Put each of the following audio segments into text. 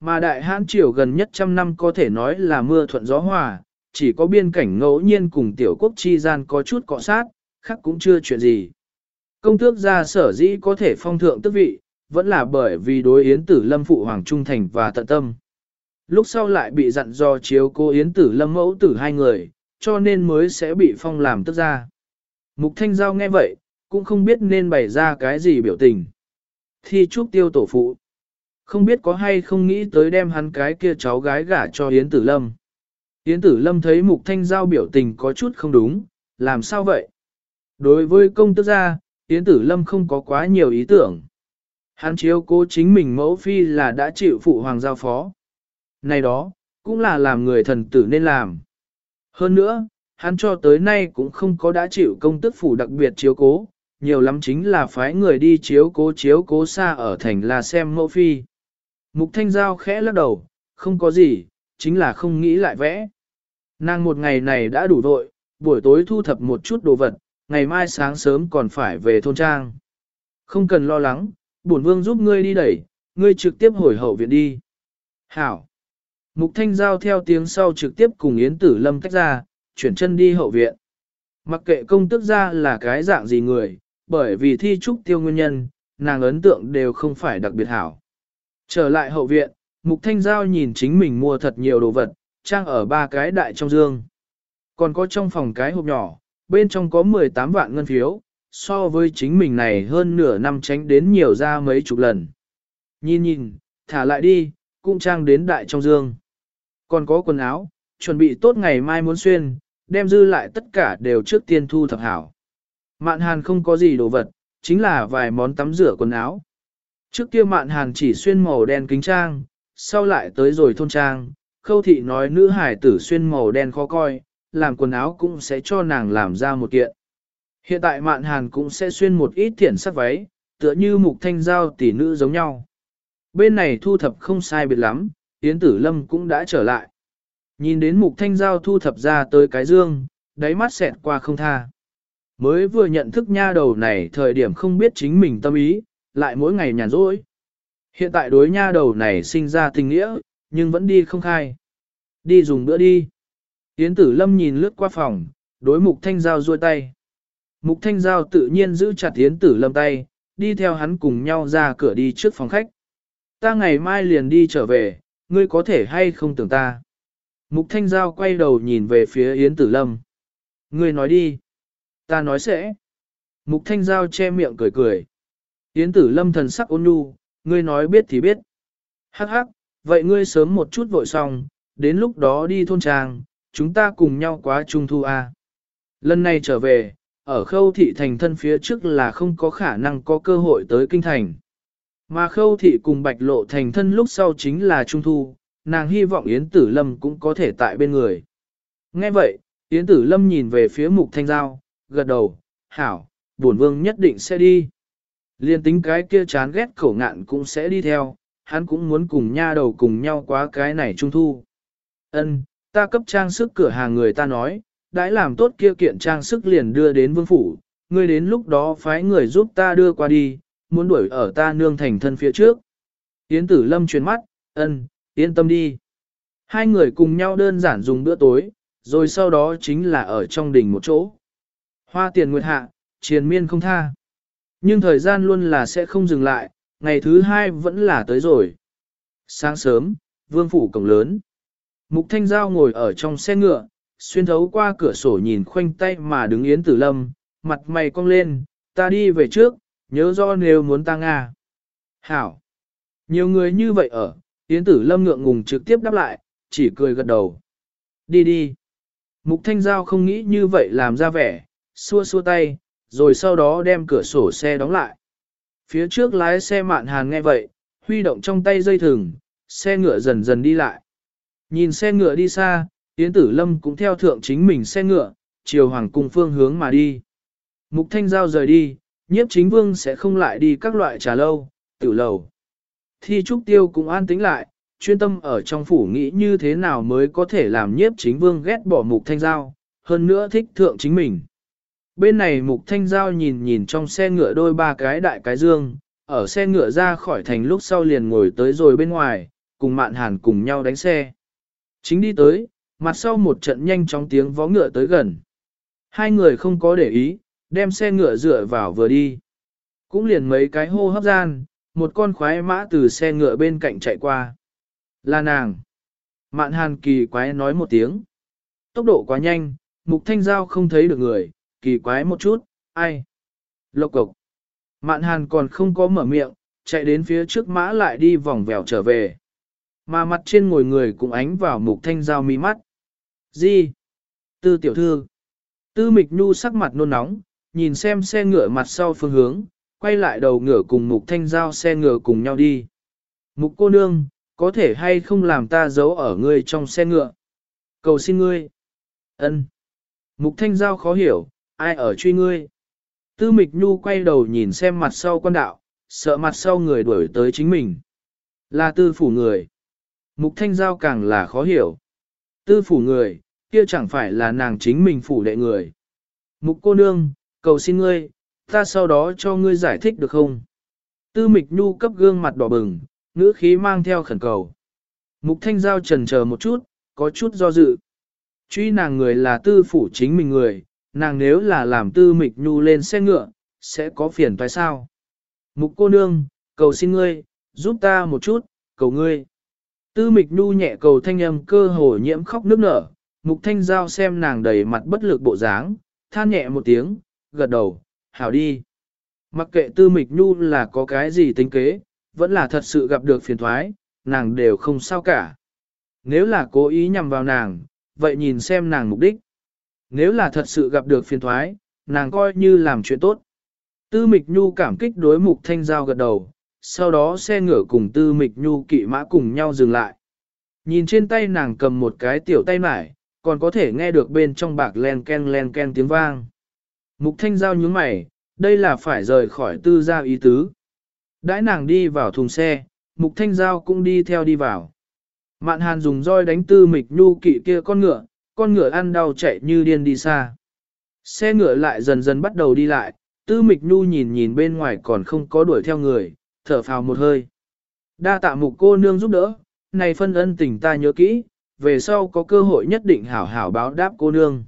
Mà đại hãn triều gần nhất trăm năm có thể nói là mưa thuận gió hòa, chỉ có biên cảnh ngẫu nhiên cùng tiểu quốc chi gian có chút cọ sát, khác cũng chưa chuyện gì. Công tước gia sở dĩ có thể phong thượng tước vị, vẫn là bởi vì đối Yến Tử Lâm phụ hoàng trung thành và tận tâm. Lúc sau lại bị dặn do chiếu cô Yến Tử Lâm mẫu tử hai người, cho nên mới sẽ bị phong làm tước gia. Mục Thanh Giao nghe vậy, cũng không biết nên bày ra cái gì biểu tình. Thi trúc tiêu tổ phụ. Không biết có hay không nghĩ tới đem hắn cái kia cháu gái gả cho Yến Tử Lâm. Yến Tử Lâm thấy Mục Thanh Giao biểu tình có chút không đúng, làm sao vậy? Đối với công tước gia, Yến Tử Lâm không có quá nhiều ý tưởng. Hắn chiếu cố chính mình mẫu phi là đã chịu phụ hoàng giao phó. Này đó, cũng là làm người thần tử nên làm. Hơn nữa, hắn cho tới nay cũng không có đã chịu công tức phủ đặc biệt chiếu cố, nhiều lắm chính là phái người đi chiếu cố chiếu cố xa ở thành là xem mẫu phi. Mục Thanh Giao khẽ lắc đầu, không có gì, chính là không nghĩ lại vẽ. Nàng một ngày này đã đủ vội, buổi tối thu thập một chút đồ vật, ngày mai sáng sớm còn phải về thôn trang. Không cần lo lắng, bổn vương giúp ngươi đi đẩy, ngươi trực tiếp hồi hậu viện đi. Hảo. Mục Thanh Giao theo tiếng sau trực tiếp cùng Yến Tử Lâm tách ra, chuyển chân đi hậu viện. Mặc kệ công tức ra là cái dạng gì người, bởi vì thi trúc tiêu nguyên nhân, nàng ấn tượng đều không phải đặc biệt hảo. Trở lại hậu viện, Mục Thanh Giao nhìn chính mình mua thật nhiều đồ vật, trang ở ba cái đại trong dương. Còn có trong phòng cái hộp nhỏ, bên trong có 18 vạn ngân phiếu, so với chính mình này hơn nửa năm tránh đến nhiều ra mấy chục lần. Nhìn nhìn, thả lại đi, cũng trang đến đại trong dương. Còn có quần áo, chuẩn bị tốt ngày mai muốn xuyên, đem dư lại tất cả đều trước tiên thu thập hảo. Mạn hàn không có gì đồ vật, chính là vài món tắm rửa quần áo. Trước kia mạn hàn chỉ xuyên màu đen kính trang, sau lại tới rồi thôn trang, khâu thị nói nữ hải tử xuyên màu đen khó coi, làm quần áo cũng sẽ cho nàng làm ra một kiện. Hiện tại mạn hàn cũng sẽ xuyên một ít thiển sắc váy, tựa như mục thanh giao tỷ nữ giống nhau. Bên này thu thập không sai biệt lắm, Yến Tử Lâm cũng đã trở lại. Nhìn đến mục thanh giao thu thập ra tới cái dương, đáy mắt xẹt qua không tha. Mới vừa nhận thức nha đầu này thời điểm không biết chính mình tâm ý, lại mỗi ngày nhàn rỗi. Hiện tại đối nha đầu này sinh ra tình nghĩa, nhưng vẫn đi không khai. Đi dùng bữa đi. Yến tử lâm nhìn lướt qua phòng, đối mục thanh giao ruôi tay. Mục thanh giao tự nhiên giữ chặt Yến tử lâm tay, đi theo hắn cùng nhau ra cửa đi trước phòng khách. Ta ngày mai liền đi trở về, ngươi có thể hay không tưởng ta. Mục thanh giao quay đầu nhìn về phía Yến tử lâm. Ngươi nói đi. Ta nói sẽ. Mục thanh giao che miệng cười cười. Yến tử lâm thần sắc ôn nhu, ngươi nói biết thì biết. Hắc hắc, vậy ngươi sớm một chút vội xong, đến lúc đó đi thôn trang, chúng ta cùng nhau quá trung thu a. Lần này trở về, ở khâu thị thành thân phía trước là không có khả năng có cơ hội tới kinh thành. Mà khâu thị cùng bạch lộ thành thân lúc sau chính là trung thu, nàng hy vọng Yến Tử Lâm cũng có thể tại bên người. Nghe vậy, Yến Tử Lâm nhìn về phía mục thanh giao, gật đầu, hảo, bổn vương nhất định sẽ đi. Liên tính cái kia chán ghét khổ ngạn cũng sẽ đi theo, hắn cũng muốn cùng nha đầu cùng nhau quá cái này trung thu. Ân, ta cấp trang sức cửa hàng người ta nói, đãi làm tốt kia kiện trang sức liền đưa đến vương phủ, ngươi đến lúc đó phái người giúp ta đưa qua đi, muốn đuổi ở ta nương thành thân phía trước. Yến tử lâm truyền mắt, ân, yên tâm đi. Hai người cùng nhau đơn giản dùng bữa tối, rồi sau đó chính là ở trong đình một chỗ. Hoa tiền nguyệt hạ, triền miên không tha. Nhưng thời gian luôn là sẽ không dừng lại, ngày thứ hai vẫn là tới rồi. Sáng sớm, vương phủ cổng lớn. Mục Thanh Giao ngồi ở trong xe ngựa, xuyên thấu qua cửa sổ nhìn khoanh tay mà đứng Yến Tử Lâm, mặt mày cong lên, ta đi về trước, nhớ do nếu muốn ta Nga. Hảo! Nhiều người như vậy ở, Yến Tử Lâm ngượng ngùng trực tiếp đáp lại, chỉ cười gật đầu. Đi đi! Mục Thanh Giao không nghĩ như vậy làm ra vẻ, xua xua tay, rồi sau đó đem cửa sổ xe đóng lại. Phía trước lái xe mạn hàn nghe vậy, huy động trong tay dây thừng, xe ngựa dần dần đi lại. Nhìn xe ngựa đi xa, Yến Tử Lâm cũng theo thượng chính mình xe ngựa, chiều hoàng cung phương hướng mà đi. Mục Thanh Giao rời đi, nhiếp chính vương sẽ không lại đi các loại trà lâu, tử lầu. Thi Trúc Tiêu cũng an tĩnh lại, chuyên tâm ở trong phủ nghĩ như thế nào mới có thể làm nhiếp chính vương ghét bỏ Mục Thanh Giao, hơn nữa thích thượng chính mình. Bên này Mục Thanh Giao nhìn nhìn trong xe ngựa đôi ba cái đại cái dương, ở xe ngựa ra khỏi thành lúc sau liền ngồi tới rồi bên ngoài, cùng mạn hàn cùng nhau đánh xe. Chính đi tới, mặt sau một trận nhanh chóng tiếng vó ngựa tới gần. Hai người không có để ý, đem xe ngựa dựa vào vừa đi. Cũng liền mấy cái hô hấp gian, một con khoái mã từ xe ngựa bên cạnh chạy qua. Là nàng. Mạn hàn kỳ quái nói một tiếng. Tốc độ quá nhanh, mục thanh giao không thấy được người, kỳ quái một chút, ai. Lộc cộc. Mạn hàn còn không có mở miệng, chạy đến phía trước mã lại đi vòng vèo trở về. Mà mặt trên ngồi người cũng ánh vào mục thanh giao mi mắt. Gì? Tư tiểu thư. Tư mịch nhu sắc mặt nôn nóng, nhìn xem xe ngựa mặt sau phương hướng, quay lại đầu ngựa cùng mục thanh giao xe ngựa cùng nhau đi. Mục cô nương, có thể hay không làm ta giấu ở ngươi trong xe ngựa? Cầu xin ngươi. ân Mục thanh giao khó hiểu, ai ở truy ngươi? Tư mịch nhu quay đầu nhìn xem mặt sau quan đạo, sợ mặt sau người đuổi tới chính mình. Là tư phủ người. Mục thanh giao càng là khó hiểu. Tư phủ người, kia chẳng phải là nàng chính mình phủ đệ người. Mục cô nương, cầu xin ngươi, ta sau đó cho ngươi giải thích được không? Tư mịch nhu cấp gương mặt đỏ bừng, ngữ khí mang theo khẩn cầu. Mục thanh giao trần chờ một chút, có chút do dự. Truy nàng người là tư phủ chính mình người, nàng nếu là làm tư mịch nhu lên xe ngựa, sẽ có phiền toái sao? Mục cô nương, cầu xin ngươi, giúp ta một chút, cầu ngươi. Tư mịch nhu nhẹ cầu thanh âm cơ hồ nhiễm khóc nước nở, mục thanh giao xem nàng đầy mặt bất lực bộ dáng, than nhẹ một tiếng, gật đầu, hảo đi. Mặc kệ tư mịch nhu là có cái gì tính kế, vẫn là thật sự gặp được phiền thoái, nàng đều không sao cả. Nếu là cố ý nhằm vào nàng, vậy nhìn xem nàng mục đích. Nếu là thật sự gặp được phiền thoái, nàng coi như làm chuyện tốt. Tư mịch nhu cảm kích đối mục thanh giao gật đầu, sau đó xe ngựa cùng tư mịch nhu kỵ mã cùng nhau dừng lại. Nhìn trên tay nàng cầm một cái tiểu tay mải, còn có thể nghe được bên trong bạc len ken len ken tiếng vang. Mục thanh giao nhướng mày, đây là phải rời khỏi tư gia ý tứ. Đãi nàng đi vào thùng xe, mục thanh giao cũng đi theo đi vào. Mạn hàn dùng roi đánh tư mịch nhu kỵ kia con ngựa, con ngựa ăn đau chạy như điên đi xa. Xe ngựa lại dần dần bắt đầu đi lại, tư mịch nhu nhìn nhìn bên ngoài còn không có đuổi theo người, thở phào một hơi. Đa tạ mục cô nương giúp đỡ, này phân ân tình ta nhớ kỹ, về sau có cơ hội nhất định hảo hảo báo đáp cô nương.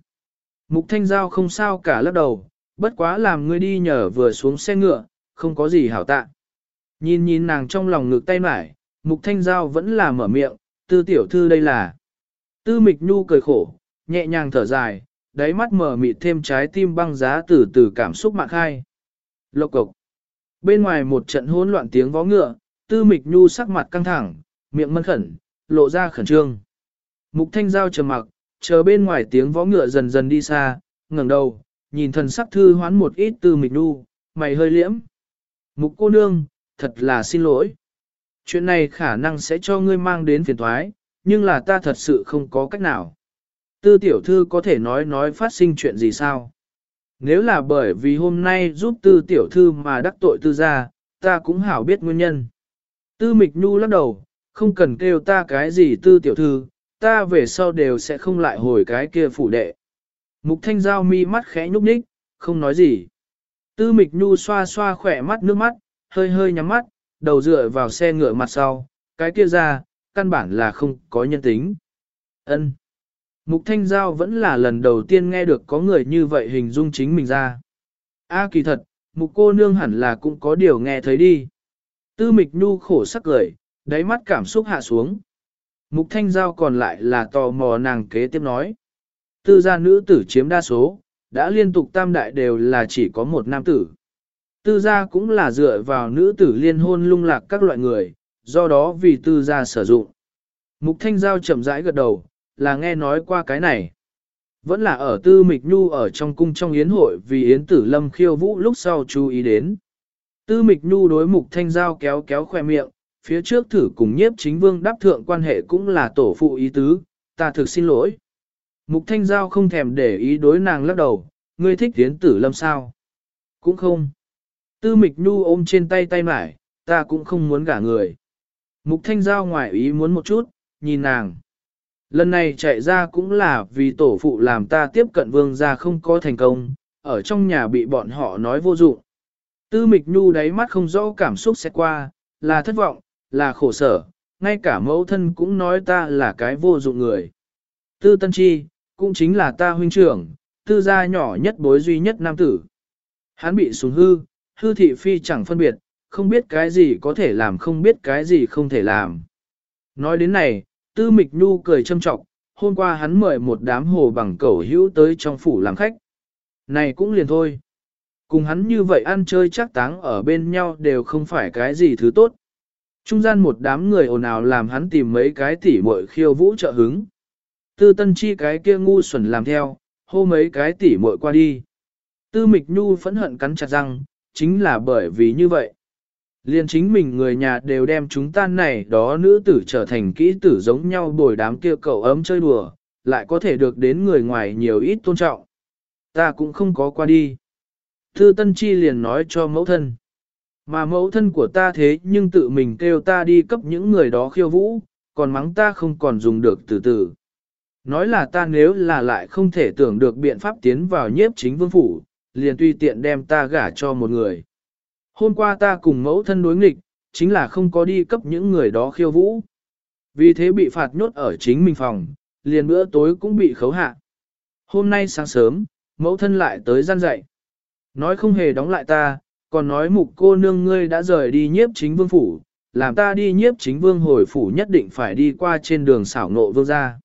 Mục thanh giao không sao cả lắc đầu, bất quá làm ngươi đi nhờ vừa xuống xe ngựa, không có gì hảo tạ. Nhìn nhìn nàng trong lòng ngực tay mải, mục thanh giao vẫn là mở miệng, tư tiểu thư đây là. Tư mịch nhu cười khổ, nhẹ nhàng thở dài, đáy mắt mở mịt thêm trái tim băng giá từ từ cảm xúc mạng khai. Lộc cộc. Bên ngoài một trận hỗn loạn tiếng vó ngựa, tư mịch nhu sắc mặt căng thẳng, miệng mân khẩn, lộ ra khẩn trương. Mục thanh giao trầm mặc, chờ bên ngoài tiếng vó ngựa dần dần đi xa, ngẩng đầu, nhìn thần sắc thư hoán một ít tư mịch nhu, mày hơi liễm. Mục cô nương, thật là xin lỗi. Chuyện này khả năng sẽ cho ngươi mang đến phiền thoái, nhưng là ta thật sự không có cách nào. Tư tiểu thư có thể nói nói phát sinh chuyện gì sao? Nếu là bởi vì hôm nay giúp tư tiểu thư mà đắc tội tư gia, ta cũng hảo biết nguyên nhân. Tư mịch nhu lắc đầu, không cần kêu ta cái gì tư tiểu thư, ta về sau đều sẽ không lại hồi cái kia phủ đệ. Mục thanh giao mi mắt khẽ nhúc nhích, không nói gì. Tư mịch nhu xoa xoa khỏe mắt nước mắt, hơi hơi nhắm mắt, đầu dựa vào xe ngựa mặt sau, cái kia ra, căn bản là không có nhân tính. Ân. Mục Thanh Giao vẫn là lần đầu tiên nghe được có người như vậy hình dung chính mình ra. A kỳ thật, mục cô nương hẳn là cũng có điều nghe thấy đi. Tư mịch nu khổ sắc cười, đáy mắt cảm xúc hạ xuống. Mục Thanh Giao còn lại là tò mò nàng kế tiếp nói. Tư gia nữ tử chiếm đa số, đã liên tục tam đại đều là chỉ có một nam tử. Tư gia cũng là dựa vào nữ tử liên hôn lung lạc các loại người, do đó vì tư gia sử dụng. Mục Thanh Giao chậm rãi gật đầu, là nghe nói qua cái này. Vẫn là ở tư mịch nhu ở trong cung trong yến hội vì yến tử lâm khiêu vũ lúc sau chú ý đến. Tư mịch nhu đối mục thanh giao kéo kéo khoe miệng, phía trước thử cùng nhiếp chính vương đáp thượng quan hệ cũng là tổ phụ ý tứ, ta thực xin lỗi. Mục thanh giao không thèm để ý đối nàng lắc đầu, ngươi thích yến tử lâm sao? Cũng không. Tư mịch nhu ôm trên tay tay mải, ta cũng không muốn gả người. Mục thanh giao ngoài ý muốn một chút, nhìn nàng. Lần này chạy ra cũng là vì tổ phụ làm ta tiếp cận vương gia không có thành công, ở trong nhà bị bọn họ nói vô dụng. Tư mịch nhu đáy mắt không rõ cảm xúc sẽ qua, là thất vọng, là khổ sở, ngay cả mẫu thân cũng nói ta là cái vô dụng người. Tư Tân Chi, cũng chính là ta huynh trưởng, tư gia nhỏ nhất bối duy nhất nam tử. Hắn bị súng hư, hư thị phi chẳng phân biệt, không biết cái gì có thể làm không biết cái gì không thể làm. Nói đến này, tư mịch nhu cười châm trọng, hôm qua hắn mời một đám hồ bằng cẩu hữu tới trong phủ làm khách. Này cũng liền thôi. Cùng hắn như vậy ăn chơi chắc táng ở bên nhau đều không phải cái gì thứ tốt. Trung gian một đám người ồn ào làm hắn tìm mấy cái tỉ muội khiêu vũ trợ hứng. Tư tân chi cái kia ngu xuẩn làm theo, hô mấy cái tỉ muội qua đi. Tư mịch nhu phẫn hận cắn chặt răng, chính là bởi vì như vậy. Liên chính mình người nhà đều đem chúng ta này đó nữ tử trở thành kỹ tử giống nhau bồi đám kia cậu ấm chơi đùa, lại có thể được đến người ngoài nhiều ít tôn trọng. Ta cũng không có qua đi. Thư Tân Chi liền nói cho mẫu thân. Mà mẫu thân của ta thế nhưng tự mình kêu ta đi cấp những người đó khiêu vũ, còn mắng ta không còn dùng được từ từ. Nói là ta nếu là lại không thể tưởng được biện pháp tiến vào nhiếp chính vương phủ, liền tùy tiện đem ta gả cho một người. Hôm qua ta cùng mẫu thân đối nghịch, chính là không có đi cấp những người đó khiêu vũ. Vì thế bị phạt nhốt ở chính mình phòng, liền bữa tối cũng bị khấu hạ. Hôm nay sáng sớm, mẫu thân lại tới gian dạy. Nói không hề đóng lại ta, còn nói mục cô nương ngươi đã rời đi nhiếp chính vương phủ, làm ta đi nhiếp chính vương hồi phủ nhất định phải đi qua trên đường xảo nộ vương gia.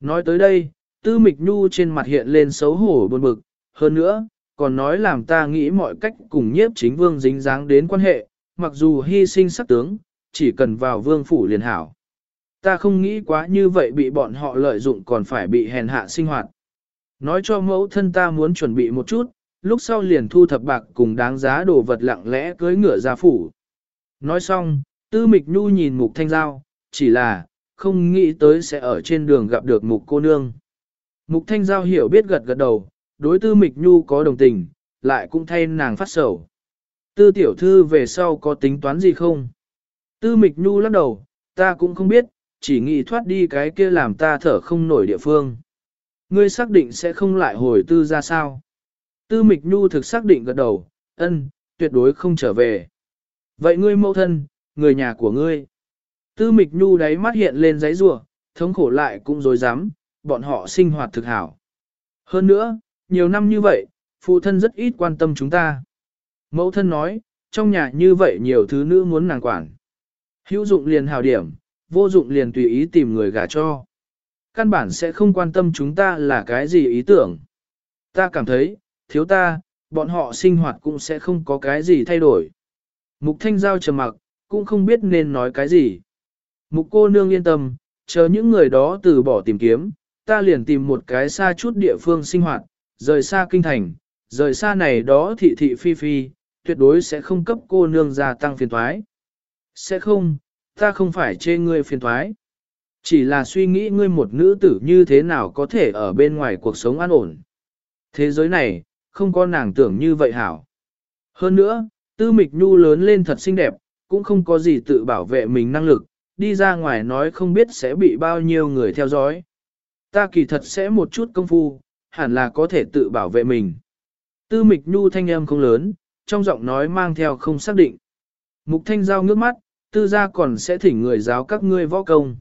Nói tới đây, tư mịch nhu trên mặt hiện lên xấu hổ buồn bực, hơn nữa, còn nói làm ta nghĩ mọi cách cùng nhiếp chính vương dính dáng đến quan hệ, mặc dù hy sinh sắc tướng, chỉ cần vào vương phủ liền hảo. Ta không nghĩ quá như vậy bị bọn họ lợi dụng còn phải bị hèn hạ sinh hoạt. Nói cho mẫu thân ta muốn chuẩn bị một chút, lúc sau liền thu thập bạc cùng đáng giá đồ vật lặng lẽ cưới ngựa ra phủ. Nói xong, tư mịch nhu nhìn mục thanh giao, chỉ là, không nghĩ tới sẽ ở trên đường gặp được mục cô nương. Mục thanh giao hiểu biết gật gật đầu, đối tư mịch nhu có đồng tình, lại cũng thay nàng phát sầu. Tư tiểu thư về sau có tính toán gì không? Tư mịch nhu lắc đầu, ta cũng không biết, chỉ nghĩ thoát đi cái kia làm ta thở không nổi địa phương. Ngươi xác định sẽ không lại hồi tư ra sao? Tư mịch nhu thực xác định gật đầu, ân, tuyệt đối không trở về. Vậy ngươi mẫu thân, người nhà của ngươi. Tư mịch nhu đáy mắt hiện lên giấy rủa thống khổ lại cũng dối dám, bọn họ sinh hoạt thực hảo. Hơn nữa, nhiều năm như vậy, phụ thân rất ít quan tâm chúng ta. Mẫu thân nói, trong nhà như vậy nhiều thứ nữ muốn nàng quản. Hữu dụng liền hào điểm, vô dụng liền tùy ý tìm người gả cho. Căn bản sẽ không quan tâm chúng ta là cái gì ý tưởng. Ta cảm thấy, thiếu ta, bọn họ sinh hoạt cũng sẽ không có cái gì thay đổi. Mục thanh giao trầm mặc, cũng không biết nên nói cái gì. Mục cô nương yên tâm, chờ những người đó từ bỏ tìm kiếm, ta liền tìm một cái xa chút địa phương sinh hoạt, rời xa kinh thành, rời xa này đó thị thị phi phi, tuyệt đối sẽ không cấp cô nương gia tăng phiền thoái. Sẽ không, ta không phải chê ngươi phiền thoái. Chỉ là suy nghĩ ngươi một nữ tử như thế nào có thể ở bên ngoài cuộc sống an ổn. Thế giới này, không có nàng tưởng như vậy hảo. Hơn nữa, tư mịch nhu lớn lên thật xinh đẹp, cũng không có gì tự bảo vệ mình năng lực, đi ra ngoài nói không biết sẽ bị bao nhiêu người theo dõi. Ta kỳ thật sẽ một chút công phu, hẳn là có thể tự bảo vệ mình. Tư mịch nhu thanh âm không lớn, trong giọng nói mang theo không xác định. Mục thanh giao ngước mắt, tư gia còn sẽ thỉnh người giáo các ngươi võ công.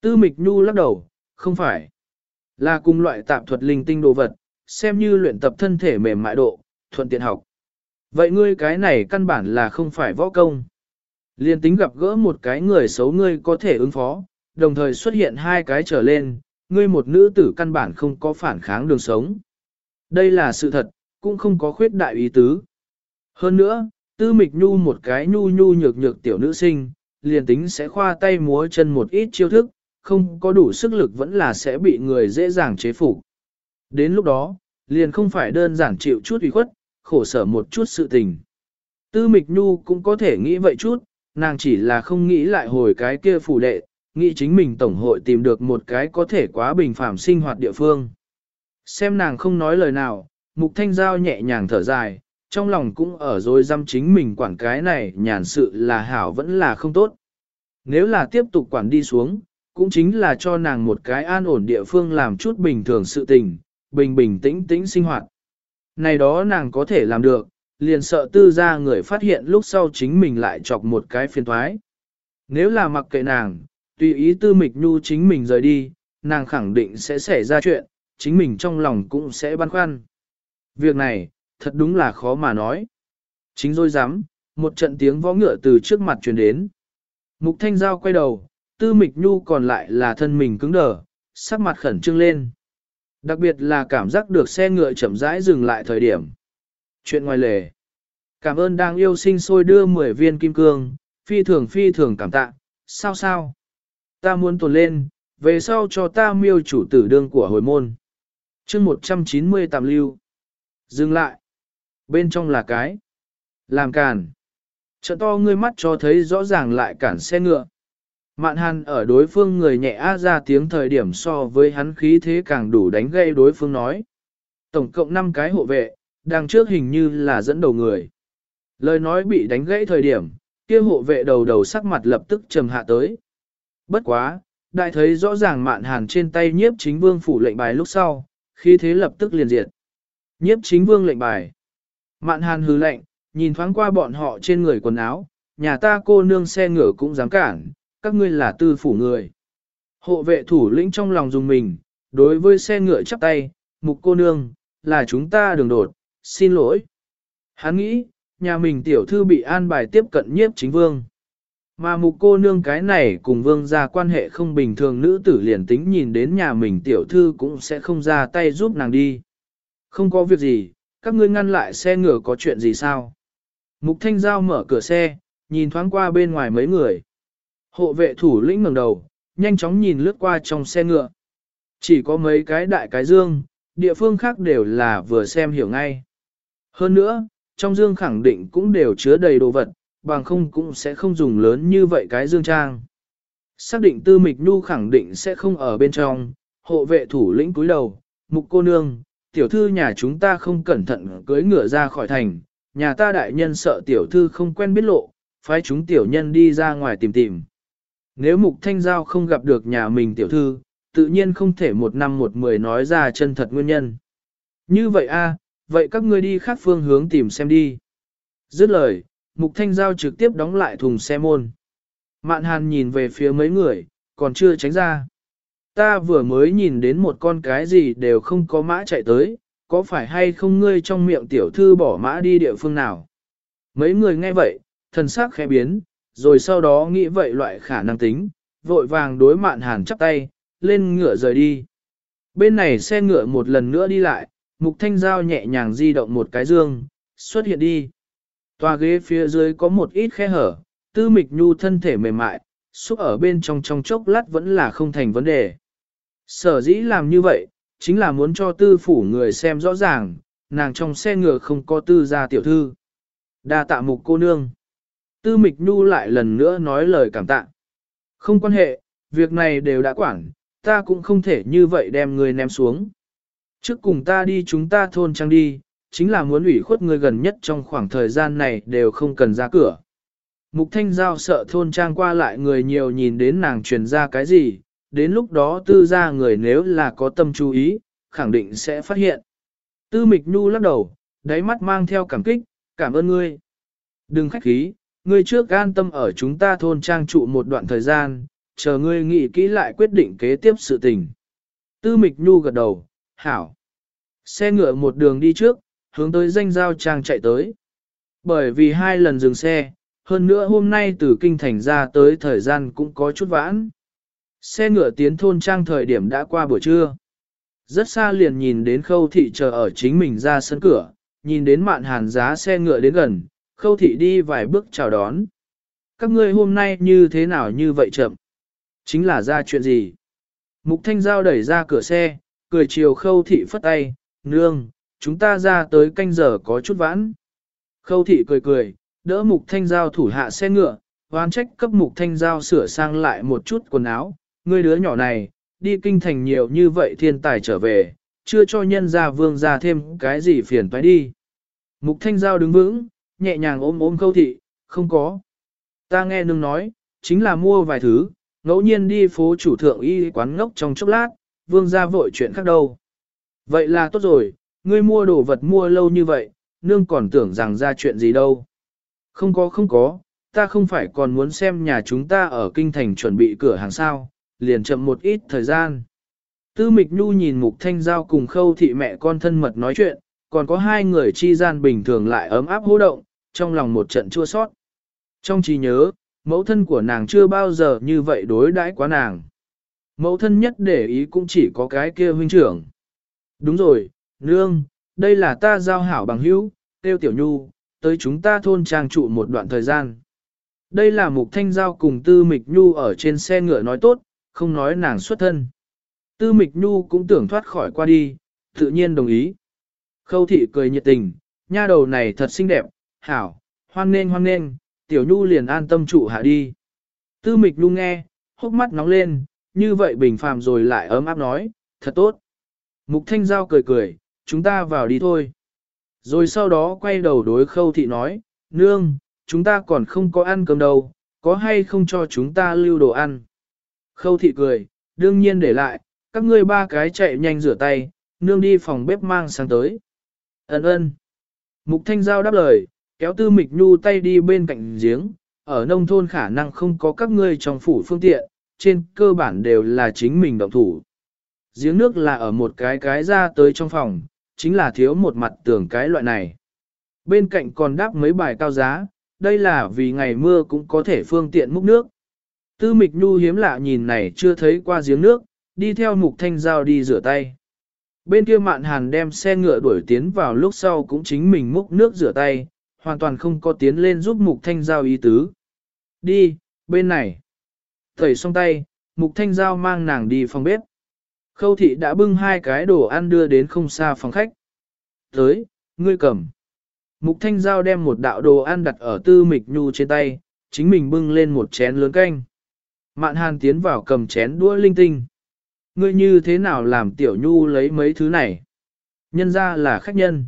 Tư mịch nhu lắc đầu, không phải. Là cùng loại tạm thuật linh tinh đồ vật, xem như luyện tập thân thể mềm mại độ, thuận tiện học. Vậy ngươi cái này căn bản là không phải võ công. Liên tính gặp gỡ một cái người xấu ngươi có thể ứng phó, đồng thời xuất hiện hai cái trở lên, ngươi một nữ tử căn bản không có phản kháng đường sống. Đây là sự thật, cũng không có khuyết đại ý tứ. Hơn nữa, tư mịch nhu một cái nhu nhu nhược nhược tiểu nữ sinh, liền tính sẽ khoa tay múa chân một ít chiêu thức, không có đủ sức lực vẫn là sẽ bị người dễ dàng chế phục. Đến lúc đó, liền không phải đơn giản chịu chút ủy khuất, khổ sở một chút sự tình. Tư mịch nhu cũng có thể nghĩ vậy chút, nàng chỉ là không nghĩ lại hồi cái kia phủ đệ, nghĩ chính mình tổng hội tìm được một cái có thể quá bình phạm sinh hoạt địa phương. Xem nàng không nói lời nào, mục thanh giao nhẹ nhàng thở dài, trong lòng cũng ở rồi dăm chính mình quản cái này nhàn sự là hảo vẫn là không tốt. Nếu là tiếp tục quản đi xuống, cũng chính là cho nàng một cái an ổn địa phương làm chút bình thường sự tình, bình bình tĩnh tĩnh sinh hoạt. Này đó nàng có thể làm được, liền sợ tư ra người phát hiện lúc sau chính mình lại chọc một cái phiền thoái. Nếu là mặc kệ nàng, tùy ý tư mịch nhu chính mình rời đi, nàng khẳng định sẽ xảy ra chuyện, chính mình trong lòng cũng sẽ băn khoăn. Việc này, thật đúng là khó mà nói. Chính rồi dám, một trận tiếng võ ngựa từ trước mặt truyền đến. Mục thanh giao quay đầu, tư mịch nhu còn lại là thân mình cứng đờ, sắc mặt khẩn trương lên. Đặc biệt là cảm giác được xe ngựa chậm rãi dừng lại thời điểm. Chuyện ngoài lề. Cảm ơn đang yêu sinh sôi đưa 10 viên kim cương, phi thường phi thường cảm tạ, sao sao? Ta muốn tồn lên, về sau cho ta miêu chủ tử đương của hồi môn. chương 190 tạm lưu. Dừng lại. Bên trong là cái. Làm càn. Trận to ngươi mắt cho thấy rõ ràng lại cản xe ngựa. Mạn hàn ở đối phương người nhẹ a ra tiếng thời điểm so với hắn khí thế càng đủ đánh gây đối phương nói. Tổng cộng 5 cái hộ vệ, đằng trước hình như là dẫn đầu người. Lời nói bị đánh gãy thời điểm, kia hộ vệ đầu đầu sắc mặt lập tức trầm hạ tới. Bất quá, đại thấy rõ ràng mạn hàn trên tay nhiếp chính vương phủ lệnh bài lúc sau, khí thế lập tức liền diệt. Nhiếp chính vương lệnh bài. Mạn hàn hứ lệnh, nhìn thoáng qua bọn họ trên người quần áo, nhà ta cô nương xe ngựa cũng dám cản, các ngươi là tư phủ người. Hộ vệ thủ lĩnh trong lòng dùng mình, đối với xe ngựa chắp tay, mục cô nương, là chúng ta đường đột, xin lỗi. Hắn nghĩ, nhà mình tiểu thư bị an bài tiếp cận nhiếp chính vương. Mà mục cô nương cái này cùng vương gia quan hệ không bình thường nữ tử liền tính nhìn đến nhà mình tiểu thư cũng sẽ không ra tay giúp nàng đi. Không có việc gì, các ngươi ngăn lại xe ngựa có chuyện gì sao? Mục thanh giao mở cửa xe, nhìn thoáng qua bên ngoài mấy người. Hộ vệ thủ lĩnh ngẩng đầu, nhanh chóng nhìn lướt qua trong xe ngựa. Chỉ có mấy cái đại cái dương, địa phương khác đều là vừa xem hiểu ngay. Hơn nữa, trong dương khẳng định cũng đều chứa đầy đồ vật, bằng không cũng sẽ không dùng lớn như vậy cái dương trang. Xác định tư mịch nu khẳng định sẽ không ở bên trong, hộ vệ thủ lĩnh cúi đầu, mục cô nương, tiểu thư nhà chúng ta không cẩn thận cưới ngựa ra khỏi thành, nhà ta đại nhân sợ tiểu thư không quen biết lộ, phái chúng tiểu nhân đi ra ngoài tìm tìm. Nếu mục thanh giao không gặp được nhà mình tiểu thư, tự nhiên không thể một năm một mười nói ra chân thật nguyên nhân. Như vậy a, vậy các ngươi đi khác phương hướng tìm xem đi. Dứt lời, mục thanh giao trực tiếp đóng lại thùng xe môn. Mạn hàn nhìn về phía mấy người, còn chưa tránh ra. Ta vừa mới nhìn đến một con cái gì đều không có mã chạy tới, có phải hay không ngươi trong miệng tiểu thư bỏ mã đi địa phương nào? Mấy người nghe vậy, thần sắc khẽ biến, rồi sau đó nghĩ vậy loại khả năng tính, vội vàng đối mạn hàn chắp tay, lên ngựa rời đi. Bên này xe ngựa một lần nữa đi lại, mục thanh giao nhẹ nhàng di động một cái dương, xuất hiện đi. Tòa ghế phía dưới có một ít khe hở, tư mịch nhu thân thể mềm mại, xúc ở bên trong trong chốc lát vẫn là không thành vấn đề. Sở dĩ làm như vậy, chính là muốn cho tư phủ người xem rõ ràng, nàng trong xe ngựa không có tư gia tiểu thư. đa tạ mục cô nương. Tư mịch nhu lại lần nữa nói lời cảm tạ. Không quan hệ, việc này đều đã quản, ta cũng không thể như vậy đem người ném xuống. Trước cùng ta đi chúng ta thôn trang đi, chính là muốn ủy khuất người gần nhất trong khoảng thời gian này đều không cần ra cửa. Mục Thanh Giao sợ thôn trang qua lại người nhiều nhìn đến nàng truyền ra cái gì, đến lúc đó tư ra người nếu là có tâm chú ý, khẳng định sẽ phát hiện. Tư Mịch Nhu lắc đầu, đáy mắt mang theo cảm kích, cảm ơn ngươi. Đừng khách khí, ngươi trước an tâm ở chúng ta thôn trang trụ một đoạn thời gian, chờ ngươi nghĩ kỹ lại quyết định kế tiếp sự tình. Tư Mịch Nhu gật đầu, hảo. Xe ngựa một đường đi trước, hướng tới danh giao trang chạy tới. Bởi vì hai lần dừng xe, hơn nữa hôm nay từ kinh thành ra tới thời gian cũng có chút vãn. Xe ngựa tiến thôn trang thời điểm đã qua buổi trưa. Rất xa liền nhìn đến khâu thị chờ ở chính mình ra sân cửa, nhìn đến mạn hàn giá xe ngựa đến gần, khâu thị đi vài bước chào đón. Các ngươi hôm nay như thế nào như vậy chậm? Chính là ra chuyện gì? Mục thanh giao đẩy ra cửa xe, cười chiều khâu thị phất tay, nương, chúng ta ra tới canh giờ có chút vãn. Khâu thị cười cười, đỡ mục thanh giao thủ hạ xe ngựa, hoán trách cấp mục thanh giao sửa sang lại một chút quần áo, ngươi đứa nhỏ này, đi kinh thành nhiều như vậy thiên tài trở về, chưa cho nhân gia vương ra thêm cái gì phiền toái đi. Mục thanh giao đứng vững, nhẹ nhàng ôm ôm khâu thị, không có. Ta nghe nương nói, chính là mua vài thứ, ngẫu nhiên đi phố chủ thượng y quán ngốc trong chốc lát, vương ra vội chuyện khác đâu. Vậy là tốt rồi, ngươi mua đồ vật mua lâu như vậy, nương còn tưởng rằng ra chuyện gì đâu. Không có không có, ta không phải còn muốn xem nhà chúng ta ở kinh thành chuẩn bị cửa hàng sao, liền chậm một ít thời gian. Tư Mịch Nhu nhìn Mục Thanh Giao cùng khâu thị mẹ con thân mật nói chuyện, còn có hai người chi gian bình thường lại ấm áp hô động, trong lòng một trận chua sót. Trong trí nhớ, mẫu thân của nàng chưa bao giờ như vậy đối đãi quá nàng. Mẫu thân nhất để ý cũng chỉ có cái kia huynh trưởng. Đúng rồi, nương, đây là ta giao hảo bằng hữu, tiêu tiểu nhu, tới chúng ta thôn trang trụ một đoạn thời gian. Đây là mục thanh giao cùng tư mịch nhu ở trên xe ngựa nói tốt, không nói nàng xuất thân. Tư mịch nhu cũng tưởng thoát khỏi qua đi, tự nhiên đồng ý. Khâu thị cười nhiệt tình, nha đầu này thật xinh đẹp, hảo, hoan nên hoan nên, tiểu nhu liền an tâm trụ hạ đi. Tư mịch nhu nghe, hốc mắt nóng lên, như vậy bình phàm rồi lại ấm áp nói, thật tốt. Mục thanh giao cười cười, chúng ta vào đi thôi. Rồi sau đó quay đầu đối khâu thị nói, nương, chúng ta còn không có ăn cơm đâu, có hay không cho chúng ta lưu đồ ăn. Khâu thị cười, đương nhiên để lại, các ngươi ba cái chạy nhanh rửa tay, nương đi phòng bếp mang sang tới. Ấn ơn. Mục Thanh Giao đáp lời, kéo tư mịch nhu tay đi bên cạnh giếng, ở nông thôn khả năng không có các ngươi trong phủ phương tiện, trên cơ bản đều là chính mình động thủ. Giếng nước là ở một cái cái ra tới trong phòng, chính là thiếu một mặt tường cái loại này. Bên cạnh còn đáp mấy bài cao giá, đây là vì ngày mưa cũng có thể phương tiện múc nước. Tư mịch nhu hiếm lạ nhìn này chưa thấy qua giếng nước, đi theo mục thanh giao đi rửa tay. Bên kia mạn hàn đem xe ngựa đuổi tiến vào lúc sau cũng chính mình múc nước rửa tay, hoàn toàn không có tiến lên giúp mục thanh giao ý tứ. Đi, bên này. Thầy xong tay, mục thanh giao mang nàng đi phòng bếp. Khâu thị đã bưng hai cái đồ ăn đưa đến không xa phòng khách. Tới, ngươi cầm. Mục thanh giao đem một đạo đồ ăn đặt ở tư mịch nhu trên tay, chính mình bưng lên một chén lớn canh. Mạn hàn tiến vào cầm chén đũa linh tinh. Ngươi như thế nào làm tiểu nhu lấy mấy thứ này? Nhân ra là khách nhân.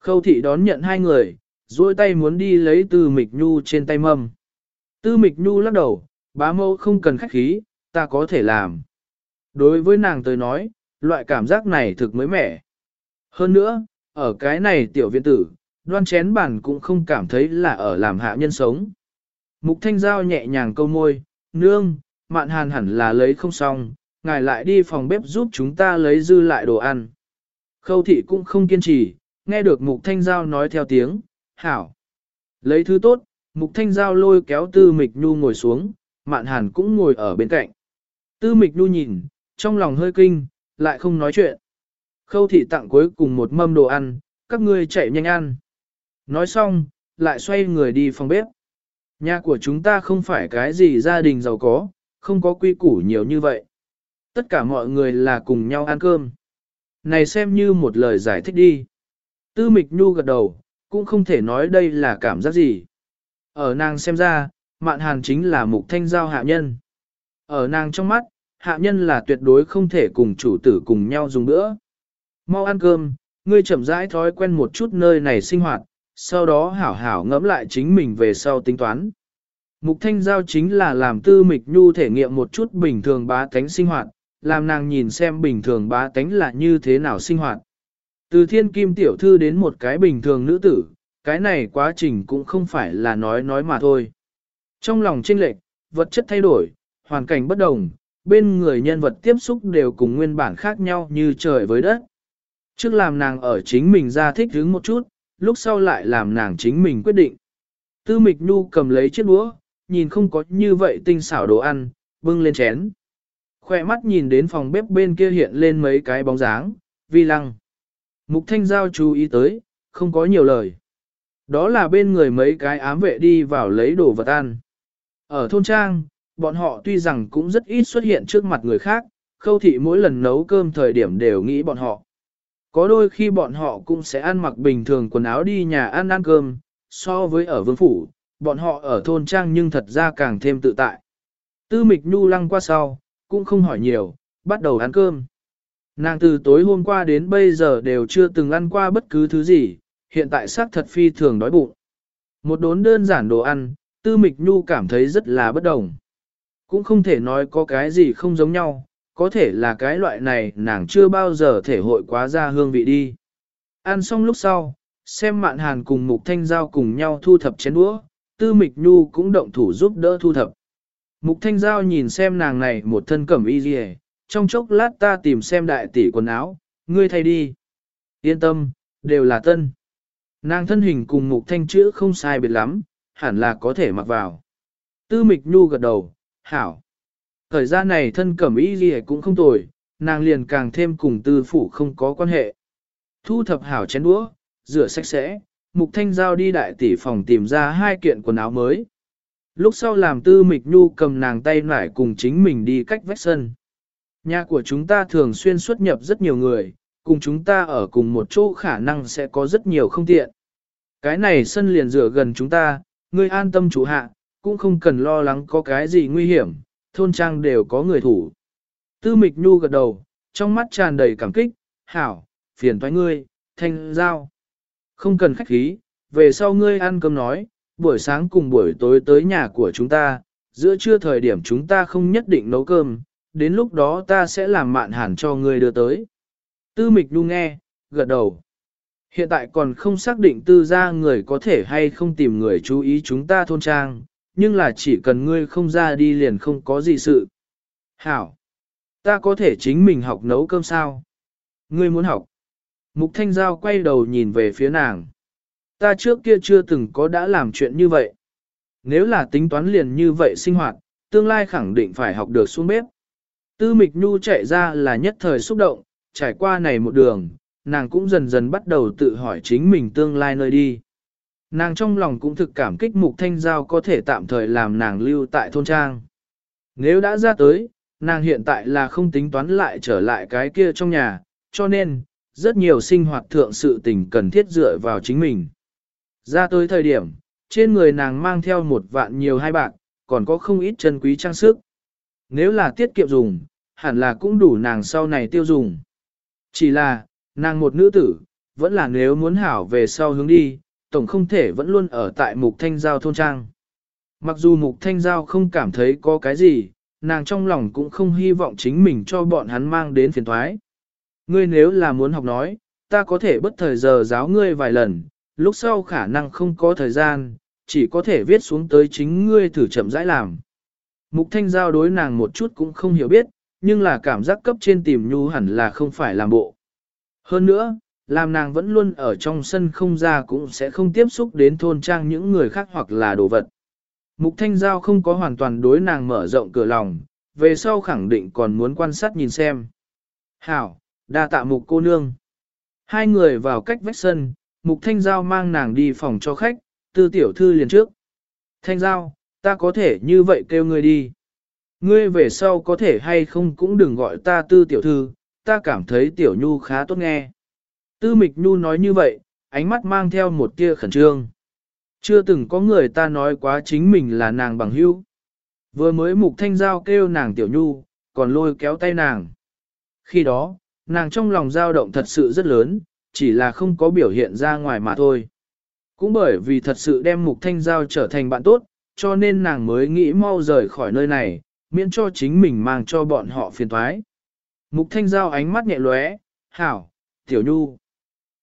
Khâu thị đón nhận hai người, duỗi tay muốn đi lấy tư mịch nhu trên tay mâm. Tư mịch nhu lắc đầu, bá mâu không cần khách khí, ta có thể làm. Đối với nàng tới nói, loại cảm giác này thực mới mẻ. Hơn nữa, ở cái này tiểu viện tử, đoan chén bản cũng không cảm thấy là ở làm hạ nhân sống. Mục thanh giao nhẹ nhàng câu môi, nương, mạn hàn hẳn là lấy không xong, ngài lại đi phòng bếp giúp chúng ta lấy dư lại đồ ăn. Khâu thị cũng không kiên trì, nghe được mục thanh giao nói theo tiếng, hảo. Lấy thứ tốt, mục thanh giao lôi kéo tư mịch nhu ngồi xuống, mạn hàn cũng ngồi ở bên cạnh. Tư mịch nhu nhìn, trong lòng hơi kinh, lại không nói chuyện. Khâu thị tặng cuối cùng một mâm đồ ăn, các ngươi chạy nhanh ăn. Nói xong, lại xoay người đi phòng bếp. Nhà của chúng ta không phải cái gì gia đình giàu có, không có quy củ nhiều như vậy. Tất cả mọi người là cùng nhau ăn cơm. Này xem như một lời giải thích đi. Tư mịch nhu gật đầu, cũng không thể nói đây là cảm giác gì. Ở nàng xem ra, mạn hàn chính là mục thanh giao hạ nhân. Ở nàng trong mắt, hạ nhân là tuyệt đối không thể cùng chủ tử cùng nhau dùng bữa. Mau ăn cơm, ngươi chậm rãi thói quen một chút nơi này sinh hoạt, sau đó hảo hảo ngẫm lại chính mình về sau tính toán. Mục thanh giao chính là làm tư mịch nhu thể nghiệm một chút bình thường bá tánh sinh hoạt, làm nàng nhìn xem bình thường bá tánh là như thế nào sinh hoạt. Từ thiên kim tiểu thư đến một cái bình thường nữ tử, cái này quá trình cũng không phải là nói nói mà thôi. Trong lòng chênh lệch, vật chất thay đổi, hoàn cảnh bất đồng, bên người nhân vật tiếp xúc đều cùng nguyên bản khác nhau như trời với đất. Trước làm nàng ở chính mình ra thích hứng một chút, lúc sau lại làm nàng chính mình quyết định. Tư mịch nhu cầm lấy chiếc đũa, nhìn không có như vậy tinh xảo đồ ăn, bưng lên chén. Khoe mắt nhìn đến phòng bếp bên kia hiện lên mấy cái bóng dáng, vi lăng. Mục thanh giao chú ý tới, không có nhiều lời. Đó là bên người mấy cái ám vệ đi vào lấy đồ vật ăn. Ở thôn trang, bọn họ tuy rằng cũng rất ít xuất hiện trước mặt người khác, khâu thị mỗi lần nấu cơm thời điểm đều nghĩ bọn họ. Có đôi khi bọn họ cũng sẽ ăn mặc bình thường quần áo đi nhà ăn ăn cơm, so với ở vương phủ, bọn họ ở thôn trang nhưng thật ra càng thêm tự tại. Tư mịch nhu lăng qua sau, cũng không hỏi nhiều, bắt đầu ăn cơm. Nàng từ tối hôm qua đến bây giờ đều chưa từng ăn qua bất cứ thứ gì, hiện tại xác thật phi thường đói bụng. Một đốn đơn giản đồ ăn, tư mịch nhu cảm thấy rất là bất đồng. Cũng không thể nói có cái gì không giống nhau, có thể là cái loại này nàng chưa bao giờ thể hội quá ra hương vị đi. Ăn xong lúc sau, xem mạn hàn cùng mục thanh giao cùng nhau thu thập chén đũa, Tư Mịch Nhu cũng động thủ giúp đỡ thu thập. Mục Thanh Giao nhìn xem nàng này một thân cẩm y dì trong chốc lát ta tìm xem đại tỷ quần áo, ngươi thay đi. Yên tâm, đều là tân. Nàng thân hình cùng Mục Thanh chữ không sai biệt lắm, hẳn là có thể mặc vào. Tư Mịch Nhu gật đầu, hảo. Thời gian này thân cẩm y gì cũng không tồi, nàng liền càng thêm cùng tư phủ không có quan hệ. Thu thập hảo chén đũa, rửa sạch sẽ, Mục Thanh Giao đi đại tỷ phòng tìm ra hai kiện quần áo mới. Lúc sau làm tư mịch nhu cầm nàng tay nải cùng chính mình đi cách vách sân. Nhà của chúng ta thường xuyên xuất nhập rất nhiều người, cùng chúng ta ở cùng một chỗ khả năng sẽ có rất nhiều không tiện. Cái này sân liền rửa gần chúng ta, ngươi an tâm chủ hạ, cũng không cần lo lắng có cái gì nguy hiểm, thôn trang đều có người thủ. Tư mịch nhu gật đầu, trong mắt tràn đầy cảm kích, hảo, phiền thoái ngươi, thanh giao. Không cần khách khí, về sau ngươi ăn cơm nói, buổi sáng cùng buổi tối tới nhà của chúng ta, giữa trưa thời điểm chúng ta không nhất định nấu cơm, đến lúc đó ta sẽ làm mạn hẳn cho ngươi đưa tới. Tư mịch nu nghe, gật đầu. Hiện tại còn không xác định tư ra người có thể hay không tìm người chú ý chúng ta thôn trang, nhưng là chỉ cần ngươi không ra đi liền không có gì sự. Hảo! Ta có thể chính mình học nấu cơm sao? Ngươi muốn học? Mục Thanh Giao quay đầu nhìn về phía nàng. Ta trước kia chưa từng có đã làm chuyện như vậy. Nếu là tính toán liền như vậy sinh hoạt, tương lai khẳng định phải học được xuống bếp. Tư Mịch Nhu chạy ra là nhất thời xúc động, trải qua này một đường, nàng cũng dần dần bắt đầu tự hỏi chính mình tương lai nơi đi. Nàng trong lòng cũng thực cảm kích Mục Thanh Giao có thể tạm thời làm nàng lưu tại thôn trang. Nếu đã ra tới, nàng hiện tại là không tính toán lại trở lại cái kia trong nhà, cho nên, rất nhiều sinh hoạt thượng sự tình cần thiết dựa vào chính mình. Ra tới thời điểm, trên người nàng mang theo một vạn nhiều hai bạc, còn có không ít chân quý trang sức. Nếu là tiết kiệm dùng, hẳn là cũng đủ nàng sau này tiêu dùng. Chỉ là, nàng một nữ tử, vẫn là nếu muốn hảo về sau hướng đi, tổng không thể vẫn luôn ở tại mục thanh giao thôn trang. Mặc dù mục thanh giao không cảm thấy có cái gì, nàng trong lòng cũng không hy vọng chính mình cho bọn hắn mang đến phiền thoái. Ngươi nếu là muốn học nói, ta có thể bất thời giờ giáo ngươi vài lần, lúc sau khả năng không có thời gian, chỉ có thể viết xuống tới chính ngươi thử chậm rãi làm. Mục thanh giao đối nàng một chút cũng không hiểu biết, nhưng là cảm giác cấp trên tìm nhu hẳn là không phải làm bộ. Hơn nữa, làm nàng vẫn luôn ở trong sân không ra cũng sẽ không tiếp xúc đến thôn trang những người khác hoặc là đồ vật. Mục thanh giao không có hoàn toàn đối nàng mở rộng cửa lòng, về sau khẳng định còn muốn quan sát nhìn xem. Hảo, đa tạ mục cô nương. Hai người vào cách vách sân, mục thanh giao mang nàng đi phòng cho khách, tư tiểu thư liền trước. Thanh giao, ta có thể như vậy kêu ngươi đi. Ngươi về sau có thể hay không cũng đừng gọi ta tư tiểu thư, ta cảm thấy tiểu nhu khá tốt nghe. Tư mịch nhu nói như vậy, ánh mắt mang theo một tia khẩn trương. Chưa từng có người ta nói quá chính mình là nàng bằng hữu. Vừa mới mục thanh giao kêu nàng tiểu nhu, còn lôi kéo tay nàng. Khi đó, nàng trong lòng dao động thật sự rất lớn, chỉ là không có biểu hiện ra ngoài mà thôi. Cũng bởi vì thật sự đem mục thanh giao trở thành bạn tốt, cho nên nàng mới nghĩ mau rời khỏi nơi này, miễn cho chính mình mang cho bọn họ phiền thoái. Mục thanh giao ánh mắt nhẹ lóe, hảo, tiểu nhu.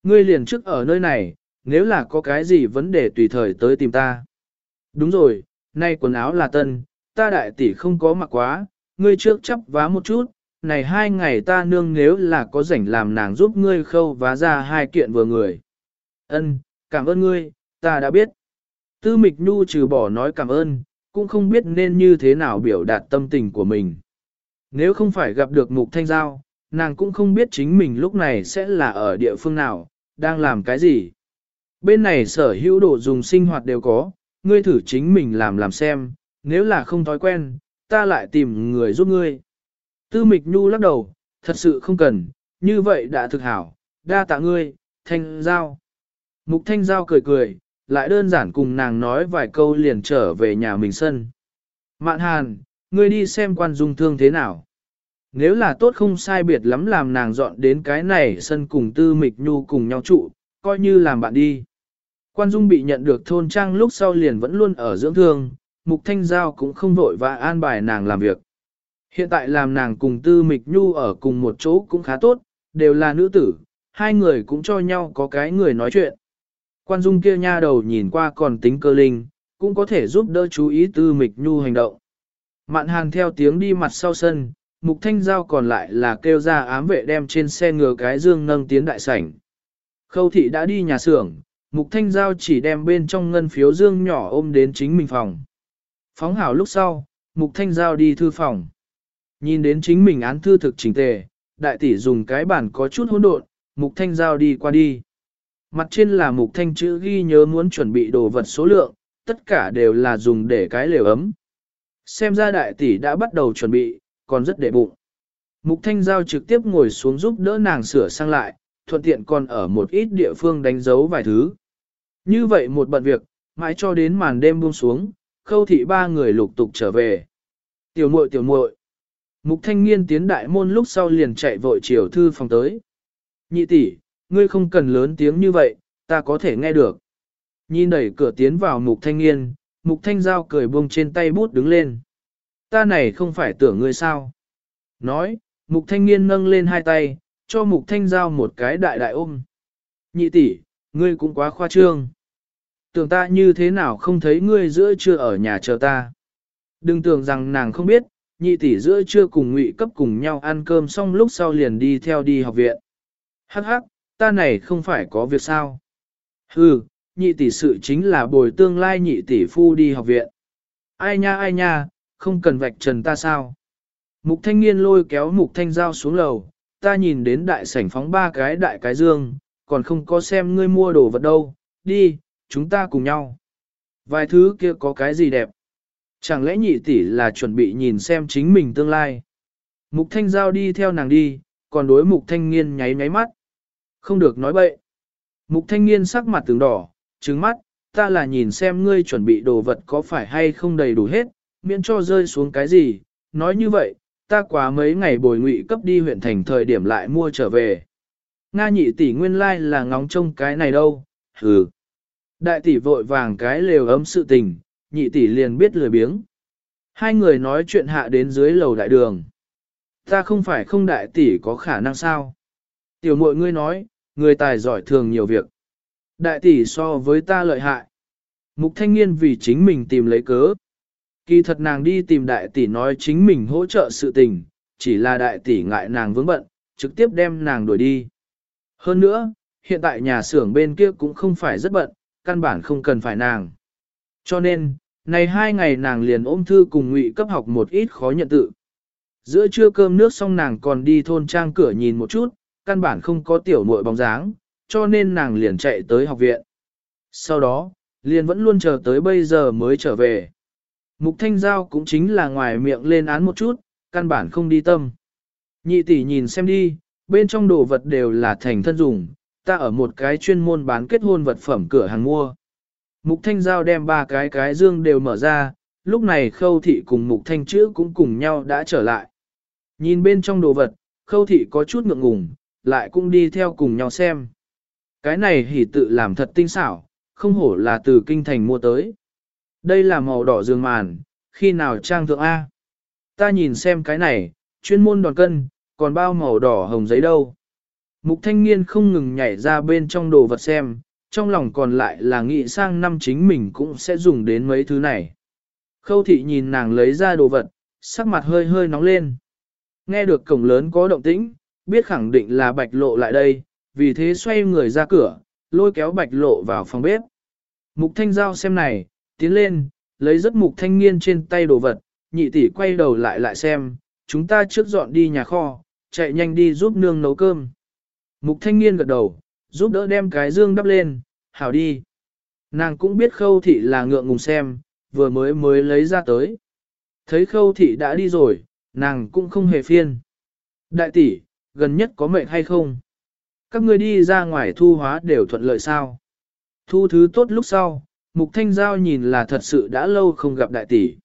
Ngươi liền trước ở nơi này, nếu là có cái gì vấn đề tùy thời tới tìm ta. Đúng rồi, nay quần áo là tân, ta đại tỷ không có mặc quá, ngươi trước chấp vá một chút, này hai ngày ta nương nếu là có rảnh làm nàng giúp ngươi khâu vá ra hai kiện vừa người. Ân, cảm ơn ngươi, ta đã biết. Tư mịch nhu trừ bỏ nói cảm ơn, cũng không biết nên như thế nào biểu đạt tâm tình của mình. Nếu không phải gặp được mục thanh giao, nàng cũng không biết chính mình lúc này sẽ là ở địa phương nào, đang làm cái gì. Bên này sở hữu đồ dùng sinh hoạt đều có, ngươi thử chính mình làm làm xem, nếu là không thói quen, ta lại tìm người giúp ngươi. Tư mịch nhu lắc đầu, thật sự không cần, như vậy đã thực hảo, đa tạ ngươi, thanh giao. Mục thanh giao cười cười, lại đơn giản cùng nàng nói vài câu liền trở về nhà mình sân. Mạn hàn, ngươi đi xem quan dung thương thế nào. Nếu là tốt không sai biệt lắm làm nàng dọn đến cái này sân cùng tư mịch nhu cùng nhau trụ, coi như làm bạn đi. Quan dung bị nhận được thôn trang lúc sau liền vẫn luôn ở dưỡng thương, mục thanh giao cũng không vội và an bài nàng làm việc. Hiện tại làm nàng cùng tư mịch nhu ở cùng một chỗ cũng khá tốt, đều là nữ tử, hai người cũng cho nhau có cái người nói chuyện. Quan dung kia nha đầu nhìn qua còn tính cơ linh, cũng có thể giúp đỡ chú ý tư mịch nhu hành động. Mạn hàn theo tiếng đi mặt sau sân, mục thanh giao còn lại là kêu ra ám vệ đem trên xe ngựa cái dương nâng tiến đại sảnh. Khâu thị đã đi nhà xưởng, mục thanh giao chỉ đem bên trong ngân phiếu dương nhỏ ôm đến chính mình phòng. Phóng hảo lúc sau, mục thanh giao đi thư phòng. Nhìn đến chính mình án thư thực chỉnh tề, đại tỷ dùng cái bản có chút hỗn độn, mục thanh giao đi qua đi. Mặt trên là mục thanh chữ ghi nhớ muốn chuẩn bị đồ vật số lượng, tất cả đều là dùng để cái lều ấm. Xem ra đại tỷ đã bắt đầu chuẩn bị, còn rất để bụng. Mục thanh giao trực tiếp ngồi xuống giúp đỡ nàng sửa sang lại, thuận tiện còn ở một ít địa phương đánh dấu vài thứ. Như vậy một bận việc, mãi cho đến màn đêm buông xuống, khâu thị ba người lục tục trở về. Tiểu muội tiểu muội. Mục thanh Nghiên tiến đại môn lúc sau liền chạy vội chiều thư phòng tới. Nhị tỷ, ngươi không cần lớn tiếng như vậy, ta có thể nghe được. Nhìn đẩy cửa tiến vào mục thanh Nghiên, mục thanh giao cười buông trên tay bút đứng lên. Ta này không phải tưởng ngươi sao. Nói, mục thanh niên nâng lên hai tay, cho mục thanh giao một cái đại đại ôm. Nhị tỷ, ngươi cũng quá khoa trương. Tưởng ta như thế nào không thấy ngươi giữa trưa ở nhà chờ ta. Đừng tưởng rằng nàng không biết, nhị tỷ giữa trưa cùng ngụy cấp cùng nhau ăn cơm xong lúc sau liền đi theo đi học viện. Hắc hắc, ta này không phải có việc sao. Hừ, nhị tỷ sự chính là bồi tương lai nhị tỷ phu đi học viện. Ai nha ai nha, không cần vạch trần ta sao. Mục thanh niên lôi kéo mục thanh giao xuống lầu, ta nhìn đến đại sảnh phóng ba cái đại cái dương, còn không có xem ngươi mua đồ vật đâu, đi, chúng ta cùng nhau. Vài thứ kia có cái gì đẹp? Chẳng lẽ nhị tỷ là chuẩn bị nhìn xem chính mình tương lai? Mục thanh giao đi theo nàng đi, còn đối mục thanh niên nháy nháy mắt. Không được nói bậy. Mục thanh niên sắc mặt tướng đỏ, trứng mắt, ta là nhìn xem ngươi chuẩn bị đồ vật có phải hay không đầy đủ hết, miễn cho rơi xuống cái gì. Nói như vậy, ta quá mấy ngày bồi ngụy cấp đi huyện thành thời điểm lại mua trở về. Nga nhị tỷ nguyên lai like là ngóng trông cái này đâu, hừ. Đại tỷ vội vàng cái lều ấm sự tình, nhị tỷ liền biết lười biếng. Hai người nói chuyện hạ đến dưới lầu đại đường. Ta không phải không đại tỷ có khả năng sao? Tiểu muội ngươi nói, người tài giỏi thường nhiều việc. Đại tỷ so với ta lợi hại. Mục thanh niên vì chính mình tìm lấy cớ. Kỳ thật nàng đi tìm đại tỷ nói chính mình hỗ trợ sự tình, chỉ là đại tỷ ngại nàng vướng bận, trực tiếp đem nàng đuổi đi. Hơn nữa, hiện tại nhà xưởng bên kia cũng không phải rất bận, căn bản không cần phải nàng. Cho nên, này hai ngày nàng liền ôm thư cùng ngụy cấp học một ít khó nhận tự. Giữa trưa cơm nước xong nàng còn đi thôn trang cửa nhìn một chút, căn bản không có tiểu muội bóng dáng, cho nên nàng liền chạy tới học viện. Sau đó, liền vẫn luôn chờ tới bây giờ mới trở về. Mục Thanh Giao cũng chính là ngoài miệng lên án một chút, căn bản không đi tâm. Nhị tỷ nhìn xem đi, bên trong đồ vật đều là thành thân dùng, ta ở một cái chuyên môn bán kết hôn vật phẩm cửa hàng mua. Mục Thanh Giao đem ba cái cái dương đều mở ra, lúc này khâu thị cùng mục thanh chữ cũng cùng nhau đã trở lại. Nhìn bên trong đồ vật, khâu thị có chút ngượng ngùng, lại cũng đi theo cùng nhau xem. Cái này hỉ tự làm thật tinh xảo, không hổ là từ kinh thành mua tới. Đây là màu đỏ giường màn, khi nào trang thượng A. Ta nhìn xem cái này, chuyên môn đoàn cân, còn bao màu đỏ hồng giấy đâu. Mục thanh niên không ngừng nhảy ra bên trong đồ vật xem, trong lòng còn lại là nghĩ sang năm chính mình cũng sẽ dùng đến mấy thứ này. Khâu thị nhìn nàng lấy ra đồ vật, sắc mặt hơi hơi nóng lên. Nghe được cổng lớn có động tĩnh, biết khẳng định là bạch lộ lại đây, vì thế xoay người ra cửa, lôi kéo bạch lộ vào phòng bếp. Mục thanh giao xem này, tiến lên, lấy rất mục thanh niên trên tay đồ vật, nhị tỷ quay đầu lại lại xem, chúng ta trước dọn đi nhà kho, chạy nhanh đi giúp nương nấu cơm. Mục thanh niên gật đầu, giúp đỡ đem cái dương đắp lên, hảo đi. Nàng cũng biết khâu thị là ngượng ngùng xem, vừa mới mới lấy ra tới. Thấy khâu thị đã đi rồi, nàng cũng không hề phiên. Đại tỷ, gần nhất có mệnh hay không? Các ngươi đi ra ngoài thu hóa đều thuận lợi sao? Thu thứ tốt lúc sau, Mục Thanh Giao nhìn là thật sự đã lâu không gặp đại tỷ.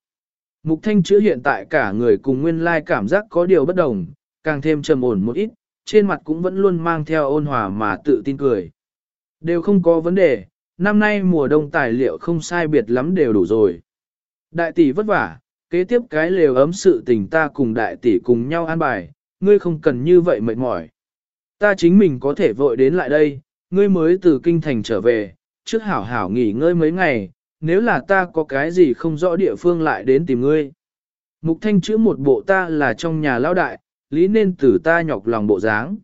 Mục Thanh chữa hiện tại cả người cùng nguyên lai cảm giác có điều bất đồng, càng thêm trầm ổn một ít, trên mặt cũng vẫn luôn mang theo ôn hòa mà tự tin cười. Đều không có vấn đề, năm nay mùa đông tài liệu không sai biệt lắm đều đủ rồi. Đại tỷ vất vả, kế tiếp cái lều ấm sự tình ta cùng đại tỷ cùng nhau an bài, ngươi không cần như vậy mệt mỏi. Ta chính mình có thể vội đến lại đây, ngươi mới từ kinh thành trở về, trước hảo hảo nghỉ ngơi mấy ngày, nếu là ta có cái gì không rõ địa phương lại đến tìm ngươi. Mục thanh chữ một bộ ta là trong nhà lão đại, lý nên tử ta nhọc lòng bộ dáng.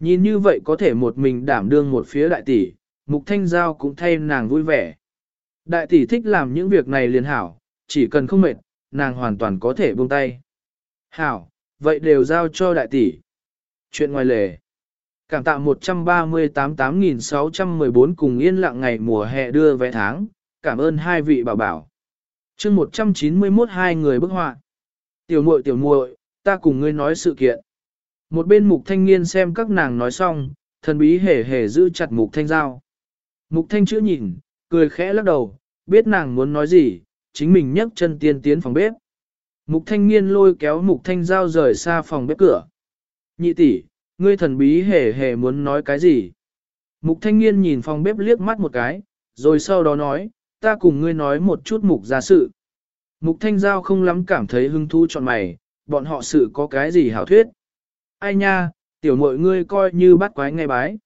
Nhìn như vậy có thể một mình đảm đương một phía đại tỷ, mục thanh giao cũng thay nàng vui vẻ. Đại tỷ thích làm những việc này liền hảo, chỉ cần không mệt, nàng hoàn toàn có thể buông tay. Hảo, vậy đều giao cho đại tỷ. Chuyện ngoài lề. Cảm tạ 138-8614 cùng yên lặng ngày mùa hè đưa vé tháng, cảm ơn hai vị bảo bảo. chương 191 hai người bức họa. Tiểu muội tiểu muội, ta cùng ngươi nói sự kiện. Một bên mục thanh niên xem các nàng nói xong, thần bí hề hề giữ chặt mục thanh giao. Mục thanh chữ nhìn, cười khẽ lắc đầu, biết nàng muốn nói gì, chính mình nhấc chân tiên tiến phòng bếp. Mục thanh niên lôi kéo mục thanh giao rời xa phòng bếp cửa. Nhị tỷ, ngươi thần bí hề hề muốn nói cái gì? Mục thanh niên nhìn phòng bếp liếc mắt một cái, rồi sau đó nói, ta cùng ngươi nói một chút mục gia sự. Mục thanh giao không lắm cảm thấy hứng thú chọn mày, bọn họ sự có cái gì hảo thuyết. Ai nha, tiểu mội ngươi coi như bắt quái ngay bái.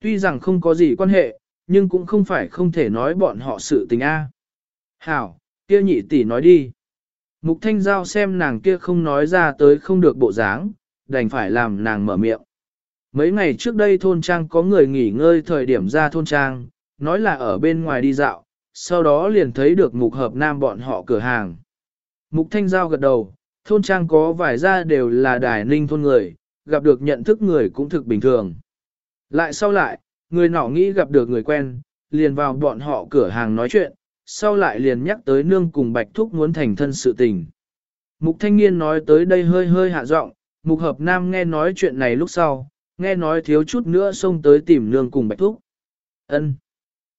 Tuy rằng không có gì quan hệ, nhưng cũng không phải không thể nói bọn họ sự tình A. Hảo, kia nhị tỷ nói đi. Mục thanh giao xem nàng kia không nói ra tới không được bộ dáng, đành phải làm nàng mở miệng. Mấy ngày trước đây thôn trang có người nghỉ ngơi thời điểm ra thôn trang, nói là ở bên ngoài đi dạo, sau đó liền thấy được mục hợp nam bọn họ cửa hàng. Mục thanh giao gật đầu, thôn trang có vài gia đều là đài ninh thôn người, gặp được nhận thức người cũng thực bình thường. Lại sau lại, người nọ nghĩ gặp được người quen, liền vào bọn họ cửa hàng nói chuyện, sau lại liền nhắc tới nương cùng bạch thúc muốn thành thân sự tình. Mục thanh niên nói tới đây hơi hơi hạ giọng, mục hợp nam nghe nói chuyện này lúc sau, nghe nói thiếu chút nữa xông tới tìm nương cùng bạch thúc. ân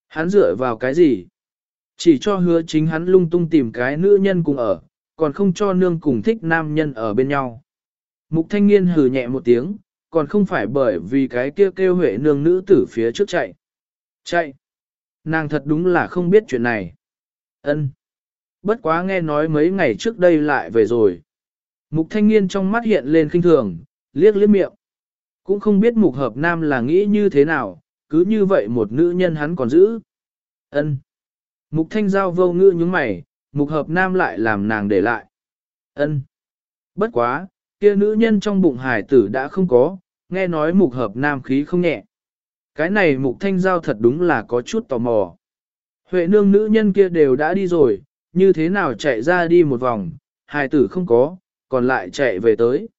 Hắn dựa vào cái gì? Chỉ cho hứa chính hắn lung tung tìm cái nữ nhân cùng ở, còn không cho nương cùng thích nam nhân ở bên nhau. Mục thanh niên hừ nhẹ một tiếng, còn không phải bởi vì cái kia kêu, kêu huệ nương nữ tử phía trước chạy. Chạy! Nàng thật đúng là không biết chuyện này. ân Bất quá nghe nói mấy ngày trước đây lại về rồi. Mục thanh niên trong mắt hiện lên khinh thường, liếc liếc miệng. Cũng không biết mục hợp nam là nghĩ như thế nào, cứ như vậy một nữ nhân hắn còn giữ. ân Mục thanh giao vô ngữ những mày, mục hợp nam lại làm nàng để lại. ân Bất quá, kia nữ nhân trong bụng hải tử đã không có, nghe nói mục hợp nam khí không nhẹ. Cái này mục thanh giao thật đúng là có chút tò mò. Huệ nương nữ nhân kia đều đã đi rồi, như thế nào chạy ra đi một vòng, hải tử không có, còn lại chạy về tới.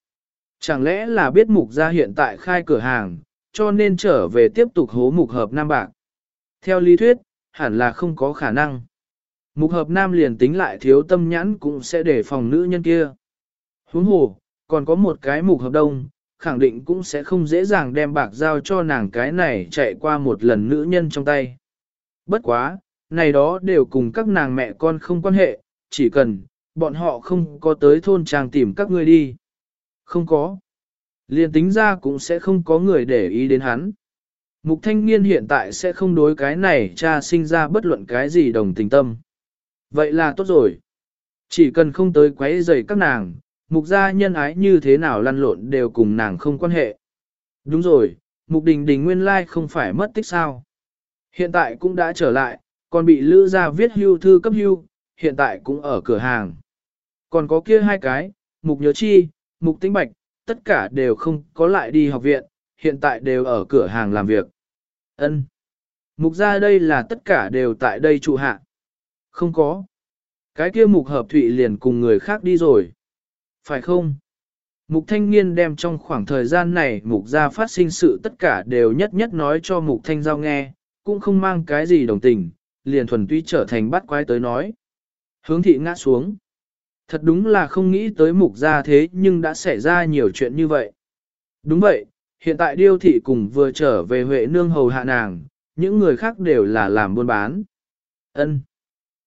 Chẳng lẽ là biết mục gia hiện tại khai cửa hàng, cho nên trở về tiếp tục hố mục hợp nam bạc. Theo lý thuyết, hẳn là không có khả năng. Mục hợp nam liền tính lại thiếu tâm nhãn cũng sẽ để phòng nữ nhân kia. Huống hồ, còn có một cái mục hợp đông, khẳng định cũng sẽ không dễ dàng đem bạc giao cho nàng cái này chạy qua một lần nữ nhân trong tay. Bất quá, này đó đều cùng các nàng mẹ con không quan hệ, chỉ cần, bọn họ không có tới thôn trang tìm các ngươi đi. Không có. Liên tính ra cũng sẽ không có người để ý đến hắn. Mục thanh niên hiện tại sẽ không đối cái này cha sinh ra bất luận cái gì đồng tình tâm. Vậy là tốt rồi. Chỉ cần không tới quấy rầy các nàng, mục gia nhân ái như thế nào lăn lộn đều cùng nàng không quan hệ. Đúng rồi, mục đình đình nguyên lai không phải mất tích sao. Hiện tại cũng đã trở lại, còn bị lữ gia viết hưu thư cấp hưu, hiện tại cũng ở cửa hàng. Còn có kia hai cái, mục nhớ chi, mục tĩnh bạch, tất cả đều không có lại đi học viện, hiện tại đều ở cửa hàng làm việc. Ân. Mục ra đây là tất cả đều tại đây trụ hạ. Không có. Cái kia mục hợp thụy liền cùng người khác đi rồi. Phải không? Mục thanh niên đem trong khoảng thời gian này mục ra phát sinh sự tất cả đều nhất nhất nói cho mục thanh giao nghe, cũng không mang cái gì đồng tình, liền thuần tuy trở thành bắt quái tới nói. Hướng thị ngã xuống. Thật đúng là không nghĩ tới mục gia thế nhưng đã xảy ra nhiều chuyện như vậy. Đúng vậy, hiện tại điêu thị cùng vừa trở về Huệ Nương hầu hạ nàng, những người khác đều là làm buôn bán. Ân,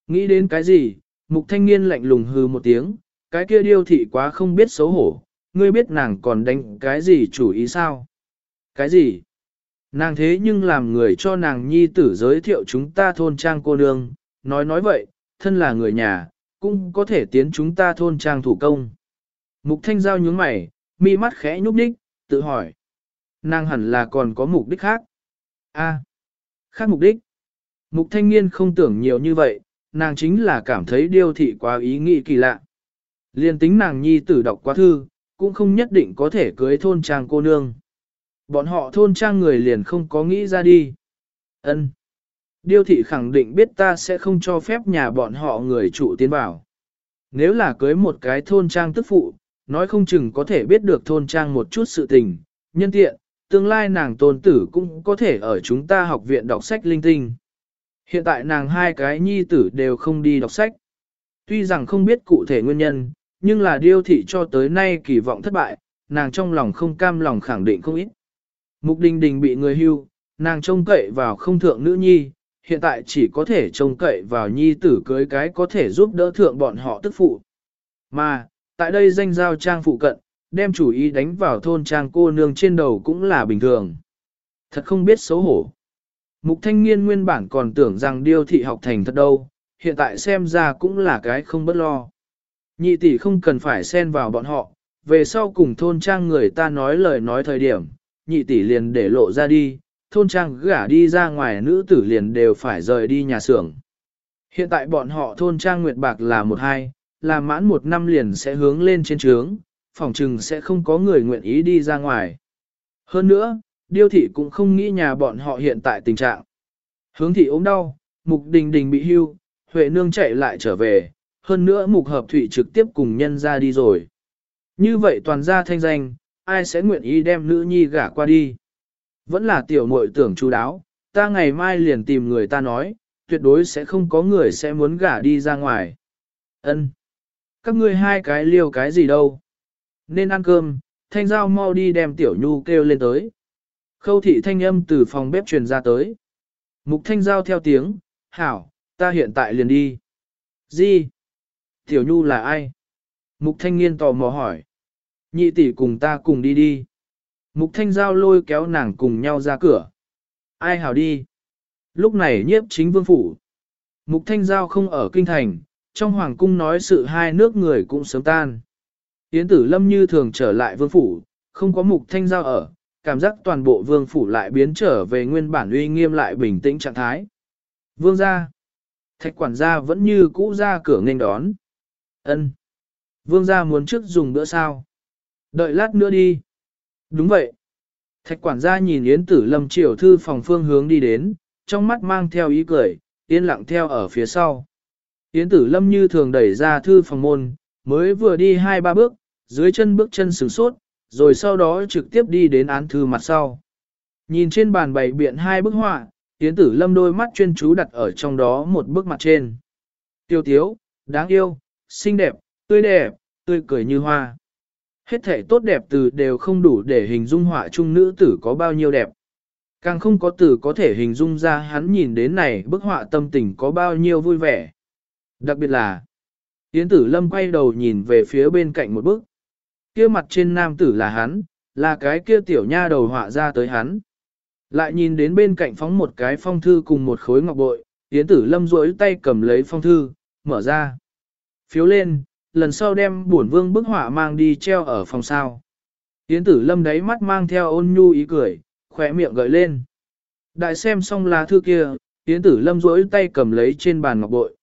Nghĩ đến cái gì, mục thanh niên lạnh lùng hư một tiếng, cái kia điêu thị quá không biết xấu hổ, ngươi biết nàng còn đánh cái gì chủ ý sao? Cái gì? Nàng thế nhưng làm người cho nàng nhi tử giới thiệu chúng ta thôn trang cô nương, nói nói vậy, thân là người nhà, cũng có thể tiến chúng ta thôn trang thủ công. Mục thanh giao nhướng mày, mi mắt khẽ nhúc nhích, tự hỏi. Nàng hẳn là còn có mục đích khác. A, khác mục đích. Mục thanh niên không tưởng nhiều như vậy, nàng chính là cảm thấy điêu thị quá ý nghĩ kỳ lạ. Liên tính nàng nhi tử đọc quá thư, cũng không nhất định có thể cưới thôn trang cô nương. Bọn họ thôn trang người liền không có nghĩ ra đi. Ân. Điêu thị khẳng định biết ta sẽ không cho phép nhà bọn họ người chủ tiến vào. Nếu là cưới một cái thôn trang tức phụ, nói không chừng có thể biết được thôn trang một chút sự tình, nhân tiện, tương lai nàng tôn tử cũng có thể ở chúng ta học viện đọc sách linh tinh. Hiện tại nàng hai cái nhi tử đều không đi đọc sách. Tuy rằng không biết cụ thể nguyên nhân, nhưng là điêu thị cho tới nay kỳ vọng thất bại, nàng trong lòng không cam lòng khẳng định không ít. Mục đình đình bị người hưu, nàng trông cậy vào không thượng nữ nhi, hiện tại chỉ có thể trông cậy vào nhi tử cưới cái có thể giúp đỡ thượng bọn họ tức phụ. Mà, tại đây danh giao trang phụ cận, đem chủ ý đánh vào thôn trang cô nương trên đầu cũng là bình thường. Thật không biết xấu hổ. Mục thanh niên nguyên bản còn tưởng rằng điêu thị học thành thật đâu, hiện tại xem ra cũng là cái không bất lo. Nhị tỷ không cần phải xen vào bọn họ, về sau cùng thôn trang người ta nói lời nói thời điểm, nhị tỷ liền để lộ ra đi, thôn trang gả đi ra ngoài nữ tử liền đều phải rời đi nhà xưởng. Hiện tại bọn họ thôn trang nguyệt bạc là một hai, là mãn một năm liền sẽ hướng lên trên trướng, phòng trừng sẽ không có người nguyện ý đi ra ngoài. Hơn nữa, điêu thị cũng không nghĩ nhà bọn họ hiện tại tình trạng. Hướng thị ốm đau, mục đình đình bị hưu, Huệ nương chạy lại trở về, hơn nữa mục hợp thủy trực tiếp cùng nhân ra đi rồi. Như vậy toàn gia thanh danh, ai sẽ nguyện ý đem nữ nhi gả qua đi. Vẫn là tiểu muội tưởng chú đáo, ta ngày mai liền tìm người ta nói, tuyệt đối sẽ không có người sẽ muốn gả đi ra ngoài. Ân, Các ngươi hai cái liêu cái gì đâu? Nên ăn cơm, thanh giao mau đi đem tiểu nhu kêu lên tới. Khâu thị thanh âm từ phòng bếp truyền ra tới. Mục thanh giao theo tiếng, hảo, ta hiện tại liền đi. Gì? Tiểu nhu là ai? Mục thanh niên tò mò hỏi. Nhị tỷ cùng ta cùng đi đi. Mục thanh giao lôi kéo nàng cùng nhau ra cửa. Ai hào đi? Lúc này nhiếp chính vương phủ. Mục thanh giao không ở kinh thành, trong hoàng cung nói sự hai nước người cũng sớm tan. Yến tử lâm như thường trở lại vương phủ, không có mục thanh giao ở, cảm giác toàn bộ vương phủ lại biến trở về nguyên bản uy nghiêm lại bình tĩnh trạng thái. Vương gia, thạch quản gia vẫn như cũ ra cửa nghênh đón. Ân, Vương gia muốn trước dùng bữa sao? Đợi lát nữa đi. Đúng vậy. Thạch quản gia nhìn Yến tử lâm triều thư phòng phương hướng đi đến, trong mắt mang theo ý cười, yên lặng theo ở phía sau. Yến tử lâm như thường đẩy ra thư phòng môn, mới vừa đi hai ba bước, dưới chân bước chân sửng sốt, rồi sau đó trực tiếp đi đến án thư mặt sau. Nhìn trên bàn bày biện hai bức họa, Yến tử lâm đôi mắt chuyên chú đặt ở trong đó một bức mặt trên. Tiêu tiếu, đáng yêu, xinh đẹp, tươi đẹp, tươi cười như hoa. Hết thể tốt đẹp từ đều không đủ để hình dung họa chung nữ tử có bao nhiêu đẹp. Càng không có từ có thể hình dung ra hắn nhìn đến này bức họa tâm tình có bao nhiêu vui vẻ. Đặc biệt là, Yến tử lâm quay đầu nhìn về phía bên cạnh một bức. Kia mặt trên nam tử là hắn, là cái kia tiểu nha đầu họa ra tới hắn. Lại nhìn đến bên cạnh phóng một cái phong thư cùng một khối ngọc bội, Yến tử lâm rỗi tay cầm lấy phong thư, mở ra. Phiếu lên, lần sau đem bổn vương bức họa mang đi treo ở phòng sao. Yến tử lâm đáy mắt mang theo ôn nhu ý cười, khỏe miệng gợi lên. Đại xem xong lá thư kia, Yến tử lâm rỗi tay cầm lấy trên bàn ngọc bội.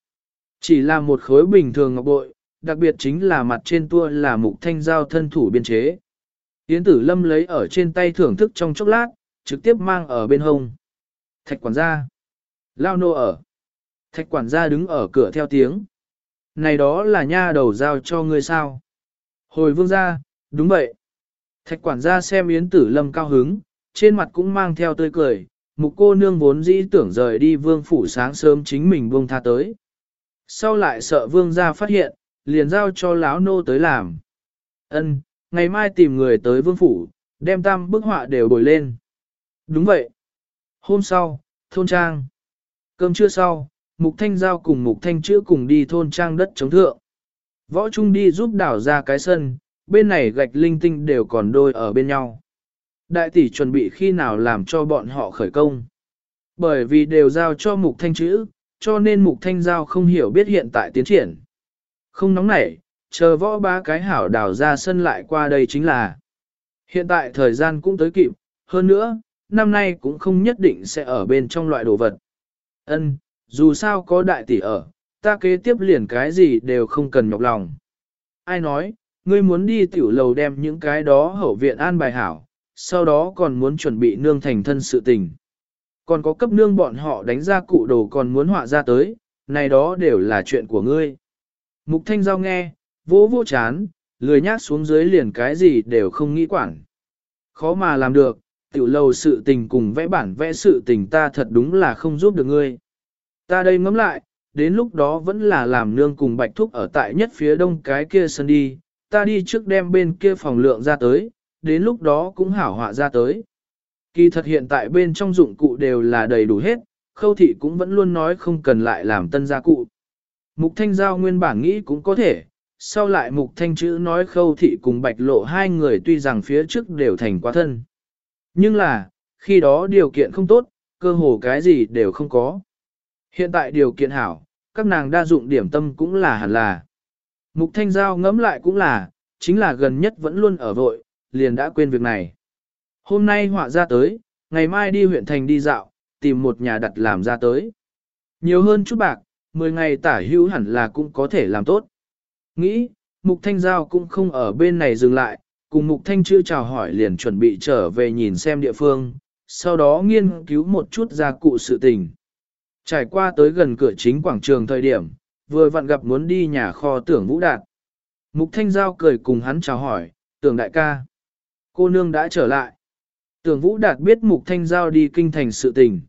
Chỉ là một khối bình thường ngọc bội, đặc biệt chính là mặt trên tua là mục thanh giao thân thủ biên chế. Yến tử lâm lấy ở trên tay thưởng thức trong chốc lát, trực tiếp mang ở bên hông. Thạch quản gia. Lao nô ở. Thạch quản gia đứng ở cửa theo tiếng. Này đó là nha đầu giao cho ngươi sao? Hồi vương gia, đúng vậy. Thạch quản gia xem Yến Tử Lâm cao hứng, trên mặt cũng mang theo tươi cười, mục cô nương vốn dĩ tưởng rời đi vương phủ sáng sớm chính mình buông tha tới. Sau lại sợ vương gia phát hiện, liền giao cho lão nô tới làm. Ân, ngày mai tìm người tới vương phủ, đem tam bức họa đều bồi lên. Đúng vậy. Hôm sau, thôn trang. Cơm trưa sau, Mục Thanh Giao cùng Mục Thanh Chữa cùng đi thôn trang đất chống thượng. Võ Trung đi giúp đảo ra cái sân, bên này gạch linh tinh đều còn đôi ở bên nhau. Đại tỷ chuẩn bị khi nào làm cho bọn họ khởi công. Bởi vì đều giao cho Mục Thanh Chữ, cho nên Mục Thanh Giao không hiểu biết hiện tại tiến triển. Không nóng nảy, chờ võ ba cái hảo đảo ra sân lại qua đây chính là. Hiện tại thời gian cũng tới kịp, hơn nữa, năm nay cũng không nhất định sẽ ở bên trong loại đồ vật. Ân, dù sao có đại tỷ ở, ta kế tiếp liền cái gì đều không cần nhọc lòng. Ai nói, ngươi muốn đi tiểu lầu đem những cái đó hậu viện an bài hảo, sau đó còn muốn chuẩn bị nương thành thân sự tình. Còn có cấp nương bọn họ đánh ra cụ đồ còn muốn họa ra tới, này đó đều là chuyện của ngươi. Mục thanh giao nghe, vỗ vỗ chán, lười nhác xuống dưới liền cái gì đều không nghĩ quản. Khó mà làm được, tiểu lầu sự tình cùng vẽ bản vẽ sự tình ta thật đúng là không giúp được ngươi. Ta đây ngẫm lại, đến lúc đó vẫn là làm nương cùng bạch thúc ở tại nhất phía đông cái kia sân đi, ta đi trước đem bên kia phòng lượng ra tới, đến lúc đó cũng hảo họa ra tới. Kỳ thật hiện tại bên trong dụng cụ đều là đầy đủ hết, khâu thị cũng vẫn luôn nói không cần lại làm tân gia cụ. Mục thanh giao nguyên bản nghĩ cũng có thể, sau lại mục thanh chữ nói khâu thị cùng bạch lộ hai người tuy rằng phía trước đều thành quá thân. Nhưng là, khi đó điều kiện không tốt, cơ hồ cái gì đều không có. Hiện tại điều kiện hảo, các nàng đa dụng điểm tâm cũng là hẳn là. Mục thanh giao ngẫm lại cũng là, chính là gần nhất vẫn luôn ở vội, liền đã quên việc này. Hôm nay họa ra tới, ngày mai đi huyện thành đi dạo, tìm một nhà đặt làm ra tới. Nhiều hơn chút bạc, 10 ngày tả hữu hẳn là cũng có thể làm tốt. Nghĩ, Mục Thanh Giao cũng không ở bên này dừng lại, cùng Mục Thanh chưa chào hỏi liền chuẩn bị trở về nhìn xem địa phương, sau đó nghiên cứu một chút ra cụ sự tình. Trải qua tới gần cửa chính quảng trường thời điểm, vừa vặn gặp muốn đi nhà kho tưởng Vũ Đạt. Mục Thanh Giao cười cùng hắn chào hỏi, tưởng đại ca. Cô nương đã trở lại. Tưởng Vũ Đạt biết Mục Thanh Giao đi kinh thành sự tình.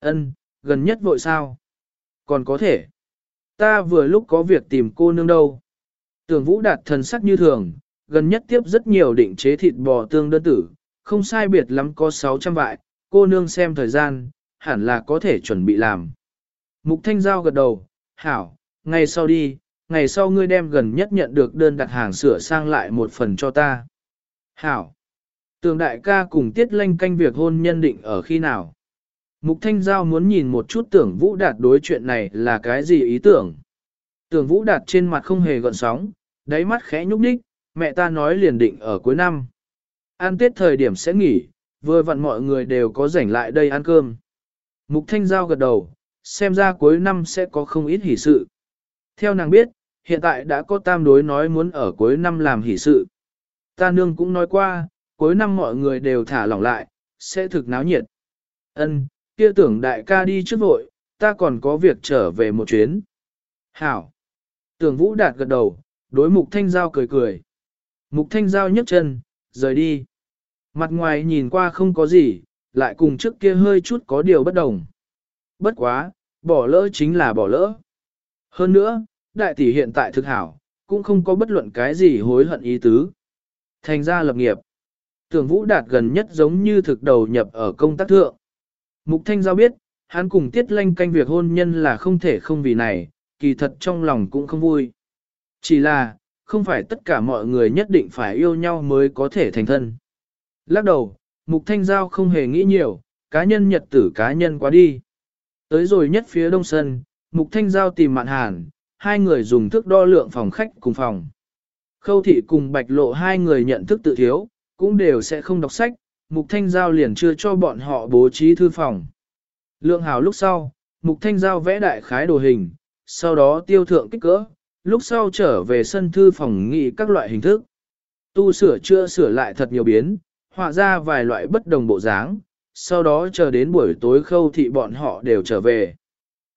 Ân, gần nhất vội sao? Còn có thể. Ta vừa lúc có việc tìm cô nương đâu. Tưởng Vũ Đạt thần sắc như thường, gần nhất tiếp rất nhiều định chế thịt bò tương đơn tử, không sai biệt lắm có 600 vại, cô nương xem thời gian, hẳn là có thể chuẩn bị làm. Mục Thanh Giao gật đầu, hảo, ngày sau đi, ngày sau ngươi đem gần nhất nhận được đơn đặt hàng sửa sang lại một phần cho ta. Hảo, tường đại ca cùng tiết lanh canh việc hôn nhân định ở khi nào. Mục Thanh Giao muốn nhìn một chút tưởng Vũ Đạt đối chuyện này là cái gì ý tưởng. Tưởng Vũ Đạt trên mặt không hề gợn sóng, đáy mắt khẽ nhúc nhích, mẹ ta nói liền định ở cuối năm. Ăn Tết thời điểm sẽ nghỉ, vừa vặn mọi người đều có rảnh lại đây ăn cơm. Mục Thanh Giao gật đầu, xem ra cuối năm sẽ có không ít hỷ sự. Theo nàng biết, hiện tại đã có tam đối nói muốn ở cuối năm làm hỷ sự. Ta nương cũng nói qua, cuối năm mọi người đều thả lỏng lại, sẽ thực náo nhiệt. Ân, kia tưởng đại ca đi trước vội, ta còn có việc trở về một chuyến. Hảo. Tưởng vũ đạt gật đầu, đối mục thanh giao cười cười. Mục thanh giao nhấc chân, rời đi. Mặt ngoài nhìn qua không có gì, lại cùng trước kia hơi chút có điều bất đồng. Bất quá, bỏ lỡ chính là bỏ lỡ. Hơn nữa, đại tỷ hiện tại thực hảo, cũng không có bất luận cái gì hối hận ý tứ. Thành ra lập nghiệp. Tưởng Vũ Đạt gần nhất giống như thực đầu nhập ở công tác thượng. Mục Thanh Giao biết, hắn cùng Tiết Lanh canh việc hôn nhân là không thể không vì này, kỳ thật trong lòng cũng không vui. Chỉ là, không phải tất cả mọi người nhất định phải yêu nhau mới có thể thành thân. Lắc đầu, Mục Thanh Giao không hề nghĩ nhiều, cá nhân nhật tử cá nhân quá đi. Tới rồi nhất phía đông sân, Mục Thanh Giao tìm Mạn Hàn, hai người dùng thước đo lượng phòng khách cùng phòng. Khâu thị cùng Bạch Lộ hai người nhận thức tự thiếu, cũng đều sẽ không đọc sách, Mục Thanh Giao liền chưa cho bọn họ bố trí thư phòng. Lượng hào lúc sau, Mục Thanh Giao vẽ đại khái đồ hình, sau đó tiêu thượng kích cỡ, lúc sau trở về sân thư phòng nghị các loại hình thức. Tu sửa chưa sửa lại thật nhiều biến, họa ra vài loại bất đồng bộ dáng, sau đó chờ đến buổi tối khâu thị bọn họ đều trở về.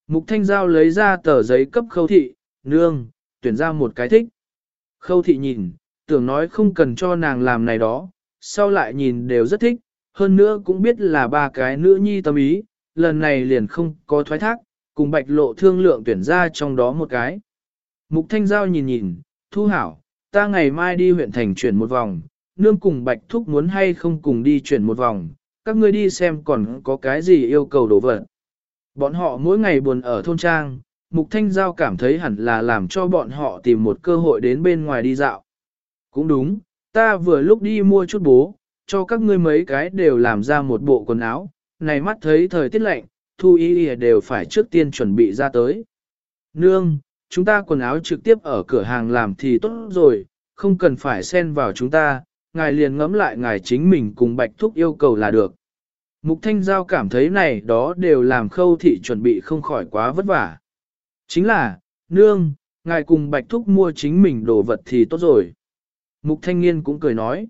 Mục Thanh Giao lấy ra tờ giấy cấp khâu thị, nương, tuyển ra một cái thích. Khâu thị nhìn, tưởng nói không cần cho nàng làm này đó, sau lại nhìn đều rất thích, hơn nữa cũng biết là ba cái nữ nhi tâm ý, lần này liền không có thoái thác, cùng bạch lộ thương lượng tuyển ra trong đó một cái. Mục Thanh Giao nhìn nhìn, thu hảo, ta ngày mai đi huyện thành chuyển một vòng, nương cùng bạch thúc muốn hay không cùng đi chuyển một vòng, các ngươi đi xem còn có cái gì yêu cầu đồ vật. Bọn họ mỗi ngày buồn ở thôn trang, Mục Thanh Giao cảm thấy hẳn là làm cho bọn họ tìm một cơ hội đến bên ngoài đi dạo. Cũng đúng, ta vừa lúc đi mua chút bố, cho các ngươi mấy cái đều làm ra một bộ quần áo, này mắt thấy thời tiết lạnh, thu y đều phải trước tiên chuẩn bị ra tới. Nương, chúng ta quần áo trực tiếp ở cửa hàng làm thì tốt rồi, không cần phải xen vào chúng ta, ngài liền ngẫm lại ngài chính mình cùng bạch thúc yêu cầu là được. Mục Thanh Giao cảm thấy này đó đều làm khâu thị chuẩn bị không khỏi quá vất vả. Chính là, nương, ngài cùng bạch thúc mua chính mình đồ vật thì tốt rồi. Mục thanh niên cũng cười nói.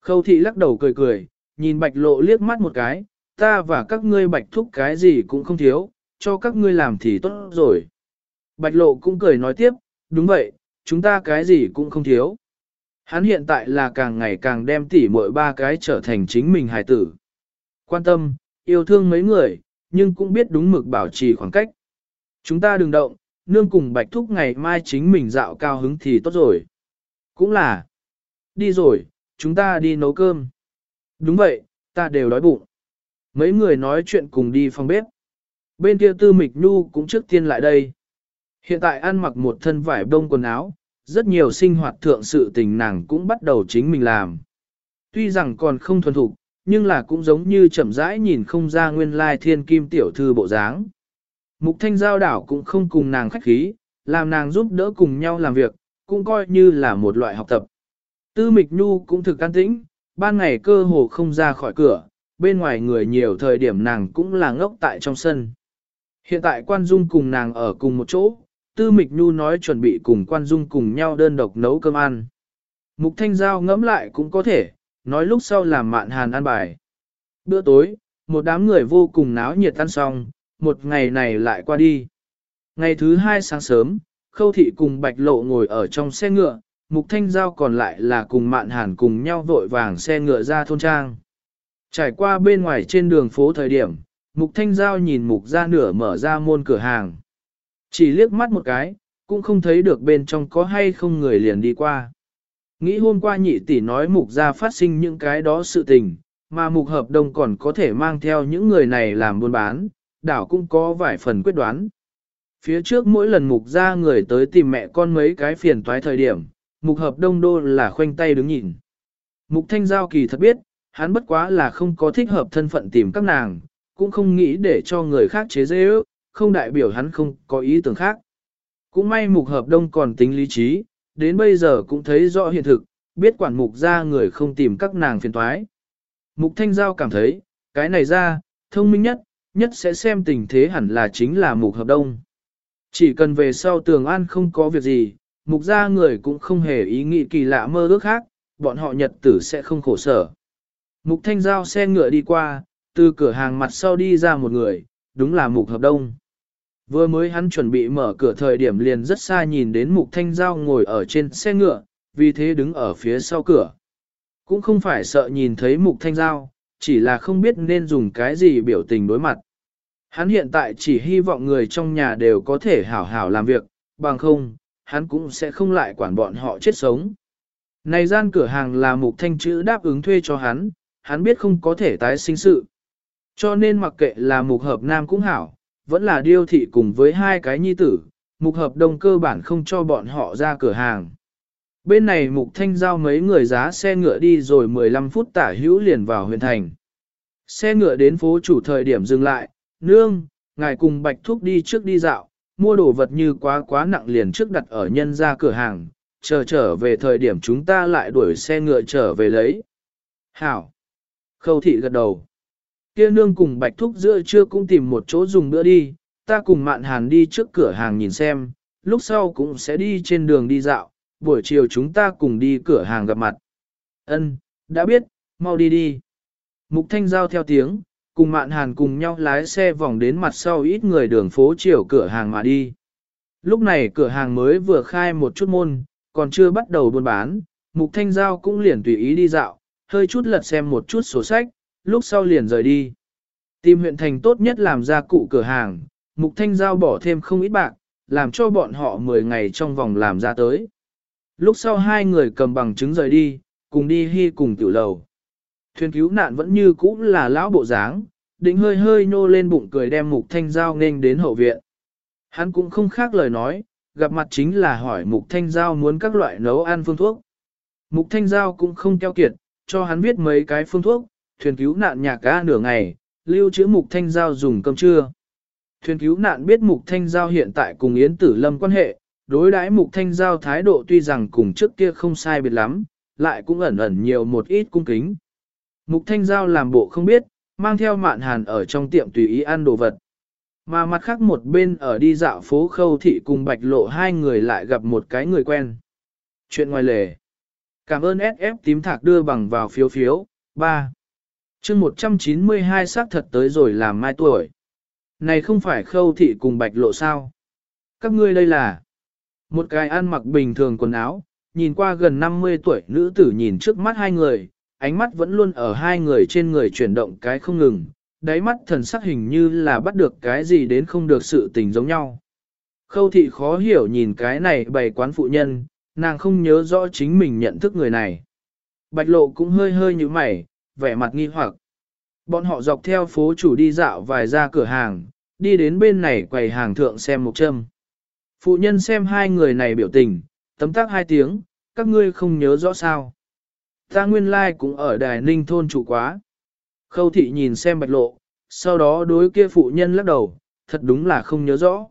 Khâu thị lắc đầu cười cười, nhìn bạch lộ liếc mắt một cái, ta và các ngươi bạch thúc cái gì cũng không thiếu, cho các ngươi làm thì tốt rồi. Bạch lộ cũng cười nói tiếp, đúng vậy, chúng ta cái gì cũng không thiếu. Hắn hiện tại là càng ngày càng đem tỉ mỗi ba cái trở thành chính mình hài tử. Quan tâm, yêu thương mấy người, nhưng cũng biết đúng mực bảo trì khoảng cách. Chúng ta đừng động, nương cùng bạch thúc ngày mai chính mình dạo cao hứng thì tốt rồi. Cũng là, đi rồi, chúng ta đi nấu cơm. Đúng vậy, ta đều đói bụng. Mấy người nói chuyện cùng đi phòng bếp. Bên kia tư mịch nu cũng trước tiên lại đây. Hiện tại ăn mặc một thân vải đông quần áo, rất nhiều sinh hoạt thượng sự tình nàng cũng bắt đầu chính mình làm. Tuy rằng còn không thuần thục, nhưng là cũng giống như chậm rãi nhìn không ra nguyên lai thiên kim tiểu thư bộ dáng. Mục thanh giao đảo cũng không cùng nàng khách khí, làm nàng giúp đỡ cùng nhau làm việc, cũng coi như là một loại học tập. Tư mịch nhu cũng thực can tĩnh, ban ngày cơ hồ không ra khỏi cửa, bên ngoài người nhiều thời điểm nàng cũng là ngốc tại trong sân. Hiện tại quan dung cùng nàng ở cùng một chỗ, tư mịch nhu nói chuẩn bị cùng quan dung cùng nhau đơn độc nấu cơm ăn. Mục thanh giao ngẫm lại cũng có thể, nói lúc sau làm mạn hàn ăn bài. Bữa tối, một đám người vô cùng náo nhiệt ăn xong, một ngày này lại qua đi. Ngày thứ hai sáng sớm, khâu thị cùng bạch lộ ngồi ở trong xe ngựa, mục thanh giao còn lại là cùng mạn hàn cùng nhau vội vàng xe ngựa ra thôn trang. Trải qua bên ngoài trên đường phố thời điểm, mục thanh giao nhìn mục ra nửa mở ra môn cửa hàng. Chỉ liếc mắt một cái, cũng không thấy được bên trong có hay không người liền đi qua. Nghĩ hôm qua nhị tỷ nói mục ra phát sinh những cái đó sự tình, mà mục hợp đồng còn có thể mang theo những người này làm buôn bán, đảo cũng có vài phần quyết đoán. Phía trước mỗi lần mục ra người tới tìm mẹ con mấy cái phiền toái thời điểm, mục hợp đông đô là khoanh tay đứng nhìn. Mục thanh giao kỳ thật biết, hắn bất quá là không có thích hợp thân phận tìm các nàng, cũng không nghĩ để cho người khác chế dễ ước, không đại biểu hắn không có ý tưởng khác. Cũng may mục hợp đông còn tính lý trí, đến bây giờ cũng thấy rõ hiện thực, biết quản mục ra người không tìm các nàng phiền toái. Mục thanh giao cảm thấy, cái này ra, thông minh nhất, nhất sẽ xem tình thế hẳn là chính là mục hợp đông. Chỉ cần về sau tường an không có việc gì, mục ra người cũng không hề ý nghĩ kỳ lạ mơ ước khác, bọn họ nhật tử sẽ không khổ sở. Mục thanh giao xe ngựa đi qua, từ cửa hàng mặt sau đi ra một người, đúng là mục hợp đông. Vừa mới hắn chuẩn bị mở cửa thời điểm liền rất xa nhìn đến mục thanh giao ngồi ở trên xe ngựa, vì thế đứng ở phía sau cửa. Cũng không phải sợ nhìn thấy mục thanh giao, chỉ là không biết nên dùng cái gì biểu tình đối mặt. Hắn hiện tại chỉ hy vọng người trong nhà đều có thể hảo hảo làm việc, bằng không, hắn cũng sẽ không lại quản bọn họ chết sống. Này gian cửa hàng là mục thanh chữ đáp ứng thuê cho hắn, hắn biết không có thể tái sinh sự. Cho nên mặc kệ là mục hợp nam cũng hảo, vẫn là điêu thị cùng với hai cái nhi tử, mục hợp đồng cơ bản không cho bọn họ ra cửa hàng. Bên này mục thanh giao mấy người giá xe ngựa đi rồi 15 phút tả hữu liền vào huyện thành. Xe ngựa đến phố chủ thời điểm dừng lại, nương, ngài cùng bạch thuốc đi trước đi dạo, mua đồ vật như quá quá nặng liền trước đặt ở nhân ra cửa hàng, chờ trở về thời điểm chúng ta lại đuổi xe ngựa trở về lấy. Hảo! Khâu thị gật đầu. Kia nương cùng bạch thúc giữa trưa cũng tìm một chỗ dùng bữa đi, ta cùng mạn hàn đi trước cửa hàng nhìn xem, lúc sau cũng sẽ đi trên đường đi dạo, buổi chiều chúng ta cùng đi cửa hàng gặp mặt. Ân, đã biết, mau đi đi. Mục thanh giao theo tiếng, cùng mạn hàn cùng nhau lái xe vòng đến mặt sau ít người đường phố chiều cửa hàng mà đi. Lúc này cửa hàng mới vừa khai một chút môn, còn chưa bắt đầu buôn bán, mục thanh giao cũng liền tùy ý đi dạo, hơi chút lật xem một chút sổ sách, lúc sau liền rời đi. Tìm huyện thành tốt nhất làm ra cụ cửa hàng, mục thanh giao bỏ thêm không ít bạc, làm cho bọn họ 10 ngày trong vòng làm ra tới. Lúc sau hai người cầm bằng chứng rời đi, cùng đi hy cùng tiểu lầu. Thuyền cứu nạn vẫn như cũ là lão bộ dáng, định hơi hơi nô lên bụng cười đem mục thanh giao nên đến hậu viện. Hắn cũng không khác lời nói, gặp mặt chính là hỏi mục thanh giao muốn các loại nấu ăn phương thuốc. Mục thanh giao cũng không keo kiệt, cho hắn viết mấy cái phương thuốc, thuyền cứu nạn nhà cá nửa ngày, lưu trữ mục thanh giao dùng cơm trưa. Thuyền cứu nạn biết mục thanh giao hiện tại cùng Yến Tử Lâm quan hệ, đối đãi mục thanh giao thái độ tuy rằng cùng trước kia không sai biệt lắm, lại cũng ẩn ẩn nhiều một ít cung kính. Mục thanh giao làm bộ không biết, mang theo mạn hàn ở trong tiệm tùy ý ăn đồ vật. Mà mặt khác một bên ở đi dạo phố khâu thị cùng bạch lộ hai người lại gặp một cái người quen. Chuyện ngoài lề. Cảm ơn SF tím thạc đưa bằng vào phiếu phiếu. 3 chương 192 xác thật tới rồi làm mai tuổi. Này không phải khâu thị cùng bạch lộ sao? Các ngươi đây là một cái ăn mặc bình thường quần áo, nhìn qua gần 50 tuổi nữ tử nhìn trước mắt hai người, ánh mắt vẫn luôn ở hai người trên người chuyển động cái không ngừng, đáy mắt thần sắc hình như là bắt được cái gì đến không được sự tình giống nhau. Khâu thị khó hiểu nhìn cái này bày quán phụ nhân, nàng không nhớ rõ chính mình nhận thức người này. Bạch lộ cũng hơi hơi như mày, vẻ mặt nghi hoặc. Bọn họ dọc theo phố chủ đi dạo vài ra cửa hàng, đi đến bên này quầy hàng thượng xem một châm. Phụ nhân xem hai người này biểu tình, tấm tắc hai tiếng, các ngươi không nhớ rõ sao. Ta nguyên lai like cũng ở đài ninh thôn chủ quá. Khâu thị nhìn xem bạch lộ, sau đó đối kia phụ nhân lắc đầu, thật đúng là không nhớ rõ.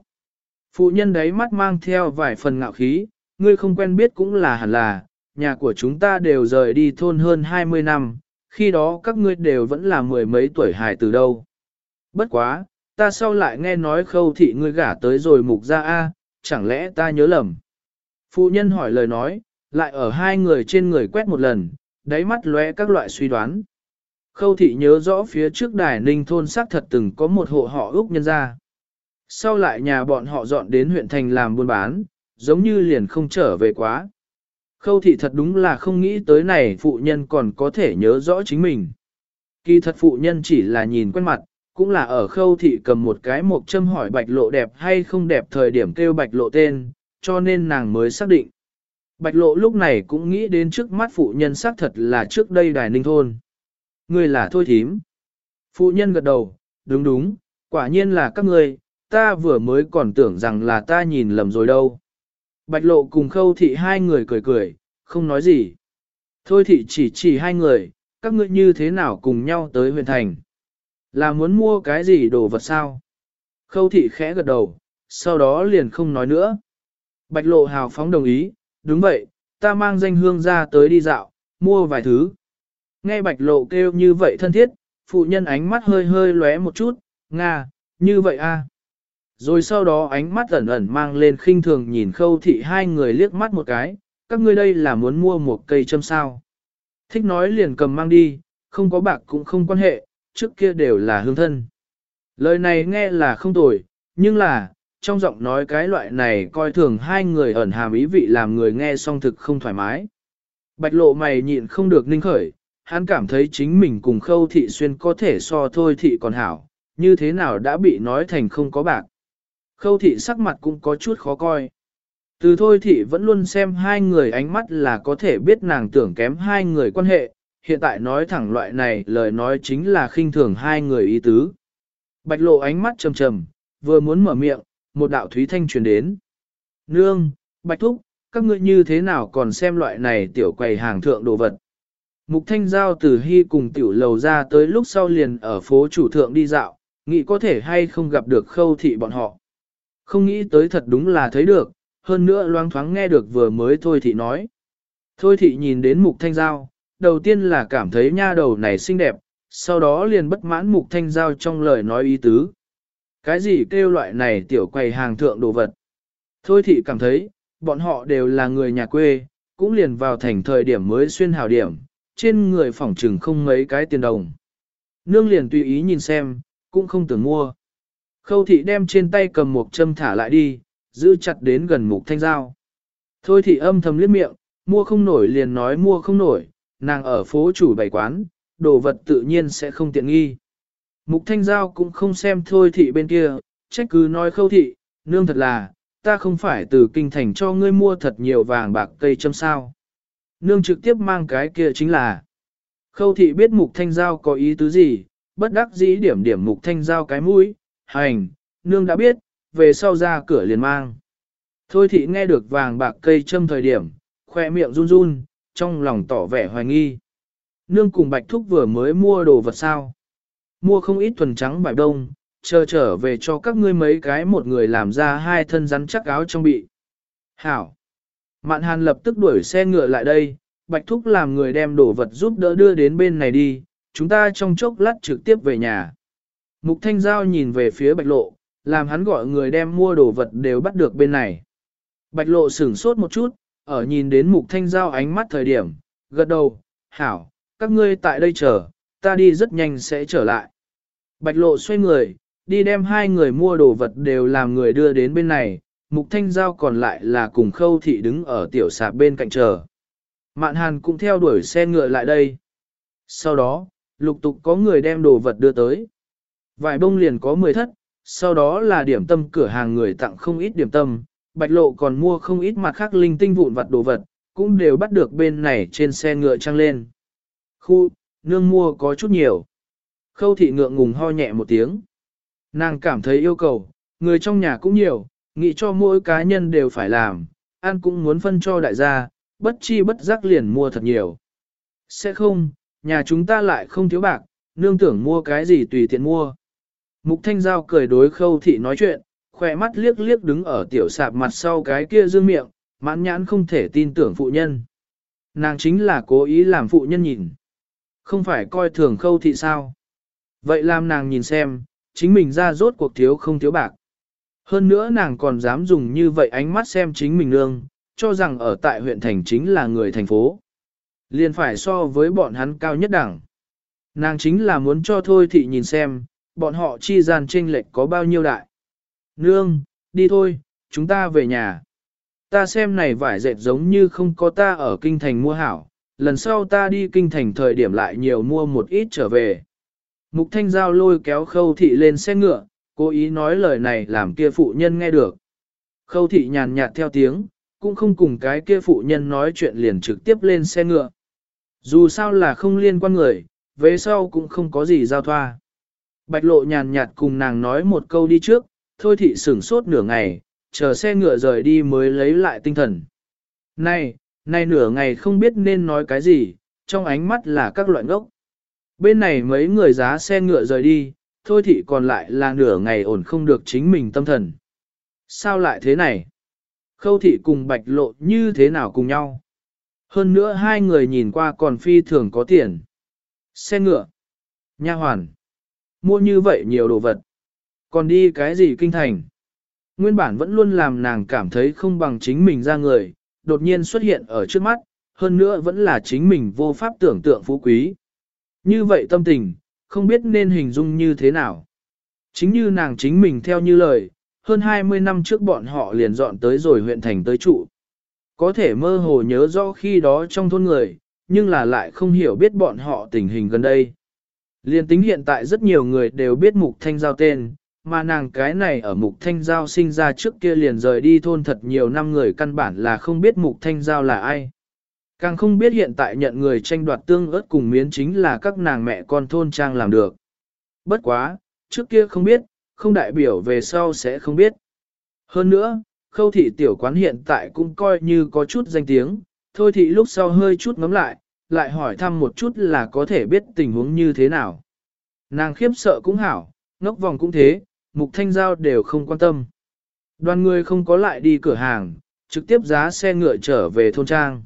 Phụ nhân đấy mắt mang theo vài phần ngạo khí, ngươi không quen biết cũng là hẳn là, nhà của chúng ta đều rời đi thôn hơn 20 năm, khi đó các ngươi đều vẫn là mười mấy tuổi hài từ đâu. Bất quá, ta sau lại nghe nói khâu thị ngươi gả tới rồi mục ra A, chẳng lẽ ta nhớ lầm. Phụ nhân hỏi lời nói, lại ở hai người trên người quét một lần, đáy mắt lóe các loại suy đoán. Khâu thị nhớ rõ phía trước đài ninh thôn xác thật từng có một hộ họ Úc nhân ra. Sau lại nhà bọn họ dọn đến huyện thành làm buôn bán, giống như liền không trở về quá. Khâu thị thật đúng là không nghĩ tới này phụ nhân còn có thể nhớ rõ chính mình. Kỳ thật phụ nhân chỉ là nhìn quen mặt, cũng là ở khâu thị cầm một cái mộc châm hỏi bạch lộ đẹp hay không đẹp thời điểm kêu bạch lộ tên, cho nên nàng mới xác định. Bạch lộ lúc này cũng nghĩ đến trước mắt phụ nhân xác thật là trước đây đài ninh thôn. người là thôi thím. Phụ nhân gật đầu, đúng đúng, quả nhiên là các ngươi, ta vừa mới còn tưởng rằng là ta nhìn lầm rồi đâu. Bạch lộ cùng khâu thị hai người cười cười, không nói gì. Thôi thị chỉ chỉ hai người, các ngươi như thế nào cùng nhau tới huyện thành. Là muốn mua cái gì đồ vật sao? Khâu thị khẽ gật đầu, sau đó liền không nói nữa. Bạch lộ hào phóng đồng ý, đúng vậy, ta mang danh hương ra tới đi dạo, mua vài thứ. Nghe bạch lộ kêu như vậy thân thiết, phụ nhân ánh mắt hơi hơi lóe một chút, nga, như vậy a. Rồi sau đó ánh mắt ẩn ẩn mang lên khinh thường nhìn khâu thị hai người liếc mắt một cái, các ngươi đây là muốn mua một cây châm sao. Thích nói liền cầm mang đi, không có bạc cũng không quan hệ, trước kia đều là hương thân. Lời này nghe là không tồi, nhưng là, trong giọng nói cái loại này coi thường hai người ẩn hàm ý vị làm người nghe song thực không thoải mái. Bạch lộ mày nhịn không được ninh khởi, hắn cảm thấy chính mình cùng khâu thị xuyên có thể so thôi thị còn hảo, như thế nào đã bị nói thành không có bạc. Khâu thị sắc mặt cũng có chút khó coi. Từ thôi thị vẫn luôn xem hai người ánh mắt là có thể biết nàng tưởng kém hai người quan hệ, hiện tại nói thẳng loại này lời nói chính là khinh thường hai người ý tứ. Bạch lộ ánh mắt trầm trầm, vừa muốn mở miệng, một đạo thúy thanh truyền đến. Nương, bạch thúc, các ngươi như thế nào còn xem loại này tiểu quầy hàng thượng đồ vật. Mục thanh giao từ hy cùng tiểu lầu ra tới lúc sau liền ở phố chủ thượng đi dạo, nghĩ có thể hay không gặp được khâu thị bọn họ. Không nghĩ tới thật đúng là thấy được, hơn nữa loang thoáng nghe được vừa mới thôi thị nói. Thôi thị nhìn đến mục thanh giao, đầu tiên là cảm thấy nha đầu này xinh đẹp, sau đó liền bất mãn mục thanh giao trong lời nói ý tứ. Cái gì kêu loại này tiểu quầy hàng thượng đồ vật? Thôi thị cảm thấy, bọn họ đều là người nhà quê, cũng liền vào thành thời điểm mới xuyên hào điểm, trên người phỏng trừng không mấy cái tiền đồng. Nương liền tùy ý nhìn xem, cũng không tưởng mua. Khâu thị đem trên tay cầm một châm thả lại đi, giữ chặt đến gần mục thanh giao. Thôi thị âm thầm liếc miệng, mua không nổi liền nói mua không nổi, nàng ở phố chủ bày quán, đồ vật tự nhiên sẽ không tiện nghi. Mục thanh giao cũng không xem thôi thị bên kia, trách cứ nói khâu thị, nương thật là, ta không phải từ kinh thành cho ngươi mua thật nhiều vàng bạc cây châm sao. Nương trực tiếp mang cái kia chính là, khâu thị biết mục thanh giao có ý tứ gì, bất đắc dĩ điểm điểm mục thanh giao cái mũi, hành, nương đã biết, về sau ra cửa liền mang. Thôi thị nghe được vàng bạc cây châm thời điểm, khoe miệng run run, trong lòng tỏ vẻ hoài nghi. Nương cùng bạch thúc vừa mới mua đồ vật sao. Mua không ít thuần trắng vải đông, chờ trở về cho các ngươi mấy cái một người làm ra hai thân rắn chắc áo trong bị. Hảo. Mạn hàn lập tức đuổi xe ngựa lại đây, bạch thúc làm người đem đồ vật giúp đỡ đưa đến bên này đi, chúng ta trong chốc lát trực tiếp về nhà. Mục thanh giao nhìn về phía bạch lộ, làm hắn gọi người đem mua đồ vật đều bắt được bên này. Bạch lộ sửng sốt một chút, ở nhìn đến mục thanh giao ánh mắt thời điểm, gật đầu, hảo, các ngươi tại đây chờ, ta đi rất nhanh sẽ trở lại. Bạch lộ xoay người, đi đem hai người mua đồ vật đều làm người đưa đến bên này, mục thanh giao còn lại là cùng khâu thị đứng ở tiểu sạp bên cạnh chờ. Mạn hàn cũng theo đuổi xe ngựa lại đây. Sau đó, lục tục có người đem đồ vật đưa tới. Vài bông liền có 10 thất, sau đó là điểm tâm cửa hàng người tặng không ít điểm tâm, bạch lộ còn mua không ít mặt khác linh tinh vụn vặt đồ vật, cũng đều bắt được bên này trên xe ngựa trăng lên. Khu, nương mua có chút nhiều. Khâu thị ngượng ngùng ho nhẹ một tiếng. Nàng cảm thấy yêu cầu, người trong nhà cũng nhiều, nghĩ cho mỗi cá nhân đều phải làm, ăn cũng muốn phân cho đại gia, bất chi bất giác liền mua thật nhiều. Sẽ không, nhà chúng ta lại không thiếu bạc, nương tưởng mua cái gì tùy tiện mua. Mục Thanh Giao cười đối khâu thị nói chuyện, khỏe mắt liếc liếc đứng ở tiểu sạp mặt sau cái kia dương miệng, mãn nhãn không thể tin tưởng phụ nhân. Nàng chính là cố ý làm phụ nhân nhìn. Không phải coi thường khâu thị sao. Vậy làm nàng nhìn xem, chính mình ra rốt cuộc thiếu không thiếu bạc. Hơn nữa nàng còn dám dùng như vậy ánh mắt xem chính mình nương, cho rằng ở tại huyện thành chính là người thành phố. Liền phải so với bọn hắn cao nhất đẳng. Nàng chính là muốn cho thôi thị nhìn xem, bọn họ chi gian chênh lệch có bao nhiêu đại. Nương, đi thôi, chúng ta về nhà. Ta xem này vải dệt giống như không có ta ở kinh thành mua hảo, lần sau ta đi kinh thành thời điểm lại nhiều mua một ít trở về. Mục Thanh Giao lôi kéo khâu thị lên xe ngựa, cố ý nói lời này làm kia phụ nhân nghe được. Khâu thị nhàn nhạt theo tiếng, cũng không cùng cái kia phụ nhân nói chuyện liền trực tiếp lên xe ngựa. Dù sao là không liên quan người, về sau cũng không có gì giao thoa. Bạch lộ nhàn nhạt cùng nàng nói một câu đi trước, thôi thị sửng sốt nửa ngày, chờ xe ngựa rời đi mới lấy lại tinh thần. Này, này nửa ngày không biết nên nói cái gì, trong ánh mắt là các loại ngốc. Bên này mấy người giá xe ngựa rời đi, thôi thị còn lại là nửa ngày ổn không được chính mình tâm thần. Sao lại thế này? Khâu thị cùng bạch lộ như thế nào cùng nhau? Hơn nữa hai người nhìn qua còn phi thường có tiền. Xe ngựa, nha hoàn, mua như vậy nhiều đồ vật. Còn đi cái gì kinh thành? Nguyên bản vẫn luôn làm nàng cảm thấy không bằng chính mình ra người, đột nhiên xuất hiện ở trước mắt, hơn nữa vẫn là chính mình vô pháp tưởng tượng phú quý. Như vậy tâm tình, không biết nên hình dung như thế nào. Chính như nàng chính mình theo như lời, hơn 20 năm trước bọn họ liền dọn tới rồi huyện thành tới trụ. Có thể mơ hồ nhớ rõ khi đó trong thôn người, nhưng là lại không hiểu biết bọn họ tình hình gần đây. Liên tính hiện tại rất nhiều người đều biết Mục Thanh Giao tên, mà nàng cái này ở Mục Thanh Giao sinh ra trước kia liền rời đi thôn thật nhiều năm người căn bản là không biết Mục Thanh Giao là ai. Càng không biết hiện tại nhận người tranh đoạt tương ớt cùng miến chính là các nàng mẹ con thôn trang làm được. Bất quá, trước kia không biết, không đại biểu về sau sẽ không biết. Hơn nữa, khâu thị tiểu quán hiện tại cũng coi như có chút danh tiếng, thôi thị lúc sau hơi chút ngắm lại, lại hỏi thăm một chút là có thể biết tình huống như thế nào. Nàng khiếp sợ cũng hảo, ngốc vòng cũng thế, mục thanh giao đều không quan tâm. Đoàn người không có lại đi cửa hàng, trực tiếp giá xe ngựa trở về thôn trang.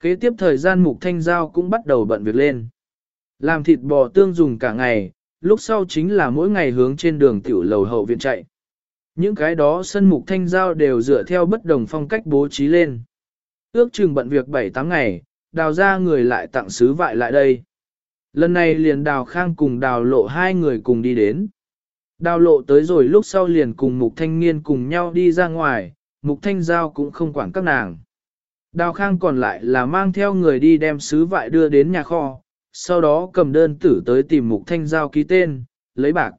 Kế tiếp thời gian mục thanh giao cũng bắt đầu bận việc lên. Làm thịt bò tương dùng cả ngày, lúc sau chính là mỗi ngày hướng trên đường tiểu lầu hậu viện chạy. Những cái đó sân mục thanh giao đều dựa theo bất đồng phong cách bố trí lên. Ước chừng bận việc 7-8 ngày, đào ra người lại tặng sứ vại lại đây. Lần này liền đào khang cùng đào lộ hai người cùng đi đến. Đào lộ tới rồi lúc sau liền cùng mục thanh niên cùng nhau đi ra ngoài, mục thanh giao cũng không quản các nàng. Đào khang còn lại là mang theo người đi đem sứ vại đưa đến nhà kho, sau đó cầm đơn tử tới tìm mục thanh giao ký tên, lấy bạc.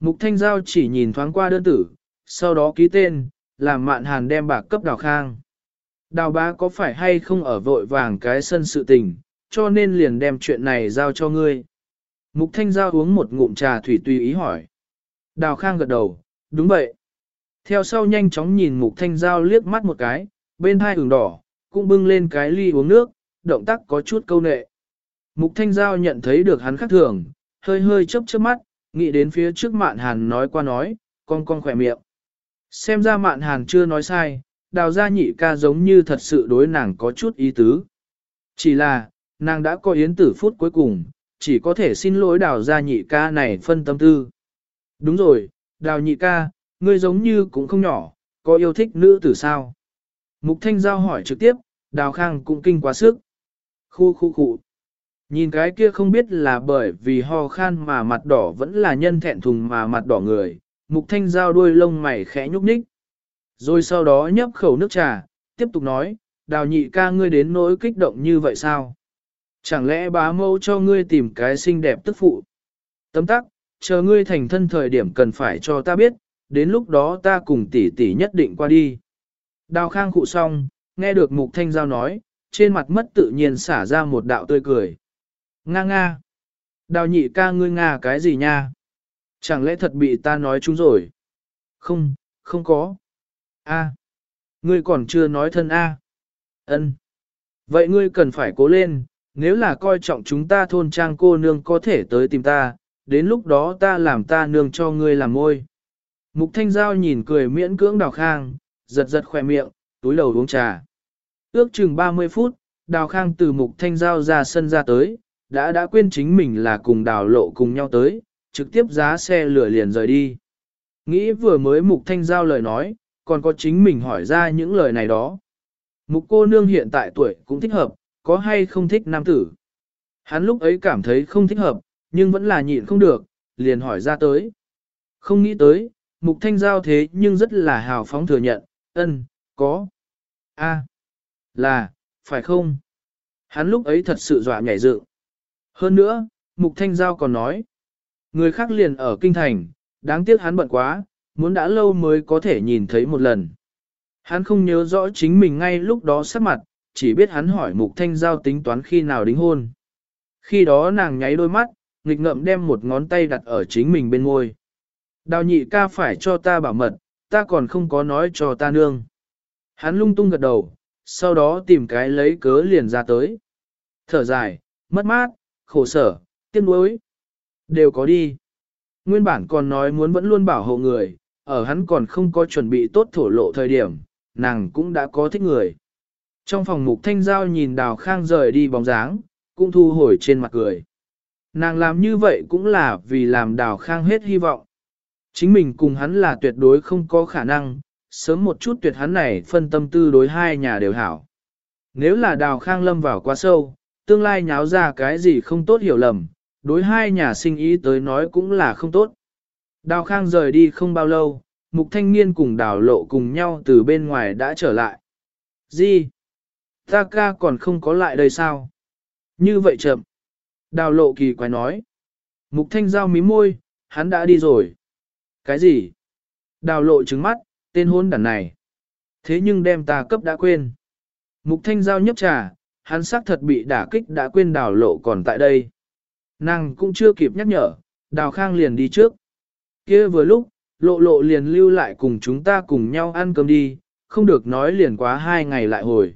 Mục thanh giao chỉ nhìn thoáng qua đơn tử, sau đó ký tên, làm mạn hàn đem bạc cấp đào khang. Đào bá có phải hay không ở vội vàng cái sân sự tình, cho nên liền đem chuyện này giao cho ngươi. Mục thanh giao uống một ngụm trà thủy tùy ý hỏi. Đào khang gật đầu, đúng vậy. Theo sau nhanh chóng nhìn mục thanh giao liếc mắt một cái, bên hai ửng đỏ, cũng bưng lên cái ly uống nước, động tác có chút câu nệ. Mục thanh giao nhận thấy được hắn khác thường, hơi hơi chớp chớp mắt, nghĩ đến phía trước mạn hàn nói qua nói, con con khỏe miệng. Xem ra mạn hàn chưa nói sai, đào gia nhị ca giống như thật sự đối nàng có chút ý tứ. Chỉ là, nàng đã có yến tử phút cuối cùng, chỉ có thể xin lỗi đào gia nhị ca này phân tâm tư. Đúng rồi, đào nhị ca, ngươi giống như cũng không nhỏ, có yêu thích nữ tử sao? Mục Thanh Giao hỏi trực tiếp, đào khang cũng kinh quá sức. Khu khu khu. Nhìn cái kia không biết là bởi vì ho khan mà mặt đỏ vẫn là nhân thẹn thùng mà mặt đỏ người, Mục Thanh Giao đuôi lông mày khẽ nhúc nhích. Rồi sau đó nhấp khẩu nước trà, tiếp tục nói, đào nhị ca ngươi đến nỗi kích động như vậy sao? Chẳng lẽ bá mâu cho ngươi tìm cái xinh đẹp tức phụ? Tấm tắc, chờ ngươi thành thân thời điểm cần phải cho ta biết, đến lúc đó ta cùng tỷ tỷ nhất định qua đi. Đào khang cụ xong, nghe được mục thanh giao nói, trên mặt mất tự nhiên xả ra một đạo tươi cười. Nga nga. Đào nhị ca ngươi nga cái gì nha? Chẳng lẽ thật bị ta nói chúng rồi? Không, không có. A. Ngươi còn chưa nói thân A. Ân. Vậy ngươi cần phải cố lên, nếu là coi trọng chúng ta thôn trang cô nương có thể tới tìm ta, đến lúc đó ta làm ta nương cho ngươi làm môi. Mục Thanh Giao nhìn cười miễn cưỡng đào khang, giật giật khỏe miệng, túi đầu uống trà. Ước chừng 30 phút, đào khang từ Mục Thanh Giao ra sân ra tới, đã đã quên chính mình là cùng đào lộ cùng nhau tới, trực tiếp giá xe lửa liền rời đi. Nghĩ vừa mới Mục Thanh Giao lời nói, còn có chính mình hỏi ra những lời này đó. Mục cô nương hiện tại tuổi cũng thích hợp, có hay không thích nam tử. Hắn lúc ấy cảm thấy không thích hợp, nhưng vẫn là nhịn không được, liền hỏi ra tới. Không nghĩ tới, mục thanh giao thế nhưng rất là hào phóng thừa nhận, ân, có. a là, phải không? Hắn lúc ấy thật sự dọa nhảy dựng. Hơn nữa, mục thanh giao còn nói, người khác liền ở kinh thành, đáng tiếc hắn bận quá, muốn đã lâu mới có thể nhìn thấy một lần. Hắn không nhớ rõ chính mình ngay lúc đó sắc mặt, chỉ biết hắn hỏi mục thanh giao tính toán khi nào đính hôn. Khi đó nàng nháy đôi mắt, nghịch ngậm đem một ngón tay đặt ở chính mình bên môi. Đào nhị ca phải cho ta bảo mật, ta còn không có nói cho ta nương. Hắn lung tung gật đầu, sau đó tìm cái lấy cớ liền ra tới. Thở dài, mất mát, khổ sở, tiếc nuối. Đều có đi. Nguyên bản còn nói muốn vẫn luôn bảo hộ người, ở hắn còn không có chuẩn bị tốt thổ lộ thời điểm, nàng cũng đã có thích người. Trong phòng mục thanh giao nhìn đào khang rời đi bóng dáng, cũng thu hồi trên mặt cười. Nàng làm như vậy cũng là vì làm đào khang hết hy vọng. Chính mình cùng hắn là tuyệt đối không có khả năng, sớm một chút tuyệt hắn này phân tâm tư đối hai nhà đều hảo. Nếu là đào khang lâm vào quá sâu, tương lai nháo ra cái gì không tốt hiểu lầm, đối hai nhà sinh ý tới nói cũng là không tốt. Đào khang rời đi không bao lâu, mục thanh niên cùng đào lộ cùng nhau từ bên ngoài đã trở lại. Gì? Ta ca còn không có lại đây sao? Như vậy chậm. Đào lộ kỳ quái nói. Mục thanh giao mí môi, hắn đã đi rồi. Cái gì? Đào lộ trứng mắt, tên hôn đàn này. Thế nhưng đem ta cấp đã quên. Mục thanh giao nhấp trà, hắn xác thật bị đả kích đã quên đào lộ còn tại đây. Nàng cũng chưa kịp nhắc nhở, đào khang liền đi trước kia vừa lúc, lộ lộ liền lưu lại cùng chúng ta cùng nhau ăn cơm đi, không được nói liền quá hai ngày lại hồi.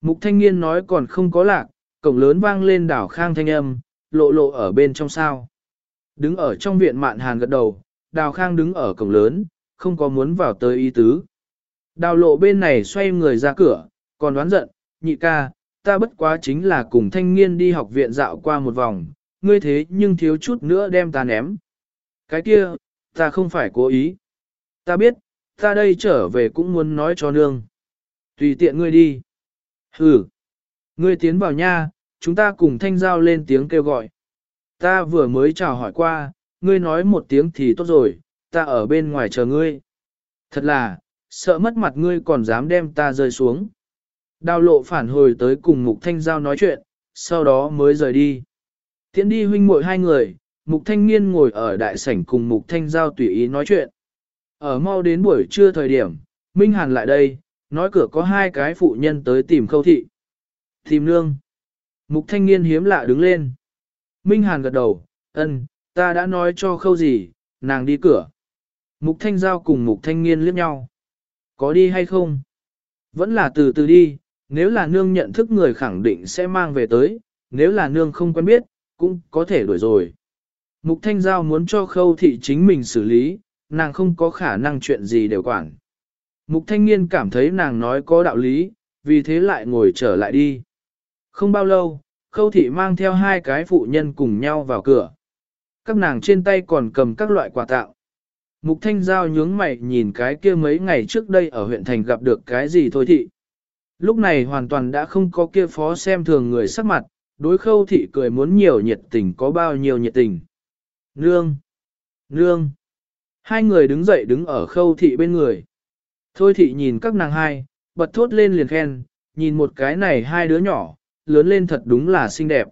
Mục thanh niên nói còn không có lạc, cổng lớn vang lên đảo khang thanh âm, lộ lộ ở bên trong sao. Đứng ở trong viện mạn hàn gật đầu, đào khang đứng ở cổng lớn, không có muốn vào tới y tứ. Đào lộ bên này xoay người ra cửa, còn đoán giận, nhị ca, ta bất quá chính là cùng thanh niên đi học viện dạo qua một vòng, ngươi thế nhưng thiếu chút nữa đem ta ném. Cái kia, ta không phải cố ý. Ta biết, ta đây trở về cũng muốn nói cho nương. Tùy tiện ngươi đi. Ừ. Ngươi tiến vào nha, chúng ta cùng thanh giao lên tiếng kêu gọi. Ta vừa mới chào hỏi qua, ngươi nói một tiếng thì tốt rồi, ta ở bên ngoài chờ ngươi. Thật là, sợ mất mặt ngươi còn dám đem ta rơi xuống. Đào lộ phản hồi tới cùng Mục Thanh Giao nói chuyện, sau đó mới rời đi. Tiến đi huynh muội hai người, Mục Thanh Niên ngồi ở đại sảnh cùng Mục Thanh Giao tùy ý nói chuyện. Ở mau đến buổi trưa thời điểm, Minh Hàn lại đây, nói cửa có hai cái phụ nhân tới tìm khâu thị. Tìm nương. Mục Thanh Niên hiếm lạ đứng lên. Minh Hàn gật đầu, ân, ta đã nói cho khâu gì, nàng đi cửa. Mục Thanh Giao cùng Mục Thanh Niên liếc nhau. Có đi hay không? Vẫn là từ từ đi, nếu là nương nhận thức người khẳng định sẽ mang về tới, nếu là nương không quen biết, cũng có thể đuổi rồi. Mục Thanh Giao muốn cho khâu thị chính mình xử lý, nàng không có khả năng chuyện gì đều quản. Mục Thanh Nghiên cảm thấy nàng nói có đạo lý, vì thế lại ngồi trở lại đi. Không bao lâu, khâu thị mang theo hai cái phụ nhân cùng nhau vào cửa. Các nàng trên tay còn cầm các loại quà tặng. Mục Thanh Giao nhướng mày nhìn cái kia mấy ngày trước đây ở huyện thành gặp được cái gì thôi thị. Lúc này hoàn toàn đã không có kia phó xem thường người sắc mặt, đối khâu thị cười muốn nhiều nhiệt tình có bao nhiêu nhiệt tình. Nương! Nương! Hai người đứng dậy đứng ở khâu thị bên người. Thôi thị nhìn các nàng hai, bật thốt lên liền khen, nhìn một cái này hai đứa nhỏ, lớn lên thật đúng là xinh đẹp.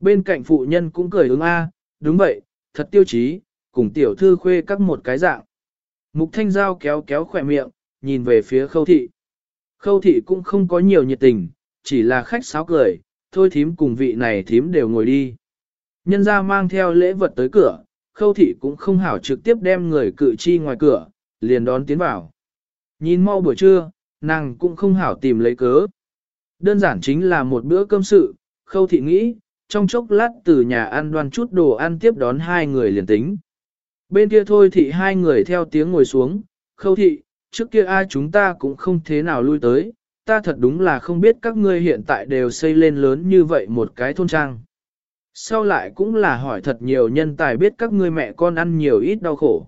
Bên cạnh phụ nhân cũng cười ứng a, đúng vậy, thật tiêu chí, cùng tiểu thư khuê các một cái dạng. Mục thanh giao kéo kéo khỏe miệng, nhìn về phía khâu thị. Khâu thị cũng không có nhiều nhiệt tình, chỉ là khách sáo cười, thôi thím cùng vị này thím đều ngồi đi. Nhân ra mang theo lễ vật tới cửa, khâu thị cũng không hảo trực tiếp đem người cự chi ngoài cửa, liền đón tiến vào. Nhìn mau buổi trưa, nàng cũng không hảo tìm lấy cớ. Đơn giản chính là một bữa cơm sự, khâu thị nghĩ, trong chốc lát từ nhà ăn đoan chút đồ ăn tiếp đón hai người liền tính. Bên kia thôi thị hai người theo tiếng ngồi xuống, khâu thị, trước kia ai chúng ta cũng không thế nào lui tới, ta thật đúng là không biết các ngươi hiện tại đều xây lên lớn như vậy một cái thôn trang. Sau lại cũng là hỏi thật nhiều nhân tài biết các ngươi mẹ con ăn nhiều ít đau khổ.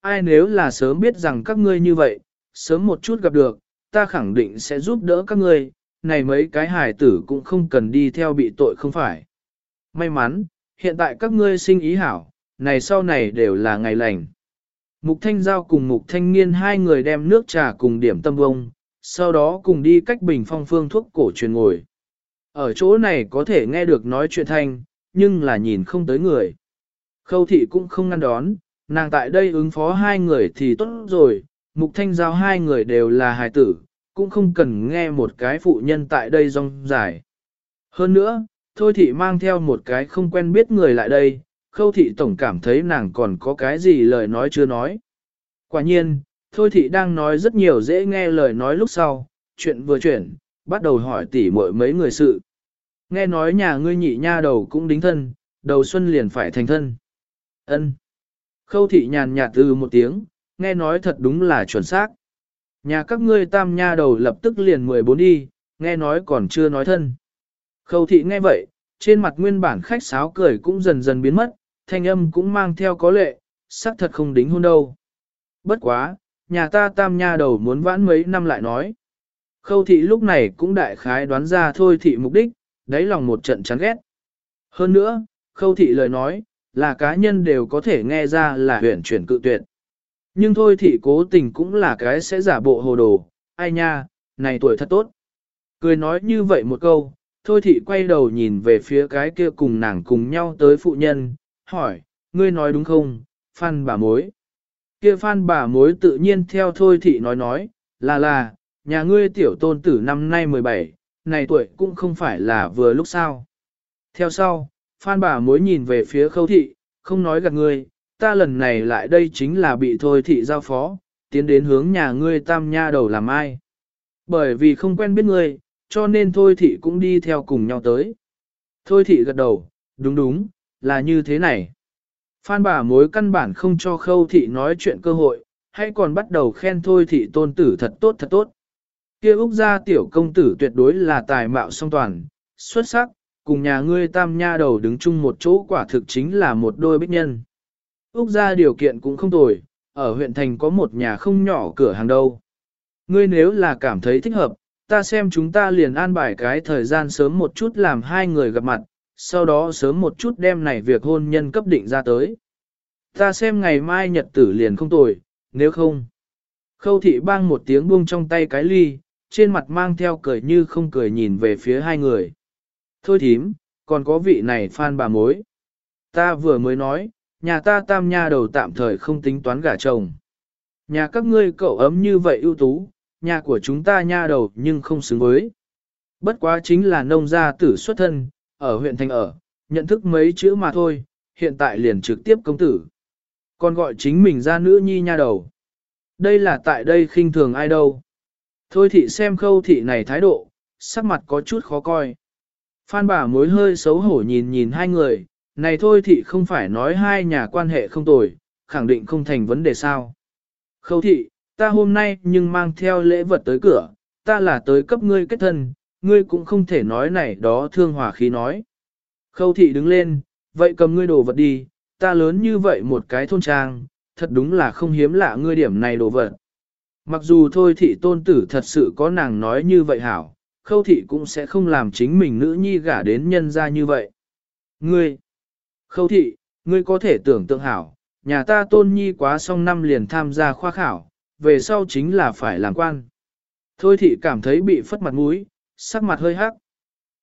Ai nếu là sớm biết rằng các ngươi như vậy, sớm một chút gặp được, ta khẳng định sẽ giúp đỡ các ngươi, này mấy cái hài tử cũng không cần đi theo bị tội không phải. May mắn, hiện tại các ngươi sinh ý hảo, này sau này đều là ngày lành. Mục Thanh Giao cùng Mục Thanh Niên hai người đem nước trà cùng điểm tâm bông, sau đó cùng đi cách bình phong phương thuốc cổ truyền ngồi. Ở chỗ này có thể nghe được nói chuyện thanh, nhưng là nhìn không tới người. Khâu thị cũng không ngăn đón, nàng tại đây ứng phó hai người thì tốt rồi, Mục Thanh Giao hai người đều là hài tử, cũng không cần nghe một cái phụ nhân tại đây rong dài. Hơn nữa, Thôi thị mang theo một cái không quen biết người lại đây, khâu thị tổng cảm thấy nàng còn có cái gì lời nói chưa nói. Quả nhiên, thôi thị đang nói rất nhiều dễ nghe lời nói lúc sau, chuyện vừa chuyển, bắt đầu hỏi tỉ muội mấy người sự. Nghe nói nhà ngươi nhị nha đầu cũng đính thân, đầu xuân liền phải thành thân. ân Khâu thị nhàn nhạt từ một tiếng, nghe nói thật đúng là chuẩn xác. Nhà các ngươi tam nha đầu lập tức liền 14 đi, nghe nói còn chưa nói thân. Khâu thị nghe vậy, trên mặt nguyên bản khách sáo cười cũng dần dần biến mất, thanh âm cũng mang theo có lệ, xác thật không đính hôn đâu. Bất quá, nhà ta tam nha đầu muốn vãn mấy năm lại nói. Khâu thị lúc này cũng đại khái đoán ra thôi thị mục đích, đáy lòng một trận chán ghét. Hơn nữa, khâu thị lời nói, là cá nhân đều có thể nghe ra là huyển chuyển cự tuyệt. Nhưng thôi thị cố tình cũng là cái sẽ giả bộ hồ đồ, ai nha, này tuổi thật tốt. Cười nói như vậy một câu, thôi thị quay đầu nhìn về phía cái kia cùng nàng cùng nhau tới phụ nhân, hỏi, ngươi nói đúng không, phan bà mối. Kia phan bà mối tự nhiên theo thôi thị nói nói, là là, nhà ngươi tiểu tôn tử năm nay 17, này tuổi cũng không phải là vừa lúc sao. Theo sau, phan bà mối nhìn về phía khâu thị, không nói gạt ngươi, ta lần này lại đây chính là bị thôi thị giao phó, tiến đến hướng nhà ngươi tam nha đầu làm ai. Bởi vì không quen biết ngươi, cho nên thôi thị cũng đi theo cùng nhau tới. Thôi thị gật đầu, đúng đúng, là như thế này. Phan bà mối căn bản không cho khâu thị nói chuyện cơ hội, hay còn bắt đầu khen thôi thị tôn tử thật tốt thật tốt kia Úc gia tiểu công tử tuyệt đối là tài mạo song toàn, xuất sắc, cùng nhà ngươi tam nha đầu đứng chung một chỗ quả thực chính là một đôi bích nhân. Úc gia điều kiện cũng không tồi, ở huyện thành có một nhà không nhỏ cửa hàng đâu. Ngươi nếu là cảm thấy thích hợp, ta xem chúng ta liền an bài cái thời gian sớm một chút làm hai người gặp mặt, sau đó sớm một chút đem này việc hôn nhân cấp định ra tới. Ta xem ngày mai nhật tử liền không tồi, nếu không. Khâu thị bang một tiếng buông trong tay cái ly, trên mặt mang theo cười như không cười nhìn về phía hai người. Thôi thím, còn có vị này phan bà mối. Ta vừa mới nói, nhà ta tam nha đầu tạm thời không tính toán gả chồng. Nhà các ngươi cậu ấm như vậy ưu tú, nhà của chúng ta nha đầu nhưng không xứng với. Bất quá chính là nông gia tử xuất thân, ở huyện thành ở, nhận thức mấy chữ mà thôi, hiện tại liền trực tiếp công tử. Còn gọi chính mình ra nữ nhi nha đầu. Đây là tại đây khinh thường ai đâu. Thôi thị xem khâu thị này thái độ, sắc mặt có chút khó coi. Phan bà mối hơi xấu hổ nhìn nhìn hai người, này thôi thị không phải nói hai nhà quan hệ không tồi, khẳng định không thành vấn đề sao. Khâu thị, ta hôm nay nhưng mang theo lễ vật tới cửa, ta là tới cấp ngươi kết thân, ngươi cũng không thể nói này đó thương hòa khí nói. Khâu thị đứng lên, vậy cầm ngươi đồ vật đi, ta lớn như vậy một cái thôn trang, thật đúng là không hiếm lạ ngươi điểm này đồ vật. Mặc dù thôi thị tôn tử thật sự có nàng nói như vậy hảo, khâu thị cũng sẽ không làm chính mình nữ nhi gả đến nhân ra như vậy. Ngươi, khâu thị, ngươi có thể tưởng tượng hảo, nhà ta tôn nhi quá xong năm liền tham gia khoa khảo, về sau chính là phải làm quan. Thôi thị cảm thấy bị phất mặt mũi, sắc mặt hơi hắc.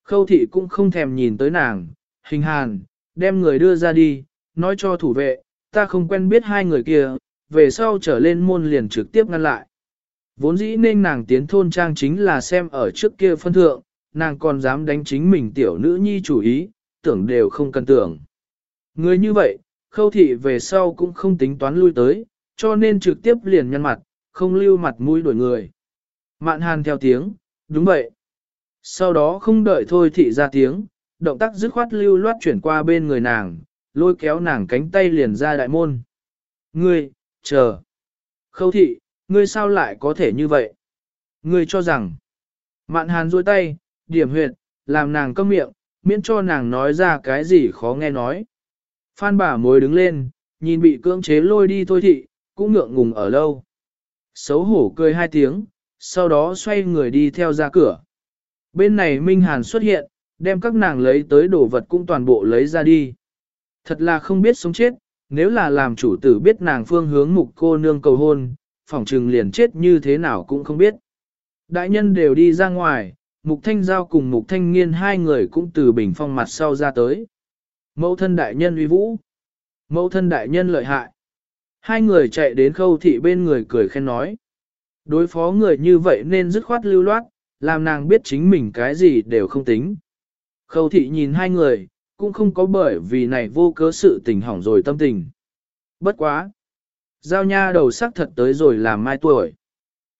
Khâu thị cũng không thèm nhìn tới nàng, hình hàn, đem người đưa ra đi, nói cho thủ vệ, ta không quen biết hai người kia, về sau trở lên môn liền trực tiếp ngăn lại. Vốn dĩ nên nàng tiến thôn trang chính là xem ở trước kia phân thượng, nàng còn dám đánh chính mình tiểu nữ nhi chủ ý, tưởng đều không cần tưởng. Người như vậy, khâu thị về sau cũng không tính toán lui tới, cho nên trực tiếp liền nhăn mặt, không lưu mặt mũi đổi người. Mạn hàn theo tiếng, đúng vậy. Sau đó không đợi thôi thị ra tiếng, động tác dứt khoát lưu loát chuyển qua bên người nàng, lôi kéo nàng cánh tay liền ra đại môn. Ngươi, chờ. Khâu thị, ngươi sao lại có thể như vậy? Ngươi cho rằng, mạn hàn duỗi tay, điểm huyệt, làm nàng câm miệng, miễn cho nàng nói ra cái gì khó nghe nói. Phan bà mối đứng lên, nhìn bị cưỡng chế lôi đi thôi thị, cũng ngượng ngùng ở lâu. Xấu hổ cười hai tiếng, sau đó xoay người đi theo ra cửa. Bên này Minh Hàn xuất hiện, đem các nàng lấy tới đồ vật cũng toàn bộ lấy ra đi. Thật là không biết sống chết, nếu là làm chủ tử biết nàng phương hướng mục cô nương cầu hôn, phỏng trừng liền chết như thế nào cũng không biết. Đại nhân đều đi ra ngoài, mục thanh giao cùng mục thanh nghiên hai người cũng từ bình phong mặt sau ra tới. Mẫu thân đại nhân uy vũ. Mẫu thân đại nhân lợi hại. Hai người chạy đến khâu thị bên người cười khen nói. Đối phó người như vậy nên dứt khoát lưu loát, làm nàng biết chính mình cái gì đều không tính. Khâu thị nhìn hai người, cũng không có bởi vì này vô cớ sự tình hỏng rồi tâm tình. Bất quá. Giao nha đầu sắc thật tới rồi làm mai tuổi.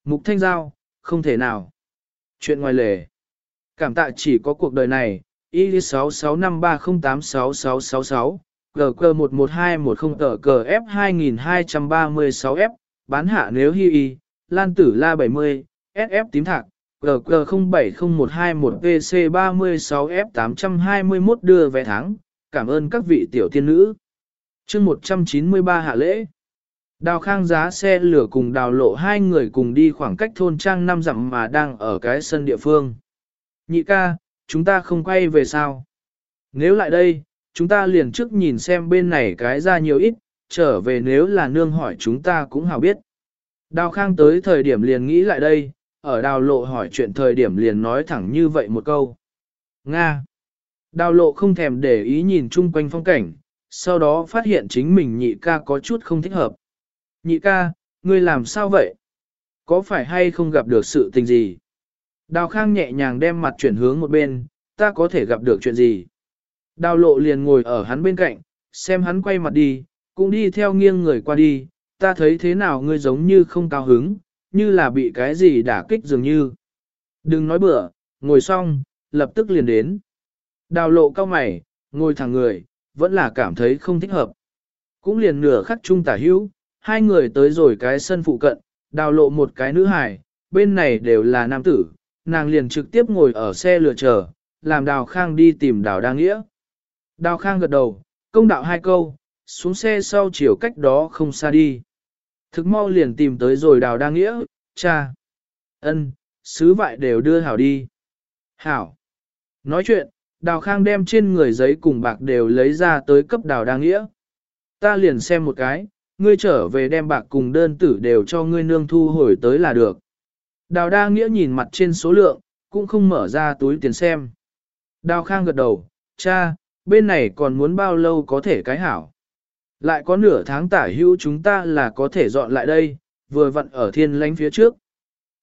Mục thanh giao, không thể nào. Chuyện ngoài lề. Cảm tạ chỉ có cuộc đời này, y 6653086666, GG 11210 tờ cờ F 2236F, bán hạ nếu hi y, lan tử la 70, SF tím thạc, GG 0701PC36F821 đưa vé tháng, cảm ơn các vị tiểu tiên nữ. chương 193 hạ lễ. Đào khang giá xe lửa cùng đào lộ hai người cùng đi khoảng cách thôn trang năm dặm mà đang ở cái sân địa phương. Nhị ca, chúng ta không quay về sao? Nếu lại đây, chúng ta liền trước nhìn xem bên này cái ra nhiều ít, trở về nếu là nương hỏi chúng ta cũng hào biết. Đào khang tới thời điểm liền nghĩ lại đây, ở đào lộ hỏi chuyện thời điểm liền nói thẳng như vậy một câu. Nga. Đào lộ không thèm để ý nhìn chung quanh phong cảnh, sau đó phát hiện chính mình nhị ca có chút không thích hợp. Nhị ca, ngươi làm sao vậy? Có phải hay không gặp được sự tình gì? Đào Khang nhẹ nhàng đem mặt chuyển hướng một bên, ta có thể gặp được chuyện gì? Đào lộ liền ngồi ở hắn bên cạnh, xem hắn quay mặt đi, cũng đi theo nghiêng người qua đi, ta thấy thế nào ngươi giống như không cao hứng, như là bị cái gì đả kích dường như. Đừng nói bừa, ngồi xong, lập tức liền đến. Đào lộ cao mày, ngồi thẳng người, vẫn là cảm thấy không thích hợp. Cũng liền nửa khắc chung tả hữu, hai người tới rồi cái sân phụ cận, đào lộ một cái nữ hài, bên này đều là nam tử, nàng liền trực tiếp ngồi ở xe lửa chờ, làm đào khang đi tìm đào đa nghĩa. Đào khang gật đầu, công đạo hai câu, xuống xe sau chiều cách đó không xa đi. Thực mau liền tìm tới rồi đào đa nghĩa, cha. ân, sứ vại đều đưa hảo đi. Hảo. Nói chuyện, đào khang đem trên người giấy cùng bạc đều lấy ra tới cấp đào đa nghĩa. Ta liền xem một cái, ngươi trở về đem bạc cùng đơn tử đều cho ngươi nương thu hồi tới là được. Đào đa nghĩa nhìn mặt trên số lượng, cũng không mở ra túi tiền xem. Đào khang gật đầu, cha, bên này còn muốn bao lâu có thể cái hảo. Lại có nửa tháng tả hữu chúng ta là có thể dọn lại đây, vừa vặn ở thiên lánh phía trước.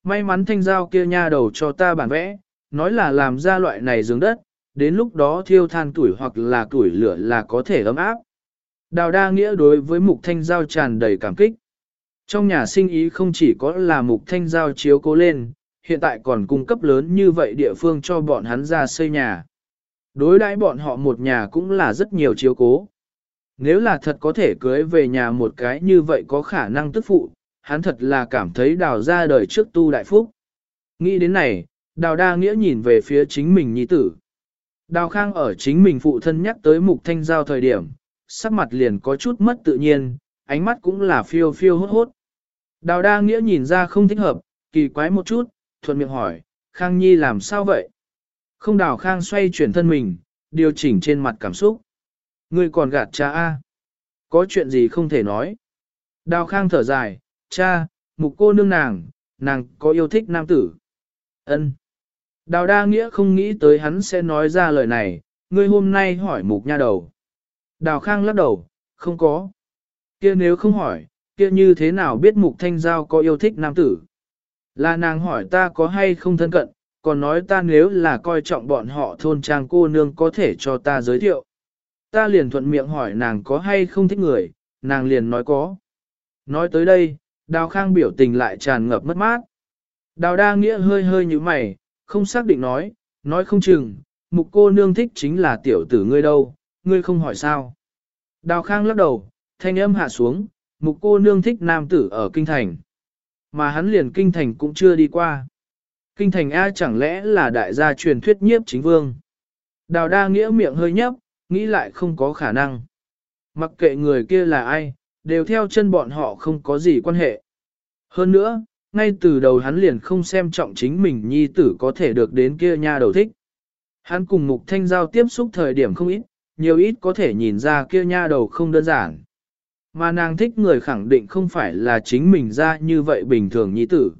May mắn thanh giao kia nha đầu cho ta bản vẽ, nói là làm ra loại này giường đất, đến lúc đó thiêu than tuổi hoặc là tuổi lửa là có thể ấm áp. Đào đa nghĩa đối với mục thanh giao tràn đầy cảm kích. Trong nhà sinh ý không chỉ có là mục thanh giao chiếu cố lên, hiện tại còn cung cấp lớn như vậy địa phương cho bọn hắn ra xây nhà. Đối đãi bọn họ một nhà cũng là rất nhiều chiếu cố. Nếu là thật có thể cưới về nhà một cái như vậy có khả năng tức phụ, hắn thật là cảm thấy đào ra đời trước tu đại phúc. Nghĩ đến này, đào đa nghĩa nhìn về phía chính mình nhi tử. Đào khang ở chính mình phụ thân nhắc tới mục thanh giao thời điểm, sắc mặt liền có chút mất tự nhiên, ánh mắt cũng là phiêu phiêu hốt hốt. Đào đa nghĩa nhìn ra không thích hợp, kỳ quái một chút, thuận miệng hỏi, Khang Nhi làm sao vậy? Không đào Khang xoay chuyển thân mình, điều chỉnh trên mặt cảm xúc. Ngươi còn gạt cha A. Có chuyện gì không thể nói. Đào Khang thở dài, cha, mục cô nương nàng, nàng có yêu thích nam tử. Ân. Đào đa nghĩa không nghĩ tới hắn sẽ nói ra lời này, ngươi hôm nay hỏi mục nha đầu. Đào Khang lắc đầu, không có. Kia nếu không hỏi, kia như thế nào biết mục thanh giao có yêu thích nam tử? Là nàng hỏi ta có hay không thân cận, còn nói ta nếu là coi trọng bọn họ thôn trang cô nương có thể cho ta giới thiệu. Ta liền thuận miệng hỏi nàng có hay không thích người, nàng liền nói có. Nói tới đây, đào khang biểu tình lại tràn ngập mất mát. Đào đa nghĩa hơi hơi như mày, không xác định nói, nói không chừng, mục cô nương thích chính là tiểu tử ngươi đâu, ngươi không hỏi sao. Đào khang lắc đầu, thanh âm hạ xuống, mục cô nương thích nam tử ở kinh thành. Mà hắn liền kinh thành cũng chưa đi qua. Kinh thành A chẳng lẽ là đại gia truyền thuyết nhiếp chính vương. Đào đa nghĩa miệng hơi nhấp, nghĩ lại không có khả năng. Mặc kệ người kia là ai, đều theo chân bọn họ không có gì quan hệ. Hơn nữa, ngay từ đầu hắn liền không xem trọng chính mình nhi tử có thể được đến kia nha đầu thích. Hắn cùng mục thanh giao tiếp xúc thời điểm không ít, nhiều ít có thể nhìn ra kia nha đầu không đơn giản. Mà nàng thích người khẳng định không phải là chính mình ra như vậy bình thường nhi tử.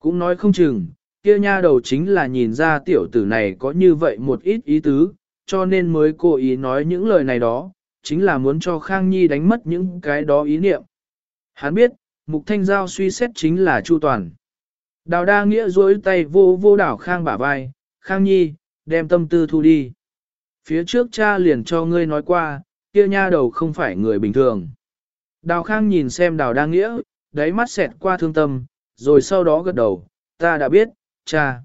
Cũng nói không chừng, kia nha đầu chính là nhìn ra tiểu tử này có như vậy một ít ý tứ, cho nên mới cố ý nói những lời này đó, chính là muốn cho Khang Nhi đánh mất những cái đó ý niệm. Hắn biết, Mục Thanh Giao suy xét chính là Chu Toàn. Đào đa nghĩa duỗi tay vô vô đảo Khang bả vai, Khang Nhi, đem tâm tư thu đi. Phía trước cha liền cho ngươi nói qua, kia nha đầu không phải người bình thường. Đào Khang nhìn xem đào đa nghĩa, đáy mắt xẹt qua thương tâm, rồi sau đó gật đầu, ta đã biết, cha.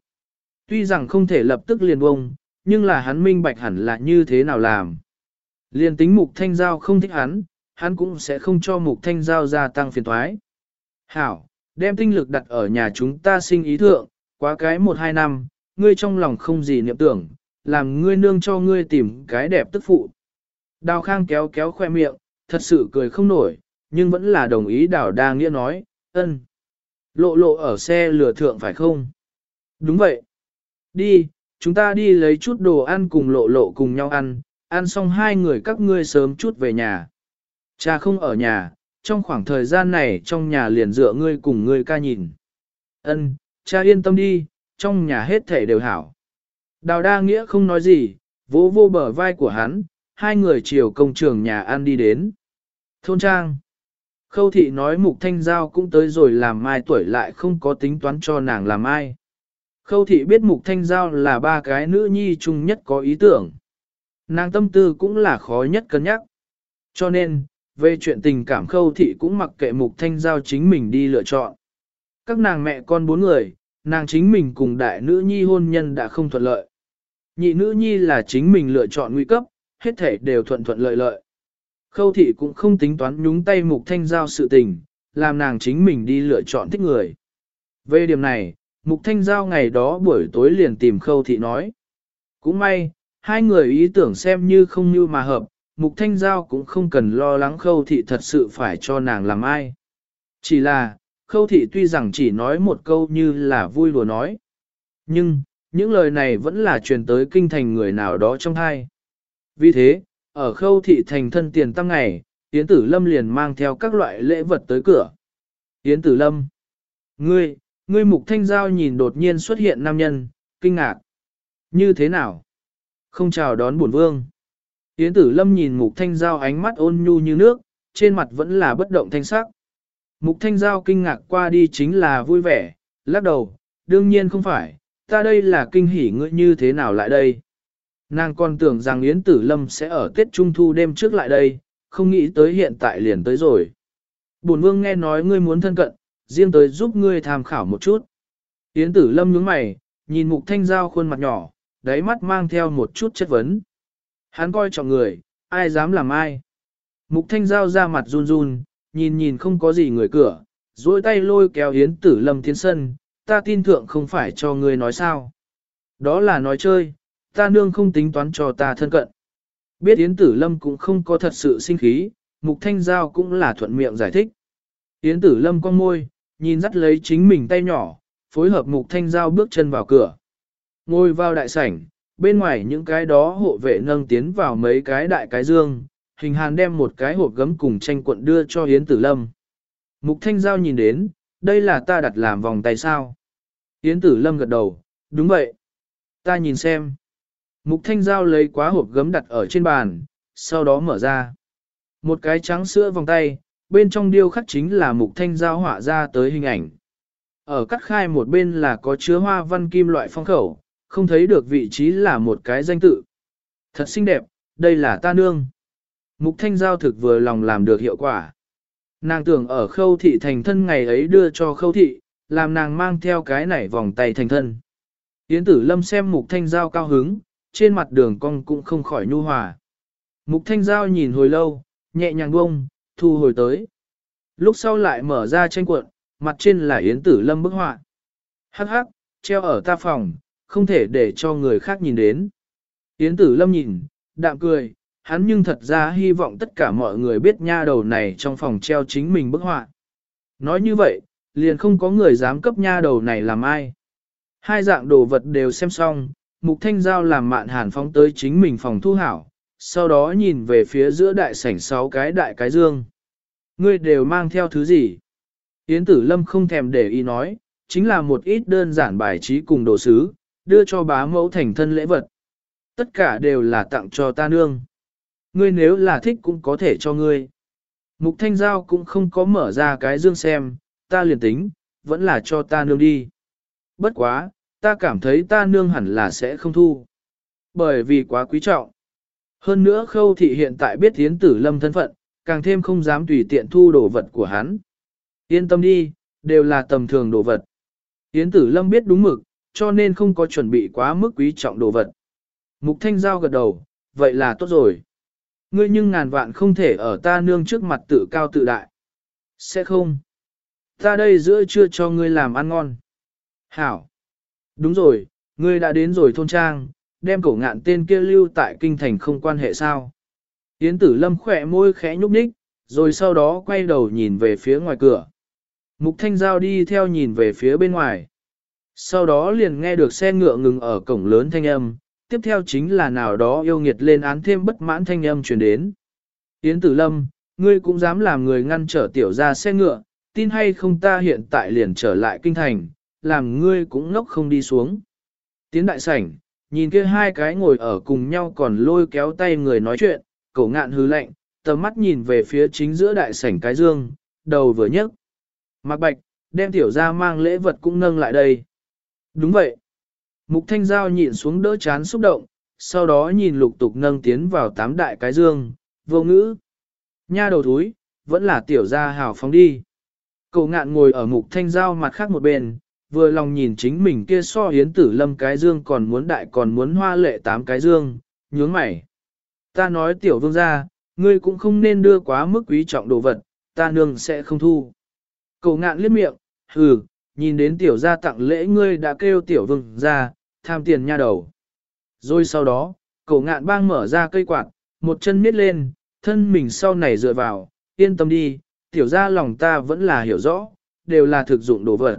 Tuy rằng không thể lập tức liền bông, nhưng là hắn minh bạch hẳn là như thế nào làm. Liên tính mục thanh giao không thích hắn, hắn cũng sẽ không cho mục thanh giao gia tăng phiền thoái. Hảo, đem tinh lực đặt ở nhà chúng ta sinh ý thượng, quá cái một hai năm, ngươi trong lòng không gì niệm tưởng, làm ngươi nương cho ngươi tìm cái đẹp tức phụ. Đào khang kéo kéo khoe miệng, thật sự cười không nổi, nhưng vẫn là đồng ý đào đa nghĩa nói, ân. Lộ lộ ở xe lửa thượng phải không? Đúng vậy. Đi, chúng ta đi lấy chút đồ ăn cùng lộ lộ cùng nhau ăn, ăn xong hai người các ngươi sớm chút về nhà. Cha không ở nhà, trong khoảng thời gian này trong nhà liền dựa ngươi cùng ngươi ca nhìn. Ân, cha yên tâm đi, trong nhà hết thể đều hảo. Đào đa nghĩa không nói gì, vỗ vô bờ vai của hắn, hai người chiều công trường nhà ăn đi đến. Thôn trang. Khâu thị nói mục thanh giao cũng tới rồi làm mai tuổi lại không có tính toán cho nàng làm ai. Khâu thị biết mục thanh giao là ba cái nữ nhi chung nhất có ý tưởng. Nàng tâm tư cũng là khó nhất cân nhắc. Cho nên, về chuyện tình cảm khâu thị cũng mặc kệ mục thanh giao chính mình đi lựa chọn. Các nàng mẹ con bốn người, nàng chính mình cùng đại nữ nhi hôn nhân đã không thuận lợi. Nhị nữ nhi là chính mình lựa chọn nguy cấp, hết thể đều thuận thuận lợi lợi. Khâu thị cũng không tính toán nhúng tay mục thanh giao sự tình, làm nàng chính mình đi lựa chọn thích người. Về điểm này, mục thanh giao ngày đó buổi tối liền tìm khâu thị nói. Cũng may, hai người ý tưởng xem như không như mà hợp, mục thanh giao cũng không cần lo lắng khâu thị thật sự phải cho nàng làm ai. Chỉ là, khâu thị tuy rằng chỉ nói một câu như là vui lùa nói. Nhưng, những lời này vẫn là truyền tới kinh thành người nào đó trong hai. Vì thế, ở khâu thị thành thân tiền tăng ngày, Yến Tử Lâm liền mang theo các loại lễ vật tới cửa. Yến Tử Lâm, ngươi, ngươi mục thanh giao nhìn đột nhiên xuất hiện nam nhân, kinh ngạc. Như thế nào? Không chào đón bổn vương. Yến Tử Lâm nhìn mục thanh giao ánh mắt ôn nhu như nước, trên mặt vẫn là bất động thanh sắc. Mục thanh giao kinh ngạc qua đi chính là vui vẻ, lắc đầu, đương nhiên không phải, ta đây là kinh hỉ ngươi như thế nào lại đây. Nàng còn tưởng rằng Yến Tử Lâm sẽ ở Tết Trung Thu đêm trước lại đây, không nghĩ tới hiện tại liền tới rồi. Bổn vương nghe nói ngươi muốn thân cận, riêng tới giúp ngươi tham khảo một chút. Yến Tử Lâm nhướng mày, nhìn Mục Thanh Giao khuôn mặt nhỏ, đáy mắt mang theo một chút chất vấn. Hắn coi trọng người, ai dám làm ai. Mục Thanh Giao ra mặt run run, nhìn nhìn không có gì người cửa, duỗi tay lôi kéo Yến Tử Lâm tiến sân, ta tin thượng không phải cho ngươi nói sao. Đó là nói chơi, ta nương không tính toán cho ta thân cận. Biết Yến Tử Lâm cũng không có thật sự sinh khí, Mục Thanh Giao cũng là thuận miệng giải thích. Yến tử lâm con môi, nhìn dắt lấy chính mình tay nhỏ, phối hợp Mục Thanh Giao bước chân vào cửa. Ngồi vào đại sảnh, bên ngoài những cái đó hộ vệ nâng tiến vào mấy cái đại cái dương, hình hàn đem một cái hộp gấm cùng tranh cuộn đưa cho Yến tử lâm. Mục Thanh Giao nhìn đến, đây là ta đặt làm vòng tay sao. Yến tử lâm gật đầu, đúng vậy. Ta nhìn xem. Mục Thanh Giao lấy quá hộp gấm đặt ở trên bàn, sau đó mở ra. Một cái trắng sữa vòng tay, bên trong điêu khắc chính là Mục Thanh Giao họa ra tới hình ảnh. Ở cắt khai một bên là có chứa hoa văn kim loại phong khẩu, không thấy được vị trí là một cái danh tự. Thật xinh đẹp, đây là ta nương. Mục Thanh Giao thực vừa lòng làm được hiệu quả. Nàng tưởng ở khâu thị thành thân ngày ấy đưa cho khâu thị, làm nàng mang theo cái này vòng tay thành thân. Yến tử lâm xem mục thanh giao cao hứng, trên mặt đường cong cũng không khỏi nhu hòa. Mục thanh giao nhìn hồi lâu, nhẹ nhàng bông, thu hồi tới. Lúc sau lại mở ra tranh cuộn, mặt trên là Yến tử lâm bức họa. Hắc hắc, treo ở ta phòng, không thể để cho người khác nhìn đến. Yến tử lâm nhìn, đạm cười, hắn nhưng thật ra hy vọng tất cả mọi người biết nha đầu này trong phòng treo chính mình bức họa. Nói như vậy, liền không có người dám cấp nha đầu này làm ai. Hai dạng đồ vật đều xem xong, mục thanh giao làm mạn hàn phóng tới chính mình phòng thu hảo, sau đó nhìn về phía giữa đại sảnh sáu cái đại cái dương. Ngươi đều mang theo thứ gì? Yến tử lâm không thèm để ý nói, chính là một ít đơn giản bài trí cùng đồ sứ, đưa cho bá mẫu thành thân lễ vật. Tất cả đều là tặng cho ta nương. Ngươi nếu là thích cũng có thể cho ngươi. Mục thanh giao cũng không có mở ra cái dương xem, ta liền tính, vẫn là cho ta nương đi. Bất quá, ta cảm thấy ta nương hẳn là sẽ không thu. Bởi vì quá quý trọng. Hơn nữa khâu thị hiện tại biết tiến tử lâm thân phận, càng thêm không dám tùy tiện thu đồ vật của hắn. Yên tâm đi, đều là tầm thường đồ vật. Yến tử lâm biết đúng mực, cho nên không có chuẩn bị quá mức quý trọng đồ vật. Mục thanh giao gật đầu, vậy là tốt rồi. Ngươi nhưng ngàn vạn không thể ở ta nương trước mặt tự cao tự đại. Sẽ không. Ta đây giữa chưa cho ngươi làm ăn ngon. Hảo. Đúng rồi, ngươi đã đến rồi thôn trang, đem cổ ngạn tên kia lưu tại kinh thành không quan hệ sao. Yến tử lâm khỏe môi khẽ nhúc nhích, rồi sau đó quay đầu nhìn về phía ngoài cửa. Mục thanh giao đi theo nhìn về phía bên ngoài. Sau đó liền nghe được xe ngựa ngừng ở cổng lớn thanh âm, tiếp theo chính là nào đó yêu nghiệt lên án thêm bất mãn thanh âm truyền đến. Yến tử lâm, ngươi cũng dám làm người ngăn trở tiểu ra xe ngựa, tin hay không ta hiện tại liền trở lại kinh thành, làm ngươi cũng ngốc không đi xuống. Tiến đại sảnh, nhìn kia hai cái ngồi ở cùng nhau còn lôi kéo tay người nói chuyện, cổ ngạn hứ lạnh, tầm mắt nhìn về phía chính giữa đại sảnh cái dương, đầu vừa nhấc. Mạc Bạch, đem tiểu ra mang lễ vật cũng nâng lại đây. Đúng vậy. Mục Thanh Giao nhịn xuống đỡ chán xúc động, sau đó nhìn lục tục nâng tiến vào tám đại cái dương, vô ngữ. Nha đầu thúi, vẫn là tiểu gia hào phóng đi. Cậu ngạn ngồi ở mục thanh giao mặt khác một bên, vừa lòng nhìn chính mình kia so hiến tử lâm cái dương còn muốn đại còn muốn hoa lệ tám cái dương, nhướng mày. Ta nói tiểu vương gia, ngươi cũng không nên đưa quá mức quý trọng đồ vật, ta nương sẽ không thu. Cậu ngạn liếc miệng, hừ, nhìn đến tiểu gia tặng lễ ngươi đã kêu tiểu vương gia, tham tiền nha đầu. Rồi sau đó, cậu ngạn bang mở ra cây quạt, một chân miết lên, thân mình sau này dựa vào, yên tâm đi, tiểu gia lòng ta vẫn là hiểu rõ, đều là thực dụng đồ vật.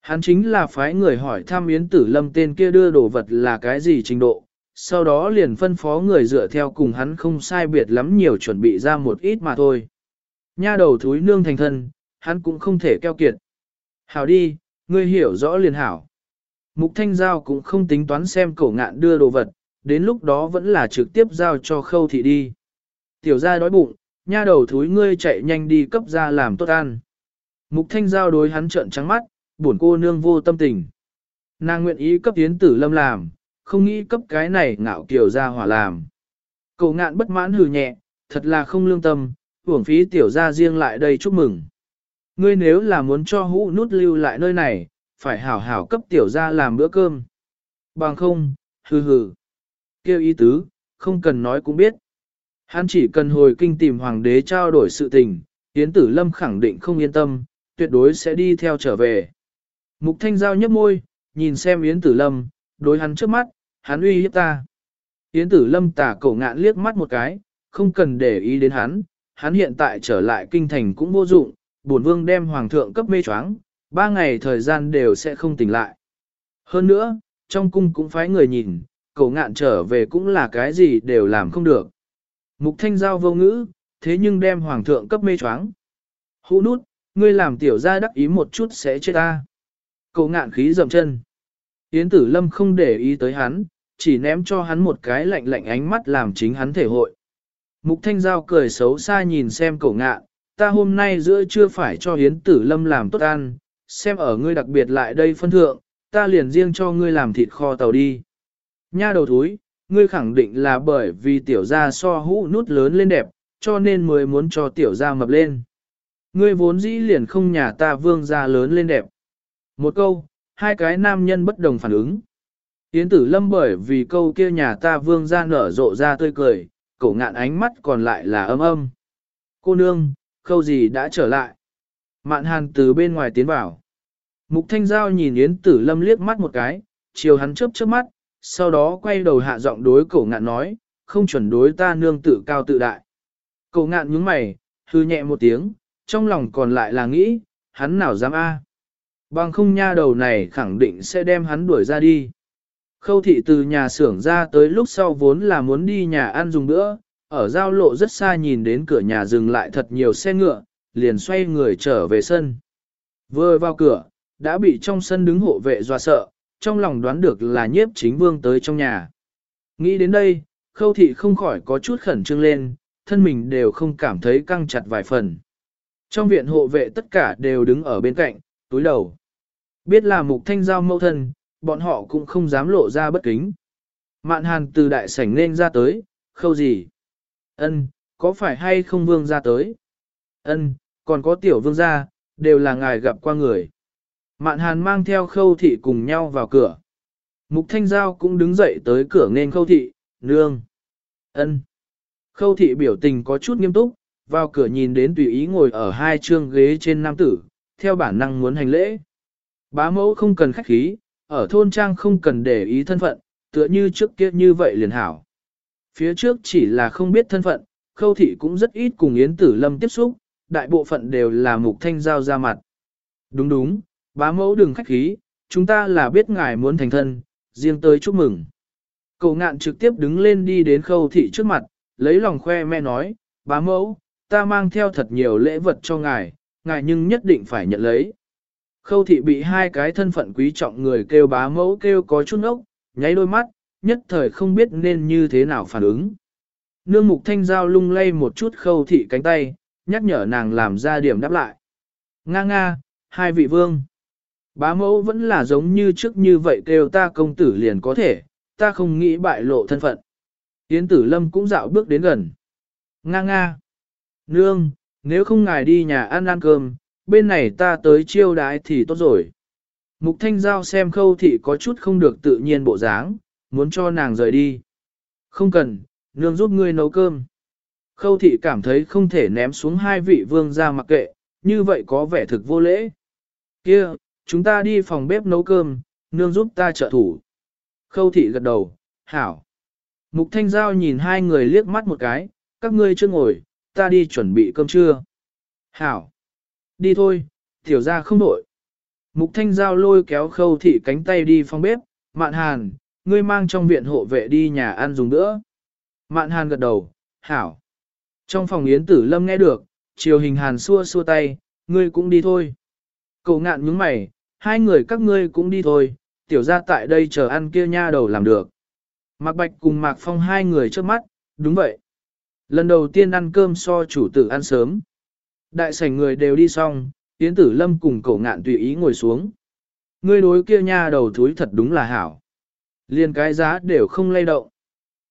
Hắn chính là phái người hỏi thăm Yến Tử Lâm tên kia đưa đồ vật là cái gì trình độ, sau đó liền phân phó người dựa theo cùng hắn không sai biệt lắm nhiều chuẩn bị ra một ít mà thôi. Nha đầu thúi nương thành thân, hắn cũng không thể keo kiệt. Hảo đi, ngươi hiểu rõ liền hảo. Mục Thanh Giao cũng không tính toán xem cổ ngạn đưa đồ vật, đến lúc đó vẫn là trực tiếp giao cho khâu thị đi. Tiểu gia đói bụng, nha đầu thúi ngươi chạy nhanh đi cấp ra làm tốt ăn. Mục Thanh Giao đối hắn trợn trắng mắt, buồn cô nương vô tâm tình. Nàng nguyện ý cấp tiến tử lâm làm, không nghĩ cấp cái này ngạo kiểu ra hỏa làm. Cậu ngạn bất mãn hừ nhẹ, thật là không lương tâm, uổng phí tiểu ra riêng lại đây chúc mừng. Ngươi nếu là muốn cho hũ nút lưu lại nơi này, phải hảo hảo cấp tiểu ra làm bữa cơm. Bằng không, hừ hừ. Kêu ý tứ, không cần nói cũng biết. Hắn chỉ cần hồi kinh tìm hoàng đế trao đổi sự tình, Yến Tử Lâm khẳng định không yên tâm, tuyệt đối sẽ đi theo trở về. Mục Thanh Giao nhấp môi, nhìn xem Yến Tử Lâm, đối hắn trước mắt, hắn uy hiếp ta. Yến Tử Lâm tả cổ ngạn liếc mắt một cái, không cần để ý đến hắn, hắn hiện tại trở lại kinh thành cũng vô dụng, bổn vương đem hoàng thượng cấp mê choáng, ba ngày thời gian đều sẽ không tỉnh lại. Hơn nữa, trong cung cũng phái người nhìn, cổ ngạn trở về cũng là cái gì đều làm không được. Mục thanh giao vô ngữ, thế nhưng đem hoàng thượng cấp mê choáng. Hũ nút, ngươi làm tiểu gia đắc ý một chút sẽ chết ta. Cậu ngạn khí dầm chân. Yến tử lâm không để ý tới hắn, chỉ ném cho hắn một cái lạnh lạnh ánh mắt làm chính hắn thể hội. Mục thanh giao cười xấu xa nhìn xem cậu ngạn, ta hôm nay giữa chưa phải cho Yến tử lâm làm tốt ăn, xem ở ngươi đặc biệt lại đây phân thượng, ta liền riêng cho ngươi làm thịt kho tàu đi. Nha đầu thúi, ngươi khẳng định là bởi vì tiểu gia so hũ nút lớn lên đẹp, cho nên mới muốn cho tiểu gia mập lên. Ngươi vốn dĩ liền không nhà ta vương gia lớn lên đẹp. Một câu, hai cái nam nhân bất đồng phản ứng. Yến tử lâm bởi vì câu kia nhà ta vương gia nở rộ ra tươi cười, cổ ngạn ánh mắt còn lại là âm âm. Cô nương, khâu gì đã trở lại. Mạn hàn từ bên ngoài tiến vào. Mục thanh giao nhìn Yến tử lâm liếc mắt một cái, chiều hắn chớp chớp mắt, sau đó quay đầu hạ giọng đối cổ ngạn nói, không chuẩn đối ta nương tự cao tự đại. Cổ ngạn nhướng mày, hư nhẹ một tiếng, trong lòng còn lại là nghĩ, hắn nào dám a? Bằng không nha đầu này khẳng định sẽ đem hắn đuổi ra đi. Khâu thị từ nhà xưởng ra tới lúc sau vốn là muốn đi nhà ăn dùng bữa, ở giao lộ rất xa nhìn đến cửa nhà dừng lại thật nhiều xe ngựa, liền xoay người trở về sân. Vừa vào cửa, đã bị trong sân đứng hộ vệ dọa sợ, trong lòng đoán được là nhiếp chính vương tới trong nhà. Nghĩ đến đây, khâu thị không khỏi có chút khẩn trương lên, thân mình đều không cảm thấy căng chặt vài phần. Trong viện hộ vệ tất cả đều đứng ở bên cạnh, túi đầu. Biết là mục thanh giao mâu thân, bọn họ cũng không dám lộ ra bất kính. Mạn hàn từ đại sảnh nên ra tới, khâu gì? Ân, có phải hay không vương ra tới? Ân, còn có tiểu vương gia, đều là ngài gặp qua người. Mạn hàn mang theo khâu thị cùng nhau vào cửa. Mục thanh giao cũng đứng dậy tới cửa nên khâu thị, nương. ân. Khâu thị biểu tình có chút nghiêm túc, vào cửa nhìn đến tùy ý ngồi ở hai chương ghế trên nam tử, theo bản năng muốn hành lễ. Bá mẫu không cần khách khí, ở thôn trang không cần để ý thân phận, tựa như trước kia như vậy liền hảo. Phía trước chỉ là không biết thân phận, khâu thị cũng rất ít cùng Yến Tử Lâm tiếp xúc, đại bộ phận đều là mục thanh giao ra mặt. Đúng đúng, bá mẫu đừng khách khí, chúng ta là biết ngài muốn thành thân, riêng tới chúc mừng. Cậu ngạn trực tiếp đứng lên đi đến khâu thị trước mặt, lấy lòng khoe mẹ nói, bá mẫu, ta mang theo thật nhiều lễ vật cho ngài, ngài nhưng nhất định phải nhận lấy. Khâu thị bị hai cái thân phận quý trọng người kêu bá mẫu kêu có chút ốc, nháy đôi mắt, nhất thời không biết nên như thế nào phản ứng. Nương mục thanh giao lung lay một chút khâu thị cánh tay, nhắc nhở nàng làm ra điểm đáp lại. Nga nga, hai vị vương. Bá mẫu vẫn là giống như trước như vậy kêu ta công tử liền có thể, ta không nghĩ bại lộ thân phận. Yến tử lâm cũng dạo bước đến gần. Nga nga. Nương, nếu không ngài đi nhà ăn ăn cơm, bên này ta tới chiêu đái thì tốt rồi. Mục thanh giao xem khâu thị có chút không được tự nhiên bộ dáng, muốn cho nàng rời đi. Không cần, nương giúp ngươi nấu cơm. Khâu thị cảm thấy không thể ném xuống hai vị vương ra mặc kệ, như vậy có vẻ thực vô lễ. Kia, chúng ta đi phòng bếp nấu cơm, nương giúp ta trợ thủ. Khâu thị gật đầu, hảo. Mục thanh giao nhìn hai người liếc mắt một cái, các ngươi chưa ngồi, ta đi chuẩn bị cơm trưa. Hảo. Đi thôi, tiểu ra không đổi. Mục thanh giao lôi kéo khâu thị cánh tay đi phòng bếp, mạn hàn, ngươi mang trong viện hộ vệ đi nhà ăn dùng nữa. Mạn hàn gật đầu, hảo. Trong phòng yến tử lâm nghe được, chiều hình hàn xua xua tay, ngươi cũng đi thôi. Cậu ngạn nhướng mày, hai người các ngươi cũng đi thôi, tiểu ra tại đây chờ ăn kia nha đầu làm được. Mạc Bạch cùng Mạc Phong hai người trước mắt, đúng vậy. Lần đầu tiên ăn cơm so chủ tử ăn sớm. Đại sảnh người đều đi xong, Yến Tử Lâm cùng cậu ngạn tùy ý ngồi xuống. Ngươi đối kia nha đầu thúi thật đúng là hảo. Liên cái giá đều không lay động.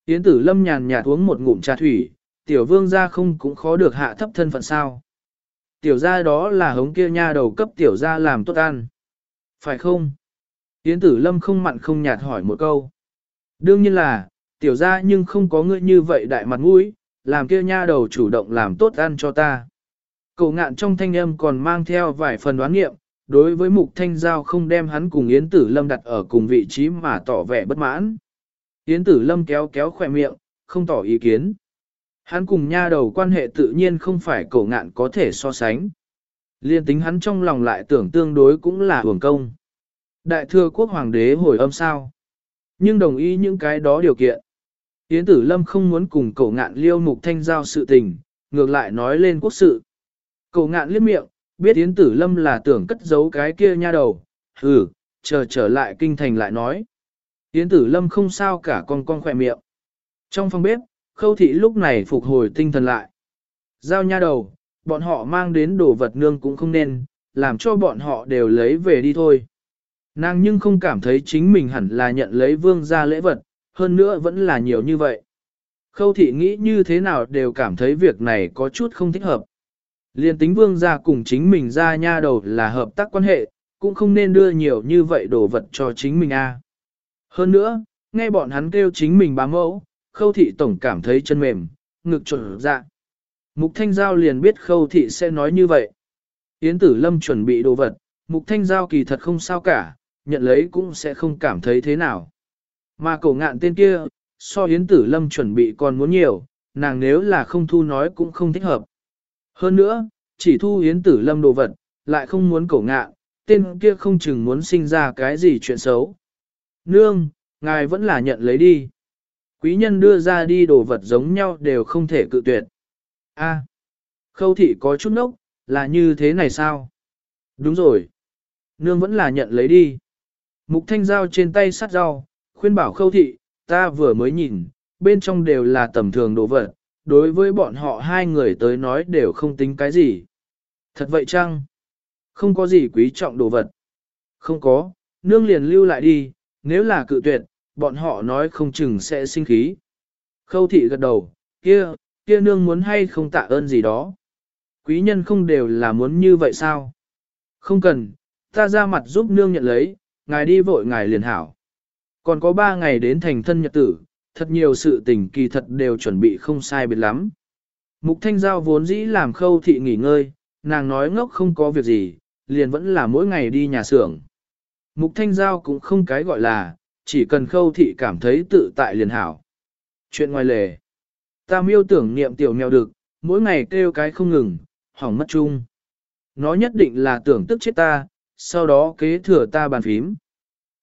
Yến Tử Lâm nhàn nhạt uống một ngụm trà thủy, tiểu vương gia không cũng khó được hạ thấp thân phận sao. Tiểu gia đó là hống kia nha đầu cấp tiểu gia làm tốt ăn. Phải không? Yến Tử Lâm không mặn không nhạt hỏi một câu. Đương nhiên là, tiểu gia nhưng không có ngươi như vậy đại mặt mũi, làm kia nha đầu chủ động làm tốt ăn cho ta. Cậu ngạn trong thanh âm còn mang theo vài phần đoán nghiệm, đối với mục thanh giao không đem hắn cùng Yến Tử Lâm đặt ở cùng vị trí mà tỏ vẻ bất mãn. Yến Tử Lâm kéo kéo khỏe miệng, không tỏ ý kiến. Hắn cùng nha đầu quan hệ tự nhiên không phải cậu ngạn có thể so sánh. Liên tính hắn trong lòng lại tưởng tương đối cũng là hưởng công. Đại thừa quốc hoàng đế hồi âm sao. Nhưng đồng ý những cái đó điều kiện. Yến tử lâm không muốn cùng cậu ngạn liêu mục thanh giao sự tình, ngược lại nói lên quốc sự. cậu ngạn liếc miệng, biết Yến tử lâm là tưởng cất giấu cái kia nha đầu, hừ, chờ trở lại kinh thành lại nói. Yến tử lâm không sao cả con con khỏe miệng. Trong phòng bếp, khâu thị lúc này phục hồi tinh thần lại. Giao nha đầu, bọn họ mang đến đồ vật nương cũng không nên, làm cho bọn họ đều lấy về đi thôi. Nàng nhưng không cảm thấy chính mình hẳn là nhận lấy vương gia lễ vật, hơn nữa vẫn là nhiều như vậy. Khâu thị nghĩ như thế nào đều cảm thấy việc này có chút không thích hợp. Liên tính vương gia cùng chính mình ra nha đầu là hợp tác quan hệ, cũng không nên đưa nhiều như vậy đồ vật cho chính mình a. Hơn nữa, nghe bọn hắn kêu chính mình bám mẫu, khâu thị tổng cảm thấy chân mềm, ngực trộn dạ. Mục Thanh Giao liền biết khâu thị sẽ nói như vậy. Yến tử lâm chuẩn bị đồ vật, Mục Thanh Giao kỳ thật không sao cả, nhận lấy cũng sẽ không cảm thấy thế nào. Mà cổ ngạn tên kia, so Yến tử lâm chuẩn bị còn muốn nhiều, nàng nếu là không thu nói cũng không thích hợp. Hơn nữa, chỉ thu Yến tử lâm đồ vật, lại không muốn cổ ngạn, tên kia không chừng muốn sinh ra cái gì chuyện xấu. Nương, ngài vẫn là nhận lấy đi. Quý nhân đưa ra đi đồ vật giống nhau đều không thể cự tuyệt. A, khâu thị có chút nốc, là như thế này sao? Đúng rồi. Nương vẫn là nhận lấy đi. Mục thanh dao trên tay sắt rau, khuyên bảo khâu thị, ta vừa mới nhìn, bên trong đều là tầm thường đồ vật, đối với bọn họ hai người tới nói đều không tính cái gì. Thật vậy chăng? Không có gì quý trọng đồ vật. Không có, nương liền lưu lại đi, nếu là cự tuyệt, bọn họ nói không chừng sẽ sinh khí. Khâu thị gật đầu, kia, kia nương muốn hay không tạ ơn gì đó. Quý nhân không đều là muốn như vậy sao? Không cần, ta ra mặt giúp nương nhận lấy, ngài đi vội ngài liền hảo. Còn có ba ngày đến thành thân nhật tử, thật nhiều sự tình kỳ thật đều chuẩn bị không sai biệt lắm. Mục thanh giao vốn dĩ làm khâu thị nghỉ ngơi, nàng nói ngốc không có việc gì, liền vẫn là mỗi ngày đi nhà xưởng. Mục thanh giao cũng không cái gọi là, chỉ cần khâu thị cảm thấy tự tại liền hảo. Chuyện ngoài lề. Ta miêu tưởng niệm tiểu mèo được, mỗi ngày kêu cái không ngừng, hỏng mất chung. Nó nhất định là tưởng tức chết ta, sau đó kế thừa ta bàn phím.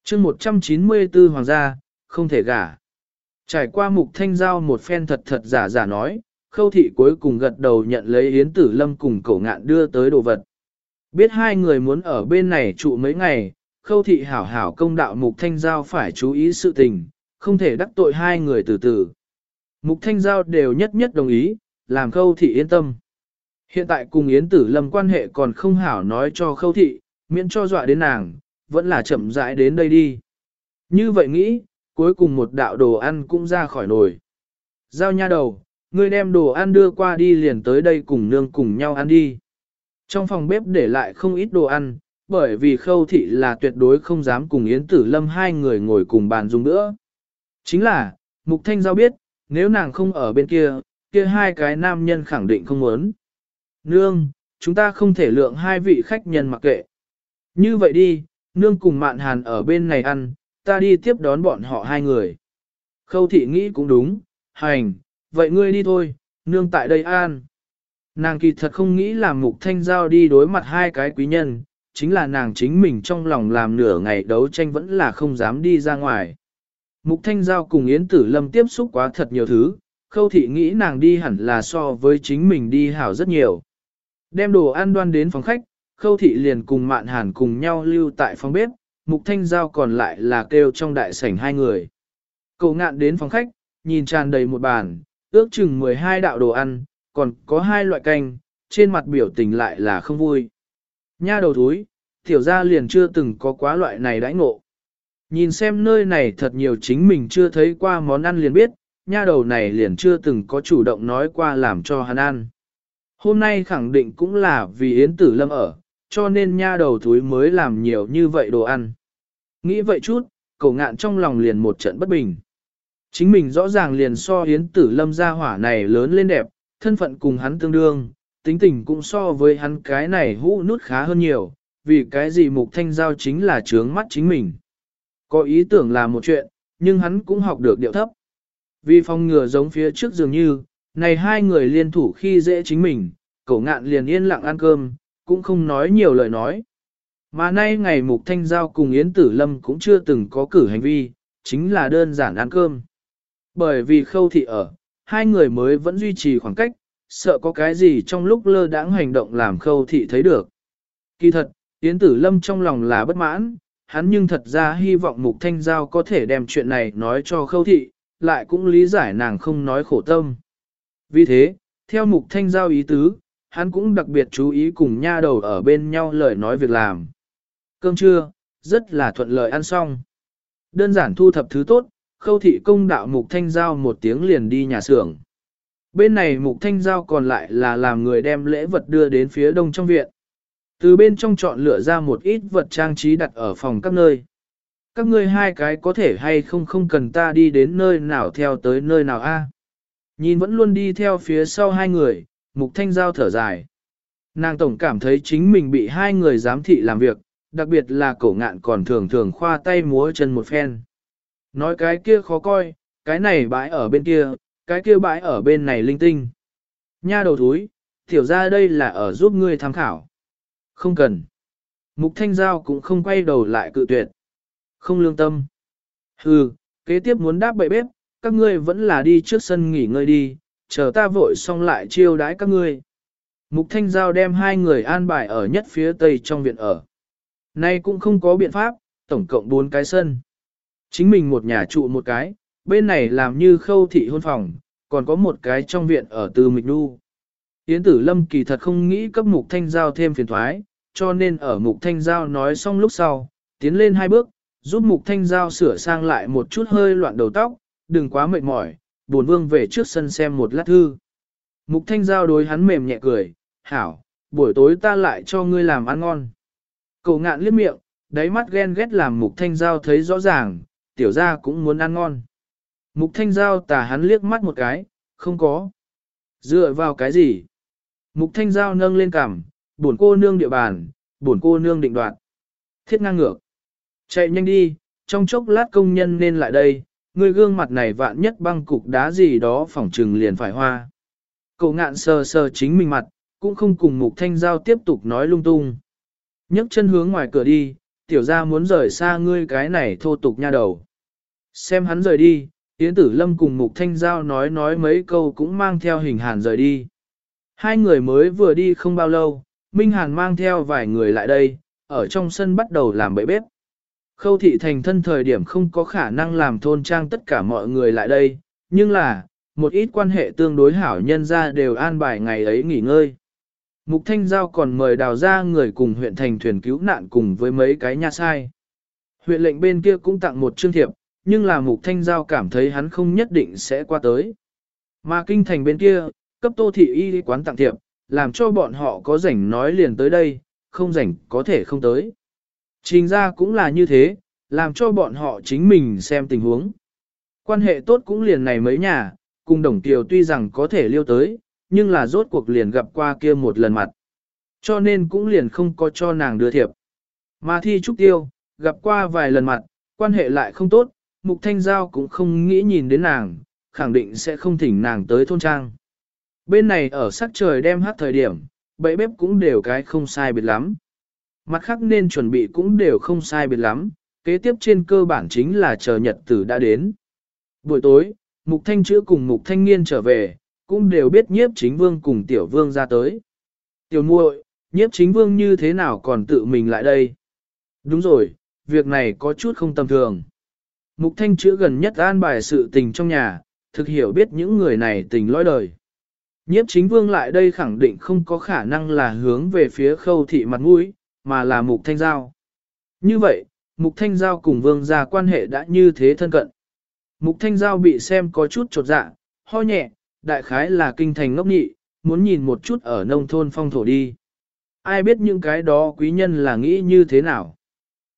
chương 194 hoàng gia, không thể gả. Trải qua mục thanh giao một phen thật thật giả giả nói, khâu thị cuối cùng gật đầu nhận lấy yến tử lâm cùng cổ ngạn đưa tới đồ vật. Biết hai người muốn ở bên này trụ mấy ngày, khâu thị hảo hảo công đạo mục thanh giao phải chú ý sự tình, không thể đắc tội hai người từ từ. Mục thanh giao đều nhất nhất đồng ý, làm khâu thị yên tâm. Hiện tại cùng Yến Tử Lâm quan hệ còn không hảo nói cho khâu thị, miễn cho dọa đến nàng, vẫn là chậm rãi đến đây đi. Như vậy nghĩ, cuối cùng một đạo đồ ăn cũng ra khỏi nồi. Giao nha đầu, ngươi đem đồ ăn đưa qua đi liền tới đây cùng nương cùng nhau ăn đi. Trong phòng bếp để lại không ít đồ ăn, bởi vì khâu thị là tuyệt đối không dám cùng Yến Tử Lâm hai người ngồi cùng bàn dùng nữa. Chính là, Mục Thanh Giao biết, nếu nàng không ở bên kia, kia hai cái nam nhân khẳng định không muốn. Nương, chúng ta không thể lượng hai vị khách nhân mặc kệ. Như vậy đi, nương cùng mạn hàn ở bên này ăn, ta đi tiếp đón bọn họ hai người. Khâu thị nghĩ cũng đúng, hành, vậy ngươi đi thôi, nương tại đây an. Nàng kỳ thật không nghĩ làm mục thanh giao đi đối mặt hai cái quý nhân, chính là nàng chính mình trong lòng làm nửa ngày đấu tranh vẫn là không dám đi ra ngoài. Mục Thanh Giao cùng Yến Tử Lâm tiếp xúc quá thật nhiều thứ, khâu thị nghĩ nàng đi hẳn là so với chính mình đi hảo rất nhiều. Đem đồ ăn đoan đến phòng khách, khâu thị liền cùng mạn hàn cùng nhau lưu tại phòng bếp, Mục Thanh Giao còn lại là kêu trong đại sảnh hai người. Cậu ngạn đến phòng khách, nhìn tràn đầy một bàn, ước chừng 12 đạo đồ ăn, còn có hai loại canh, trên mặt biểu tình lại là không vui. Nha đầu thúi, tiểu gia liền chưa từng có quá loại này đãi ngộ. Nhìn xem nơi này thật nhiều chính mình chưa thấy qua món ăn liền biết, nha đầu này liền chưa từng có chủ động nói qua làm cho hắn ăn. Hôm nay khẳng định cũng là vì Yến Tử Lâm ở, cho nên nha đầu thúi mới làm nhiều như vậy đồ ăn. Nghĩ vậy chút, cậu ngạn trong lòng liền một trận bất bình. Chính mình rõ ràng liền so Yến Tử Lâm ra hỏa này lớn lên đẹp, thân phận cùng hắn tương đương, tính tình cũng so với hắn cái này hũ nút khá hơn nhiều, vì cái gì mục thanh giao chính là trướng mắt chính mình. Có ý tưởng là một chuyện, nhưng hắn cũng học được điệu thấp. Vì phòng ngừa giống phía trước dường như, Này hai người liên thủ khi dễ chính mình, cậu ngạn liền yên lặng ăn cơm, cũng không nói nhiều lời nói. Mà nay ngày Mục Thanh Giao cùng Yến Tử Lâm cũng chưa từng có cử hành vi, chính là đơn giản ăn cơm. Bởi vì khâu thị ở, hai người mới vẫn duy trì khoảng cách, sợ có cái gì trong lúc lơ đãng hành động làm khâu thị thấy được. Kỳ thật, Yến Tử Lâm trong lòng là bất mãn, hắn nhưng thật ra hy vọng Mục Thanh Giao có thể đem chuyện này nói cho khâu thị, lại cũng lý giải nàng không nói khổ tâm. Vì thế, theo Mục Thanh Giao ý tứ, hắn cũng đặc biệt chú ý cùng nha đầu ở bên nhau lời nói việc làm. Cơm trưa, rất là thuận lợi ăn xong. Đơn giản thu thập thứ tốt, khâu thị công đạo Mục Thanh Giao một tiếng liền đi nhà xưởng. Bên này Mục Thanh Giao còn lại là làm người đem lễ vật đưa đến phía đông trong viện. Từ bên trong chọn lựa ra một ít vật trang trí đặt ở phòng các nơi. Các ngươi hai cái có thể hay không không cần ta đi đến nơi nào theo tới nơi nào a? Nhìn vẫn luôn đi theo phía sau hai người, Mục Thanh Giao thở dài. Nàng tổng cảm thấy chính mình bị hai người giám thị làm việc, đặc biệt là cổ ngạn còn thường thường khoa tay múa chân một phen. Nói cái kia khó coi, cái này bãi ở bên kia, cái kia bãi ở bên này linh tinh. Nha đầu thúi, tiểu ra đây là ở giúp ngươi tham khảo. Không cần. Mục Thanh Giao cũng không quay đầu lại cự tuyệt. Không lương tâm. Hừ, kế tiếp muốn đáp bậy bếp, các ngươi vẫn là đi trước sân nghỉ ngơi đi, chờ ta vội xong lại chiêu đãi các ngươi. Mục Thanh Giao đem hai người an bài ở nhất phía tây trong viện ở. Nay cũng không có biện pháp, tổng cộng bốn cái sân. Chính mình một nhà trụ một cái, bên này làm như khâu thị hôn phòng, còn có một cái trong viện ở từ Mịch Đu. Yến tử lâm kỳ thật không nghĩ cấp mục thanh giao thêm phiền thoái, cho nên ở mục thanh giao nói xong lúc sau, tiến lên hai bước, giúp mục thanh giao sửa sang lại một chút hơi loạn đầu tóc, đừng quá mệt mỏi, buồn vương về trước sân xem một lát thư. Mục thanh giao đối hắn mềm nhẹ cười, hảo, buổi tối ta lại cho ngươi làm ăn ngon. Cậu ngạn liếc miệng, đáy mắt ghen ghét làm mục thanh giao thấy rõ ràng, tiểu gia cũng muốn ăn ngon. Mục thanh giao tà hắn liếc mắt một cái, không có. Dựa vào cái gì? Mục thanh giao nâng lên cằm, buồn cô nương địa bàn, buồn cô nương định đoạt. Thiết ngang ngược. Chạy nhanh đi, trong chốc lát công nhân nên lại đây, người gương mặt này vạn nhất băng cục đá gì đó phỏng trừng liền phải hoa. Cậu ngạn sờ sờ chính mình mặt, cũng không cùng mục thanh giao tiếp tục nói lung tung. nhấc chân hướng ngoài cửa đi, tiểu ra muốn rời xa ngươi cái này thô tục nha đầu. Xem hắn rời đi, Yến Tử Lâm cùng Mục Thanh Giao nói nói mấy câu cũng mang theo hình hàn rời đi. Hai người mới vừa đi không bao lâu, Minh Hàn mang theo vài người lại đây, ở trong sân bắt đầu làm bẫy bếp. Khâu thị thành thân thời điểm không có khả năng làm thôn trang tất cả mọi người lại đây, nhưng là, một ít quan hệ tương đối hảo nhân ra đều an bài ngày ấy nghỉ ngơi. Mục Thanh Giao còn mời đào ra người cùng huyện thành thuyền cứu nạn cùng với mấy cái nhà sai. Huyện lệnh bên kia cũng tặng một chương thiệp, nhưng là Mục Thanh Giao cảm thấy hắn không nhất định sẽ qua tới. Mà kinh thành bên kia, cấp tô thị y quán tặng thiệp, làm cho bọn họ có rảnh nói liền tới đây, không rảnh có thể không tới. Trình ra cũng là như thế, làm cho bọn họ chính mình xem tình huống. Quan hệ tốt cũng liền này mấy nhà, cùng đồng tiểu tuy rằng có thể liêu tới, nhưng là rốt cuộc liền gặp qua kia một lần mặt. Cho nên cũng liền không có cho nàng đưa thiệp. Mà thi trúc tiêu, gặp qua vài lần mặt, quan hệ lại không tốt, mục thanh giao cũng không nghĩ nhìn đến nàng, khẳng định sẽ không thỉnh nàng tới thôn trang. Bên này ở sắc trời đem hát thời điểm, bẫy bếp cũng đều cái không sai biệt lắm. Mặt khác nên chuẩn bị cũng đều không sai biệt lắm, kế tiếp trên cơ bản chính là chờ nhật tử đã đến. Buổi tối, Mục Thanh chữa cùng Mục Thanh Nghiên trở về, cũng đều biết nhiếp chính vương cùng tiểu vương ra tới. Tiểu muội, nhiếp chính vương như thế nào còn tự mình lại đây? Đúng rồi, việc này có chút không tầm thường. Mục Thanh chữa gần nhất an bài sự tình trong nhà, thực hiểu biết những người này tình lõi đời. Nhiếp chính vương lại đây khẳng định không có khả năng là hướng về phía khâu thị mặt mũi, mà là mục thanh giao. Như vậy, mục thanh giao cùng vương gia quan hệ đã như thế thân cận. Mục thanh giao bị xem có chút trột dạ, ho nhẹ, đại khái là kinh thành ngốc nhị, muốn nhìn một chút ở nông thôn phong thổ đi. Ai biết những cái đó quý nhân là nghĩ như thế nào?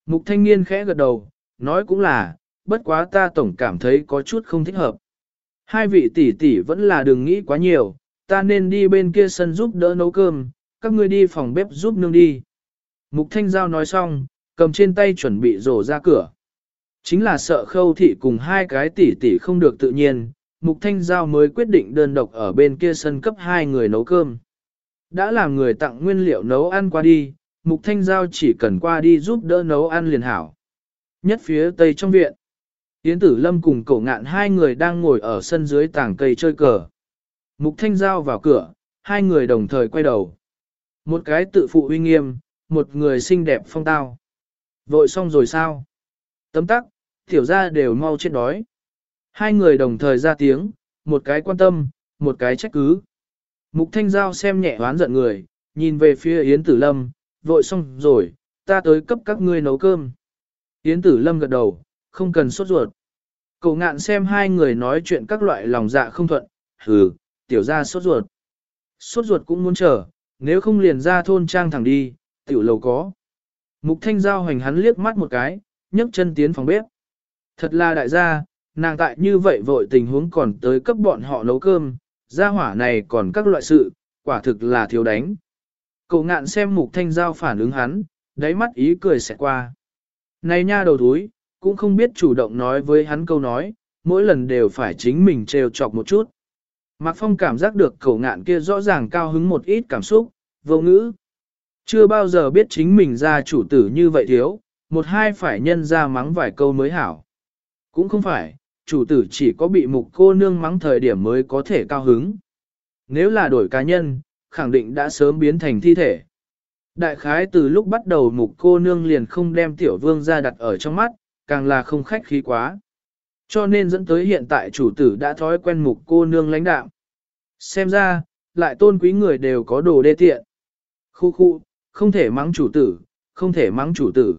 Mục thanh niên khẽ gật đầu, nói cũng là, bất quá ta tổng cảm thấy có chút không thích hợp. Hai vị tỷ tỷ vẫn là đừng nghĩ quá nhiều, ta nên đi bên kia sân giúp đỡ nấu cơm, các ngươi đi phòng bếp giúp nương đi. Mục Thanh Giao nói xong, cầm trên tay chuẩn bị rổ ra cửa. Chính là sợ khâu thị cùng hai cái tỷ tỷ không được tự nhiên, Mục Thanh Giao mới quyết định đơn độc ở bên kia sân cấp hai người nấu cơm. Đã làm người tặng nguyên liệu nấu ăn qua đi, Mục Thanh Giao chỉ cần qua đi giúp đỡ nấu ăn liền hảo. Nhất phía tây trong viện, Yến Tử Lâm cùng cổ ngạn hai người đang ngồi ở sân dưới tảng cây chơi cờ. Mục Thanh Giao vào cửa, hai người đồng thời quay đầu. Một cái tự phụ uy nghiêm, một người xinh đẹp phong tao. Vội xong rồi sao? Tấm tắc, tiểu ra đều mau chết đói. Hai người đồng thời ra tiếng, một cái quan tâm, một cái trách cứ. Mục Thanh Giao xem nhẹ hoán giận người, nhìn về phía Yến Tử Lâm, vội xong rồi, ta tới cấp các ngươi nấu cơm. Yến Tử Lâm gật đầu, không cần sốt ruột. Cậu ngạn xem hai người nói chuyện các loại lòng dạ không thuận, hừ, tiểu ra sốt ruột. Sốt ruột cũng muốn chờ, nếu không liền ra thôn trang thẳng đi, tiểu lầu có. Mục Thanh Giao hoành hắn liếc mắt một cái, nhấc chân tiến phòng bếp. Thật là đại gia, nàng tại như vậy vội tình huống còn tới cấp bọn họ nấu cơm, gia hỏa này còn các loại sự, quả thực là thiếu đánh. Cậu ngạn xem mục thanh giao phản ứng hắn, đáy mắt ý cười sẽ qua. Này nha đầu thúi, cũng không biết chủ động nói với hắn câu nói, mỗi lần đều phải chính mình trêu chọc một chút. Mạc Phong cảm giác được cậu ngạn kia rõ ràng cao hứng một ít cảm xúc, vô ngữ. Chưa bao giờ biết chính mình ra chủ tử như vậy thiếu, một hai phải nhân ra mắng vài câu mới hảo. Cũng không phải, chủ tử chỉ có bị mục cô nương mắng thời điểm mới có thể cao hứng. Nếu là đổi cá nhân, khẳng định đã sớm biến thành thi thể. Đại khái từ lúc bắt đầu mục cô nương liền không đem tiểu vương ra đặt ở trong mắt, càng là không khách khí quá. Cho nên dẫn tới hiện tại chủ tử đã thói quen mục cô nương lãnh đạo. Xem ra, lại tôn quý người đều có đồ đê tiện. Khu khu, không thể mắng chủ tử, không thể mắng chủ tử.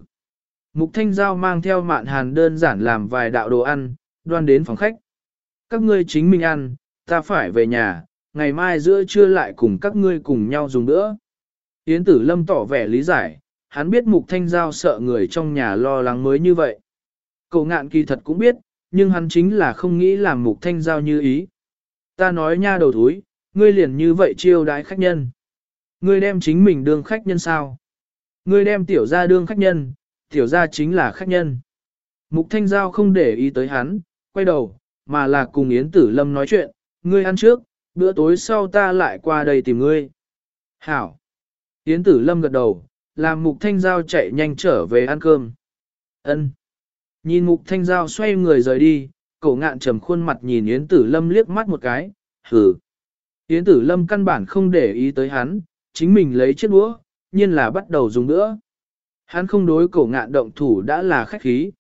Mục Thanh Giao mang theo mạn hàn đơn giản làm vài đạo đồ ăn, đoan đến phòng khách. Các ngươi chính mình ăn, ta phải về nhà, ngày mai giữa trưa lại cùng các ngươi cùng nhau dùng nữa. Yến tử lâm tỏ vẻ lý giải, hắn biết mục thanh giao sợ người trong nhà lo lắng mới như vậy. Cậu ngạn kỳ thật cũng biết, nhưng hắn chính là không nghĩ làm mục thanh giao như ý. Ta nói nha đầu thúi, ngươi liền như vậy chiêu đái khách nhân. Ngươi đem chính mình đương khách nhân sao? Ngươi đem tiểu gia đương khách nhân, tiểu gia chính là khách nhân. Mục thanh giao không để ý tới hắn, quay đầu, mà là cùng Yến Tử Lâm nói chuyện, ngươi ăn trước, bữa tối sau ta lại qua đây tìm ngươi. Hảo. Yến Tử Lâm gật đầu, làm Mục Thanh Giao chạy nhanh trở về ăn cơm. Ân. Nhìn Mục Thanh Giao xoay người rời đi, cổ ngạn trầm khuôn mặt nhìn Yến Tử Lâm liếc mắt một cái, hừ. Yến Tử Lâm căn bản không để ý tới hắn, chính mình lấy chiếc đũa, nhiên là bắt đầu dùng nữa. Hắn không đối cổ ngạn động thủ đã là khách khí.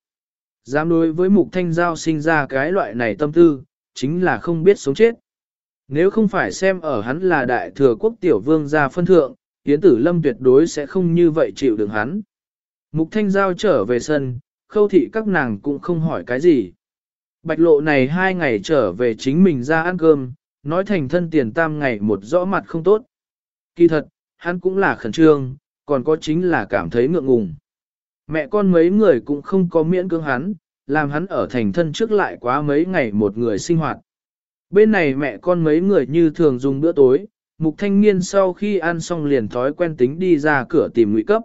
Dám đối với mục thanh giao sinh ra cái loại này tâm tư, chính là không biết sống chết. Nếu không phải xem ở hắn là đại thừa quốc tiểu vương gia phân thượng, Yến Tử Lâm tuyệt đối sẽ không như vậy chịu đựng hắn. Mục Thanh Giao trở về sân, khâu thị các nàng cũng không hỏi cái gì. Bạch lộ này hai ngày trở về chính mình ra ăn cơm, nói thành thân tiền tam ngày một rõ mặt không tốt. Kỳ thật, hắn cũng là khẩn trương, còn có chính là cảm thấy ngượng ngùng. Mẹ con mấy người cũng không có miễn cưỡng hắn, làm hắn ở thành thân trước lại quá mấy ngày một người sinh hoạt. Bên này mẹ con mấy người như thường dùng bữa tối, mục thanh niên sau khi ăn xong liền thói quen tính đi ra cửa tìm ngụy cấp.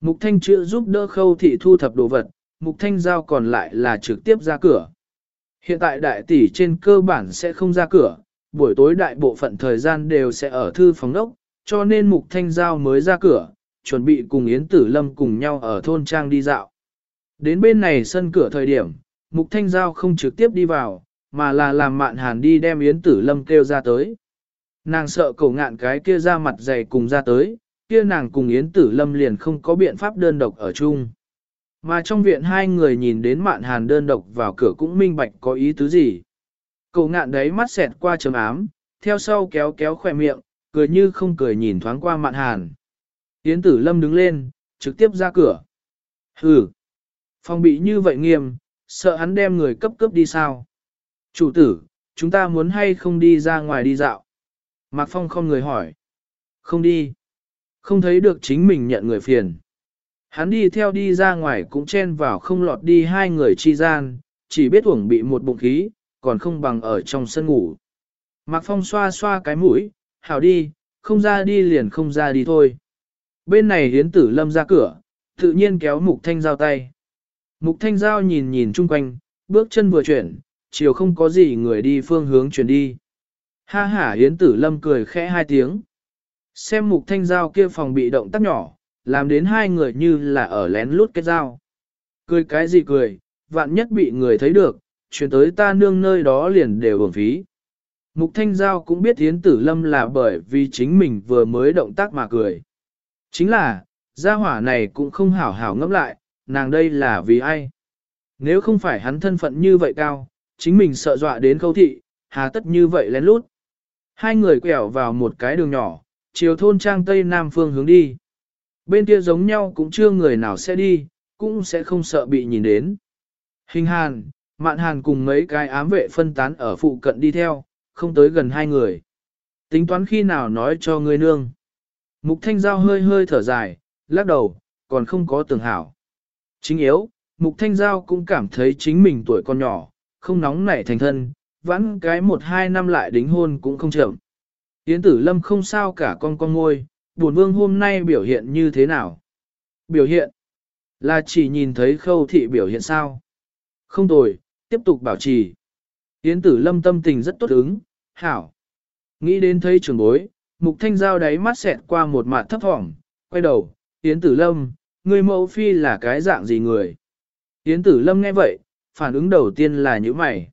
Mục thanh chữa giúp đỡ khâu thị thu thập đồ vật, mục thanh giao còn lại là trực tiếp ra cửa. Hiện tại đại tỷ trên cơ bản sẽ không ra cửa, buổi tối đại bộ phận thời gian đều sẽ ở thư phòng đốc, cho nên mục thanh giao mới ra cửa, chuẩn bị cùng Yến Tử Lâm cùng nhau ở thôn trang đi dạo. Đến bên này sân cửa thời điểm, Mục Thanh Giao không trực tiếp đi vào, mà là làm mạn hàn đi đem Yến Tử Lâm kêu ra tới. Nàng sợ cổ ngạn cái kia ra mặt dày cùng ra tới, kia nàng cùng Yến Tử Lâm liền không có biện pháp đơn độc ở chung. Mà trong viện hai người nhìn đến mạn hàn đơn độc vào cửa cũng minh bạch có ý tứ gì. Cậu ngạn đấy mắt xẹt qua trầm ám, theo sau kéo kéo khỏe miệng, cười như không cười nhìn thoáng qua mạn hàn. Yến tử lâm đứng lên, trực tiếp ra cửa. Hừ, phòng bị như vậy nghiêm, sợ hắn đem người cấp cấp đi sao. Chủ tử, chúng ta muốn hay không đi ra ngoài đi dạo. Mạc Phong không người hỏi. Không đi. Không thấy được chính mình nhận người phiền. Hắn đi theo đi ra ngoài cũng chen vào không lọt đi hai người chi gian, chỉ biết uổng bị một bụng khí, còn không bằng ở trong sân ngủ. Mạc Phong xoa xoa cái mũi, hảo đi, không ra đi liền không ra đi thôi. Bên này hiến tử lâm ra cửa, tự nhiên kéo mục thanh giao tay. Mục thanh giao nhìn nhìn chung quanh, bước chân vừa chuyển, chiều không có gì người đi phương hướng chuyển đi. Ha ha hiến Tử Lâm cười khẽ hai tiếng. Xem mục thanh giao kia phòng bị động tác nhỏ, làm đến hai người như là ở lén lút cái dao. Cười cái gì cười, vạn nhất bị người thấy được, chuyển tới ta nương nơi đó liền đều uổng phí. Mục Thanh Giao cũng biết Yến Tử Lâm là bởi vì chính mình vừa mới động tác mà cười. Chính là, gia hỏa này cũng không hảo hảo ngẫm lại, nàng đây là vì ai? Nếu không phải hắn thân phận như vậy cao, chính mình sợ dọa đến khâu thị, hà tất như vậy lén lút. Hai người quẹo vào một cái đường nhỏ, chiều thôn trang tây nam phương hướng đi. Bên kia giống nhau cũng chưa người nào sẽ đi, cũng sẽ không sợ bị nhìn đến. Hình hàn, mạn hàn cùng mấy cái ám vệ phân tán ở phụ cận đi theo, không tới gần hai người. Tính toán khi nào nói cho ngươi nương. Mục thanh giao hơi hơi thở dài, lắc đầu, còn không có tưởng hảo. Chính yếu, mục thanh giao cũng cảm thấy chính mình tuổi còn nhỏ, không nóng nảy thành thân, vãn cái một hai năm lại đính hôn cũng không chậm. Yến tử lâm không sao cả con con ngôi, buồn vương hôm nay biểu hiện như thế nào? Biểu hiện? Là chỉ nhìn thấy khâu thị biểu hiện sao? Không tồi, tiếp tục bảo trì. Yến tử lâm tâm tình rất tốt ứng, hảo. Nghĩ đến thấy trường bối, mục thanh giao đáy mắt xẹt qua một mặt thấp thỏm, quay đầu, Yến tử lâm, người mẫu phi là cái dạng gì người? Yến tử lâm nghe vậy, phản ứng đầu tiên là như mày.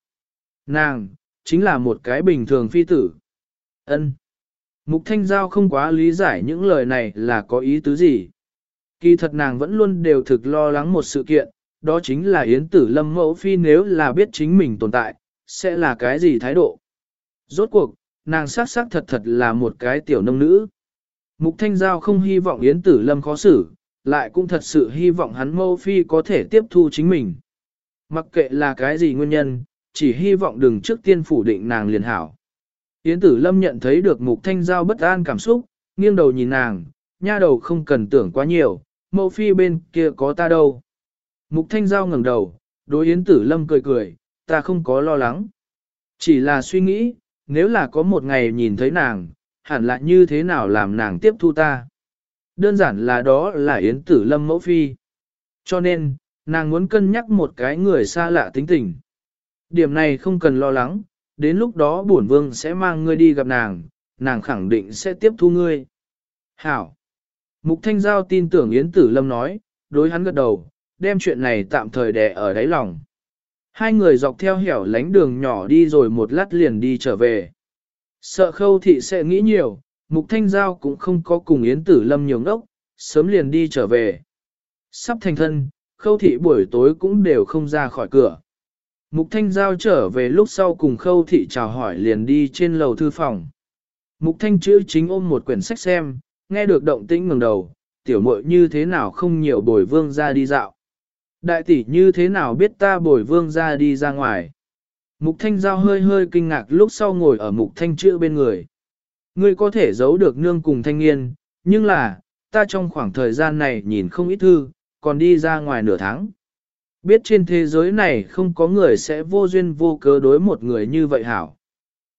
Nàng, chính là một cái bình thường phi tử. ân Mục thanh giao không quá lý giải những lời này là có ý tứ gì. Kỳ thật nàng vẫn luôn đều thực lo lắng một sự kiện, đó chính là Yến Tử Lâm mẫu phi nếu là biết chính mình tồn tại, sẽ là cái gì thái độ. Rốt cuộc, nàng sắc sắc thật thật là một cái tiểu nông nữ. Mục Thanh Giao không hy vọng Yến Tử Lâm khó xử, lại cũng thật sự hy vọng hắn mẫu phi có thể tiếp thu chính mình. Mặc kệ là cái gì nguyên nhân, chỉ hy vọng đừng trước tiên phủ định nàng liền hảo. Yến Tử Lâm nhận thấy được Mục Thanh Giao bất an cảm xúc, nghiêng đầu nhìn nàng, nha đầu không cần tưởng quá nhiều, mẫu phi bên kia có ta đâu. Mục Thanh Giao ngẩng đầu, đối Yến Tử Lâm cười cười, ta không có lo lắng. Chỉ là suy nghĩ, nếu là có một ngày nhìn thấy nàng, hẳn là như thế nào làm nàng tiếp thu ta. Đơn giản là đó là Yến Tử Lâm mẫu phi. Cho nên, nàng muốn cân nhắc một cái người xa lạ tính tình. Điểm này không cần lo lắng, đến lúc đó bổn vương sẽ mang ngươi đi gặp nàng, nàng khẳng định sẽ tiếp thu ngươi. Hảo! Mục Thanh Giao tin tưởng Yến Tử Lâm nói, đối hắn gật đầu, đem chuyện này tạm thời đè ở đáy lòng. Hai người dọc theo hẻo lánh đường nhỏ đi rồi một lát liền đi trở về. Sợ khâu thị sẽ nghĩ nhiều, Mục Thanh Giao cũng không có cùng Yến Tử Lâm nhiều ngốc, sớm liền đi trở về. Sắp thành thân, khâu thị buổi tối cũng đều không ra khỏi cửa. Mục Thanh Giao trở về lúc sau cùng khâu thị chào hỏi liền đi trên lầu thư phòng. Mục Thanh chữ chính ôm một quyển sách xem, nghe được động tĩnh ngẩng đầu, tiểu muội như thế nào không nhiều bồi vương ra đi dạo. Đại tỷ như thế nào biết ta bồi vương ra đi ra ngoài. Mục Thanh Giao hơi hơi kinh ngạc lúc sau ngồi ở Mục Thanh chữ bên người. Ngươi có thể giấu được nương cùng thanh niên, nhưng là, ta trong khoảng thời gian này nhìn không ít thư, còn đi ra ngoài nửa tháng. Biết trên thế giới này không có người sẽ vô duyên vô cớ đối một người như vậy hảo.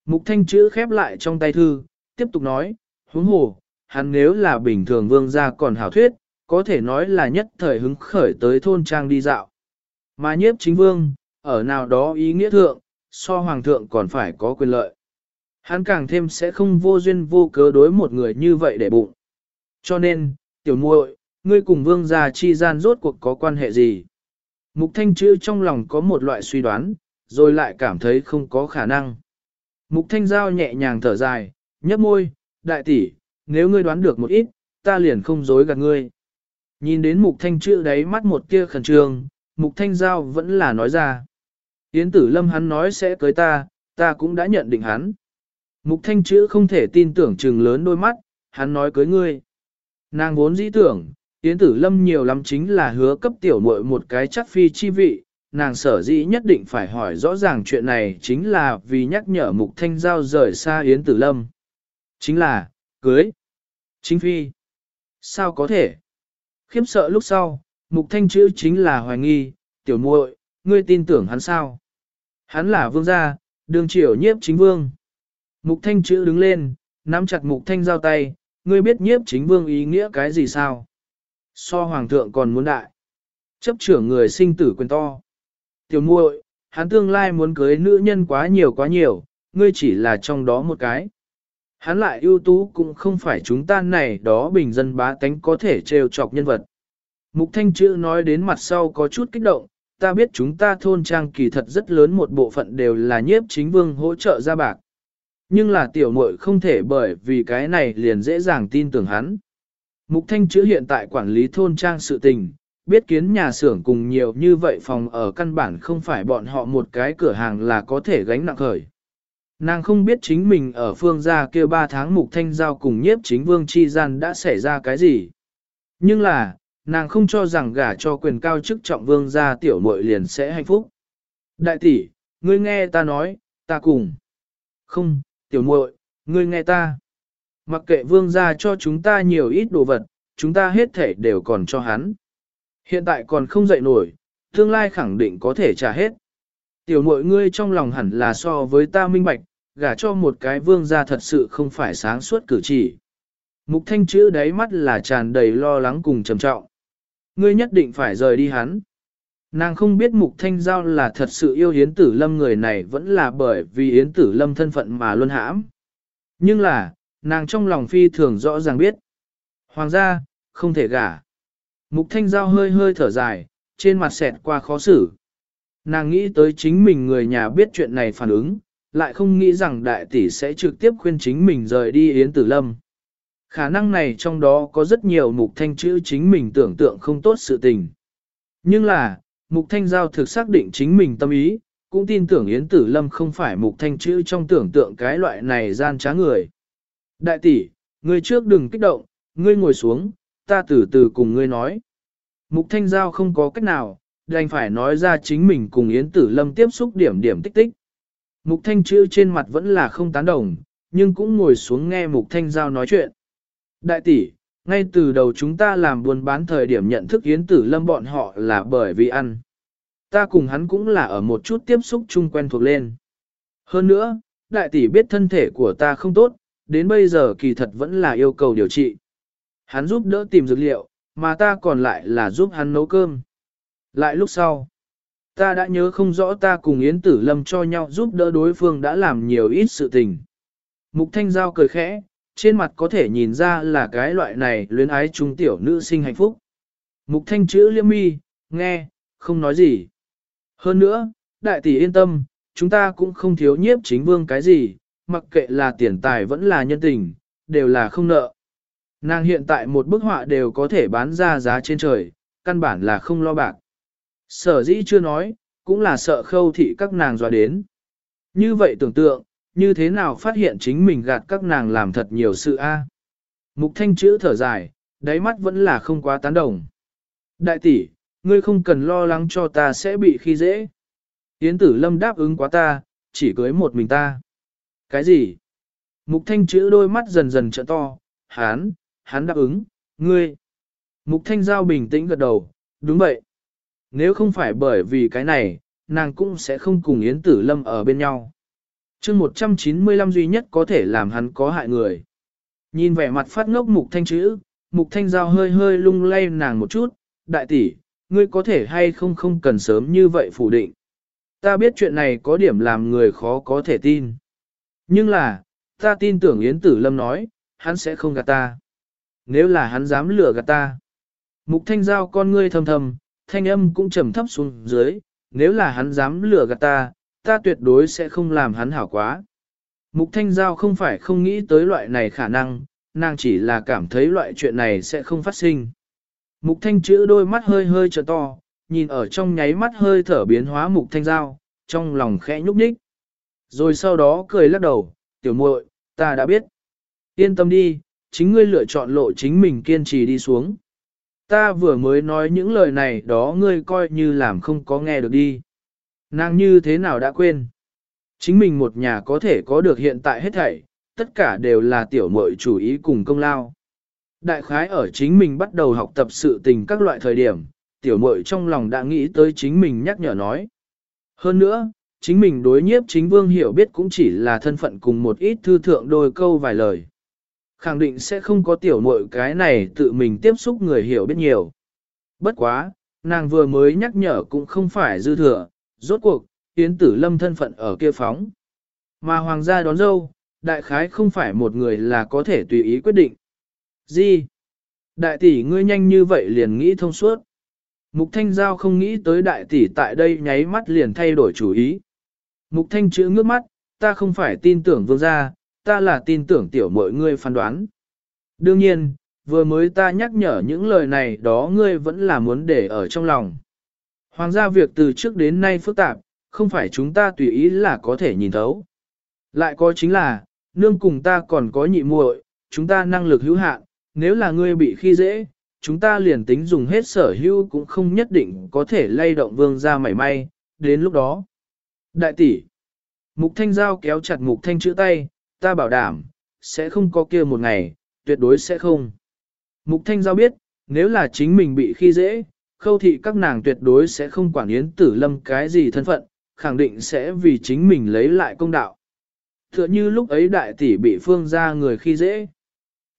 Mục thanh chữ khép lại trong tay thư, tiếp tục nói, huống hồ, hắn nếu là bình thường vương gia còn hảo thuyết, có thể nói là nhất thời hứng khởi tới thôn trang đi dạo. Mà nhiếp chính vương, ở nào đó ý nghĩa thượng, so hoàng thượng còn phải có quyền lợi. Hắn càng thêm sẽ không vô duyên vô cớ đối một người như vậy để bụng. Cho nên, tiểu muội, ngươi cùng vương gia chi gian rốt cuộc có quan hệ gì? Mục thanh chữ trong lòng có một loại suy đoán, rồi lại cảm thấy không có khả năng. Mục thanh giao nhẹ nhàng thở dài, nhấp môi, đại tỷ, nếu ngươi đoán được một ít, ta liền không dối gạt ngươi. Nhìn đến mục thanh chữ đấy mắt một tia khẩn trương, mục thanh giao vẫn là nói ra. Yến tử lâm hắn nói sẽ cưới ta, ta cũng đã nhận định hắn. Mục thanh chữ không thể tin tưởng trừng lớn đôi mắt, hắn nói cưới ngươi. Nàng vốn dĩ tưởng, Yến tử lâm nhiều lắm chính là hứa cấp tiểu muội một cái chắc phi chi vị, nàng sở dĩ nhất định phải hỏi rõ ràng chuyện này chính là vì nhắc nhở mục thanh giao rời xa Yến tử lâm. Chính là, cưới. Chính phi. Sao có thể? Khiếm sợ lúc sau, mục thanh chữ chính là hoài nghi, tiểu muội, ngươi tin tưởng hắn sao? Hắn là vương gia, đường triều nhiếp chính vương. Mục thanh chữ đứng lên, nắm chặt mục thanh giao tay, ngươi biết nhiếp chính vương ý nghĩa cái gì sao? So hoàng thượng còn muốn đại. Chấp trưởng người sinh tử quyền to. Tiểu muội, hắn tương lai muốn cưới nữ nhân quá nhiều quá nhiều, ngươi chỉ là trong đó một cái. Hắn lại ưu tú cũng không phải chúng ta này đó bình dân bá tánh có thể trêu chọc nhân vật. Mục Thanh chữ nói đến mặt sau có chút kích động, ta biết chúng ta thôn trang kỳ thật rất lớn một bộ phận đều là nhiếp chính vương hỗ trợ ra bạc. Nhưng là tiểu muội không thể bởi vì cái này liền dễ dàng tin tưởng hắn. Mục Thanh chữ hiện tại quản lý thôn trang sự tình, biết kiến nhà xưởng cùng nhiều như vậy phòng ở căn bản không phải bọn họ một cái cửa hàng là có thể gánh nặng khởi. Nàng không biết chính mình ở phương gia kia ba tháng mục thanh giao cùng nhiếp chính vương chi gian đã xảy ra cái gì. Nhưng là, nàng không cho rằng gả cho quyền cao chức trọng vương gia tiểu muội liền sẽ hạnh phúc. Đại tỷ, ngươi nghe ta nói, ta cùng. Không, tiểu muội, ngươi nghe ta. Mặc kệ vương gia cho chúng ta nhiều ít đồ vật, chúng ta hết thể đều còn cho hắn. Hiện tại còn không dậy nổi, tương lai khẳng định có thể trả hết. Tiểu mội ngươi trong lòng hẳn là so với ta minh bạch, gả cho một cái vương gia thật sự không phải sáng suốt cử chỉ. Mục thanh chữ đáy mắt là tràn đầy lo lắng cùng trầm trọng. Ngươi nhất định phải rời đi hắn. Nàng không biết mục thanh giao là thật sự yêu Yến Tử Lâm người này vẫn là bởi vì Yến Tử Lâm thân phận mà luôn hãm. Nhưng là, nàng trong lòng phi thường rõ ràng biết. Hoàng gia, không thể gả. Mục thanh giao hơi hơi thở dài, trên mặt xẹt qua khó xử. Nàng nghĩ tới chính mình người nhà biết chuyện này phản ứng, lại không nghĩ rằng đại tỷ sẽ trực tiếp khuyên chính mình rời đi Yến Tử Lâm. Khả năng này trong đó có rất nhiều mục thanh chữ chính mình tưởng tượng không tốt sự tình. Nhưng là, mục thanh giao thực xác định chính mình tâm ý, cũng tin tưởng Yến Tử Lâm không phải mục thanh chữ trong tưởng tượng cái loại này gian trá người. Đại tỷ, ngươi trước đừng kích động, ngươi ngồi xuống, ta từ từ cùng ngươi nói. Mục thanh giao không có cách nào, đành phải nói ra chính mình cùng Yến Tử Lâm tiếp xúc điểm điểm tích tích. Mục thanh chữ trên mặt vẫn là không tán đồng, nhưng cũng ngồi xuống nghe mục thanh giao nói chuyện. Đại tỷ, ngay từ đầu chúng ta làm buôn bán thời điểm nhận thức Yến Tử Lâm bọn họ là bởi vì ăn. Ta cùng hắn cũng là ở một chút tiếp xúc chung quen thuộc lên. Hơn nữa, đại tỷ biết thân thể của ta không tốt, đến bây giờ kỳ thật vẫn là yêu cầu điều trị. Hắn giúp đỡ tìm dược liệu, mà ta còn lại là giúp hắn nấu cơm. Lại lúc sau, ta đã nhớ không rõ ta cùng Yến Tử Lâm cho nhau giúp đỡ đối phương đã làm nhiều ít sự tình. Mục Thanh Giao cười khẽ, trên mặt có thể nhìn ra là cái loại này luyến ái trung tiểu nữ sinh hạnh phúc. Mục Thanh chữ liêm mi, nghe, không nói gì. Hơn nữa, đại tỷ yên tâm, chúng ta cũng không thiếu nhiếp chính vương cái gì, mặc kệ là tiền tài vẫn là nhân tình, đều là không nợ. Nàng hiện tại một bức họa đều có thể bán ra giá trên trời, căn bản là không lo bạc. Sở dĩ chưa nói, cũng là sợ khâu thị các nàng dọa đến. Như vậy tưởng tượng, như thế nào phát hiện chính mình gạt các nàng làm thật nhiều sự a? Mục thanh chữ thở dài, đáy mắt vẫn là không quá tán đồng. Đại tỷ, ngươi không cần lo lắng cho ta sẽ bị khi dễ. Yến tử lâm đáp ứng quá ta, chỉ cưới một mình ta. Cái gì? Mục thanh chữ đôi mắt dần dần trợ to, hán, hắn đáp ứng, ngươi. Mục thanh giao bình tĩnh gật đầu, đúng vậy. Nếu không phải bởi vì cái này, nàng cũng sẽ không cùng Yến Tử Lâm ở bên nhau. chương 195 duy nhất có thể làm hắn có hại người. Nhìn vẻ mặt phát ngốc mục thanh chữ, mục thanh giao hơi hơi lung lay nàng một chút, đại tỷ, ngươi có thể hay không không cần sớm như vậy phủ định. Ta biết chuyện này có điểm làm người khó có thể tin. Nhưng là, ta tin tưởng Yến Tử Lâm nói, hắn sẽ không gạt ta. Nếu là hắn dám lừa gạt ta. Mục thanh giao con ngươi thầm thầm, thanh âm cũng trầm thấp xuống dưới, nếu là hắn dám lừa gạt ta, ta tuyệt đối sẽ không làm hắn hảo quá. Mục thanh giao không phải không nghĩ tới loại này khả năng, nàng chỉ là cảm thấy loại chuyện này sẽ không phát sinh. Mục thanh chữ đôi mắt hơi hơi trợ to, nhìn ở trong nháy mắt hơi thở biến hóa mục thanh giao, trong lòng khẽ nhúc nhích. Rồi sau đó cười lắc đầu, tiểu muội, ta đã biết. Yên tâm đi, chính ngươi lựa chọn lộ chính mình kiên trì đi xuống. Ta vừa mới nói những lời này đó ngươi coi như làm không có nghe được đi. Nàng như thế nào đã quên. Chính mình một nhà có thể có được hiện tại hết thảy, tất cả đều là tiểu muội chủ ý cùng công lao. Đại khái ở chính mình bắt đầu học tập sự tình các loại thời điểm, tiểu muội trong lòng đã nghĩ tới chính mình nhắc nhở nói. Hơn nữa, chính mình đối nhiếp chính vương hiểu biết cũng chỉ là thân phận cùng một ít thư thượng đôi câu vài lời khẳng định sẽ không có tiểu muội cái này tự mình tiếp xúc người hiểu biết nhiều. Bất quá, nàng vừa mới nhắc nhở cũng không phải dư thừa, rốt cuộc, Yến Tử Lâm thân phận ở kia phóng. Mà hoàng gia đón dâu, đại khái không phải một người là có thể tùy ý quyết định. Gì? Đại tỷ ngươi nhanh như vậy liền nghĩ thông suốt. Mục Thanh Giao không nghĩ tới đại tỷ tại đây nháy mắt liền thay đổi chủ ý. Mục Thanh chữ ngước mắt, ta không phải tin tưởng vương gia, ta là tin tưởng tiểu mọi ngươi phán đoán. Đương nhiên, vừa mới ta nhắc nhở những lời này đó ngươi vẫn là muốn để ở trong lòng. Hoàng gia việc từ trước đến nay phức tạp, không phải chúng ta tùy ý là có thể nhìn thấu. Lại có chính là, nương cùng ta còn có nhị muội, chúng ta năng lực hữu hạn, nếu là ngươi bị khi dễ, chúng ta liền tính dùng hết sở hữu cũng không nhất định có thể lay động vương Gia mảy may, đến lúc đó. Đại tỷ, Mục Thanh Giao kéo chặt Mục Thanh chữ tay, ta bảo đảm, sẽ không có kia một ngày, tuyệt đối sẽ không. Mục Thanh Giao biết, nếu là chính mình bị khi dễ, khâu thị các nàng tuyệt đối sẽ không quản yến tử lâm cái gì thân phận, khẳng định sẽ vì chính mình lấy lại công đạo. Tựa như lúc ấy đại tỷ bị phương ra người khi dễ.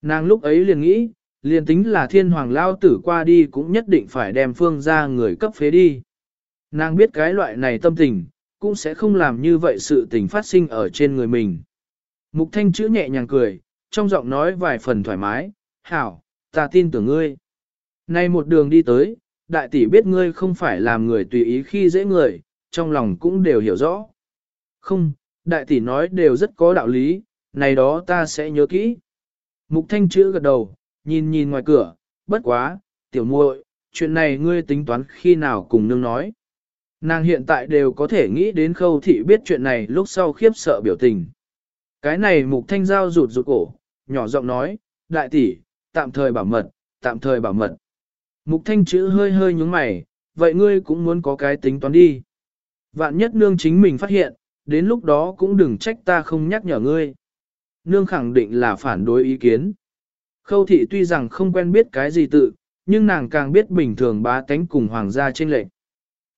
Nàng lúc ấy liền nghĩ, liền tính là thiên hoàng lao tử qua đi cũng nhất định phải đem phương ra người cấp phế đi. Nàng biết cái loại này tâm tình, cũng sẽ không làm như vậy sự tình phát sinh ở trên người mình. Mục thanh chữ nhẹ nhàng cười, trong giọng nói vài phần thoải mái, hảo, ta tin tưởng ngươi. Nay một đường đi tới, đại tỷ biết ngươi không phải làm người tùy ý khi dễ người, trong lòng cũng đều hiểu rõ. Không, đại tỷ nói đều rất có đạo lý, này đó ta sẽ nhớ kỹ. Mục thanh chữ gật đầu, nhìn nhìn ngoài cửa, bất quá, tiểu muội, chuyện này ngươi tính toán khi nào cùng nương nói. Nàng hiện tại đều có thể nghĩ đến khâu thị biết chuyện này lúc sau khiếp sợ biểu tình. Cái này mục thanh giao rụt rụt cổ, nhỏ giọng nói, đại tỷ, tạm thời bảo mật, tạm thời bảo mật. Mục thanh chữ hơi hơi nhúng mày, vậy ngươi cũng muốn có cái tính toán đi. Vạn nhất nương chính mình phát hiện, đến lúc đó cũng đừng trách ta không nhắc nhở ngươi. Nương khẳng định là phản đối ý kiến. Khâu thị tuy rằng không quen biết cái gì tự, nhưng nàng càng biết bình thường bá tánh cùng hoàng gia trên lệnh.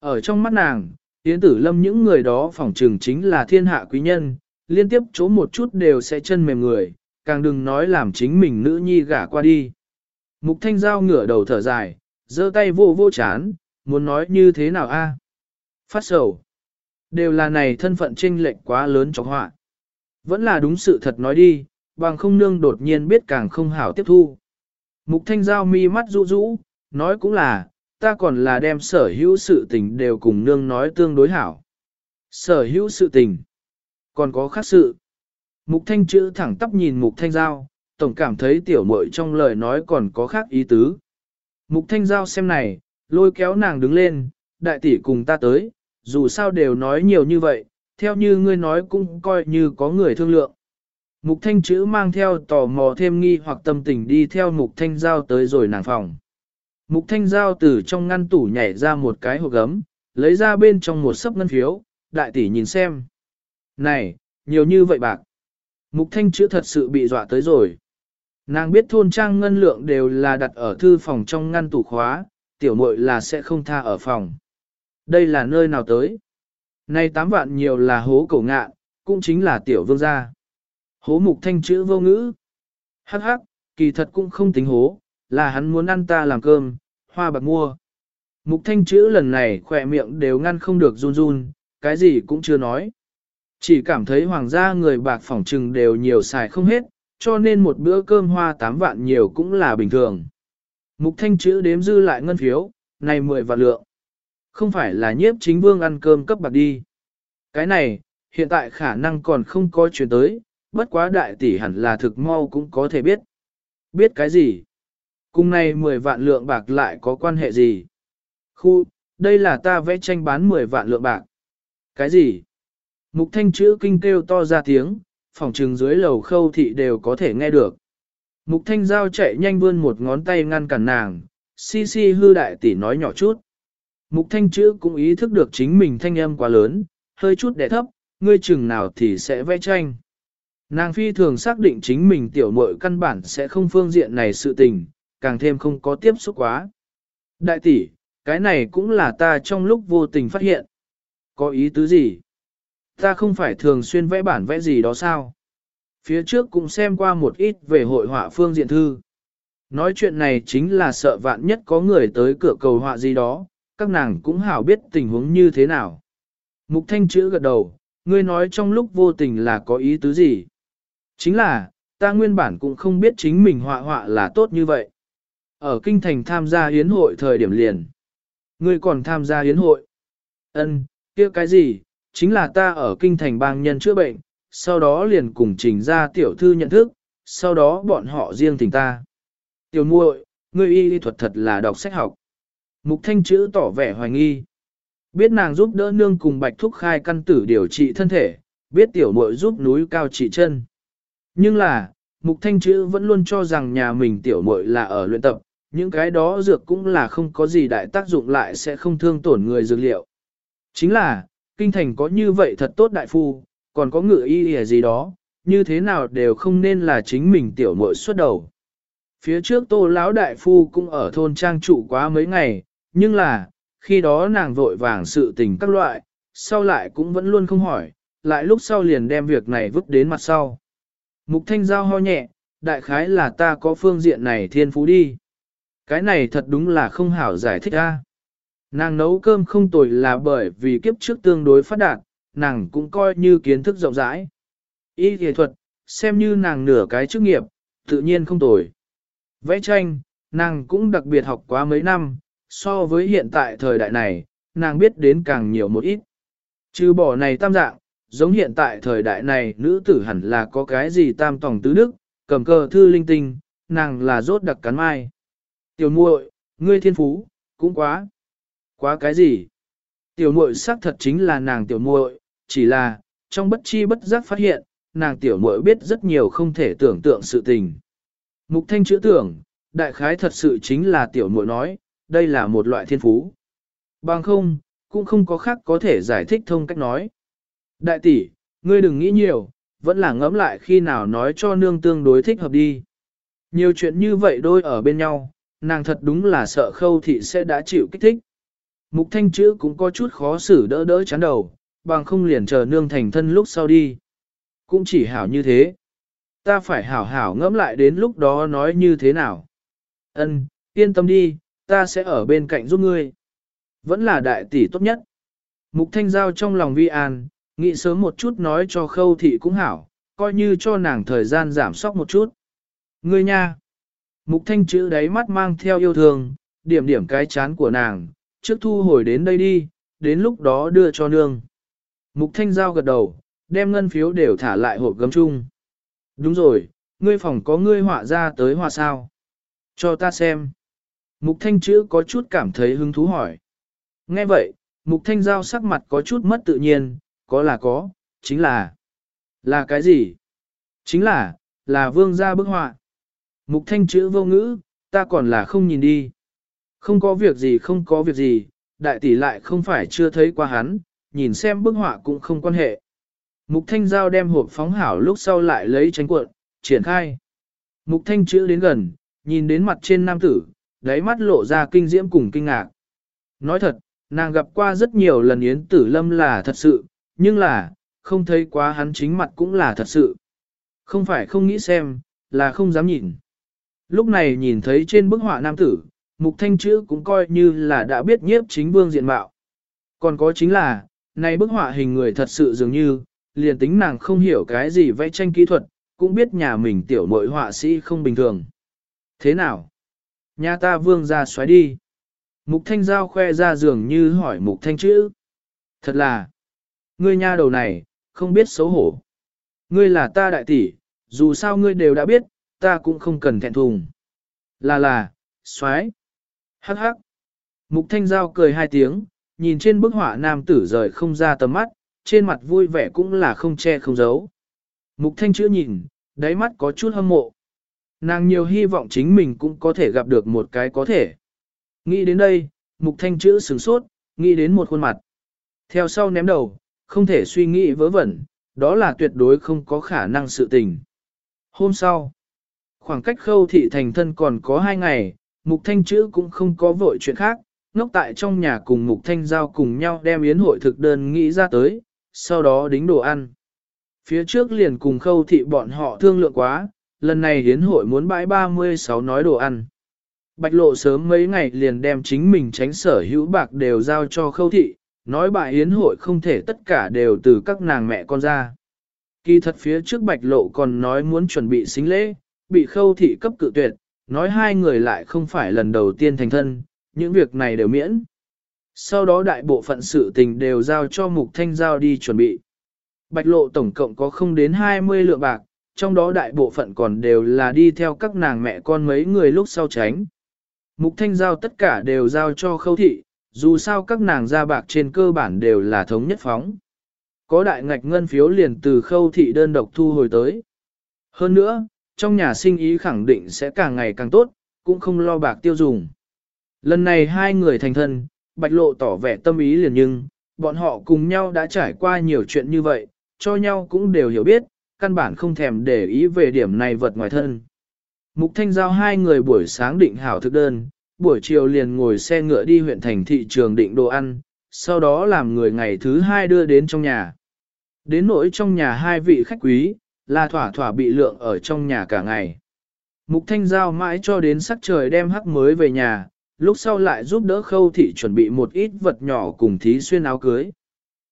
Ở trong mắt nàng, Yến Tử Lâm những người đó phỏng trừng chính là thiên hạ quý nhân, liên tiếp chỗ một chút đều sẽ chân mềm người, càng đừng nói làm chính mình nữ nhi gả qua đi. Mục Thanh Giao ngửa đầu thở dài, giơ tay vô vô chán, muốn nói như thế nào a? Phát sầu. Đều là này thân phận trinh lệch quá lớn cho họa. Vẫn là đúng sự thật nói đi, bằng không nương đột nhiên biết càng không hảo tiếp thu. Mục Thanh Giao mi mắt rũ rũ, nói cũng là, ta còn là đem sở hữu sự tình đều cùng nương nói tương đối hảo. Sở hữu sự tình, còn có khác sự. Mục thanh chữ thẳng tắp nhìn mục thanh giao, tổng cảm thấy tiểu muội trong lời nói còn có khác ý tứ. Mục thanh giao xem này, lôi kéo nàng đứng lên, đại tỷ cùng ta tới, dù sao đều nói nhiều như vậy, theo như ngươi nói cũng coi như có người thương lượng. Mục thanh chữ mang theo tò mò thêm nghi hoặc tâm tình đi theo mục thanh giao tới rồi nàng phòng. Mục thanh giao từ trong ngăn tủ nhảy ra một cái hộp gấm, lấy ra bên trong một sấp ngân phiếu, đại tỷ nhìn xem. Này, nhiều như vậy bạc. Mục thanh chữ thật sự bị dọa tới rồi. Nàng biết thôn trang ngân lượng đều là đặt ở thư phòng trong ngăn tủ khóa, tiểu muội là sẽ không tha ở phòng. Đây là nơi nào tới? Này tám vạn nhiều là hố cổ ngạ, cũng chính là tiểu vương gia. Hố mục thanh chữ vô ngữ. Hắc hắc, kỳ thật cũng không tính hố, là hắn muốn ăn ta làm cơm, hoa bạc mua. Mục thanh chữ lần này khỏe miệng đều ngăn không được run run, cái gì cũng chưa nói. Chỉ cảm thấy hoàng gia người bạc phỏng trừng đều nhiều xài không hết, cho nên một bữa cơm hoa 8 vạn nhiều cũng là bình thường. Mục thanh chữ đếm dư lại ngân phiếu, này 10 vạn lượng. Không phải là nhiếp chính vương ăn cơm cấp bạc đi. Cái này, hiện tại khả năng còn không có chuyện tới, bất quá đại tỷ hẳn là thực mau cũng có thể biết. Biết cái gì? Cùng này 10 vạn lượng bạc lại có quan hệ gì? Khu, đây là ta vẽ tranh bán 10 vạn lượng bạc. Cái gì? Mục thanh chữ kinh kêu to ra tiếng, phòng trừng dưới lầu khâu thị đều có thể nghe được. Mục thanh giao chạy nhanh vươn một ngón tay ngăn cản nàng, si si hư đại tỷ nói nhỏ chút. Mục thanh chữ cũng ý thức được chính mình thanh âm quá lớn, hơi chút đẻ thấp, ngươi chừng nào thì sẽ vẽ tranh. Nàng phi thường xác định chính mình tiểu muội căn bản sẽ không phương diện này sự tình, càng thêm không có tiếp xúc quá. Đại tỷ, cái này cũng là ta trong lúc vô tình phát hiện. Có ý tứ gì? Ta không phải thường xuyên vẽ bản vẽ gì đó sao? Phía trước cũng xem qua một ít về hội họa phương diện thư. Nói chuyện này chính là sợ vạn nhất có người tới cửa cầu họa gì đó, các nàng cũng hảo biết tình huống như thế nào. Mục thanh chữ gật đầu, ngươi nói trong lúc vô tình là có ý tứ gì? Chính là, ta nguyên bản cũng không biết chính mình họa họa là tốt như vậy. Ở kinh thành tham gia hiến hội thời điểm liền. Ngươi còn tham gia hiến hội? Ân, kia cái gì? Chính là ta ở kinh thành bang nhân chữa bệnh, sau đó liền cùng trình ra tiểu thư nhận thức, sau đó bọn họ riêng tình ta. Tiểu muội, ngươi y lý thuật thật là đọc sách học. Mục thanh chữ tỏ vẻ hoài nghi. Biết nàng giúp đỡ nương cùng bạch thúc khai căn tử điều trị thân thể, biết tiểu muội giúp núi cao trị chân. Nhưng là, mục thanh chữ vẫn luôn cho rằng nhà mình tiểu muội là ở luyện tập, những cái đó dược cũng là không có gì đại tác dụng lại sẽ không thương tổn người dược liệu. Chính là, kinh thành có như vậy thật tốt đại phu, còn có ngựa y gì đó, như thế nào đều không nên là chính mình tiểu muội xuất đầu. Phía trước tô lão đại phu cũng ở thôn trang trụ quá mấy ngày, nhưng là, khi đó nàng vội vàng sự tình các loại, sau lại cũng vẫn luôn không hỏi, lại lúc sau liền đem việc này vứt đến mặt sau. Mục thanh giao ho nhẹ, đại khái là ta có phương diện này thiên phú đi. Cái này thật đúng là không hảo giải thích a. Nàng nấu cơm không tồi là bởi vì kiếp trước tương đối phát đạt, nàng cũng coi như kiến thức rộng rãi. Y nghệ thuật, xem như nàng nửa cái chức nghiệp, tự nhiên không tồi. Vẽ tranh, nàng cũng đặc biệt học quá mấy năm, so với hiện tại thời đại này, nàng biết đến càng nhiều một ít. Trừ bỏ này tam dạng, giống hiện tại thời đại này nữ tử hẳn là có cái gì tam tòng tứ đức, cầm cờ thư linh tinh, nàng là rốt đặc cắn mai. Tiểu muội, ngươi thiên phú, cũng quá. Quá cái gì? Tiểu muội xác thật chính là nàng tiểu muội, chỉ là, trong bất chi bất giác phát hiện, nàng tiểu muội biết rất nhiều không thể tưởng tượng sự tình. Mục thanh chữ tưởng, đại khái thật sự chính là tiểu muội nói, đây là một loại thiên phú. Bằng không, cũng không có khác có thể giải thích thông cách nói. Đại tỷ, ngươi đừng nghĩ nhiều, vẫn là ngẫm lại khi nào nói cho nương tương đối thích hợp đi. Nhiều chuyện như vậy đôi ở bên nhau, nàng thật đúng là sợ khâu thị sẽ đã chịu kích thích. Mục thanh chữ cũng có chút khó xử đỡ đỡ chán đầu, bằng không liền chờ nương thành thân lúc sau đi. Cũng chỉ hảo như thế. Ta phải hảo hảo ngẫm lại đến lúc đó nói như thế nào. Ân, yên tâm đi, ta sẽ ở bên cạnh giúp ngươi. Vẫn là đại tỷ tốt nhất. Mục thanh giao trong lòng vi an, nghĩ sớm một chút nói cho khâu thị cũng hảo, coi như cho nàng thời gian giảm sóc một chút. Ngươi nha. Mục thanh chữ đáy mắt mang theo yêu thương, điểm điểm cái chán của nàng, trước thu hồi đến đây đi, đến lúc đó đưa cho nương. Mục thanh giao gật đầu, đem ngân phiếu đều thả lại hộp gấm chung. Đúng rồi, ngươi phòng có ngươi họa ra tới họa sao? Cho ta xem. Mục thanh chữ có chút cảm thấy hứng thú hỏi. Nghe vậy, mục thanh giao sắc mặt có chút mất tự nhiên, có là có, chính là. Là cái gì? Chính là, là vương gia bức họa. Mục thanh chữ vô ngữ, ta còn là không nhìn đi. Không có việc gì không có việc gì, đại tỷ lại không phải chưa thấy qua hắn, nhìn xem bức họa cũng không quan hệ. Mục thanh giao đem hộp phóng hảo lúc sau lại lấy tránh cuộn, triển khai. Mục thanh chữ đến gần, nhìn đến mặt trên nam tử, đáy mắt lộ ra kinh diễm cùng kinh ngạc. Nói thật, nàng gặp qua rất nhiều lần Yến Tử Lâm là thật sự, nhưng là, không thấy quá hắn chính mặt cũng là thật sự. Không phải không nghĩ xem, là không dám nhìn. Lúc này nhìn thấy trên bức họa nam tử, mục thanh chữ cũng coi như là đã biết nhiếp chính vương diện mạo. Còn có chính là, này bức họa hình người thật sự dường như, liền tính nàng không hiểu cái gì vẽ tranh kỹ thuật, cũng biết nhà mình tiểu mội họa sĩ không bình thường. Thế nào? Nhà ta vương ra xoáy đi. Mục thanh giao khoe ra dường như hỏi mục thanh chữ. Thật là, ngươi nha đầu này, không biết xấu hổ. Ngươi là ta đại tỷ, dù sao ngươi đều đã biết, ta cũng không cần thẹn thùng. Là là, xoáy. Hắc hắc. Mục thanh giao cười hai tiếng, nhìn trên bức họa nam tử rời không ra tầm mắt, trên mặt vui vẻ cũng là không che không giấu. Mục thanh chữ nhìn, đáy mắt có chút hâm mộ. Nàng nhiều hy vọng chính mình cũng có thể gặp được một cái có thể. Nghĩ đến đây, mục thanh chữ sửng sốt, nghĩ đến một khuôn mặt. Theo sau ném đầu, không thể suy nghĩ vớ vẩn, đó là tuyệt đối không có khả năng sự tình. Hôm sau, khoảng cách khâu thị thành thân còn có hai ngày, mục thanh chữ cũng không có vội chuyện khác, ngốc tại trong nhà cùng mục thanh giao cùng nhau đem yến hội thực đơn nghĩ ra tới, sau đó đính đồ ăn. Phía trước liền cùng khâu thị bọn họ thương lượng quá, lần này yến hội muốn bãi 36 nói đồ ăn. Bạch lộ sớm mấy ngày liền đem chính mình tránh sở hữu bạc đều giao cho khâu thị, nói bại yến hội không thể tất cả đều từ các nàng mẹ con ra. Kỳ thật phía trước bạch lộ còn nói muốn chuẩn bị xính lễ, bị khâu thị cấp cự tuyệt, nói hai người lại không phải lần đầu tiên thành thân, những việc này đều miễn. Sau đó đại bộ phận sự tình đều giao cho mục thanh giao đi chuẩn bị. Bạch lộ tổng cộng có không đến 20 lượng bạc, trong đó đại bộ phận còn đều là đi theo các nàng mẹ con mấy người lúc sau tránh. Mục thanh giao tất cả đều giao cho khâu thị, dù sao các nàng ra bạc trên cơ bản đều là thống nhất phóng. Có đại ngạch ngân phiếu liền từ khâu thị đơn độc thu hồi tới. Hơn nữa, trong nhà sinh ý khẳng định sẽ càng ngày càng tốt, cũng không lo bạc tiêu dùng. Lần này hai người thành thân, bạch lộ tỏ vẻ tâm ý liền nhưng, bọn họ cùng nhau đã trải qua nhiều chuyện như vậy, cho nhau cũng đều hiểu biết, căn bản không thèm để ý về điểm này vật ngoài thân. Mục Thanh Giao hai người buổi sáng định hảo thức đơn, buổi chiều liền ngồi xe ngựa đi huyện thành thị trường định đồ ăn, sau đó làm người ngày thứ hai đưa đến trong nhà. Đến nỗi trong nhà hai vị khách quý, là thỏa thỏa bị lượng ở trong nhà cả ngày. Mục Thanh Giao mãi cho đến sắc trời đem hắc mới về nhà, lúc sau lại giúp đỡ khâu thị chuẩn bị một ít vật nhỏ cùng thí xuyên áo cưới.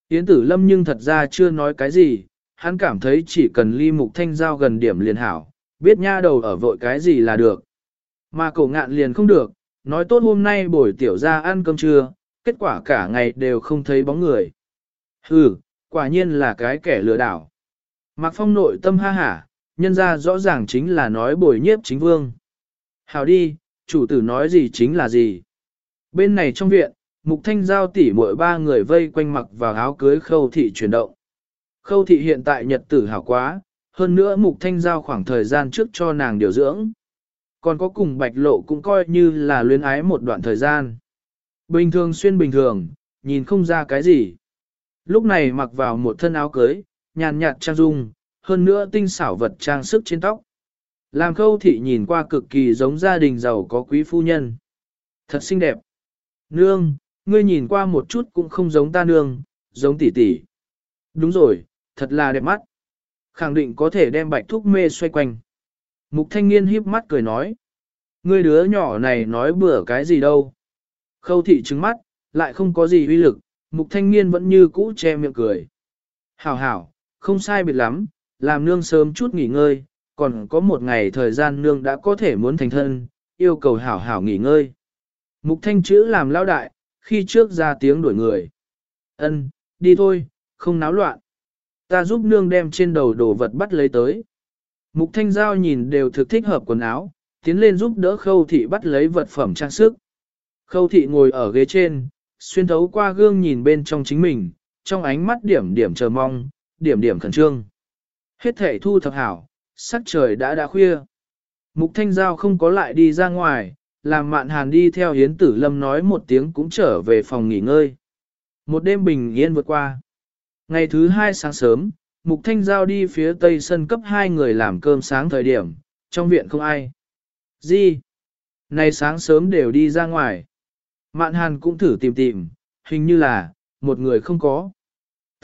Yến tử lâm nhưng thật ra chưa nói cái gì, hắn cảm thấy chỉ cần ly mục thanh giao gần điểm liền hảo, biết nha đầu ở vội cái gì là được. Mà cổ ngạn liền không được, nói tốt hôm nay buổi tiểu ra ăn cơm trưa, kết quả cả ngày đều không thấy bóng người. Hừ, quả nhiên là cái kẻ lừa đảo. Mạc Phong nội tâm ha hả, nhân ra rõ ràng chính là nói bồi nhiếp chính vương. Hào đi, chủ tử nói gì chính là gì. Bên này trong viện, Mục Thanh Giao tỉ mỗi ba người vây quanh mặc vào áo cưới khâu thị chuyển động. Khâu thị hiện tại nhật tử hảo quá, hơn nữa Mục Thanh Giao khoảng thời gian trước cho nàng điều dưỡng. Còn có cùng bạch lộ cũng coi như là luyến ái một đoạn thời gian. Bình thường xuyên bình thường, nhìn không ra cái gì. Lúc này mặc vào một thân áo cưới, nhàn nhạt trang dung, hơn nữa tinh xảo vật trang sức trên tóc. Làm khâu thị nhìn qua cực kỳ giống gia đình giàu có quý phu nhân. Thật xinh đẹp. Nương, ngươi nhìn qua một chút cũng không giống ta nương, giống tỷ tỷ. Đúng rồi, thật là đẹp mắt. Khẳng định có thể đem bạch thúc mê xoay quanh. Mục thanh niên híp mắt cười nói. Ngươi đứa nhỏ này nói bừa cái gì đâu. Khâu thị trứng mắt, lại không có gì uy lực, mục thanh niên vẫn như cũ che miệng cười. Hảo hảo, không sai biệt lắm, làm nương sớm chút nghỉ ngơi, còn có một ngày thời gian nương đã có thể muốn thành thân, yêu cầu hảo hảo nghỉ ngơi. Mục thanh chữ làm lao đại, khi trước ra tiếng đuổi người. Ân, đi thôi, không náo loạn. Ta giúp nương đem trên đầu đồ vật bắt lấy tới. Mục thanh giao nhìn đều thực thích hợp quần áo, tiến lên giúp đỡ khâu thị bắt lấy vật phẩm trang sức. Khâu thị ngồi ở ghế trên, xuyên thấu qua gương nhìn bên trong chính mình, trong ánh mắt điểm điểm chờ mong, điểm điểm khẩn trương. Hết thể thu thập hảo, sắc trời đã đã khuya. Mục Thanh Giao không có lại đi ra ngoài, làm mạn hàn đi theo Hiến Tử Lâm nói một tiếng cũng trở về phòng nghỉ ngơi. Một đêm bình yên vượt qua. Ngày thứ hai sáng sớm, Mục Thanh Giao đi phía tây sân cấp hai người làm cơm sáng thời điểm, trong viện không ai. Gì? Này sáng sớm đều đi ra ngoài. Mạn hàn cũng thử tìm tìm, hình như là, một người không có.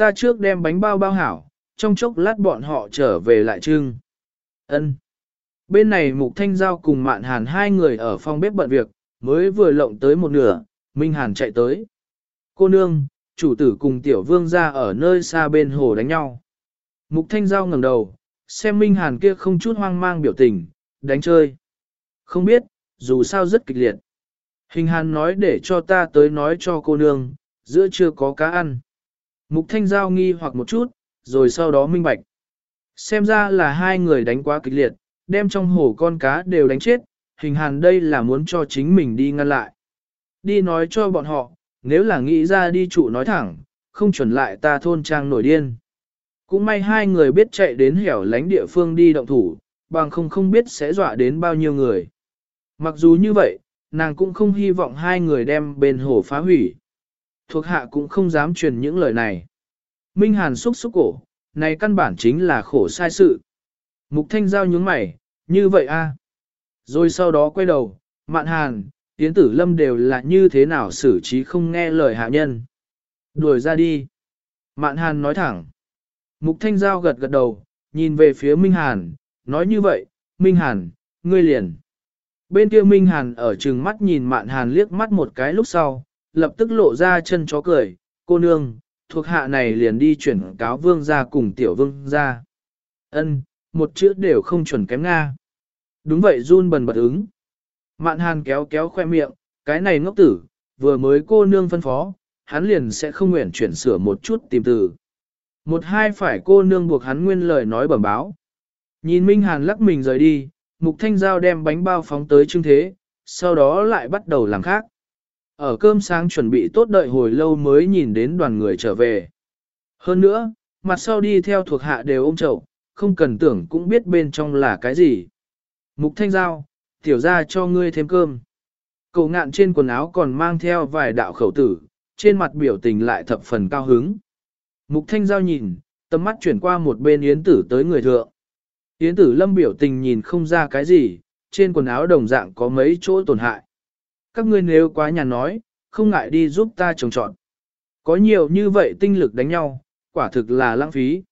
Ta trước đem bánh bao bao hảo, trong chốc lát bọn họ trở về lại trưng. Ân. Bên này Mục Thanh Giao cùng Mạn Hàn hai người ở phòng bếp bận việc, mới vừa lộng tới một nửa, Minh Hàn chạy tới. Cô nương, chủ tử cùng tiểu vương ra ở nơi xa bên hồ đánh nhau. Mục Thanh Giao ngẩng đầu, xem Minh Hàn kia không chút hoang mang biểu tình, đánh chơi. Không biết, dù sao rất kịch liệt. Hình Hàn nói để cho ta tới nói cho cô nương, giữa chưa có cá ăn. Mục Thanh Giao nghi hoặc một chút, rồi sau đó minh bạch. Xem ra là hai người đánh quá kịch liệt, đem trong hồ con cá đều đánh chết, hình hàn đây là muốn cho chính mình đi ngăn lại. Đi nói cho bọn họ, nếu là nghĩ ra đi trụ nói thẳng, không chuẩn lại ta thôn trang nổi điên. Cũng may hai người biết chạy đến hẻo lánh địa phương đi động thủ, bằng không không biết sẽ dọa đến bao nhiêu người. Mặc dù như vậy, nàng cũng không hy vọng hai người đem bên hồ phá hủy. Thuộc hạ cũng không dám truyền những lời này. Minh Hàn xúc xúc cổ, này căn bản chính là khổ sai sự. Mục Thanh Giao nhướng mày, như vậy a. Rồi sau đó quay đầu, Mạn Hàn, Yến Tử Lâm đều là như thế nào xử trí không nghe lời hạ nhân. Đuổi ra đi. Mạn Hàn nói thẳng. Mục Thanh Giao gật gật đầu, nhìn về phía Minh Hàn, nói như vậy, Minh Hàn, ngươi liền. Bên kia Minh Hàn ở trừng mắt nhìn Mạn Hàn liếc mắt một cái lúc sau, lập tức lộ ra chân chó cười, cô nương, thuộc hạ này liền đi chuyển cáo vương ra cùng tiểu vương ra. Ân, một chữ đều không chuẩn kém Nga. Đúng vậy run bần bật ứng. Mạn hàn kéo kéo khoe miệng, cái này ngốc tử, vừa mới cô nương phân phó, hắn liền sẽ không nguyện chuyển sửa một chút tìm từ. Một hai phải cô nương buộc hắn nguyên lời nói bẩm báo. Nhìn Minh Hàn lắc mình rời đi, Mục Thanh Giao đem bánh bao phóng tới trương thế, sau đó lại bắt đầu làm khác. Ở cơm sáng chuẩn bị tốt đợi hồi lâu mới nhìn đến đoàn người trở về. Hơn nữa, mặt sau đi theo thuộc hạ đều ôm chậu, không cần tưởng cũng biết bên trong là cái gì. Mục Thanh Giao, tiểu ra cho ngươi thêm cơm. Cậu ngạn trên quần áo còn mang theo vài đạo khẩu tử, trên mặt biểu tình lại thập phần cao hứng. Mục Thanh Giao nhìn, tầm mắt chuyển qua một bên Yến Tử tới người thượng. Yến Tử Lâm biểu tình nhìn không ra cái gì, trên quần áo đồng dạng có mấy chỗ tổn hại. Các ngươi nếu quá nhà nói, không ngại đi giúp ta trồng trọn. Có nhiều như vậy tinh lực đánh nhau, quả thực là lãng phí.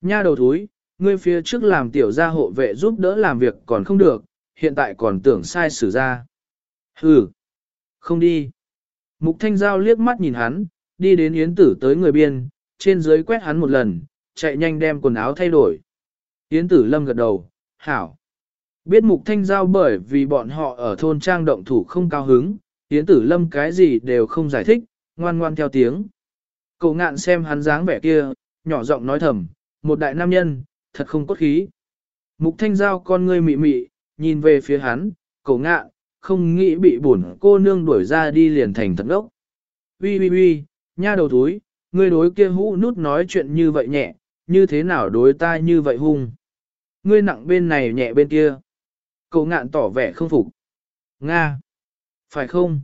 Nha đầu thúi, ngươi phía trước làm tiểu gia hộ vệ giúp đỡ làm việc còn không được, hiện tại còn tưởng sai xử ra. Hừ, không đi. Mục Thanh Giao liếc mắt nhìn hắn, đi đến Yến Tử tới người biên, trên dưới quét hắn một lần, chạy nhanh đem quần áo thay đổi. Yến Tử Lâm gật đầu, hảo. Biết Mục Thanh Giao bởi vì bọn họ ở thôn trang động thủ không cao hứng, Yến Tử Lâm cái gì đều không giải thích, ngoan ngoan theo tiếng. Cậu ngạn xem hắn dáng vẻ kia, nhỏ giọng nói thầm, một đại nam nhân, thật không cốt khí. Mục Thanh Giao con ngươi mị mị, nhìn về phía hắn, cậu ngạn, không nghĩ bị bổn cô nương đuổi ra đi liền thành thật ốc. Ui ui ui, nha đầu túi, ngươi đối kia hũ nút nói chuyện như vậy nhẹ, như thế nào đối ta như vậy hung. Ngươi nặng bên này nhẹ bên kia. Cậu ngạn tỏ vẻ không phục. Nga. Phải không?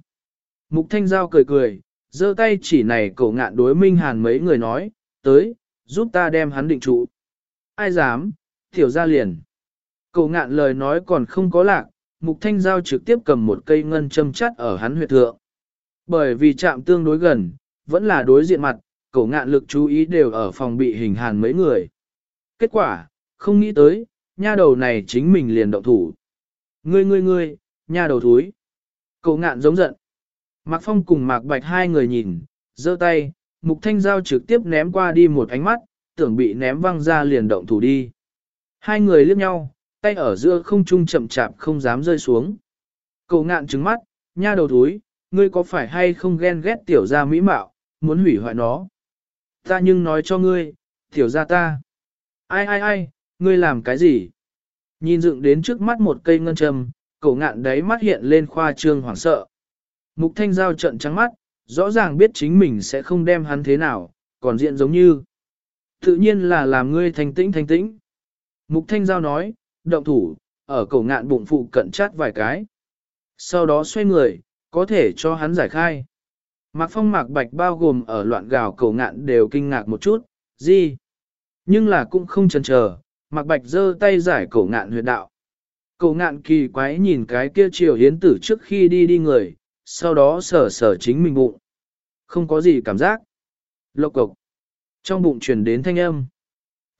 Mục Thanh Giao cười cười, giơ tay chỉ này cậu ngạn đối Minh Hàn mấy người nói, tới, giúp ta đem hắn định trụ. Ai dám, tiểu ra liền. Cậu ngạn lời nói còn không có lạc, Mục Thanh Giao trực tiếp cầm một cây ngân châm chắt ở hắn huyệt thượng. Bởi vì chạm tương đối gần, vẫn là đối diện mặt, cậu ngạn lực chú ý đều ở phòng bị hình hàn mấy người. Kết quả, không nghĩ tới, nha đầu này chính mình liền động thủ. Ngươi ngươi ngươi, nhà đầu thúi. Cậu ngạn giống giận. Mạc Phong cùng Mạc Bạch hai người nhìn, giơ tay, Mục Thanh Giao trực tiếp ném qua đi một ánh mắt, tưởng bị ném văng ra liền động thủ đi. Hai người liếc nhau, tay ở giữa không trung chậm chạp không dám rơi xuống. Cậu ngạn trứng mắt, nha đầu thúi, ngươi có phải hay không ghen ghét tiểu gia mỹ mạo, muốn hủy hoại nó. Ta nhưng nói cho ngươi, tiểu gia ta. Ai ai ai, ngươi làm cái gì? Nhìn dựng đến trước mắt một cây ngân châm, cổ ngạn đấy mắt hiện lên khoa trương hoảng sợ. Mục thanh giao trận trắng mắt, rõ ràng biết chính mình sẽ không đem hắn thế nào, còn diện giống như. Tự nhiên là làm ngươi thanh tĩnh thanh tĩnh. Mục thanh giao nói, động thủ, ở cổ ngạn bụng phụ cận chát vài cái. Sau đó xoay người, có thể cho hắn giải khai. Mạc phong mạc bạch bao gồm ở loạn gào cổ ngạn đều kinh ngạc một chút, gì? Nhưng là cũng không chần chờ, mạc bạch giơ tay giải cổ ngạn huyệt đạo. Cổ ngạn kỳ quái nhìn cái kia triều hiến tử trước khi đi đi người, sau đó sờ sờ chính mình bụng. Không có gì cảm giác. Lộc cộc. Trong bụng truyền đến thanh âm.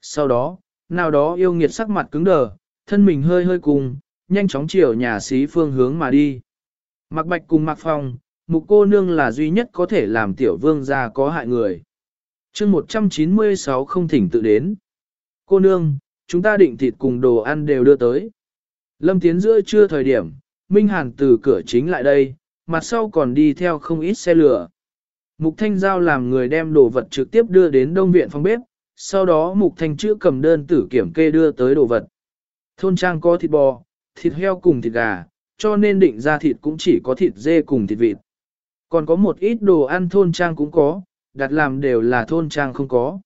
Sau đó, nào đó yêu nghiệt sắc mặt cứng đờ, thân mình hơi hơi cùng, nhanh chóng chiều nhà xí phương hướng mà đi. Mạc Bạch cùng Mạc Phong, mục cô nương là duy nhất có thể làm tiểu vương gia có hại người. chương 196 không thỉnh tự đến. Cô nương, chúng ta định thịt cùng đồ ăn đều đưa tới. Lâm tiến giữa trưa thời điểm, Minh Hàn từ cửa chính lại đây, mặt sau còn đi theo không ít xe lửa. Mục Thanh Giao làm người đem đồ vật trực tiếp đưa đến Đông Viện phòng bếp, sau đó Mục Thanh chữ cầm đơn tử kiểm kê đưa tới đồ vật. Thôn trang có thịt bò, thịt heo cùng thịt gà, cho nên định ra thịt cũng chỉ có thịt dê cùng thịt vịt. Còn có một ít đồ ăn thôn trang cũng có, đặt làm đều là thôn trang không có.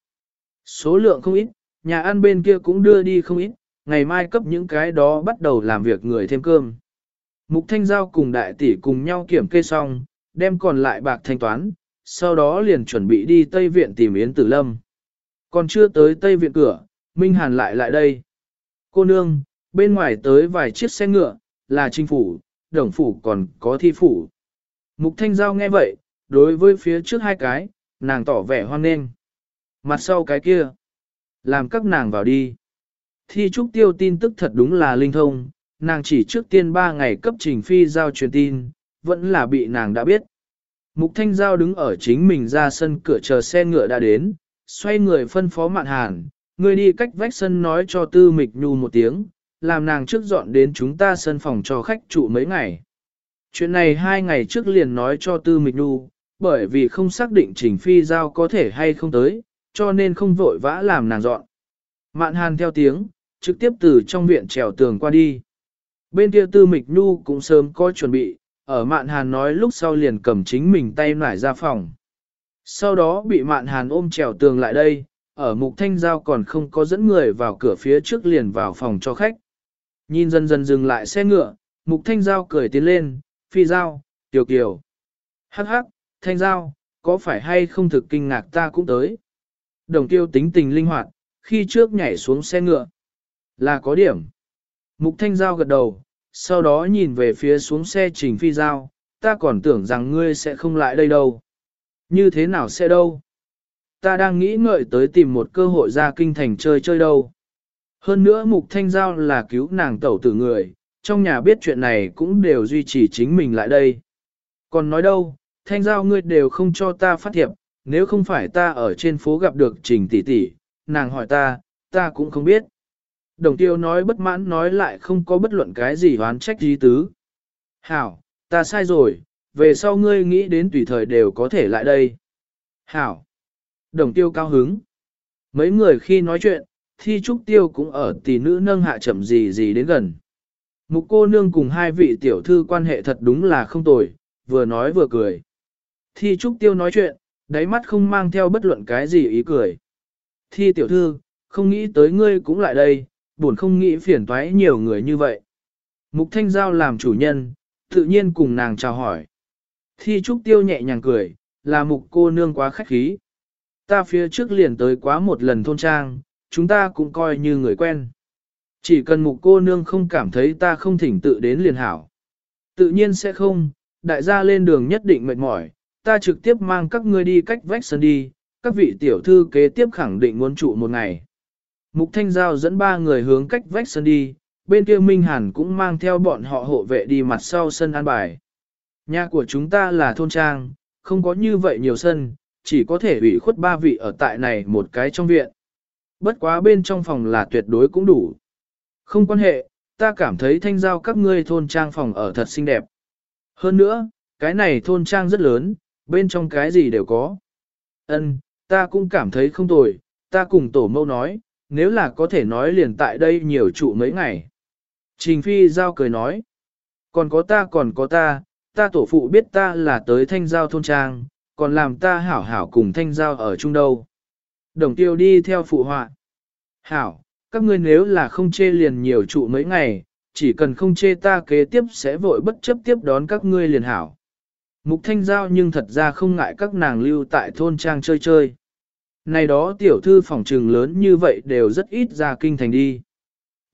Số lượng không ít, nhà ăn bên kia cũng đưa đi không ít, ngày mai cấp những cái đó bắt đầu làm việc người thêm cơm. Mục Thanh Giao cùng đại tỷ cùng nhau kiểm kê xong, đem còn lại bạc thanh toán, sau đó liền chuẩn bị đi Tây Viện tìm Yến Tử Lâm. Còn chưa tới Tây Viện cửa, Minh Hàn lại lại đây. Cô nương, bên ngoài tới vài chiếc xe ngựa, là chính phủ, đồng phủ còn có thi phủ. Mục Thanh Giao nghe vậy, đối với phía trước hai cái, nàng tỏ vẻ hoan nghênh. Mặt sau cái kia, làm các nàng vào đi. Thi trúc tiêu tin tức thật đúng là linh thông, nàng chỉ trước tiên ba ngày cấp trình phi giao truyền tin, vẫn là bị nàng đã biết. Mục Thanh Giao đứng ở chính mình ra sân cửa chờ xe ngựa đã đến, xoay người phân phó mạn hàn, người đi cách vách sân nói cho tư mịch nhu một tiếng, làm nàng trước dọn đến chúng ta sân phòng cho khách trụ mấy ngày. Chuyện này hai ngày trước liền nói cho tư mịch nhu, bởi vì không xác định trình phi giao có thể hay không tới, cho nên không vội vã làm nàng dọn. Mạn hàn theo tiếng, trực tiếp từ trong viện trèo tường qua đi. Bên kia tư mịch nhu cũng sớm có chuẩn bị, ở mạn hàn nói lúc sau liền cầm chính mình tay nải ra phòng. Sau đó bị mạn hàn ôm trèo tường lại đây, ở mục thanh giao còn không có dẫn người vào cửa phía trước liền vào phòng cho khách. Nhìn dần dần dừng lại xe ngựa, mục thanh giao cười tiến lên, phi giao, tiểu kiều. Hắc hắc, thanh giao, có phải hay không thực kinh ngạc ta cũng tới. Đồng tiêu tính tình linh hoạt, khi trước nhảy xuống xe ngựa. Là có điểm. Mục thanh giao gật đầu, sau đó nhìn về phía xuống xe trình phi giao, ta còn tưởng rằng ngươi sẽ không lại đây đâu. Như thế nào sẽ đâu? Ta đang nghĩ ngợi tới tìm một cơ hội ra kinh thành chơi chơi đâu. Hơn nữa mục thanh giao là cứu nàng tẩu tử người, trong nhà biết chuyện này cũng đều duy trì chính mình lại đây. Còn nói đâu, thanh giao ngươi đều không cho ta phát thiệp, nếu không phải ta ở trên phố gặp được trình tỷ tỷ, nàng hỏi ta, ta cũng không biết. Đồng tiêu nói bất mãn nói lại không có bất luận cái gì hoán trách gì tứ. Hảo, ta sai rồi, về sau ngươi nghĩ đến tùy thời đều có thể lại đây. Hảo. Đồng tiêu cao hứng. Mấy người khi nói chuyện, thi trúc tiêu cũng ở tỷ nữ nâng hạ chậm gì gì đến gần. Mục cô nương cùng hai vị tiểu thư quan hệ thật đúng là không tồi, vừa nói vừa cười. Thi trúc tiêu nói chuyện, đáy mắt không mang theo bất luận cái gì ý cười. Thi tiểu thư, không nghĩ tới ngươi cũng lại đây, buồn không nghĩ phiền toái nhiều người như vậy. Mục thanh giao làm chủ nhân, tự nhiên cùng nàng chào hỏi. Thi trúc tiêu nhẹ nhàng cười, là mục cô nương quá khách khí. Ta phía trước liền tới quá một lần thôn trang, chúng ta cũng coi như người quen. Chỉ cần mục cô nương không cảm thấy ta không thỉnh tự đến liền hảo. Tự nhiên sẽ không, đại gia lên đường nhất định mệt mỏi, ta trực tiếp mang các ngươi đi cách vách sân đi, các vị tiểu thư kế tiếp khẳng định muốn trụ một ngày. Mục Thanh Giao dẫn ba người hướng cách vách sân đi, bên kia Minh Hàn cũng mang theo bọn họ hộ vệ đi mặt sau sân an bài. Nhà của chúng ta là thôn trang, không có như vậy nhiều sân, chỉ có thể ủy khuất ba vị ở tại này một cái trong viện. Bất quá bên trong phòng là tuyệt đối cũng đủ. Không quan hệ, ta cảm thấy thanh giao các ngươi thôn trang phòng ở thật xinh đẹp. Hơn nữa, cái này thôn trang rất lớn, bên trong cái gì đều có. Ân, ta cũng cảm thấy không tồi, ta cùng tổ mâu nói, nếu là có thể nói liền tại đây nhiều trụ mấy ngày. Trình Phi Giao cười nói, còn có ta còn có ta, ta tổ phụ biết ta là tới thanh giao thôn trang, còn làm ta hảo hảo cùng thanh giao ở chung đâu. Đồng tiêu đi theo phụ họa. Hảo, các ngươi nếu là không chê liền nhiều trụ mấy ngày, chỉ cần không chê ta kế tiếp sẽ vội bất chấp tiếp đón các ngươi liền hảo. Mục thanh giao nhưng thật ra không ngại các nàng lưu tại thôn trang chơi chơi. Này đó tiểu thư phòng trừng lớn như vậy đều rất ít ra kinh thành đi.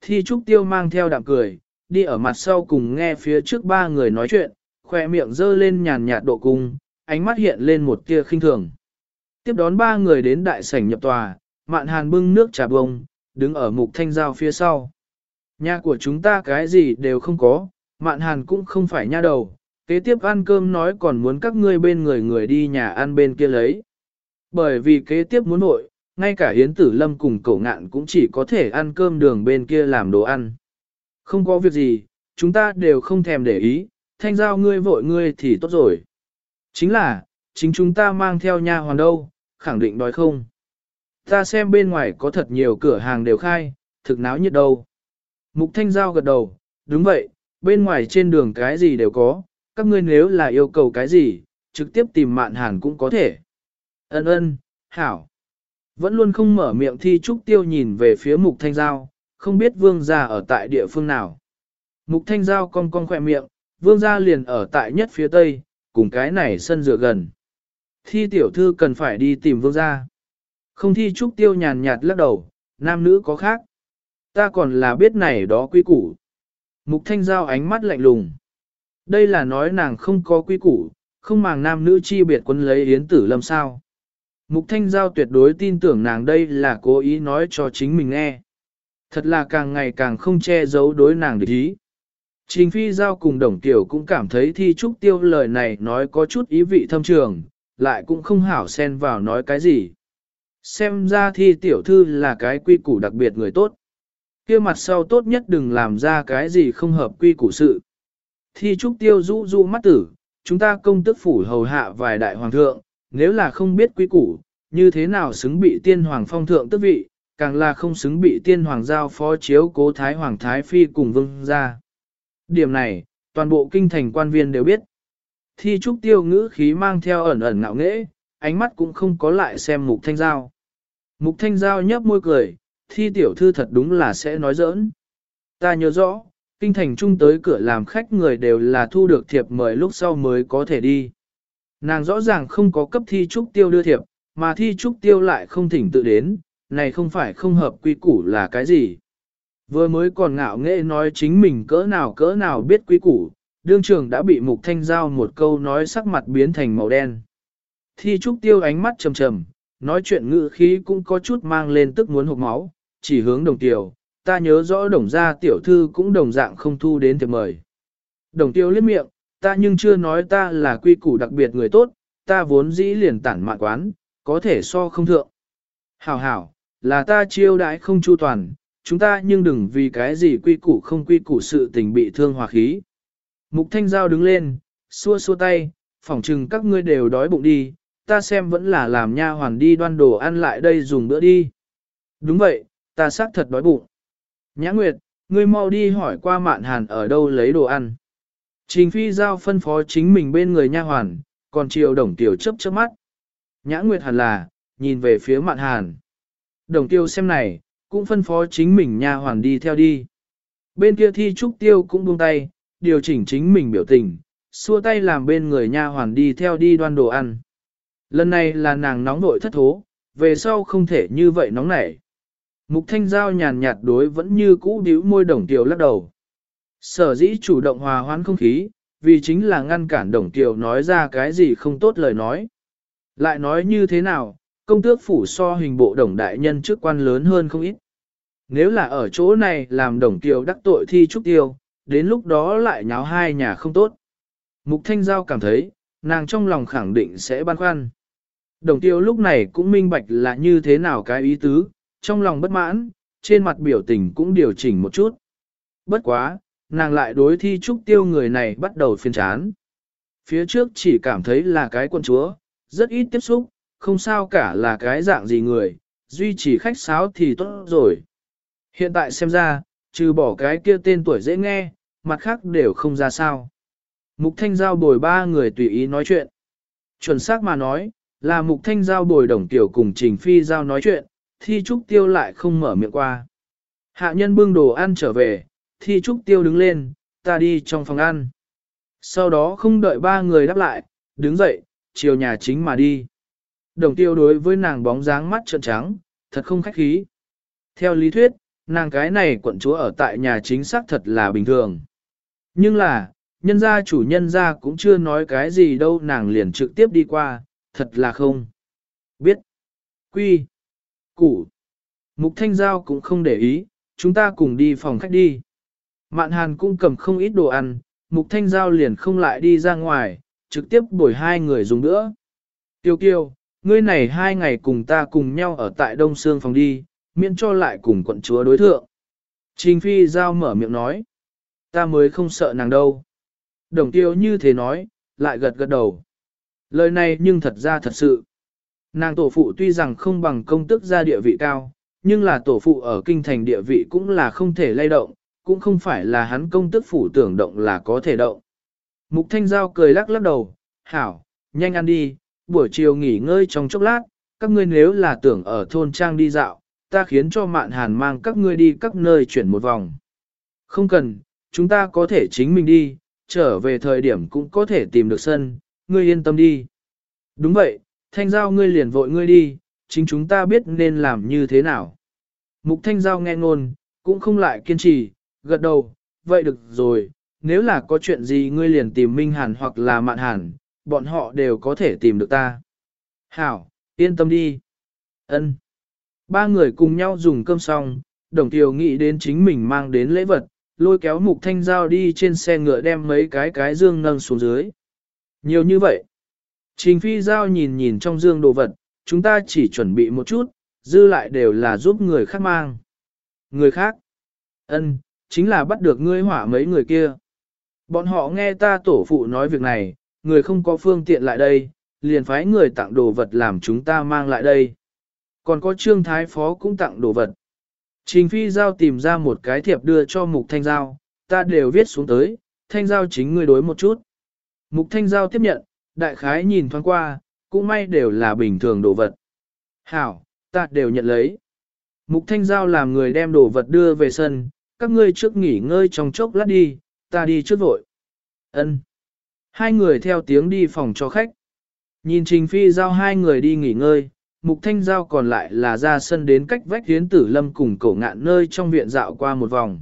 Thi trúc tiêu mang theo đạm cười, đi ở mặt sau cùng nghe phía trước ba người nói chuyện, khoe miệng dơ lên nhàn nhạt độ cung, ánh mắt hiện lên một tia khinh thường. Tiếp đón ba người đến đại sảnh nhập tòa, mạn hàn bưng nước trà bông, đứng ở mục thanh giao phía sau. Nhà của chúng ta cái gì đều không có, mạn hàn cũng không phải nha đầu, kế tiếp ăn cơm nói còn muốn các ngươi bên người người đi nhà ăn bên kia lấy. Bởi vì kế tiếp muốn nội, ngay cả Hiến Tử Lâm cùng cậu ngạn cũng chỉ có thể ăn cơm đường bên kia làm đồ ăn. Không có việc gì, chúng ta đều không thèm để ý, thanh giao ngươi vội ngươi thì tốt rồi. Chính là, chính chúng ta mang theo nha hoàn đâu, khẳng định đói không. Ta xem bên ngoài có thật nhiều cửa hàng đều khai, thực náo nhiệt đâu. Mục thanh giao gật đầu, đúng vậy, bên ngoài trên đường cái gì đều có, các ngươi nếu là yêu cầu cái gì, trực tiếp tìm mạn hàn cũng có thể. Ân ân, hảo. Vẫn luôn không mở miệng thi trúc tiêu nhìn về phía mục thanh giao, không biết vương gia ở tại địa phương nào. Mục thanh giao cong cong khỏe miệng, vương gia liền ở tại nhất phía tây, cùng cái này sân dựa gần. Thi tiểu thư cần phải đi tìm vương gia. Không thi trúc tiêu nhàn nhạt lắc đầu, nam nữ có khác. Ta còn là biết này đó quy củ. Mục thanh giao ánh mắt lạnh lùng. Đây là nói nàng không có quy củ, không màng nam nữ chi biệt quân lấy yến tử lâm sao. Mục Thanh Giao tuyệt đối tin tưởng nàng đây là cố ý nói cho chính mình nghe. Thật là càng ngày càng không che giấu đối nàng địch ý. Trình Phi Giao cùng Đồng Tiểu cũng cảm thấy thi trúc tiêu lời này nói có chút ý vị thâm trường, lại cũng không hảo xen vào nói cái gì. Xem ra thi tiểu thư là cái quy củ đặc biệt người tốt. kia mặt sau tốt nhất đừng làm ra cái gì không hợp quy củ sự. Thi trúc tiêu rũ rũ mắt tử, chúng ta công tức phủ hầu hạ vài đại hoàng thượng, nếu là không biết quy củ, như thế nào xứng bị tiên hoàng phong thượng tước vị, càng là không xứng bị tiên hoàng giao phó chiếu cố thái hoàng thái phi cùng vương gia. Điểm này, toàn bộ kinh thành quan viên đều biết. Thi trúc tiêu ngữ khí mang theo ẩn ẩn ngạo nghễ, ánh mắt cũng không có lại xem mục thanh giao. Mục thanh giao nhấp môi cười, thi tiểu thư thật đúng là sẽ nói giỡn. Ta nhớ rõ, kinh thành trung tới cửa làm khách người đều là thu được thiệp mời lúc sau mới có thể đi. Nàng rõ ràng không có cấp thi trúc tiêu đưa thiệp, mà thi trúc tiêu lại không thỉnh tự đến, này không phải không hợp quy củ là cái gì. Vừa mới còn ngạo nghễ nói chính mình cỡ nào cỡ nào biết quy củ, đương trường đã bị mục thanh giao một câu nói sắc mặt biến thành màu đen. Thi trúc tiêu ánh mắt trầm trầm, nói chuyện ngữ khí cũng có chút mang lên tức muốn hụt máu, chỉ hướng đồng tiểu, ta nhớ rõ đồng gia tiểu thư cũng đồng dạng không thu đến thiệp mời. Đồng tiêu liếc miệng, ta nhưng chưa nói ta là quy củ đặc biệt người tốt, ta vốn dĩ liền tản mạn quán, có thể so không thượng. Hảo hảo, là ta chiêu đãi không chu toàn, chúng ta nhưng đừng vì cái gì quy củ không quy củ sự tình bị thương hòa khí. Mục Thanh Giao đứng lên, xua xua tay, phỏng chừng các ngươi đều đói bụng đi, ta xem vẫn là làm nha hoàn đi đoan đồ ăn lại đây dùng bữa đi. Đúng vậy, ta xác thật đói bụng. Nhã Nguyệt, ngươi mau đi hỏi qua mạn hàn ở đâu lấy đồ ăn. Trình Phi Giao phân phó chính mình bên người nha hoàn, còn chiều đồng tiểu chấp chớp mắt. Nhã Nguyệt hẳn là, nhìn về phía mạn hàn. Đồng tiêu xem này, cũng phân phó chính mình nha hoàn đi theo đi. Bên kia thi trúc tiêu cũng buông tay, điều chỉnh chính mình biểu tình, xua tay làm bên người nha hoàn đi theo đi đoan đồ ăn. Lần này là nàng nóng nội thất thố, về sau không thể như vậy nóng nảy. Mục thanh giao nhàn nhạt đối vẫn như cũ điếu môi đồng tiểu lắc đầu. Sở dĩ chủ động hòa hoãn không khí, vì chính là ngăn cản đồng tiểu nói ra cái gì không tốt lời nói. Lại nói như thế nào, công tước phủ so hình bộ đồng đại nhân chức quan lớn hơn không ít. Nếu là ở chỗ này làm đồng tiểu đắc tội thi trúc tiêu, đến lúc đó lại nháo hai nhà không tốt. Mục Thanh Giao cảm thấy, nàng trong lòng khẳng định sẽ băn khoăn. Đồng tiêu lúc này cũng minh bạch là như thế nào cái ý tứ, trong lòng bất mãn, trên mặt biểu tình cũng điều chỉnh một chút. Bất quá, nàng lại đối thi trúc tiêu người này bắt đầu phiền chán. Phía trước chỉ cảm thấy là cái quân chúa, rất ít tiếp xúc, không sao cả là cái dạng gì người, duy trì khách sáo thì tốt rồi. Hiện tại xem ra, trừ bỏ cái kia tên tuổi dễ nghe, mặt khác đều không ra sao. Mục Thanh Giao bồi ba người tùy ý nói chuyện. Chuẩn xác mà nói, là Mục Thanh Giao bồi đồng tiểu cùng Trình Phi Giao nói chuyện, Thi Trúc Tiêu lại không mở miệng qua. Hạ nhân bưng đồ ăn trở về, Thi Trúc Tiêu đứng lên, ta đi trong phòng ăn. Sau đó không đợi ba người đáp lại, đứng dậy, chiều nhà chính mà đi. Đồng tiêu đối với nàng bóng dáng mắt trợn trắng, thật không khách khí. Theo lý thuyết, nàng cái này quận chúa ở tại nhà chính xác thật là bình thường. Nhưng là, nhân gia chủ nhân gia cũng chưa nói cái gì đâu nàng liền trực tiếp đi qua, thật là không. Biết. Quy. Củ. Mục Thanh Giao cũng không để ý, chúng ta cùng đi phòng khách đi. Mạn Hàn cũng cầm không ít đồ ăn, Mục Thanh Giao liền không lại đi ra ngoài, trực tiếp bồi hai người dùng nữa. Tiêu kiêu, ngươi này hai ngày cùng ta cùng nhau ở tại Đông Sương phòng đi, miễn cho lại cùng quận chúa đối thượng. Trình Phi Giao mở miệng nói, ta mới không sợ nàng đâu. Đồng tiêu như thế nói, lại gật gật đầu. Lời này nhưng thật ra thật sự. Nàng tổ phụ tuy rằng không bằng công tức ra địa vị cao, nhưng là tổ phụ ở kinh thành địa vị cũng là không thể lay động, cũng không phải là hắn công tức phủ tưởng động là có thể động. Mục Thanh Giao cười lắc lắc đầu, hảo, nhanh ăn đi, buổi chiều nghỉ ngơi trong chốc lát, các ngươi nếu là tưởng ở thôn trang đi dạo, ta khiến cho mạn hàn mang các ngươi đi các nơi chuyển một vòng. Không cần, chúng ta có thể chính mình đi, trở về thời điểm cũng có thể tìm được sân, ngươi yên tâm đi. Đúng vậy, thanh giao ngươi liền vội ngươi đi, chính chúng ta biết nên làm như thế nào. Mục thanh giao nghe ngôn, cũng không lại kiên trì, gật đầu, vậy được rồi, nếu là có chuyện gì ngươi liền tìm Minh Hàn hoặc là Mạn Hàn, bọn họ đều có thể tìm được ta. Hảo, yên tâm đi. Ân. Ba người cùng nhau dùng cơm xong, đồng tiểu nghĩ đến chính mình mang đến lễ vật, lôi kéo mục thanh giao đi trên xe ngựa đem mấy cái cái dương nâng xuống dưới. Nhiều như vậy. Trình phi giao nhìn nhìn trong dương đồ vật, chúng ta chỉ chuẩn bị một chút, dư lại đều là giúp người khác mang. Người khác? ân, chính là bắt được ngươi hỏa mấy người kia. Bọn họ nghe ta tổ phụ nói việc này, người không có phương tiện lại đây, liền phái người tặng đồ vật làm chúng ta mang lại đây. Còn có trương thái phó cũng tặng đồ vật. Trình phi giao tìm ra một cái thiệp đưa cho mục thanh giao, ta đều viết xuống tới, thanh giao chính ngươi đối một chút. Mục thanh giao tiếp nhận, đại khái nhìn thoáng qua, cũng may đều là bình thường đồ vật. Hảo, ta đều nhận lấy. Mục thanh giao làm người đem đồ vật đưa về sân, các ngươi trước nghỉ ngơi trong chốc lát đi, ta đi trước vội. Ân. Hai người theo tiếng đi phòng cho khách. Nhìn Trình Phi giao hai người đi nghỉ ngơi, Mục Thanh Giao còn lại là ra sân đến cách vách Yến Tử Lâm cùng cổ ngạn nơi trong viện dạo qua một vòng.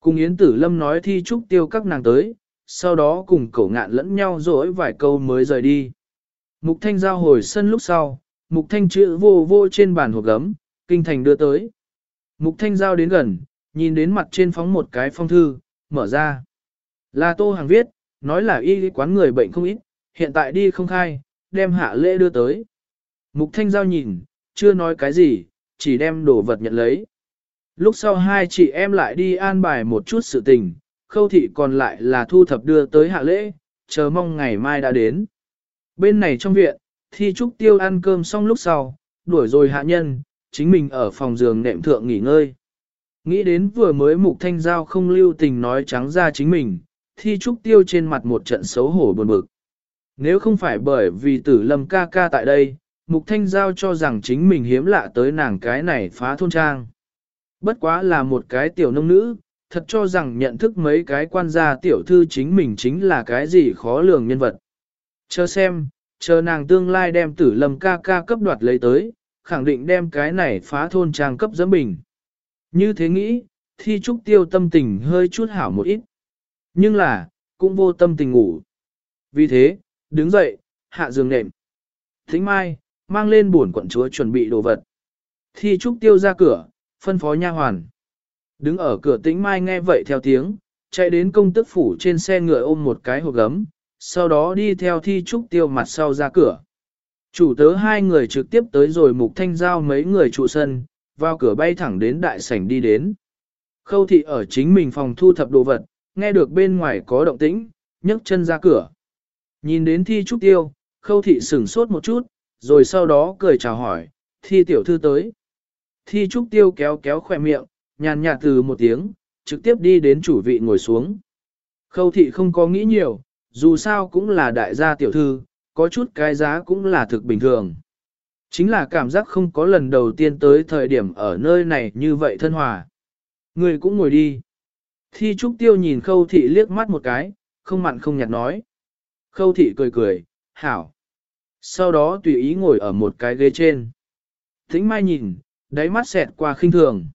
Cùng Yến Tử Lâm nói thi chúc tiêu các nàng tới, sau đó cùng cổ ngạn lẫn nhau dỗi vài câu mới rời đi. Mục Thanh Giao hồi sân lúc sau, Mục Thanh chữ vô vô trên bàn hộp gấm, kinh thành đưa tới. Mục Thanh Giao đến gần, nhìn đến mặt trên phóng một cái phong thư, mở ra. Là Tô Hàng viết, nói là y quán người bệnh không ít, hiện tại đi không khai, đem hạ lễ đưa tới. Mục Thanh Giao nhìn, chưa nói cái gì, chỉ đem đồ vật nhận lấy. Lúc sau hai chị em lại đi an bài một chút sự tình, khâu thị còn lại là thu thập đưa tới hạ lễ, chờ mong ngày mai đã đến. Bên này trong viện, thi trúc tiêu ăn cơm xong lúc sau, đuổi rồi hạ nhân, chính mình ở phòng giường nệm thượng nghỉ ngơi. Nghĩ đến vừa mới mục thanh giao không lưu tình nói trắng ra chính mình, thi trúc tiêu trên mặt một trận xấu hổ buồn bực. Nếu không phải bởi vì tử lâm ca ca tại đây, mục thanh giao cho rằng chính mình hiếm lạ tới nàng cái này phá thôn trang. Bất quá là một cái tiểu nông nữ, thật cho rằng nhận thức mấy cái quan gia tiểu thư chính mình chính là cái gì khó lường nhân vật. Chờ xem, chờ nàng tương lai đem tử lâm ca ca cấp đoạt lấy tới, khẳng định đem cái này phá thôn trang cấp giấm bình. Như thế nghĩ, thi trúc tiêu tâm tình hơi chút hảo một ít. Nhưng là, cũng vô tâm tình ngủ. Vì thế, đứng dậy, hạ giường nệm. Thính mai, mang lên buồn quận chúa chuẩn bị đồ vật. Thi trúc tiêu ra cửa, phân phó nha hoàn. Đứng ở cửa tĩnh mai nghe vậy theo tiếng, chạy đến công tức phủ trên xe ngựa ôm một cái hộp gấm, sau đó đi theo thi trúc tiêu mặt sau ra cửa. Chủ tớ hai người trực tiếp tới rồi mục thanh giao mấy người trụ sân, vào cửa bay thẳng đến đại sảnh đi đến. Khâu thị ở chính mình phòng thu thập đồ vật, nghe được bên ngoài có động tĩnh, nhấc chân ra cửa. Nhìn đến thi trúc tiêu, khâu thị sửng sốt một chút, rồi sau đó cười chào hỏi, thi tiểu thư tới. Thi trúc tiêu kéo kéo khỏe miệng, nhàn nhạt từ một tiếng, trực tiếp đi đến chủ vị ngồi xuống. Khâu thị không có nghĩ nhiều, dù sao cũng là đại gia tiểu thư, có chút cái giá cũng là thực bình thường. Chính là cảm giác không có lần đầu tiên tới thời điểm ở nơi này như vậy thân hòa. Người cũng ngồi đi. Thi trúc tiêu nhìn khâu thị liếc mắt một cái, không mặn không nhạt nói. Khâu thị cười cười, hảo. Sau đó tùy ý ngồi ở một cái ghế trên. Thính mai nhìn, đáy mắt xẹt qua khinh thường.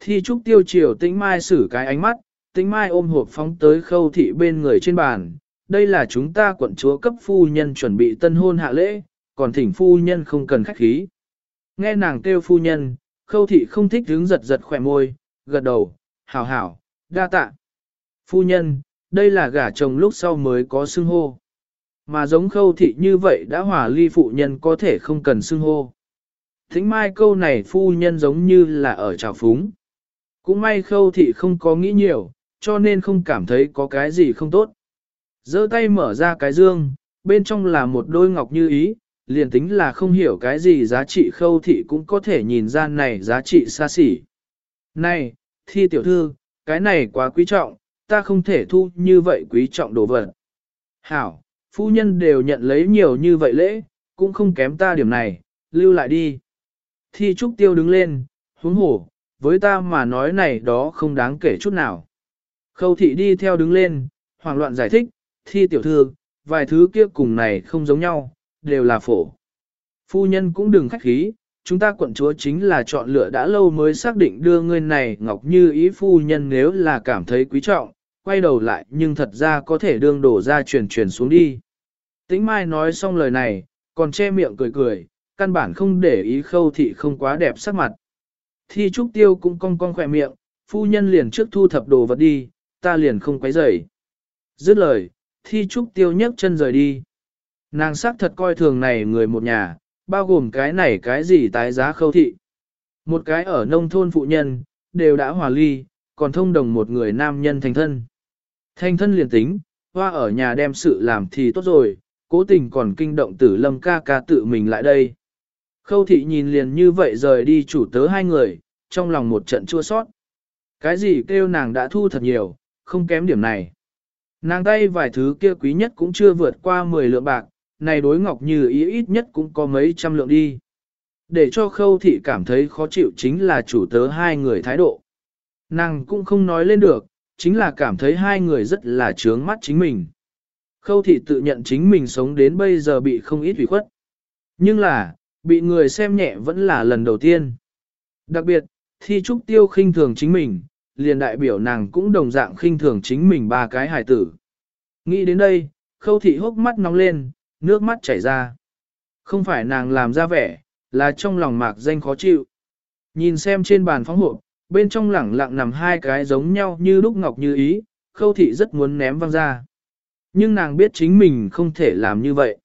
Thi trúc tiêu chiều tĩnh mai xử cái ánh mắt, tĩnh mai ôm hộp phóng tới khâu thị bên người trên bàn. Đây là chúng ta quận chúa cấp phu nhân chuẩn bị tân hôn hạ lễ, còn thỉnh phu nhân không cần khách khí. Nghe nàng kêu phu nhân, khâu thị không thích đứng giật giật khỏe môi, gật đầu, hảo hảo, đa tạ. Phu nhân, đây là gả chồng lúc sau mới có xưng hô. Mà giống khâu thị như vậy đã hòa ly phụ nhân có thể không cần xưng hô. Thính mai câu này phu nhân giống như là ở trào phúng. Cũng may khâu thị không có nghĩ nhiều, cho nên không cảm thấy có cái gì không tốt. giơ tay mở ra cái dương, bên trong là một đôi ngọc như ý, liền tính là không hiểu cái gì giá trị khâu thị cũng có thể nhìn ra này giá trị xa xỉ. Này, thi tiểu thư, cái này quá quý trọng, ta không thể thu như vậy quý trọng đồ vật. Hảo, phu nhân đều nhận lấy nhiều như vậy lễ, cũng không kém ta điểm này, lưu lại đi. Thi trúc tiêu đứng lên, huống hổ, với ta mà nói này đó không đáng kể chút nào. Khâu thị đi theo đứng lên, hoảng loạn giải thích, thi tiểu thư, vài thứ kia cùng này không giống nhau, đều là phổ. Phu nhân cũng đừng khách khí, chúng ta quận chúa chính là chọn lựa đã lâu mới xác định đưa người này ngọc như ý phu nhân nếu là cảm thấy quý trọng, quay đầu lại nhưng thật ra có thể đương đổ ra truyền truyền xuống đi. Tĩnh Mai nói xong lời này, còn che miệng cười cười, căn bản không để ý khâu thị không quá đẹp sắc mặt. Thi Trúc Tiêu cũng cong cong khỏe miệng, phu nhân liền trước thu thập đồ vật đi, ta liền không quấy rầy. Dứt lời, thi trúc tiêu nhấc chân rời đi. Nàng sắc thật coi thường này người một nhà, bao gồm cái này cái gì tái giá khâu thị. Một cái ở nông thôn phụ nhân, đều đã hòa ly, còn thông đồng một người nam nhân thành thân. Thành thân liền tính, hoa ở nhà đem sự làm thì tốt rồi, cố tình còn kinh động tử lâm ca ca tự mình lại đây. Khâu thị nhìn liền như vậy rời đi chủ tớ hai người, trong lòng một trận chua sót. Cái gì kêu nàng đã thu thật nhiều, không kém điểm này. Nàng tay vài thứ kia quý nhất cũng chưa vượt qua 10 lượng bạc, này đối ngọc như ý ít nhất cũng có mấy trăm lượng đi. Để cho khâu thị cảm thấy khó chịu chính là chủ tớ hai người thái độ. Nàng cũng không nói lên được, chính là cảm thấy hai người rất là trướng mắt chính mình. Khâu thị tự nhận chính mình sống đến bây giờ bị không ít ủy khuất. Nhưng là, bị người xem nhẹ vẫn là lần đầu tiên. Đặc biệt, thi trúc tiêu khinh thường chính mình, liền đại biểu nàng cũng đồng dạng khinh thường chính mình ba cái hài tử. Nghĩ đến đây, khâu thị hốc mắt nóng lên, nước mắt chảy ra. Không phải nàng làm ra vẻ, là trong lòng mạc danh khó chịu. Nhìn xem trên bàn phóng hộp, bên trong lẳng lặng nằm hai cái giống nhau như lúc ngọc như ý, khâu thị rất muốn ném văng ra. Nhưng nàng biết chính mình không thể làm như vậy.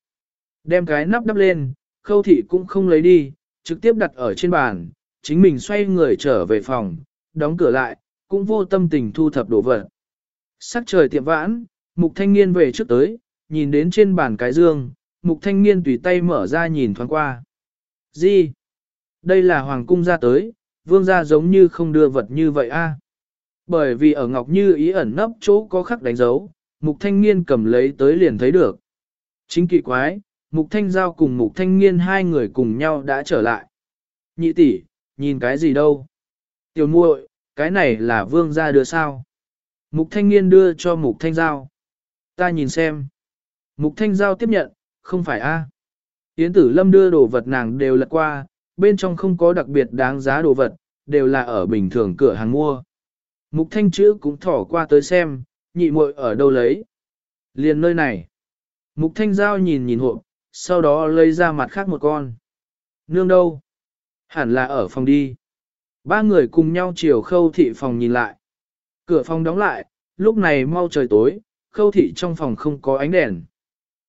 Đem cái nắp đắp lên, khâu thị cũng không lấy đi, trực tiếp đặt ở trên bàn, chính mình xoay người trở về phòng, đóng cửa lại, cũng vô tâm tình thu thập đồ vật. Sắc trời tiệm vãn, mục thanh niên về trước tới, nhìn đến trên bàn cái dương, mục thanh niên tùy tay mở ra nhìn thoáng qua. Gì? Đây là hoàng cung ra tới, vương gia giống như không đưa vật như vậy a. Bởi vì ở ngọc như ý ẩn nấp chỗ có khắc đánh dấu, mục thanh niên cầm lấy tới liền thấy được. Chính kỳ quái, mục thanh giao cùng mục thanh niên hai người cùng nhau đã trở lại. Nhị tỷ, nhìn cái gì đâu? Tiểu muội, cái này là vương gia đưa sao? Mục thanh niên đưa cho mục thanh giao. Ta nhìn xem. Mục thanh giao tiếp nhận, không phải a. Yến tử lâm đưa đồ vật nàng đều lật qua, bên trong không có đặc biệt đáng giá đồ vật, đều là ở bình thường cửa hàng mua. Mục thanh chữ cũng thỏ qua tới xem, nhị muội ở đâu lấy. Liền nơi này. Mục thanh giao nhìn nhìn hộp, sau đó lấy ra mặt khác một con. Nương đâu? Hẳn là ở phòng đi. Ba người cùng nhau chiều khâu thị phòng nhìn lại. Cửa phòng đóng lại, lúc này mau trời tối, khâu thị trong phòng không có ánh đèn.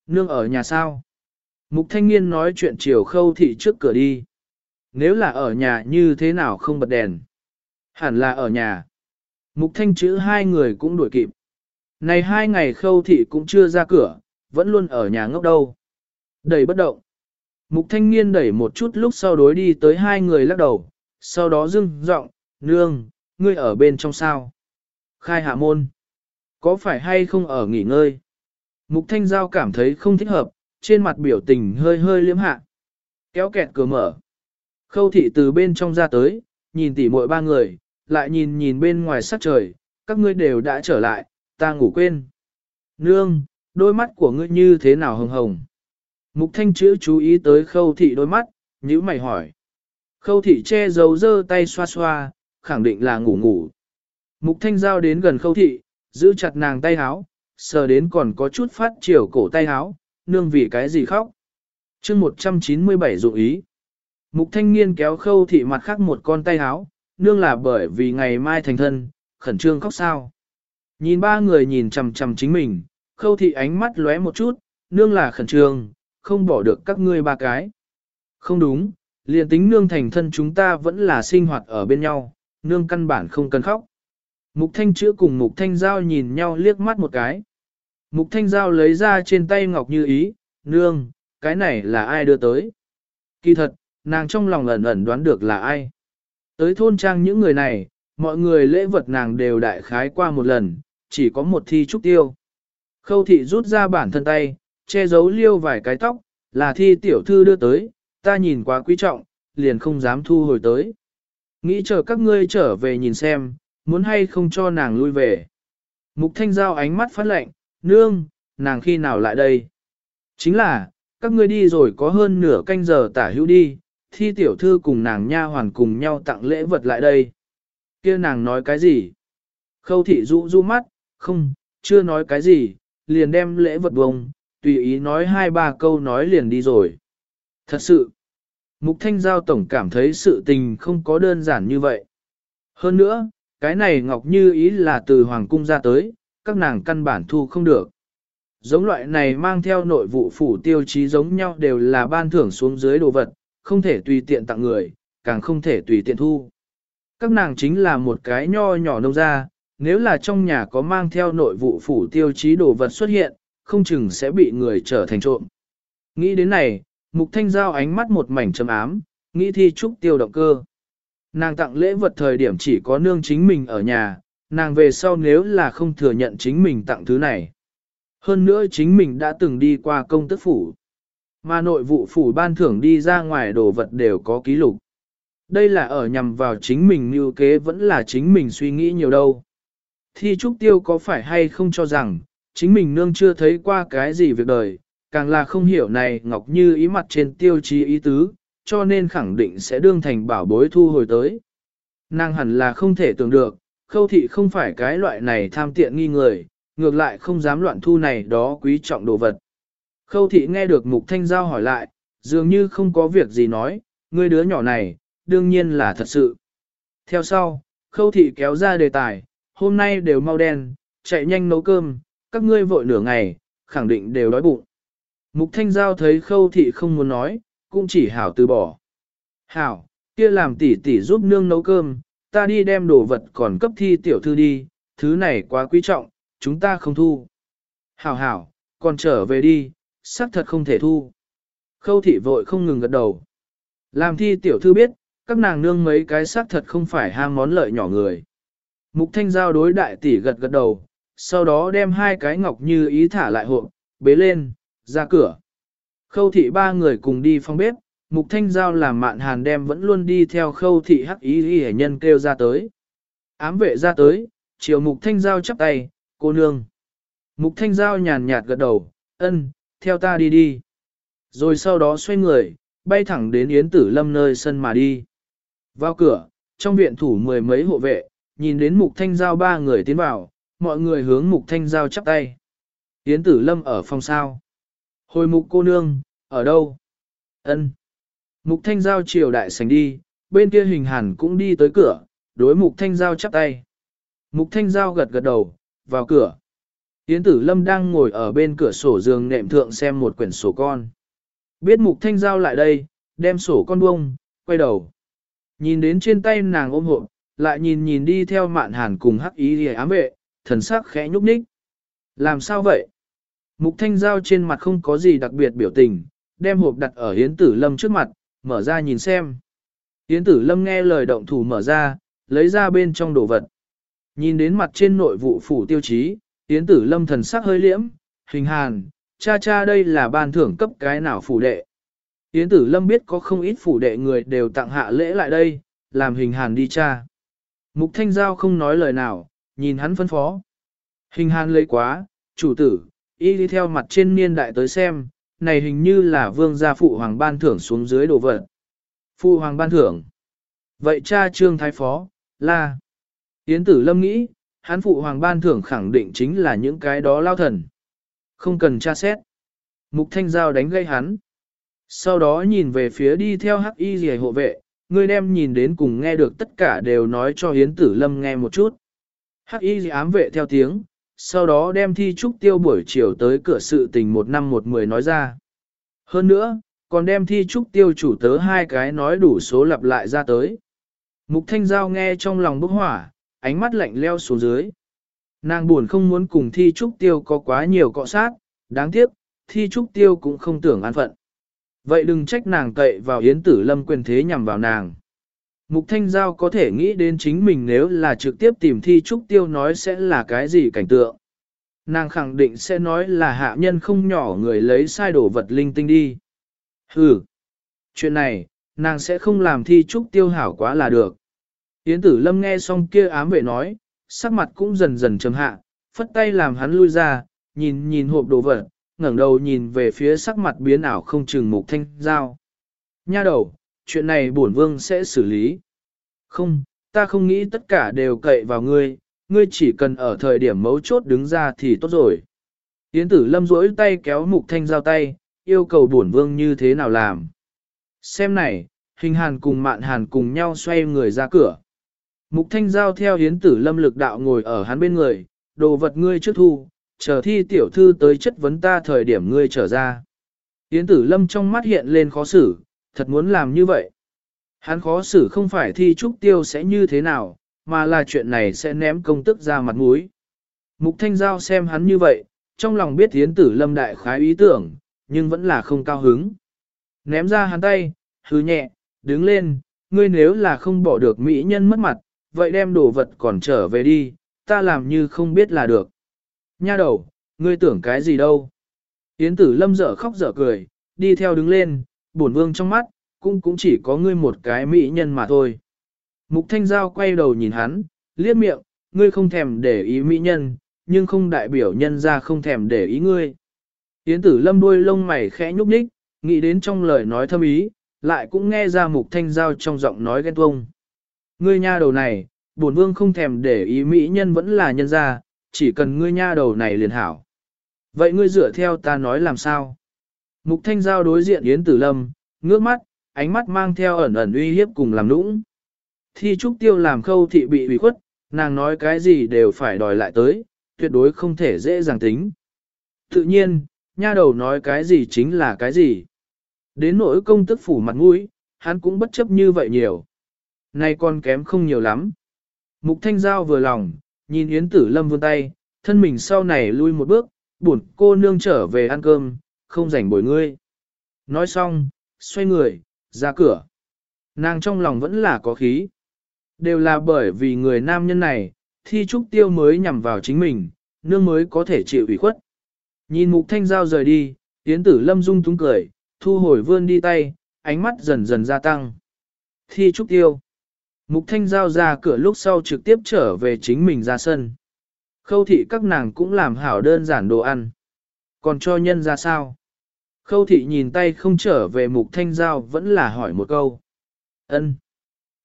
Nương ở nhà sao? Mục thanh niên nói chuyện chiều khâu thị trước cửa đi. Nếu là ở nhà như thế nào không bật đèn? Hẳn là ở nhà. Mục thanh chữ hai người cũng đuổi kịp. Này hai ngày khâu thị cũng chưa ra cửa, vẫn luôn ở nhà ngốc đâu. Đẩy bất động. Mục thanh niên đẩy một chút lúc sau đối đi tới hai người lắc đầu, sau đó dưng giọng nương, ngươi ở bên trong sao? Khai hạ môn. Có phải hay không ở nghỉ ngơi? Mục thanh giao cảm thấy không thích hợp, trên mặt biểu tình hơi hơi liếm hạ. Kéo kẹt cửa mở. Khâu thị từ bên trong ra tới, nhìn tỉ muội ba người, lại nhìn nhìn bên ngoài sắc trời, các ngươi đều đã trở lại, ta ngủ quên. Nương, đôi mắt của ngươi như thế nào hồng hồng? Mục thanh chữ chú ý tới khâu thị đôi mắt, nhíu mày hỏi. Khâu thị che giấu dơ tay xoa xoa, khẳng định là ngủ ngủ. Mục thanh giao đến gần khâu thị, giữ chặt nàng tay háo, sờ đến còn có chút phát chiều cổ tay háo, nương vì cái gì khóc. chương 197 dụng ý. Mục thanh niên kéo khâu thị mặt khác một con tay háo, nương là bởi vì ngày mai thành thân, khẩn trương khóc sao. Nhìn ba người nhìn chầm chầm chính mình, khâu thị ánh mắt lóe một chút, nương là khẩn trương, không bỏ được các ngươi ba cái. Không đúng, liền tính nương thành thân chúng ta vẫn là sinh hoạt ở bên nhau, nương căn bản không cần khóc. Mục thanh chữa cùng mục thanh giao nhìn nhau liếc mắt một cái. Mục thanh giao lấy ra trên tay ngọc như ý, nương, cái này là ai đưa tới? Kỳ thật, nàng trong lòng ẩn ẩn đoán được là ai. Tới thôn trang những người này, mọi người lễ vật nàng đều đại khái qua một lần, chỉ có một thi trúc tiêu. Khâu thị rút ra bản thân tay, che giấu liêu vài cái tóc, là thi tiểu thư đưa tới, ta nhìn quá quý trọng, liền không dám thu hồi tới. Nghĩ chờ các ngươi trở về nhìn xem, muốn hay không cho nàng lui về. Mục thanh giao ánh mắt phát lệnh, nương, nàng khi nào lại đây? Chính là, các ngươi đi rồi có hơn nửa canh giờ tả hữu đi, thi tiểu thư cùng nàng nha hoàn cùng nhau tặng lễ vật lại đây. kia nàng nói cái gì? Khâu thị dụ du mắt, không, chưa nói cái gì, liền đem lễ vật bông, tùy ý nói hai ba câu nói liền đi rồi. Thật sự, Mục Thanh Giao Tổng cảm thấy sự tình không có đơn giản như vậy. Hơn nữa, Cái này ngọc như ý là từ hoàng cung ra tới, các nàng căn bản thu không được. Giống loại này mang theo nội vụ phủ tiêu chí giống nhau đều là ban thưởng xuống dưới đồ vật, không thể tùy tiện tặng người, càng không thể tùy tiện thu. Các nàng chính là một cái nho nhỏ nông ra, nếu là trong nhà có mang theo nội vụ phủ tiêu chí đồ vật xuất hiện, không chừng sẽ bị người trở thành trộm. Nghĩ đến này, Mục Thanh Giao ánh mắt một mảnh trầm ám, nghĩ thi trúc tiêu động cơ. Nàng tặng lễ vật thời điểm chỉ có nương chính mình ở nhà, nàng về sau nếu là không thừa nhận chính mình tặng thứ này. Hơn nữa chính mình đã từng đi qua công tức phủ. Mà nội vụ phủ ban thưởng đi ra ngoài đồ vật đều có ký lục. Đây là ở nhằm vào chính mình như kế vẫn là chính mình suy nghĩ nhiều đâu. Thi trúc tiêu có phải hay không cho rằng, chính mình nương chưa thấy qua cái gì việc đời, càng là không hiểu này Ngọc Như ý mặt trên tiêu chí ý tứ, cho nên khẳng định sẽ đương thành bảo bối thu hồi tới. Nàng hẳn là không thể tưởng được, khâu thị không phải cái loại này tham tiện nghi người, ngược lại không dám loạn thu này đó quý trọng đồ vật. Khâu thị nghe được mục thanh giao hỏi lại, dường như không có việc gì nói, ngươi đứa nhỏ này, đương nhiên là thật sự. Theo sau, khâu thị kéo ra đề tài, hôm nay đều mau đen, chạy nhanh nấu cơm, các ngươi vội nửa ngày, khẳng định đều đói bụng. Mục thanh giao thấy khâu thị không muốn nói, cũng chỉ hảo từ bỏ. Hảo, kia làm tỷ tỷ giúp nương nấu cơm, ta đi đem đồ vật còn cấp thi tiểu thư đi, thứ này quá quý trọng, chúng ta không thu. Hảo hảo, còn trở về đi, xác thật không thể thu. Khâu thị vội không ngừng gật đầu. Làm thi tiểu thư biết, các nàng nương mấy cái xác thật không phải ham món lợi nhỏ người. Mục thanh giao đối đại tỷ gật gật đầu, sau đó đem hai cái ngọc như ý thả lại hộp, bế lên, ra cửa. Khâu thị ba người cùng đi phòng bếp, mục thanh giao làm mạn hàn đem vẫn luôn đi theo khâu thị hắc ý y nhân kêu ra tới. Ám vệ ra tới, chiều mục thanh giao chắp tay, cô nương. Mục thanh giao nhàn nhạt gật đầu, ân, theo ta đi đi. Rồi sau đó xoay người, bay thẳng đến Yến Tử Lâm nơi sân mà đi. Vào cửa, trong viện thủ mười mấy hộ vệ, nhìn đến mục thanh giao ba người tiến vào, mọi người hướng mục thanh giao chắp tay. Yến Tử Lâm ở phòng sao. Hồi mục cô nương, ở đâu? Ân. Mục thanh giao chiều đại sảnh đi, bên kia hình hàn cũng đi tới cửa, đối mục thanh giao chắp tay. Mục thanh giao gật gật đầu, vào cửa. Yến tử lâm đang ngồi ở bên cửa sổ giường nệm thượng xem một quyển sổ con. Biết mục thanh giao lại đây, đem sổ con buông. quay đầu. Nhìn đến trên tay nàng ôm hộp, lại nhìn nhìn đi theo mạn hàn cùng hắc ý thì ám vệ, thần sắc khẽ nhúc nhích. Làm sao vậy? Mục thanh giao trên mặt không có gì đặc biệt biểu tình, đem hộp đặt ở Yến Tử Lâm trước mặt, mở ra nhìn xem. Yến Tử Lâm nghe lời động thủ mở ra, lấy ra bên trong đồ vật. Nhìn đến mặt trên nội vụ phủ tiêu chí, Yến Tử Lâm thần sắc hơi liễm, hình hàn, cha cha đây là ban thưởng cấp cái nào phủ đệ. Yến Tử Lâm biết có không ít phủ đệ người đều tặng hạ lễ lại đây, làm hình hàn đi cha. Mục Thanh Giao không nói lời nào, nhìn hắn phân phó. Hình hàn lấy quá, chủ tử, y đi theo mặt trên niên đại tới xem, này hình như là vương gia phụ hoàng ban thưởng xuống dưới đồ vật. Phụ hoàng ban thưởng. Vậy cha trương thái phó, là. Yến tử lâm nghĩ, hắn phụ hoàng ban thưởng khẳng định chính là những cái đó lao thần. Không cần tra xét. Mục thanh giao đánh gây hắn. Sau đó nhìn về phía đi theo hắc y rìa hộ vệ, người đem nhìn đến cùng nghe được tất cả đều nói cho Yến tử lâm nghe một chút. Hắc y ám vệ theo tiếng, sau đó đem thi trúc tiêu buổi chiều tới cửa sự tình một năm một mười nói ra. Hơn nữa, còn đem thi trúc tiêu chủ tớ hai cái nói đủ số lặp lại ra tới. Mục thanh giao nghe trong lòng bốc hỏa, ánh mắt lạnh leo xuống dưới. Nàng buồn không muốn cùng thi trúc tiêu có quá nhiều cọ sát, đáng tiếc, thi trúc tiêu cũng không tưởng an phận. Vậy đừng trách nàng cậy vào yến tử lâm quyền thế nhằm vào nàng. Mục Thanh Giao có thể nghĩ đến chính mình nếu là trực tiếp tìm thi trúc tiêu nói sẽ là cái gì cảnh tượng. Nàng khẳng định sẽ nói là hạ nhân không nhỏ người lấy sai đổ vật linh tinh đi. Hừ, chuyện này, nàng sẽ không làm thi trúc tiêu hảo quá là được. Yến tử lâm nghe xong kia ám vệ nói, sắc mặt cũng dần dần trầm hạ, phất tay làm hắn lui ra, nhìn nhìn hộp đồ vật, ngẩng đầu nhìn về phía sắc mặt biến ảo không chừng mục thanh giao. Nha đầu, chuyện này bổn vương sẽ xử lý. Không, ta không nghĩ tất cả đều cậy vào ngươi, ngươi chỉ cần ở thời điểm mấu chốt đứng ra thì tốt rồi. Yến tử lâm rỗi tay kéo mục thanh giao tay, yêu cầu bổn vương như thế nào làm. Xem này, hình hàn cùng mạn hàn cùng nhau xoay người ra cửa. Mục Thanh Giao theo hiến tử lâm lực đạo ngồi ở hắn bên người, đồ vật ngươi trước thu, chờ thi tiểu thư tới chất vấn ta thời điểm ngươi trở ra. Hiến tử lâm trong mắt hiện lên khó xử, thật muốn làm như vậy. Hắn khó xử không phải thi trúc tiêu sẽ như thế nào, mà là chuyện này sẽ ném công tức ra mặt mũi. Mục Thanh Giao xem hắn như vậy, trong lòng biết hiến tử lâm đại khái ý tưởng, nhưng vẫn là không cao hứng. Ném ra hắn tay, hứ nhẹ, đứng lên, ngươi nếu là không bỏ được mỹ nhân mất mặt, vậy đem đồ vật còn trở về đi, ta làm như không biết là được. Nha đầu, ngươi tưởng cái gì đâu. Yến tử lâm dở khóc dở cười, đi theo đứng lên, bổn vương trong mắt, cũng cũng chỉ có ngươi một cái mỹ nhân mà thôi. Mục thanh giao quay đầu nhìn hắn, liếc miệng, ngươi không thèm để ý mỹ nhân, nhưng không đại biểu nhân ra không thèm để ý ngươi. Yến tử lâm đuôi lông mày khẽ nhúc nhích, nghĩ đến trong lời nói thâm ý, lại cũng nghe ra mục thanh giao trong giọng nói ghen tuông. Ngươi nha đầu này, bổn vương không thèm để ý mỹ nhân vẫn là nhân gia, chỉ cần ngươi nha đầu này liền hảo. Vậy ngươi dựa theo ta nói làm sao? Mục thanh giao đối diện Yến Tử Lâm, ngước mắt, ánh mắt mang theo ẩn ẩn uy hiếp cùng làm nũng. Thi trúc tiêu làm khâu thị bị ủy khuất, nàng nói cái gì đều phải đòi lại tới, tuyệt đối không thể dễ dàng tính. Tự nhiên, nha đầu nói cái gì chính là cái gì. Đến nỗi công tức phủ mặt mũi, hắn cũng bất chấp như vậy nhiều. Này còn kém không nhiều lắm. Mục Thanh Giao vừa lòng, nhìn Yến Tử Lâm vươn tay, thân mình sau này lui một bước, buồn cô nương trở về ăn cơm, không rảnh bồi ngươi. Nói xong, xoay người, ra cửa. Nàng trong lòng vẫn là có khí. Đều là bởi vì người nam nhân này, thi trúc tiêu mới nhằm vào chính mình, nương mới có thể chịu ủy khuất. Nhìn mục thanh giao rời đi, tiến tử lâm dung túng cười, thu hồi vươn đi tay, ánh mắt dần dần gia tăng. Thi trúc tiêu. Mục thanh giao ra cửa lúc sau trực tiếp trở về chính mình ra sân. Khâu thị các nàng cũng làm hảo đơn giản đồ ăn. Còn cho nhân ra sao? Khâu thị nhìn tay không trở về mục thanh giao vẫn là hỏi một câu. ân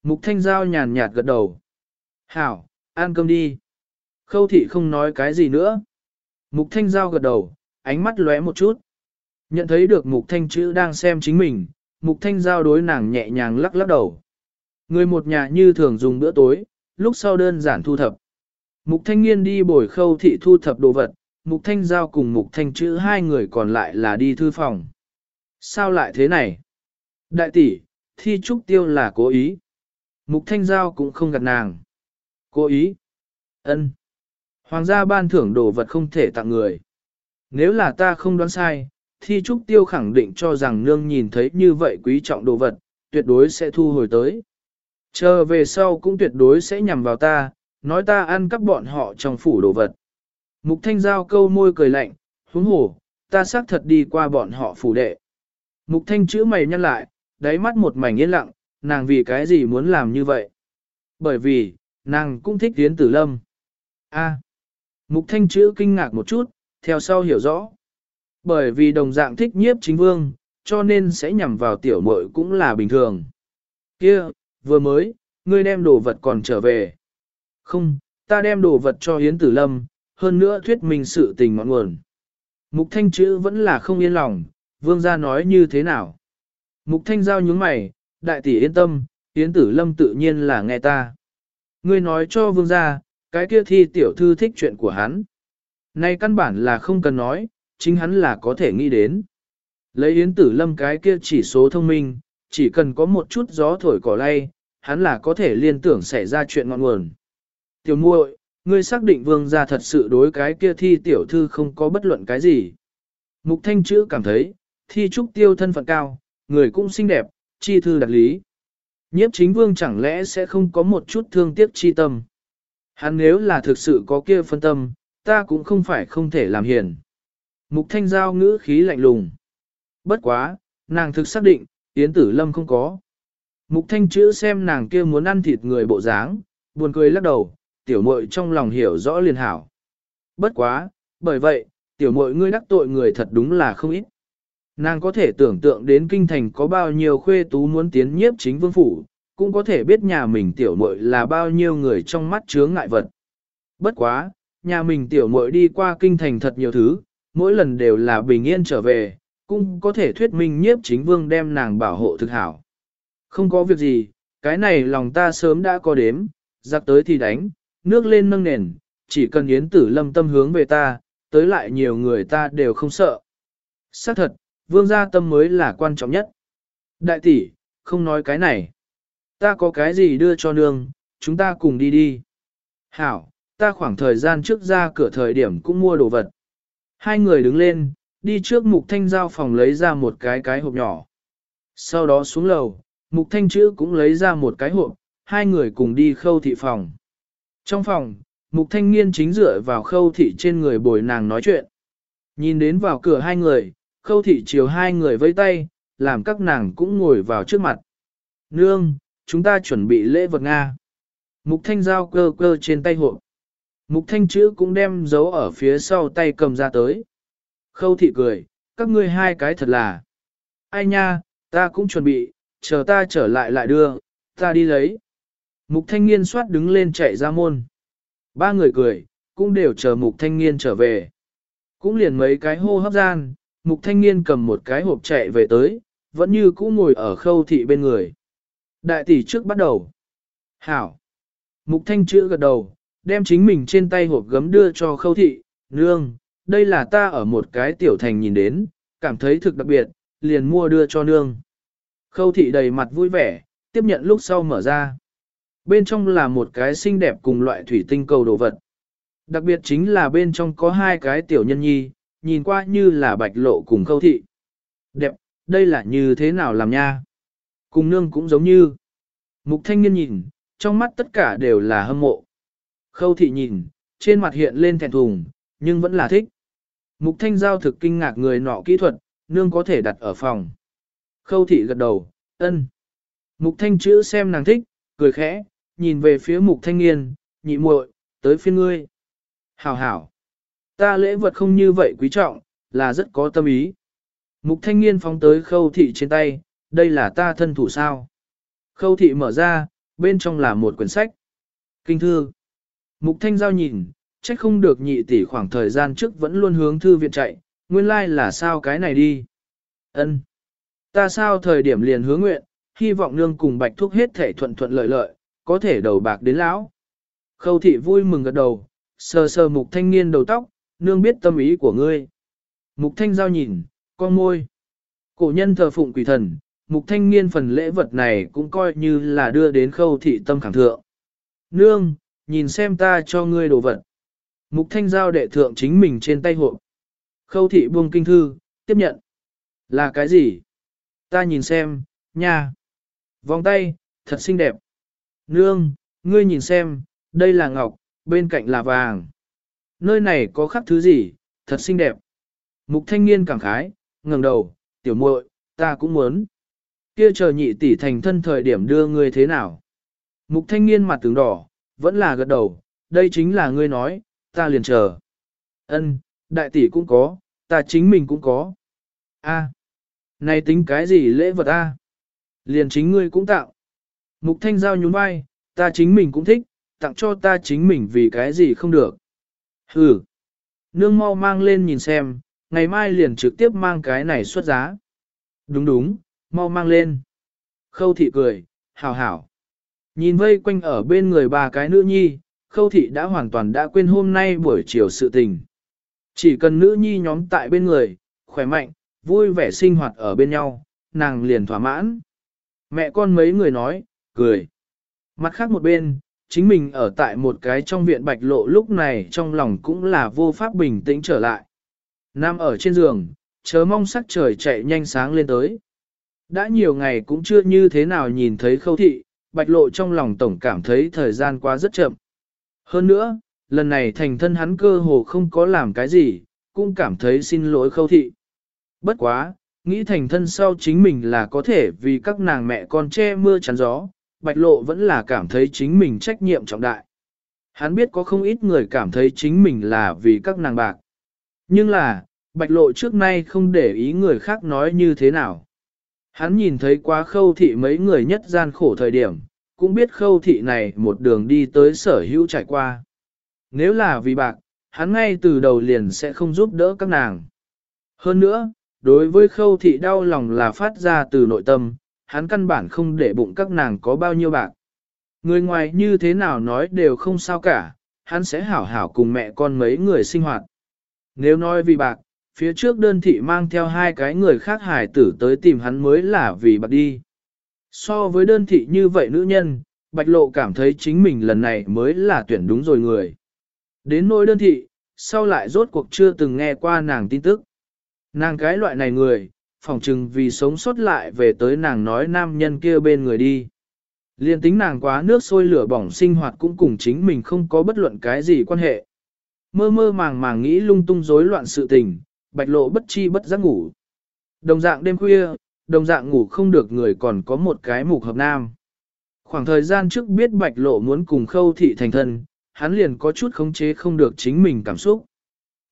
Mục thanh giao nhàn nhạt gật đầu. Hảo, ăn cơm đi. Khâu thị không nói cái gì nữa. Mục thanh giao gật đầu, ánh mắt lóe một chút. Nhận thấy được mục thanh chữ đang xem chính mình, mục thanh giao đối nàng nhẹ nhàng lắc lắc đầu. Người một nhà như thường dùng bữa tối, lúc sau đơn giản thu thập. Mục thanh niên đi bồi khâu thị thu thập đồ vật, mục thanh giao cùng mục thanh chữ hai người còn lại là đi thư phòng. Sao lại thế này? Đại tỷ, thi trúc tiêu là cố ý. Mục thanh giao cũng không gạt nàng. Cố ý? ân Hoàng gia ban thưởng đồ vật không thể tặng người. Nếu là ta không đoán sai, thi trúc tiêu khẳng định cho rằng nương nhìn thấy như vậy quý trọng đồ vật, tuyệt đối sẽ thu hồi tới. Chờ về sau cũng tuyệt đối sẽ nhằm vào ta, nói ta ăn cắp bọn họ trong phủ đồ vật. Mục thanh giao câu môi cười lạnh, huống hổ, ta xác thật đi qua bọn họ phủ đệ. Mục thanh chữ mày nhăn lại, đáy mắt một mảnh yên lặng, nàng vì cái gì muốn làm như vậy? Bởi vì, nàng cũng thích tiến tử lâm. A. Mục thanh chữ kinh ngạc một chút, theo sau hiểu rõ. Bởi vì đồng dạng thích nhiếp chính vương, cho nên sẽ nhằm vào tiểu muội cũng là bình thường. Kia, vừa mới, ngươi đem đồ vật còn trở về. Không, ta đem đồ vật cho Yến Tử Lâm, hơn nữa thuyết minh sự tình ngọn nguồn. Mục Thanh chữ vẫn là không yên lòng, vương gia nói như thế nào. Mục Thanh giao nhướng mày, đại tỷ yên tâm, Yến Tử Lâm tự nhiên là nghe ta. Ngươi nói cho vương gia, cái kia thi tiểu thư thích chuyện của hắn. Nay căn bản là không cần nói, chính hắn là có thể nghĩ đến. Lấy Yến Tử Lâm cái kia chỉ số thông minh, chỉ cần có một chút gió thổi cỏ lay, hắn là có thể liên tưởng xảy ra chuyện ngọn nguồn. Tiểu muội, ngươi xác định vương gia thật sự đối cái kia thi tiểu thư không có bất luận cái gì. Mục thanh chữ cảm thấy, thi trúc tiêu thân phận cao, người cũng xinh đẹp, chi thư đặc lý. Nhiếp chính vương chẳng lẽ sẽ không có một chút thương tiếc chi tâm. Hắn nếu là thực sự có kia phân tâm, ta cũng không phải không thể làm hiền. Mục thanh giao ngữ khí lạnh lùng. Bất quá, nàng thực xác định, Yến Tử Lâm không có. Mục thanh chữ xem nàng kia muốn ăn thịt người bộ dáng, buồn cười lắc đầu, tiểu muội trong lòng hiểu rõ liền hảo. Bất quá, bởi vậy, tiểu muội ngươi đắc tội người thật đúng là không ít. Nàng có thể tưởng tượng đến kinh thành có bao nhiêu khuê tú muốn tiến nhiếp chính vương phủ, cũng có thể biết nhà mình tiểu muội là bao nhiêu người trong mắt chướng ngại vật. Bất quá, nhà mình tiểu muội đi qua kinh thành thật nhiều thứ, mỗi lần đều là bình yên trở về, cũng có thể thuyết minh nhiếp chính vương đem nàng bảo hộ thực hảo. Không có việc gì, cái này lòng ta sớm đã có đếm, Giặc tới thì đánh, nước lên nâng nền, chỉ cần yến tử lâm tâm hướng về ta, tới lại nhiều người ta đều không sợ. Xác thật, vương gia tâm mới là quan trọng nhất. Đại tỷ, không nói cái này. Ta có cái gì đưa cho nương, chúng ta cùng đi đi. Hảo, ta khoảng thời gian trước ra cửa thời điểm cũng mua đồ vật. Hai người đứng lên, đi trước mục thanh giao phòng lấy ra một cái cái hộp nhỏ. Sau đó xuống lầu, mục thanh chữ cũng lấy ra một cái hộp, hai người cùng đi khâu thị phòng. Trong phòng, mục thanh niên chính dựa vào khâu thị trên người bồi nàng nói chuyện. Nhìn đến vào cửa hai người, khâu thị chiều hai người vẫy tay, làm các nàng cũng ngồi vào trước mặt. Nương, chúng ta chuẩn bị lễ vật Nga. Mục thanh giao cơ cơ trên tay hộ. Mục thanh chữ cũng đem giấu ở phía sau tay cầm ra tới. Khâu thị cười, các ngươi hai cái thật là. Ai nha, ta cũng chuẩn bị, chờ ta trở lại lại đưa, ta đi lấy. Mục thanh niên soát đứng lên chạy ra môn. Ba người cười, cũng đều chờ mục thanh niên trở về. Cũng liền mấy cái hô hấp gian, mục thanh niên cầm một cái hộp chạy về tới, vẫn như cũ ngồi ở khâu thị bên người. Đại tỷ trước bắt đầu. Hảo. Mục thanh chữ gật đầu, đem chính mình trên tay hộp gấm đưa cho khâu thị, nương, đây là ta ở một cái tiểu thành nhìn đến, cảm thấy thực đặc biệt, liền mua đưa cho nương. Khâu thị đầy mặt vui vẻ, tiếp nhận lúc sau mở ra. Bên trong là một cái xinh đẹp cùng loại thủy tinh cầu đồ vật. Đặc biệt chính là bên trong có hai cái tiểu nhân nhi, nhìn qua như là bạch lộ cùng khâu thị. Đẹp, đây là như thế nào làm nha? Cùng nương cũng giống như. Mục thanh niên nhìn, trong mắt tất cả đều là hâm mộ. Khâu thị nhìn, trên mặt hiện lên thẹn thùng, nhưng vẫn là thích. Mục thanh giao thực kinh ngạc người nọ kỹ thuật, nương có thể đặt ở phòng. Khâu thị gật đầu, ân. Mục thanh chữ xem nàng thích, cười khẽ, nhìn về phía mục thanh niên, nhị muội, tới phiên ngươi. Hảo hảo. Ta lễ vật không như vậy quý trọng, là rất có tâm ý. Mục thanh niên phóng tới khâu thị trên tay, đây là ta thân thủ sao. Khâu thị mở ra, bên trong là một quyển sách. Kinh thư. Mục thanh giao nhìn, trách không được nhị tỷ khoảng thời gian trước vẫn luôn hướng thư viện chạy, nguyên lai like là sao cái này đi. Ân, Ta sao thời điểm liền hướng nguyện, hy vọng nương cùng bạch thúc hết thể thuận thuận lợi lợi, có thể đầu bạc đến lão. Khâu thị vui mừng gật đầu, sờ sờ mục thanh niên đầu tóc, nương biết tâm ý của ngươi. Mục thanh giao nhìn, con môi. Cổ nhân thờ phụng quỷ thần, mục thanh niên phần lễ vật này cũng coi như là đưa đến khâu thị tâm khẳng thượng. Nương, nhìn xem ta cho ngươi đồ vật. Mục thanh giao đệ thượng chính mình trên tay hộ. Khâu thị buông kinh thư, tiếp nhận. Là cái gì? Ta nhìn xem, nha. Vòng tay, thật xinh đẹp. Nương, ngươi nhìn xem, đây là ngọc, bên cạnh là vàng. Nơi này có khắc thứ gì, thật xinh đẹp. Mục thanh niên cảm khái, ngẩng đầu, tiểu muội, ta cũng muốn. Kia chờ nhị tỷ thành thân thời điểm đưa ngươi thế nào? Mục thanh niên mặt tướng đỏ, vẫn là gật đầu, đây chính là ngươi nói, ta liền chờ. Ân, đại tỷ cũng có, ta chính mình cũng có. A, này tính cái gì lễ vật a? Liền chính ngươi cũng tạo. Mục thanh giao nhún vai, ta chính mình cũng thích, tặng cho ta chính mình vì cái gì không được. Hừ, nương mau mang lên nhìn xem, ngày mai liền trực tiếp mang cái này xuất giá. Đúng đúng, mau mang lên. Khâu thị cười, hảo hảo. Nhìn vây quanh ở bên người bà cái nữ nhi, khâu thị đã hoàn toàn đã quên hôm nay buổi chiều sự tình. Chỉ cần nữ nhi nhóm tại bên người, khỏe mạnh, vui vẻ sinh hoạt ở bên nhau, nàng liền thỏa mãn. Mẹ con mấy người nói, cười. Mặt khác một bên, chính mình ở tại một cái trong viện bạch lộ lúc này trong lòng cũng là vô pháp bình tĩnh trở lại. Nam ở trên giường, chớ mong sắc trời chạy nhanh sáng lên tới. Đã nhiều ngày cũng chưa như thế nào nhìn thấy khâu thị, bạch lộ trong lòng tổng cảm thấy thời gian qua rất chậm. Hơn nữa, lần này thành thân hắn cơ hồ không có làm cái gì, cũng cảm thấy xin lỗi khâu thị. Bất quá, nghĩ thành thân sau chính mình là có thể vì các nàng mẹ con che mưa chắn gió, bạch lộ vẫn là cảm thấy chính mình trách nhiệm trọng đại. Hắn biết có không ít người cảm thấy chính mình là vì các nàng bạc. Nhưng là, bạch lộ trước nay không để ý người khác nói như thế nào. Hắn nhìn thấy quá khâu thị mấy người nhất gian khổ thời điểm, cũng biết khâu thị này một đường đi tới sở hữu trải qua. Nếu là vì bạc, hắn ngay từ đầu liền sẽ không giúp đỡ các nàng. Hơn nữa, đối với khâu thị đau lòng là phát ra từ nội tâm, hắn căn bản không để bụng các nàng có bao nhiêu bạc. Người ngoài như thế nào nói đều không sao cả, hắn sẽ hảo hảo cùng mẹ con mấy người sinh hoạt. Nếu nói vì bạc, phía trước đơn thị mang theo hai cái người khác hài tử tới tìm hắn mới là vì bạc đi. So với đơn thị như vậy nữ nhân, bạch lộ cảm thấy chính mình lần này mới là tuyển đúng rồi người. Đến nỗi đơn thị, sau lại rốt cuộc chưa từng nghe qua nàng tin tức. Nàng cái loại này người, phỏng chừng vì sống sót lại về tới nàng nói nam nhân kia bên người đi. Liên tính nàng quá nước sôi lửa bỏng sinh hoạt cũng cùng chính mình không có bất luận cái gì quan hệ. Mơ mơ màng màng nghĩ lung tung rối loạn sự tình, bạch lộ bất chi bất giác ngủ. Đồng dạng đêm khuya, đồng dạng ngủ không được người còn có một cái mục hợp nam. Khoảng thời gian trước biết bạch lộ muốn cùng khâu thị thành thân, hắn liền có chút khống chế không được chính mình cảm xúc.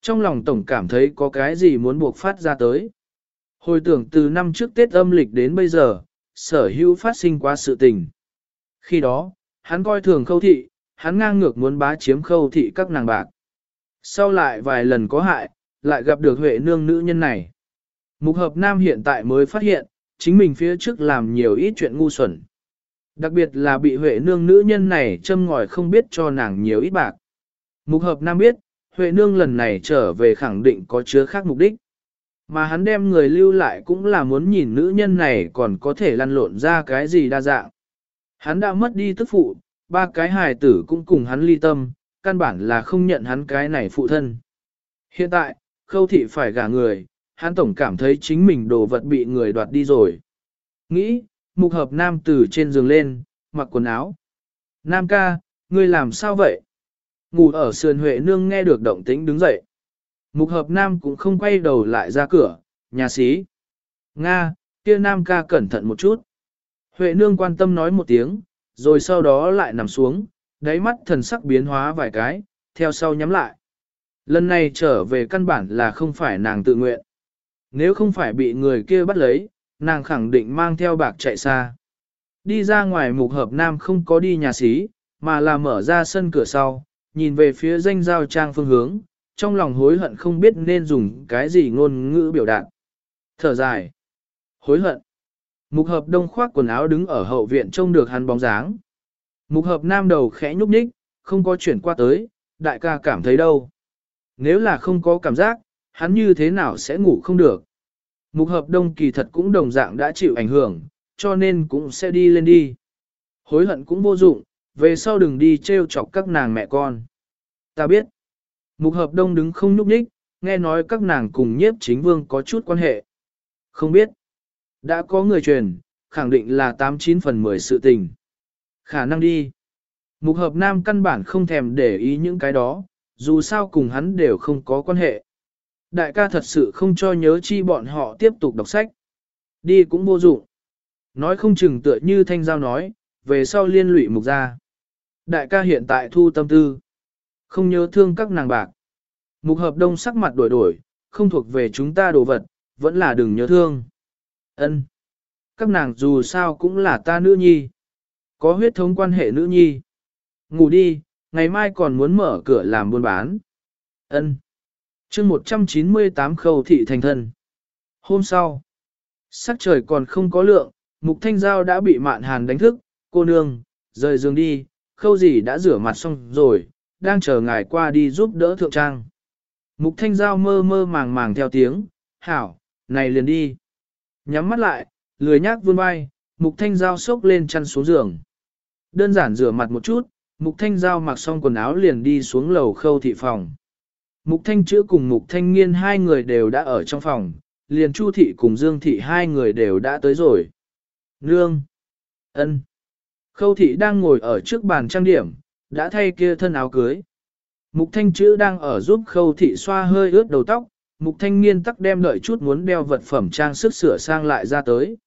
Trong lòng tổng cảm thấy có cái gì muốn buộc phát ra tới. Hồi tưởng từ năm trước Tết âm lịch đến bây giờ, sở hữu phát sinh qua sự tình. Khi đó, hắn coi thường khâu thị, hắn ngang ngược muốn bá chiếm khâu thị các nàng bạc. Sau lại vài lần có hại, lại gặp được Huệ nương nữ nhân này. Mục hợp nam hiện tại mới phát hiện, chính mình phía trước làm nhiều ít chuyện ngu xuẩn. Đặc biệt là bị Huệ nương nữ nhân này châm ngòi không biết cho nàng nhiều ít bạc. Mục hợp nam biết, Huệ nương lần này trở về khẳng định có chứa khác mục đích. Mà hắn đem người lưu lại cũng là muốn nhìn nữ nhân này còn có thể lăn lộn ra cái gì đa dạng. Hắn đã mất đi tức phụ, ba cái hài tử cũng cùng hắn ly tâm, căn bản là không nhận hắn cái này phụ thân. Hiện tại, khâu thị phải gả người, hắn tổng cảm thấy chính mình đồ vật bị người đoạt đi rồi. Nghĩ, mục hợp nam từ trên giường lên, mặc quần áo. Nam ca, ngươi làm sao vậy? Ngủ ở sườn Huệ Nương nghe được động tĩnh đứng dậy. Mục hợp nam cũng không quay đầu lại ra cửa, nhà sĩ. Nga, kia nam ca cẩn thận một chút. Huệ Nương quan tâm nói một tiếng, rồi sau đó lại nằm xuống, đáy mắt thần sắc biến hóa vài cái, theo sau nhắm lại. Lần này trở về căn bản là không phải nàng tự nguyện. Nếu không phải bị người kia bắt lấy, nàng khẳng định mang theo bạc chạy xa. Đi ra ngoài mục hợp nam không có đi nhà xí, mà là mở ra sân cửa sau, nhìn về phía danh giao trang phương hướng, trong lòng hối hận không biết nên dùng cái gì ngôn ngữ biểu đạt. Thở dài. Hối hận. Mục hợp đông khoác quần áo đứng ở hậu viện trông được hắn bóng dáng. Mục hợp nam đầu khẽ nhúc nhích, không có chuyển qua tới, đại ca cảm thấy đâu. Nếu là không có cảm giác, hắn như thế nào sẽ ngủ không được. Mục hợp đông kỳ thật cũng đồng dạng đã chịu ảnh hưởng, cho nên cũng sẽ đi lên đi. Hối hận cũng vô dụng, về sau đừng đi trêu chọc các nàng mẹ con. Ta biết. Mục hợp đông đứng không nhúc nhích, nghe nói các nàng cùng nhiếp chính vương có chút quan hệ. Không biết. Đã có người truyền, khẳng định là 89 phần 10 sự tình. Khả năng đi. Mục hợp nam căn bản không thèm để ý những cái đó, dù sao cùng hắn đều không có quan hệ. Đại ca thật sự không cho nhớ chi bọn họ tiếp tục đọc sách. Đi cũng vô dụng. Nói không chừng tựa như thanh giao nói, về sau liên lụy mục ra. Đại ca hiện tại thu tâm tư. Không nhớ thương các nàng bạc. Mục hợp đông sắc mặt đổi đổi, không thuộc về chúng ta đồ vật, vẫn là đừng nhớ thương. Ân, Các nàng dù sao cũng là ta nữ nhi. Có huyết thống quan hệ nữ nhi. Ngủ đi, ngày mai còn muốn mở cửa làm buôn bán. Ân. Chương 198 khâu thị thành thân. Hôm sau, sắc trời còn không có lượng, Mục Thanh Giao đã bị mạn hàn đánh thức, cô nương, rời giường đi, khâu gì đã rửa mặt xong rồi, đang chờ ngài qua đi giúp đỡ thượng trang. Mục Thanh Giao mơ mơ màng màng theo tiếng, hảo, này liền đi. Nhắm mắt lại, lười nhác vươn vai, Mục Thanh Giao sốc lên chăn xuống giường. Đơn giản rửa mặt một chút, Mục Thanh Giao mặc xong quần áo liền đi xuống lầu khâu thị phòng. Mục Thanh chữa cùng Mục Thanh Nghiên hai người đều đã ở trong phòng, liền Chu thị cùng Dương thị hai người đều đã tới rồi. Nương! ân. Khâu thị đang ngồi ở trước bàn trang điểm, đã thay kia thân áo cưới. Mục Thanh chữ đang ở giúp khâu thị xoa hơi ướt đầu tóc, Mục Thanh Nghiên tắc đem đợi chút muốn đeo vật phẩm trang sức sửa sang lại ra tới.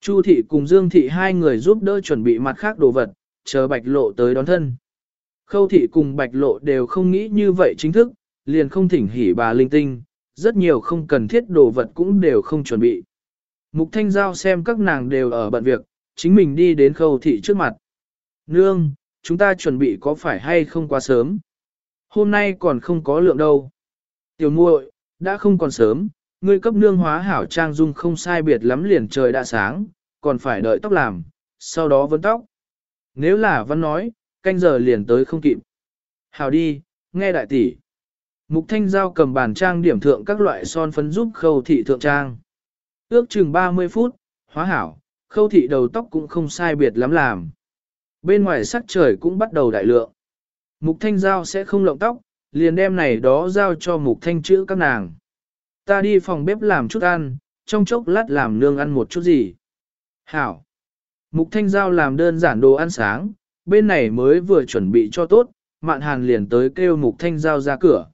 Chu thị cùng Dương thị hai người giúp đỡ chuẩn bị mặt khác đồ vật, chờ bạch lộ tới đón thân. Khâu thị cùng bạch lộ đều không nghĩ như vậy chính thức, liền không thỉnh hỉ bà linh tinh, rất nhiều không cần thiết đồ vật cũng đều không chuẩn bị. Mục thanh giao xem các nàng đều ở bận việc, chính mình đi đến khâu thị trước mặt. Nương, chúng ta chuẩn bị có phải hay không quá sớm? Hôm nay còn không có lượng đâu. Tiểu muội, đã không còn sớm, ngươi cấp nương hóa hảo trang dung không sai biệt lắm liền trời đã sáng, còn phải đợi tóc làm, sau đó vấn tóc. Nếu là văn nói, canh giờ liền tới không kịp. hảo đi, nghe đại tỷ. Mục Thanh Giao cầm bàn trang điểm thượng các loại son phấn giúp khâu thị thượng trang. Ước chừng 30 phút, hóa hảo, khâu thị đầu tóc cũng không sai biệt lắm làm. Bên ngoài sắc trời cũng bắt đầu đại lượng. Mục Thanh Giao sẽ không lộng tóc, liền đem này đó giao cho Mục Thanh chữ các nàng. Ta đi phòng bếp làm chút ăn, trong chốc lát làm nương ăn một chút gì. Hảo. Mục Thanh Giao làm đơn giản đồ ăn sáng, bên này mới vừa chuẩn bị cho tốt, Mạn Hàn liền tới kêu Mục Thanh Giao ra cửa.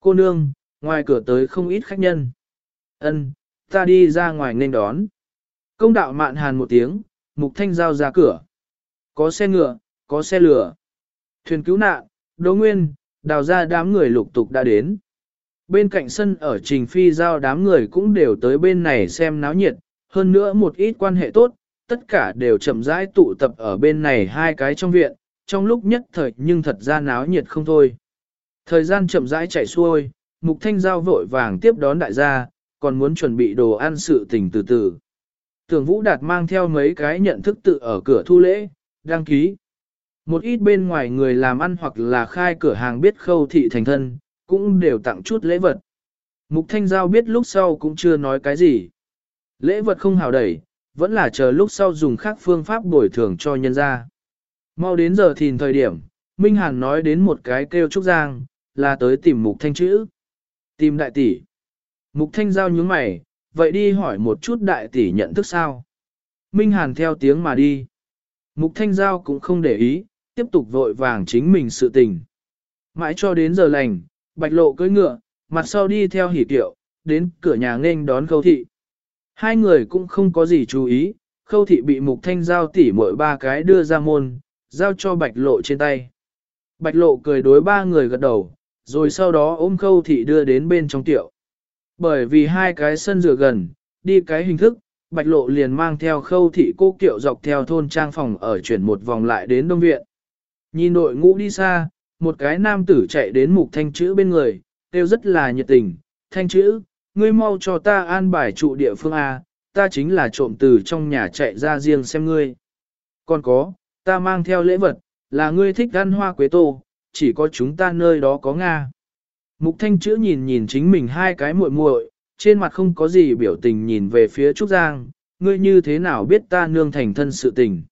Cô nương, ngoài cửa tới không ít khách nhân. Ân, ta đi ra ngoài nên đón. Công đạo Mạn Hàn một tiếng, Mục Thanh Giao ra cửa. Có xe ngựa, có xe lửa. Thuyền cứu nạn, Đỗ Nguyên, đào ra đám người lục tục đã đến. Bên cạnh sân ở Trình Phi Giao đám người cũng đều tới bên này xem náo nhiệt, hơn nữa một ít quan hệ tốt, tất cả đều chậm rãi tụ tập ở bên này hai cái trong viện, trong lúc nhất thời nhưng thật ra náo nhiệt không thôi. Thời gian chậm rãi chạy xuôi, Mục Thanh Giao vội vàng tiếp đón đại gia, còn muốn chuẩn bị đồ ăn sự tình từ từ. Tưởng Vũ Đạt mang theo mấy cái nhận thức tự ở cửa thu lễ, đăng ký. Một ít bên ngoài người làm ăn hoặc là khai cửa hàng biết khâu thị thành thân, cũng đều tặng chút lễ vật. Mục Thanh Giao biết lúc sau cũng chưa nói cái gì. Lễ vật không hào đẩy, vẫn là chờ lúc sau dùng khác phương pháp bồi thường cho nhân gia. Mau đến giờ thìn thời điểm, Minh Hàn nói đến một cái kêu Trúc Giang, là tới tìm Mục Thanh chữ. Tìm đại tỷ. Mục Thanh Giao nhướng mày, vậy đi hỏi một chút đại tỷ nhận thức sao. Minh Hàn theo tiếng mà đi. Mục Thanh Giao cũng không để ý, tiếp tục vội vàng chính mình sự tình. Mãi cho đến giờ lành, bạch lộ cưỡi ngựa, mặt sau đi theo hỉ tiệu, đến cửa nhà nghênh đón khâu thị. Hai người cũng không có gì chú ý, khâu thị bị mục thanh giao tỉ mỗi ba cái đưa ra môn, giao cho bạch lộ trên tay. Bạch lộ cười đối ba người gật đầu, rồi sau đó ôm khâu thị đưa đến bên trong tiệu. Bởi vì hai cái sân rửa gần, đi cái hình thức, bạch lộ liền mang theo khâu thị cô kiệu dọc theo thôn trang phòng ở chuyển một vòng lại đến đông viện. Nhìn đội ngũ đi xa, một cái nam tử chạy đến mục thanh chữ bên người, kêu rất là nhiệt tình, thanh chữ, ngươi mau cho ta an bài trụ địa phương A, ta chính là trộm từ trong nhà chạy ra riêng xem ngươi. Còn có, ta mang theo lễ vật, là ngươi thích ăn hoa quế tô, chỉ có chúng ta nơi đó có Nga. Mục thanh chữ nhìn nhìn chính mình hai cái muội muội, trên mặt không có gì biểu tình nhìn về phía Trúc Giang, ngươi như thế nào biết ta nương thành thân sự tình.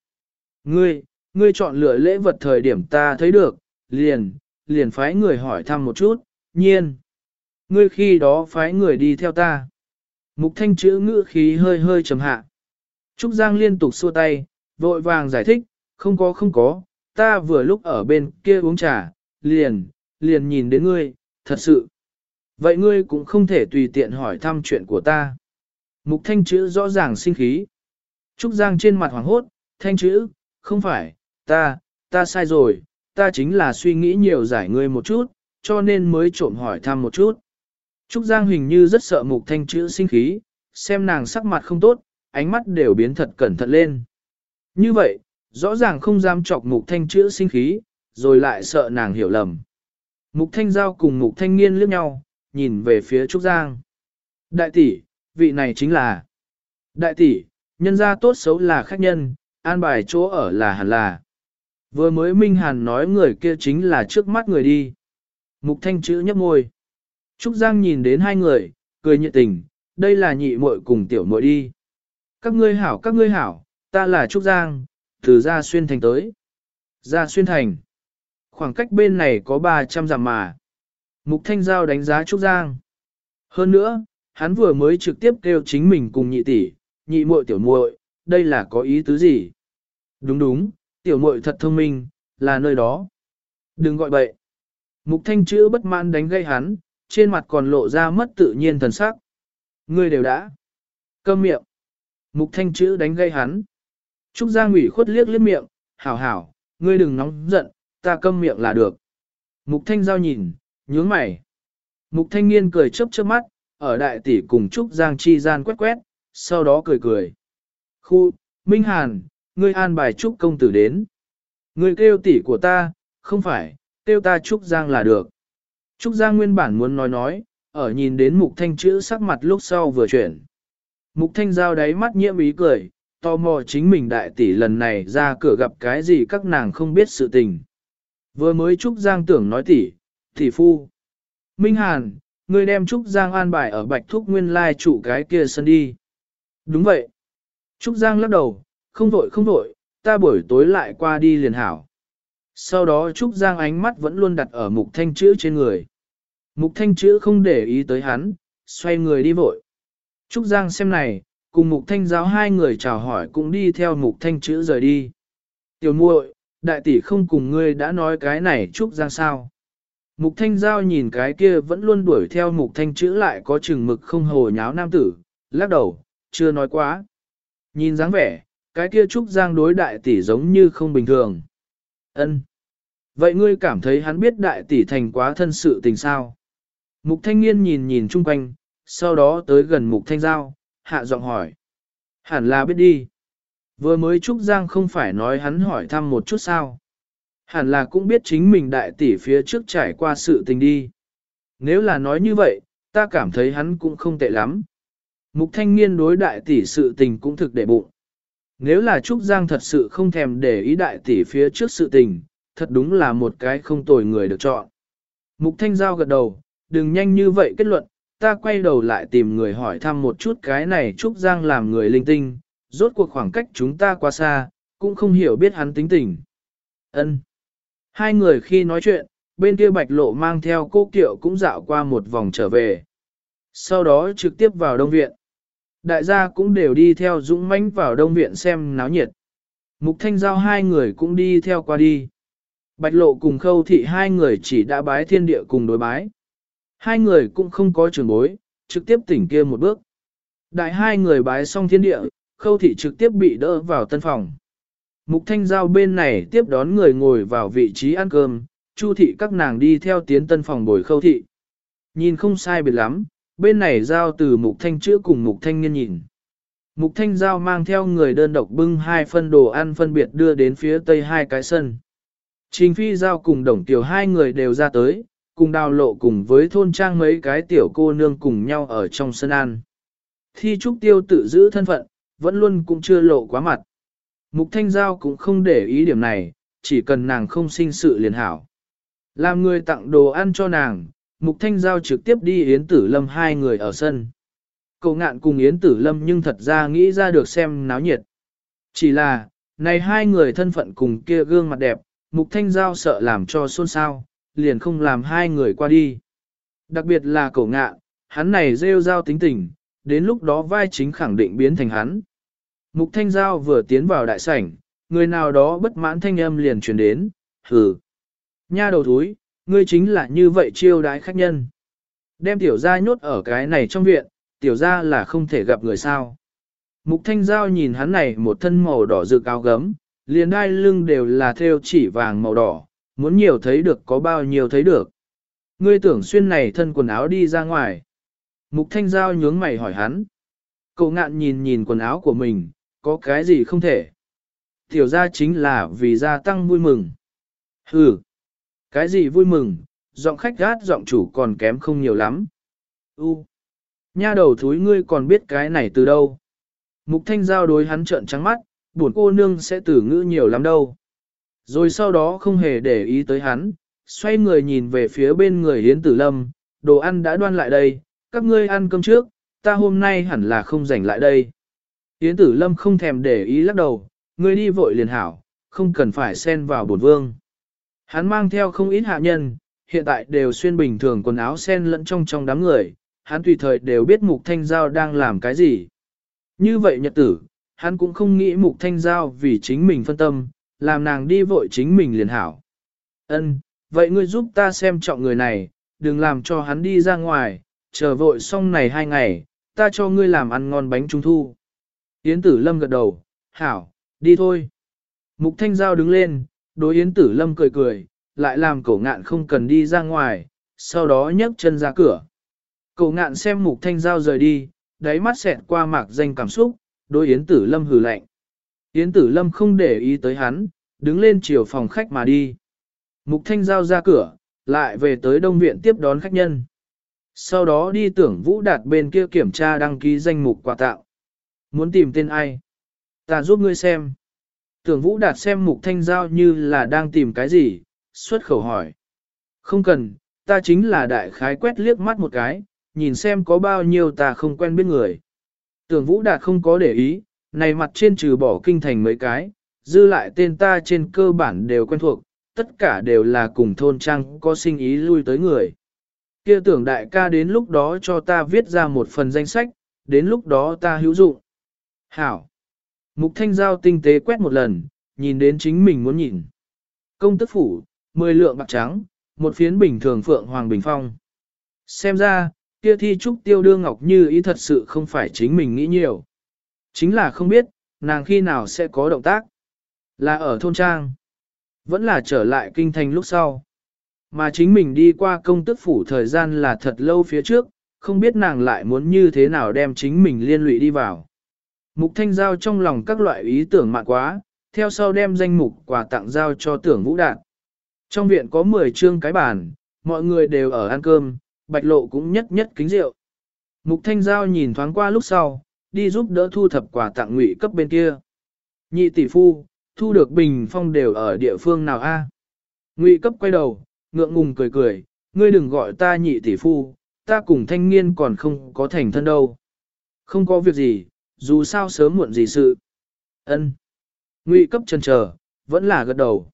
Ngươi, ngươi chọn lựa lễ vật thời điểm ta thấy được, liền, liền phái người hỏi thăm một chút, nhiên. Ngươi khi đó phái người đi theo ta. Mục thanh chữ ngữ khí hơi hơi trầm hạ. Trúc Giang liên tục xua tay, vội vàng giải thích, không có không có, ta vừa lúc ở bên kia uống trà, liền, liền nhìn đến ngươi, thật sự. Vậy ngươi cũng không thể tùy tiện hỏi thăm chuyện của ta. Mục thanh chữ rõ ràng sinh khí. Trúc Giang trên mặt hoàng hốt, thanh chữ, không phải, ta, ta sai rồi, ta chính là suy nghĩ nhiều giải ngươi một chút, cho nên mới trộm hỏi thăm một chút. Trúc Giang hình như rất sợ mục thanh chữ sinh khí, xem nàng sắc mặt không tốt, ánh mắt đều biến thật cẩn thận lên. Như vậy, rõ ràng không dám chọc mục thanh chữ sinh khí, rồi lại sợ nàng hiểu lầm. Mục thanh giao cùng mục thanh nghiên liếc nhau, nhìn về phía Trúc Giang. Đại tỷ, vị này chính là... Đại tỷ, nhân gia tốt xấu là khách nhân, an bài chỗ ở là hẳn là. Vừa mới Minh Hàn nói người kia chính là trước mắt người đi. Mục thanh chữ nhấp môi. Trúc Giang nhìn đến hai người, cười nhiệt tình, đây là nhị muội cùng tiểu muội đi. Các ngươi hảo các ngươi hảo, ta là Trúc Giang, từ Gia Xuyên Thành tới. Gia Xuyên Thành. Khoảng cách bên này có 300 dặm mà. Mục Thanh Giao đánh giá Trúc Giang. Hơn nữa, hắn vừa mới trực tiếp kêu chính mình cùng nhị tỷ, nhị muội tiểu muội, đây là có ý tứ gì? Đúng đúng, tiểu muội thật thông minh, là nơi đó. Đừng gọi bậy. Mục Thanh chữ bất mãn đánh gây hắn, trên mặt còn lộ ra mất tự nhiên thần sắc. Ngươi đều đã. Câm miệng. Mục Thanh chữ đánh gây hắn. Trúc Giang ủy khuất liếc liếc miệng, hảo hảo, ngươi đừng nóng giận, ta câm miệng là được. Mục Thanh giao nhìn, nhướng mày. Mục Thanh niên cười chớp chớp mắt, ở đại tỷ cùng Trúc Giang chi gian quét quét, sau đó cười cười. Khu, Minh Hàn, ngươi an bài Trúc công tử đến. Ngươi kêu tỷ của ta, không phải, kêu ta Trúc Giang là được. Trúc Giang nguyên bản muốn nói nói, ở nhìn đến Mục Thanh chữ sắc mặt lúc sau vừa chuyển. Mục Thanh giao đáy mắt nhiễm ý cười, tò mò chính mình đại tỷ lần này ra cửa gặp cái gì các nàng không biết sự tình. Vừa mới Trúc Giang tưởng nói tỷ, Thị phu. Minh Hàn, ngươi đem Trúc Giang an bài ở Bạch Thúc Nguyên Lai trụ cái kia sân đi. Đúng vậy. Trúc Giang lắc đầu, không vội không vội, ta buổi tối lại qua đi liền hảo. Sau đó Trúc Giang ánh mắt vẫn luôn đặt ở mục thanh chữ trên người. Mục thanh chữ không để ý tới hắn, xoay người đi vội. Trúc Giang xem này, cùng mục thanh giáo hai người chào hỏi cũng đi theo mục thanh chữ rời đi. Tiểu muội, đại tỷ không cùng ngươi đã nói cái này Trúc Giang sao. Mục thanh giao nhìn cái kia vẫn luôn đuổi theo mục thanh chữ lại có chừng mực không hồ nháo nam tử, lắc đầu, chưa nói quá. Nhìn dáng vẻ, cái kia Trúc Giang đối đại tỷ giống như không bình thường. Ân. Vậy ngươi cảm thấy hắn biết đại tỷ thành quá thân sự tình sao? Mục thanh niên nhìn nhìn chung quanh, sau đó tới gần mục thanh giao, hạ giọng hỏi. Hẳn là biết đi. Vừa mới Trúc Giang không phải nói hắn hỏi thăm một chút sao. Hẳn là cũng biết chính mình đại tỷ phía trước trải qua sự tình đi. Nếu là nói như vậy, ta cảm thấy hắn cũng không tệ lắm. Mục thanh niên đối đại tỷ sự tình cũng thực để bụng. Nếu là Trúc Giang thật sự không thèm để ý đại tỷ phía trước sự tình, thật đúng là một cái không tồi người được chọn. Mục Thanh Giao gật đầu, đừng nhanh như vậy kết luận, ta quay đầu lại tìm người hỏi thăm một chút cái này Trúc Giang làm người linh tinh, rốt cuộc khoảng cách chúng ta quá xa, cũng không hiểu biết hắn tính tình. Ân. Hai người khi nói chuyện, bên kia bạch lộ mang theo cô kiệu cũng dạo qua một vòng trở về. Sau đó trực tiếp vào đông viện. Đại gia cũng đều đi theo dũng mãnh vào đông viện xem náo nhiệt. Mục thanh giao hai người cũng đi theo qua đi. Bạch lộ cùng khâu thị hai người chỉ đã bái thiên địa cùng đối bái. Hai người cũng không có trường bối, trực tiếp tỉnh kia một bước. Đại hai người bái xong thiên địa, khâu thị trực tiếp bị đỡ vào tân phòng. Mục thanh giao bên này tiếp đón người ngồi vào vị trí ăn cơm, chu thị các nàng đi theo tiến tân phòng bồi khâu thị. Nhìn không sai biệt lắm, bên này giao từ mục thanh chữa cùng mục thanh nghiên nhìn. Mục thanh giao mang theo người đơn độc bưng hai phân đồ ăn phân biệt đưa đến phía tây hai cái sân. Trình phi giao cùng đồng tiểu hai người đều ra tới, cùng đào lộ cùng với thôn trang mấy cái tiểu cô nương cùng nhau ở trong sân ăn. Thi trúc tiêu tự giữ thân phận, vẫn luôn cũng chưa lộ quá mặt. Mục thanh giao cũng không để ý điểm này, chỉ cần nàng không sinh sự liền hảo. Làm người tặng đồ ăn cho nàng, Mục Thanh Giao trực tiếp đi Yến Tử Lâm hai người ở sân. Cậu ngạn cùng Yến Tử Lâm nhưng thật ra nghĩ ra được xem náo nhiệt. Chỉ là, này hai người thân phận cùng kia gương mặt đẹp, Mục Thanh Giao sợ làm cho xôn xao, liền không làm hai người qua đi. Đặc biệt là cậu ngạn, hắn này rêu rao tính tình, đến lúc đó vai chính khẳng định biến thành hắn. Mục Thanh Giao vừa tiến vào đại sảnh, người nào đó bất mãn thanh âm liền truyền đến, hừ. Nha đầu thúi, ngươi chính là như vậy chiêu đái khách nhân. Đem tiểu gia nhốt ở cái này trong viện, tiểu gia là không thể gặp người sao. Mục thanh giao nhìn hắn này một thân màu đỏ rực áo gấm, liền đai lưng đều là theo chỉ vàng màu đỏ, muốn nhiều thấy được có bao nhiêu thấy được. Ngươi tưởng xuyên này thân quần áo đi ra ngoài. Mục thanh giao nhướng mày hỏi hắn. Cậu ngạn nhìn nhìn quần áo của mình, có cái gì không thể. Tiểu gia chính là vì gia tăng vui mừng. Hừ, cái gì vui mừng, giọng khách gát giọng chủ còn kém không nhiều lắm. U, nha đầu thúi ngươi còn biết cái này từ đâu. Mục thanh giao đối hắn trợn trắng mắt, buồn cô nương sẽ tử ngữ nhiều lắm đâu. Rồi sau đó không hề để ý tới hắn, xoay người nhìn về phía bên người hiến tử lâm, đồ ăn đã đoan lại đây, các ngươi ăn cơm trước, ta hôm nay hẳn là không rảnh lại đây. Yến tử lâm không thèm để ý lắc đầu, ngươi đi vội liền hảo, không cần phải xen vào bổn vương. Hắn mang theo không ít hạ nhân, hiện tại đều xuyên bình thường quần áo xen lẫn trong trong đám người, hắn tùy thời đều biết Mục Thanh Giao đang làm cái gì. Như vậy nhật tử, hắn cũng không nghĩ Mục Thanh Giao vì chính mình phân tâm, làm nàng đi vội chính mình liền hảo. Ân, vậy ngươi giúp ta xem trọng người này, đừng làm cho hắn đi ra ngoài, chờ vội xong này hai ngày, ta cho ngươi làm ăn ngon bánh trung thu. Yến tử lâm gật đầu, hảo, đi thôi. Mục Thanh Giao đứng lên, Đối Yến Tử Lâm cười cười, lại làm cổ ngạn không cần đi ra ngoài, sau đó nhấc chân ra cửa. Cổ ngạn xem mục thanh giao rời đi, đáy mắt xẹt qua mạc danh cảm xúc, đối Yến Tử Lâm hừ lạnh. Yến Tử Lâm không để ý tới hắn, đứng lên chiều phòng khách mà đi. Mục thanh giao ra cửa, lại về tới đông viện tiếp đón khách nhân. Sau đó đi tưởng Vũ Đạt bên kia kiểm tra đăng ký danh mục quà tặng. Muốn tìm tên ai? Ta giúp ngươi xem. Tưởng vũ đạt xem mục thanh giao như là đang tìm cái gì, xuất khẩu hỏi. Không cần, ta chính là đại khái quét liếc mắt một cái, nhìn xem có bao nhiêu ta không quen biết người. Tưởng vũ đạt không có để ý, này mặt trên trừ bỏ kinh thành mấy cái, dư lại tên ta trên cơ bản đều quen thuộc, tất cả đều là cùng thôn trang có sinh ý lui tới người. Kia tưởng đại ca đến lúc đó cho ta viết ra một phần danh sách, đến lúc đó ta hữu dụng. Hảo. Mục thanh giao tinh tế quét một lần, nhìn đến chính mình muốn nhìn. Công tức phủ, 10 lượng bạc trắng, một phiến bình thường phượng hoàng bình phong. Xem ra, kia thi trúc tiêu đưa ngọc như ý thật sự không phải chính mình nghĩ nhiều. Chính là không biết, nàng khi nào sẽ có động tác. Là ở thôn trang. Vẫn là trở lại kinh thành lúc sau. Mà chính mình đi qua công tức phủ thời gian là thật lâu phía trước, không biết nàng lại muốn như thế nào đem chính mình liên lụy đi vào. Mục thanh giao trong lòng các loại ý tưởng mạn quá, theo sau đem danh mục quà tặng giao cho tưởng vũ đạn. Trong viện có 10 trương cái bàn, mọi người đều ở ăn cơm, bạch lộ cũng nhất nhất kính rượu. Mục thanh giao nhìn thoáng qua lúc sau, đi giúp đỡ thu thập quà tặng ngụy cấp bên kia. Nhị tỷ phu, thu được bình phong đều ở địa phương nào a? Ngụy cấp quay đầu, ngượng ngùng cười cười, ngươi đừng gọi ta nhị tỷ phu, ta cùng thanh niên còn không có thành thân đâu. Không có việc gì, dù sao sớm muộn gì sự. Ân. Ngụy cấp chân chờ, vẫn là gật đầu.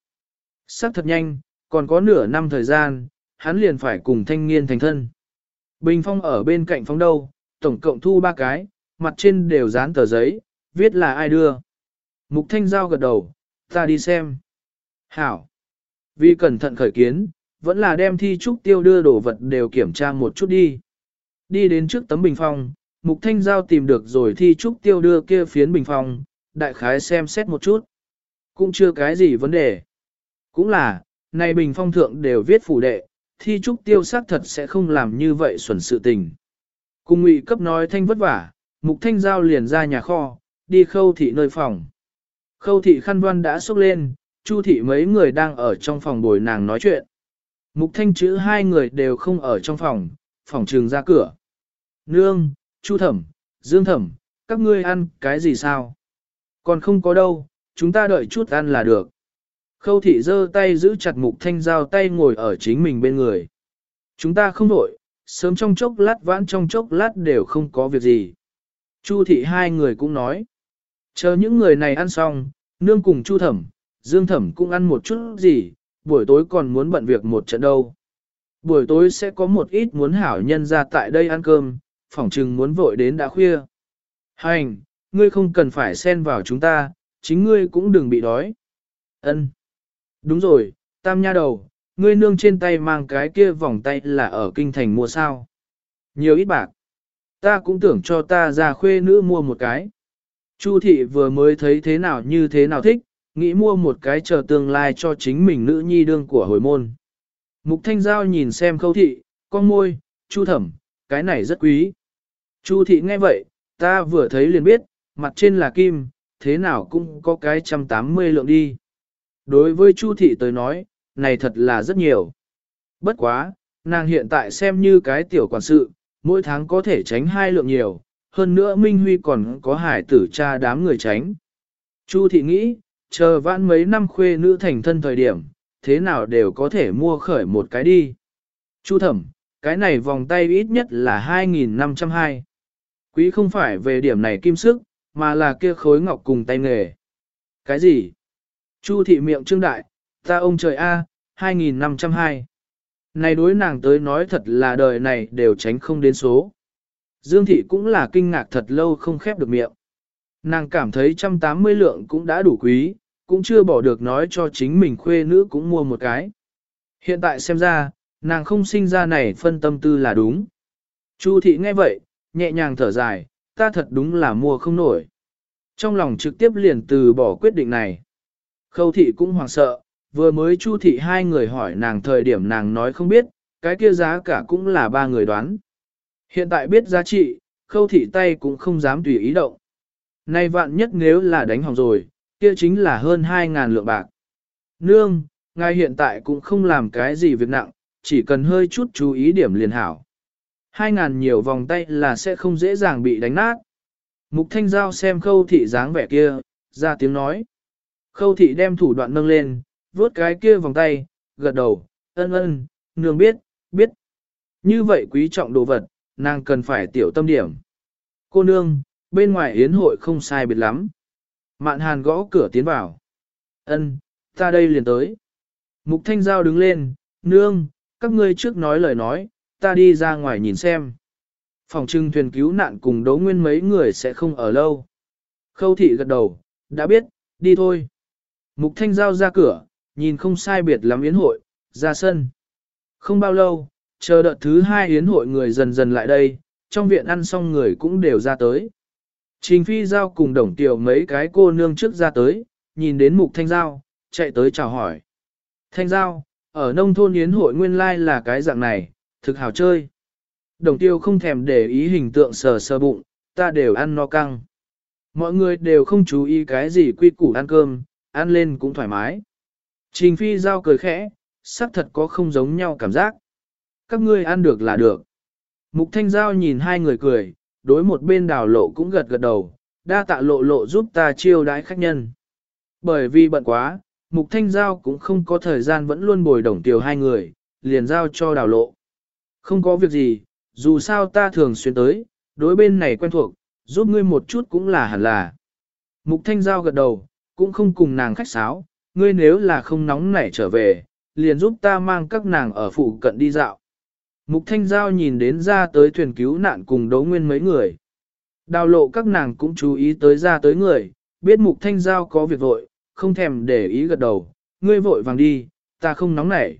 Sắc thật nhanh, còn có nửa năm thời gian, hắn liền phải cùng thanh niên thành thân. Bình phong ở bên cạnh phong đâu, tổng cộng thu ba cái, mặt trên đều dán tờ giấy, viết là ai đưa. Mục thanh giao gật đầu, ta đi xem. Hảo. Vì cẩn thận khởi kiến, vẫn là đem thi trúc tiêu đưa đồ vật đều kiểm tra một chút đi. Đi đến trước tấm bình phong, mục thanh giao tìm được rồi thi trúc tiêu đưa kia phiến bình phong, đại khái xem xét một chút. Cũng chưa cái gì vấn đề. Cũng là, này bình phong thượng đều viết phủ đệ, thi trúc tiêu xác thật sẽ không làm như vậy xuẩn sự tình. Cùng ngụy cấp nói thanh vất vả, mục thanh giao liền ra nhà kho, đi khâu thị nơi phòng. Khâu thị khăn văn đã sốc lên, chu thị mấy người đang ở trong phòng bồi nàng nói chuyện. Mục thanh chữ hai người đều không ở trong phòng, phòng trường ra cửa. Nương, chu thẩm, dương thẩm, các ngươi ăn cái gì sao? Còn không có đâu, chúng ta đợi chút ăn là được. Khâu thị giơ tay giữ chặt mục thanh giao tay ngồi ở chính mình bên người. Chúng ta không đổi, sớm trong chốc lát vãn trong chốc lát đều không có việc gì. Chu thị hai người cũng nói. Chờ những người này ăn xong, nương cùng chu thẩm, dương thẩm cũng ăn một chút gì, buổi tối còn muốn bận việc một trận đâu. Buổi tối sẽ có một ít muốn hảo nhân ra tại đây ăn cơm, phỏng chừng muốn vội đến đã khuya. Hành, ngươi không cần phải xen vào chúng ta, chính ngươi cũng đừng bị đói. Ân. Đúng rồi, tam nha đầu, ngươi nương trên tay mang cái kia vòng tay là ở kinh thành mua sao. Nhiều ít bạc. Ta cũng tưởng cho ta ra khuê nữ mua một cái. Chu thị vừa mới thấy thế nào như thế nào thích, nghĩ mua một cái chờ tương lai cho chính mình nữ nhi đương của hồi môn. Mục thanh giao nhìn xem khâu thị, con môi, chu thẩm, cái này rất quý. Chu thị nghe vậy, ta vừa thấy liền biết, mặt trên là kim, thế nào cũng có cái trăm tám mươi lượng đi. Đối với Chu thị tới nói, này thật là rất nhiều. Bất quá, nàng hiện tại xem như cái tiểu quản sự, mỗi tháng có thể tránh hai lượng nhiều, hơn nữa Minh Huy còn có hải tử cha đám người tránh. Chu thị nghĩ, chờ vãn mấy năm khuê nữ thành thân thời điểm, thế nào đều có thể mua khởi một cái đi. Chu thẩm, cái này vòng tay ít nhất là 2.520. Quý không phải về điểm này kim sức, mà là kia khối ngọc cùng tay nghề. Cái gì? Chu thị miệng trương đại, ta ông trời A, à, 2502. Này đối nàng tới nói thật là đời này đều tránh không đến số. Dương thị cũng là kinh ngạc thật lâu không khép được miệng. Nàng cảm thấy 180 lượng cũng đã đủ quý, cũng chưa bỏ được nói cho chính mình khuê nữ cũng mua một cái. Hiện tại xem ra, nàng không sinh ra này phân tâm tư là đúng. Chu thị nghe vậy, nhẹ nhàng thở dài, ta thật đúng là mua không nổi. Trong lòng trực tiếp liền từ bỏ quyết định này. Khâu thị cũng hoảng sợ, vừa mới chu thị hai người hỏi nàng thời điểm nàng nói không biết, cái kia giá cả cũng là ba người đoán. Hiện tại biết giá trị, khâu thị tay cũng không dám tùy ý động. Nay vạn nhất nếu là đánh hỏng rồi, kia chính là hơn 2.000 lượng bạc. Nương, ngài hiện tại cũng không làm cái gì việc nặng, chỉ cần hơi chút chú ý điểm liền hảo hai ngàn nhiều vòng tay là sẽ không dễ dàng bị đánh nát. Mục thanh giao xem khâu thị dáng vẻ kia, ra tiếng nói. Khâu thị đem thủ đoạn nâng lên, vuốt cái kia vòng tay, gật đầu, ân ân, nương biết, biết. Như vậy quý trọng đồ vật, nàng cần phải tiểu tâm điểm. Cô nương, bên ngoài yến hội không sai biệt lắm. Mạn hàn gõ cửa tiến vào. Ân, ta đây liền tới. Mục thanh giao đứng lên, nương, các ngươi trước nói lời nói, ta đi ra ngoài nhìn xem. Phòng trưng thuyền cứu nạn cùng đấu nguyên mấy người sẽ không ở lâu. Khâu thị gật đầu, đã biết, đi thôi. Mục thanh giao ra cửa, nhìn không sai biệt lắm yến hội, ra sân. Không bao lâu, chờ đợt thứ hai yến hội người dần dần lại đây, trong viện ăn xong người cũng đều ra tới. Trình phi giao cùng đồng tiểu mấy cái cô nương trước ra tới, nhìn đến mục thanh giao, chạy tới chào hỏi. Thanh giao, ở nông thôn yến hội nguyên lai là cái dạng này, thực hào chơi. Đồng tiêu không thèm để ý hình tượng sờ sờ bụng, ta đều ăn no căng. Mọi người đều không chú ý cái gì quy củ ăn cơm, ăn lên cũng thoải mái. Trình phi giao cười khẽ, sắc thật có không giống nhau cảm giác. Các ngươi ăn được là được. Mục thanh giao nhìn hai người cười, đối một bên đào lộ cũng gật gật đầu, đa tạ lộ lộ giúp ta chiêu đái khách nhân. Bởi vì bận quá, mục thanh giao cũng không có thời gian vẫn luôn bồi đồng tiểu hai người, liền giao cho đào lộ. Không có việc gì, dù sao ta thường xuyên tới, đối bên này quen thuộc, giúp ngươi một chút cũng là hẳn là. Mục thanh giao gật đầu, cũng không cùng nàng khách sáo, ngươi nếu là không nóng nảy trở về, liền giúp ta mang các nàng ở phụ cận đi dạo. Mục Thanh Giao nhìn đến ra tới thuyền cứu nạn cùng đấu nguyên mấy người. Đào lộ các nàng cũng chú ý tới ra tới người, biết Mục Thanh Giao có việc vội, không thèm để ý gật đầu, ngươi vội vàng đi, ta không nóng nảy.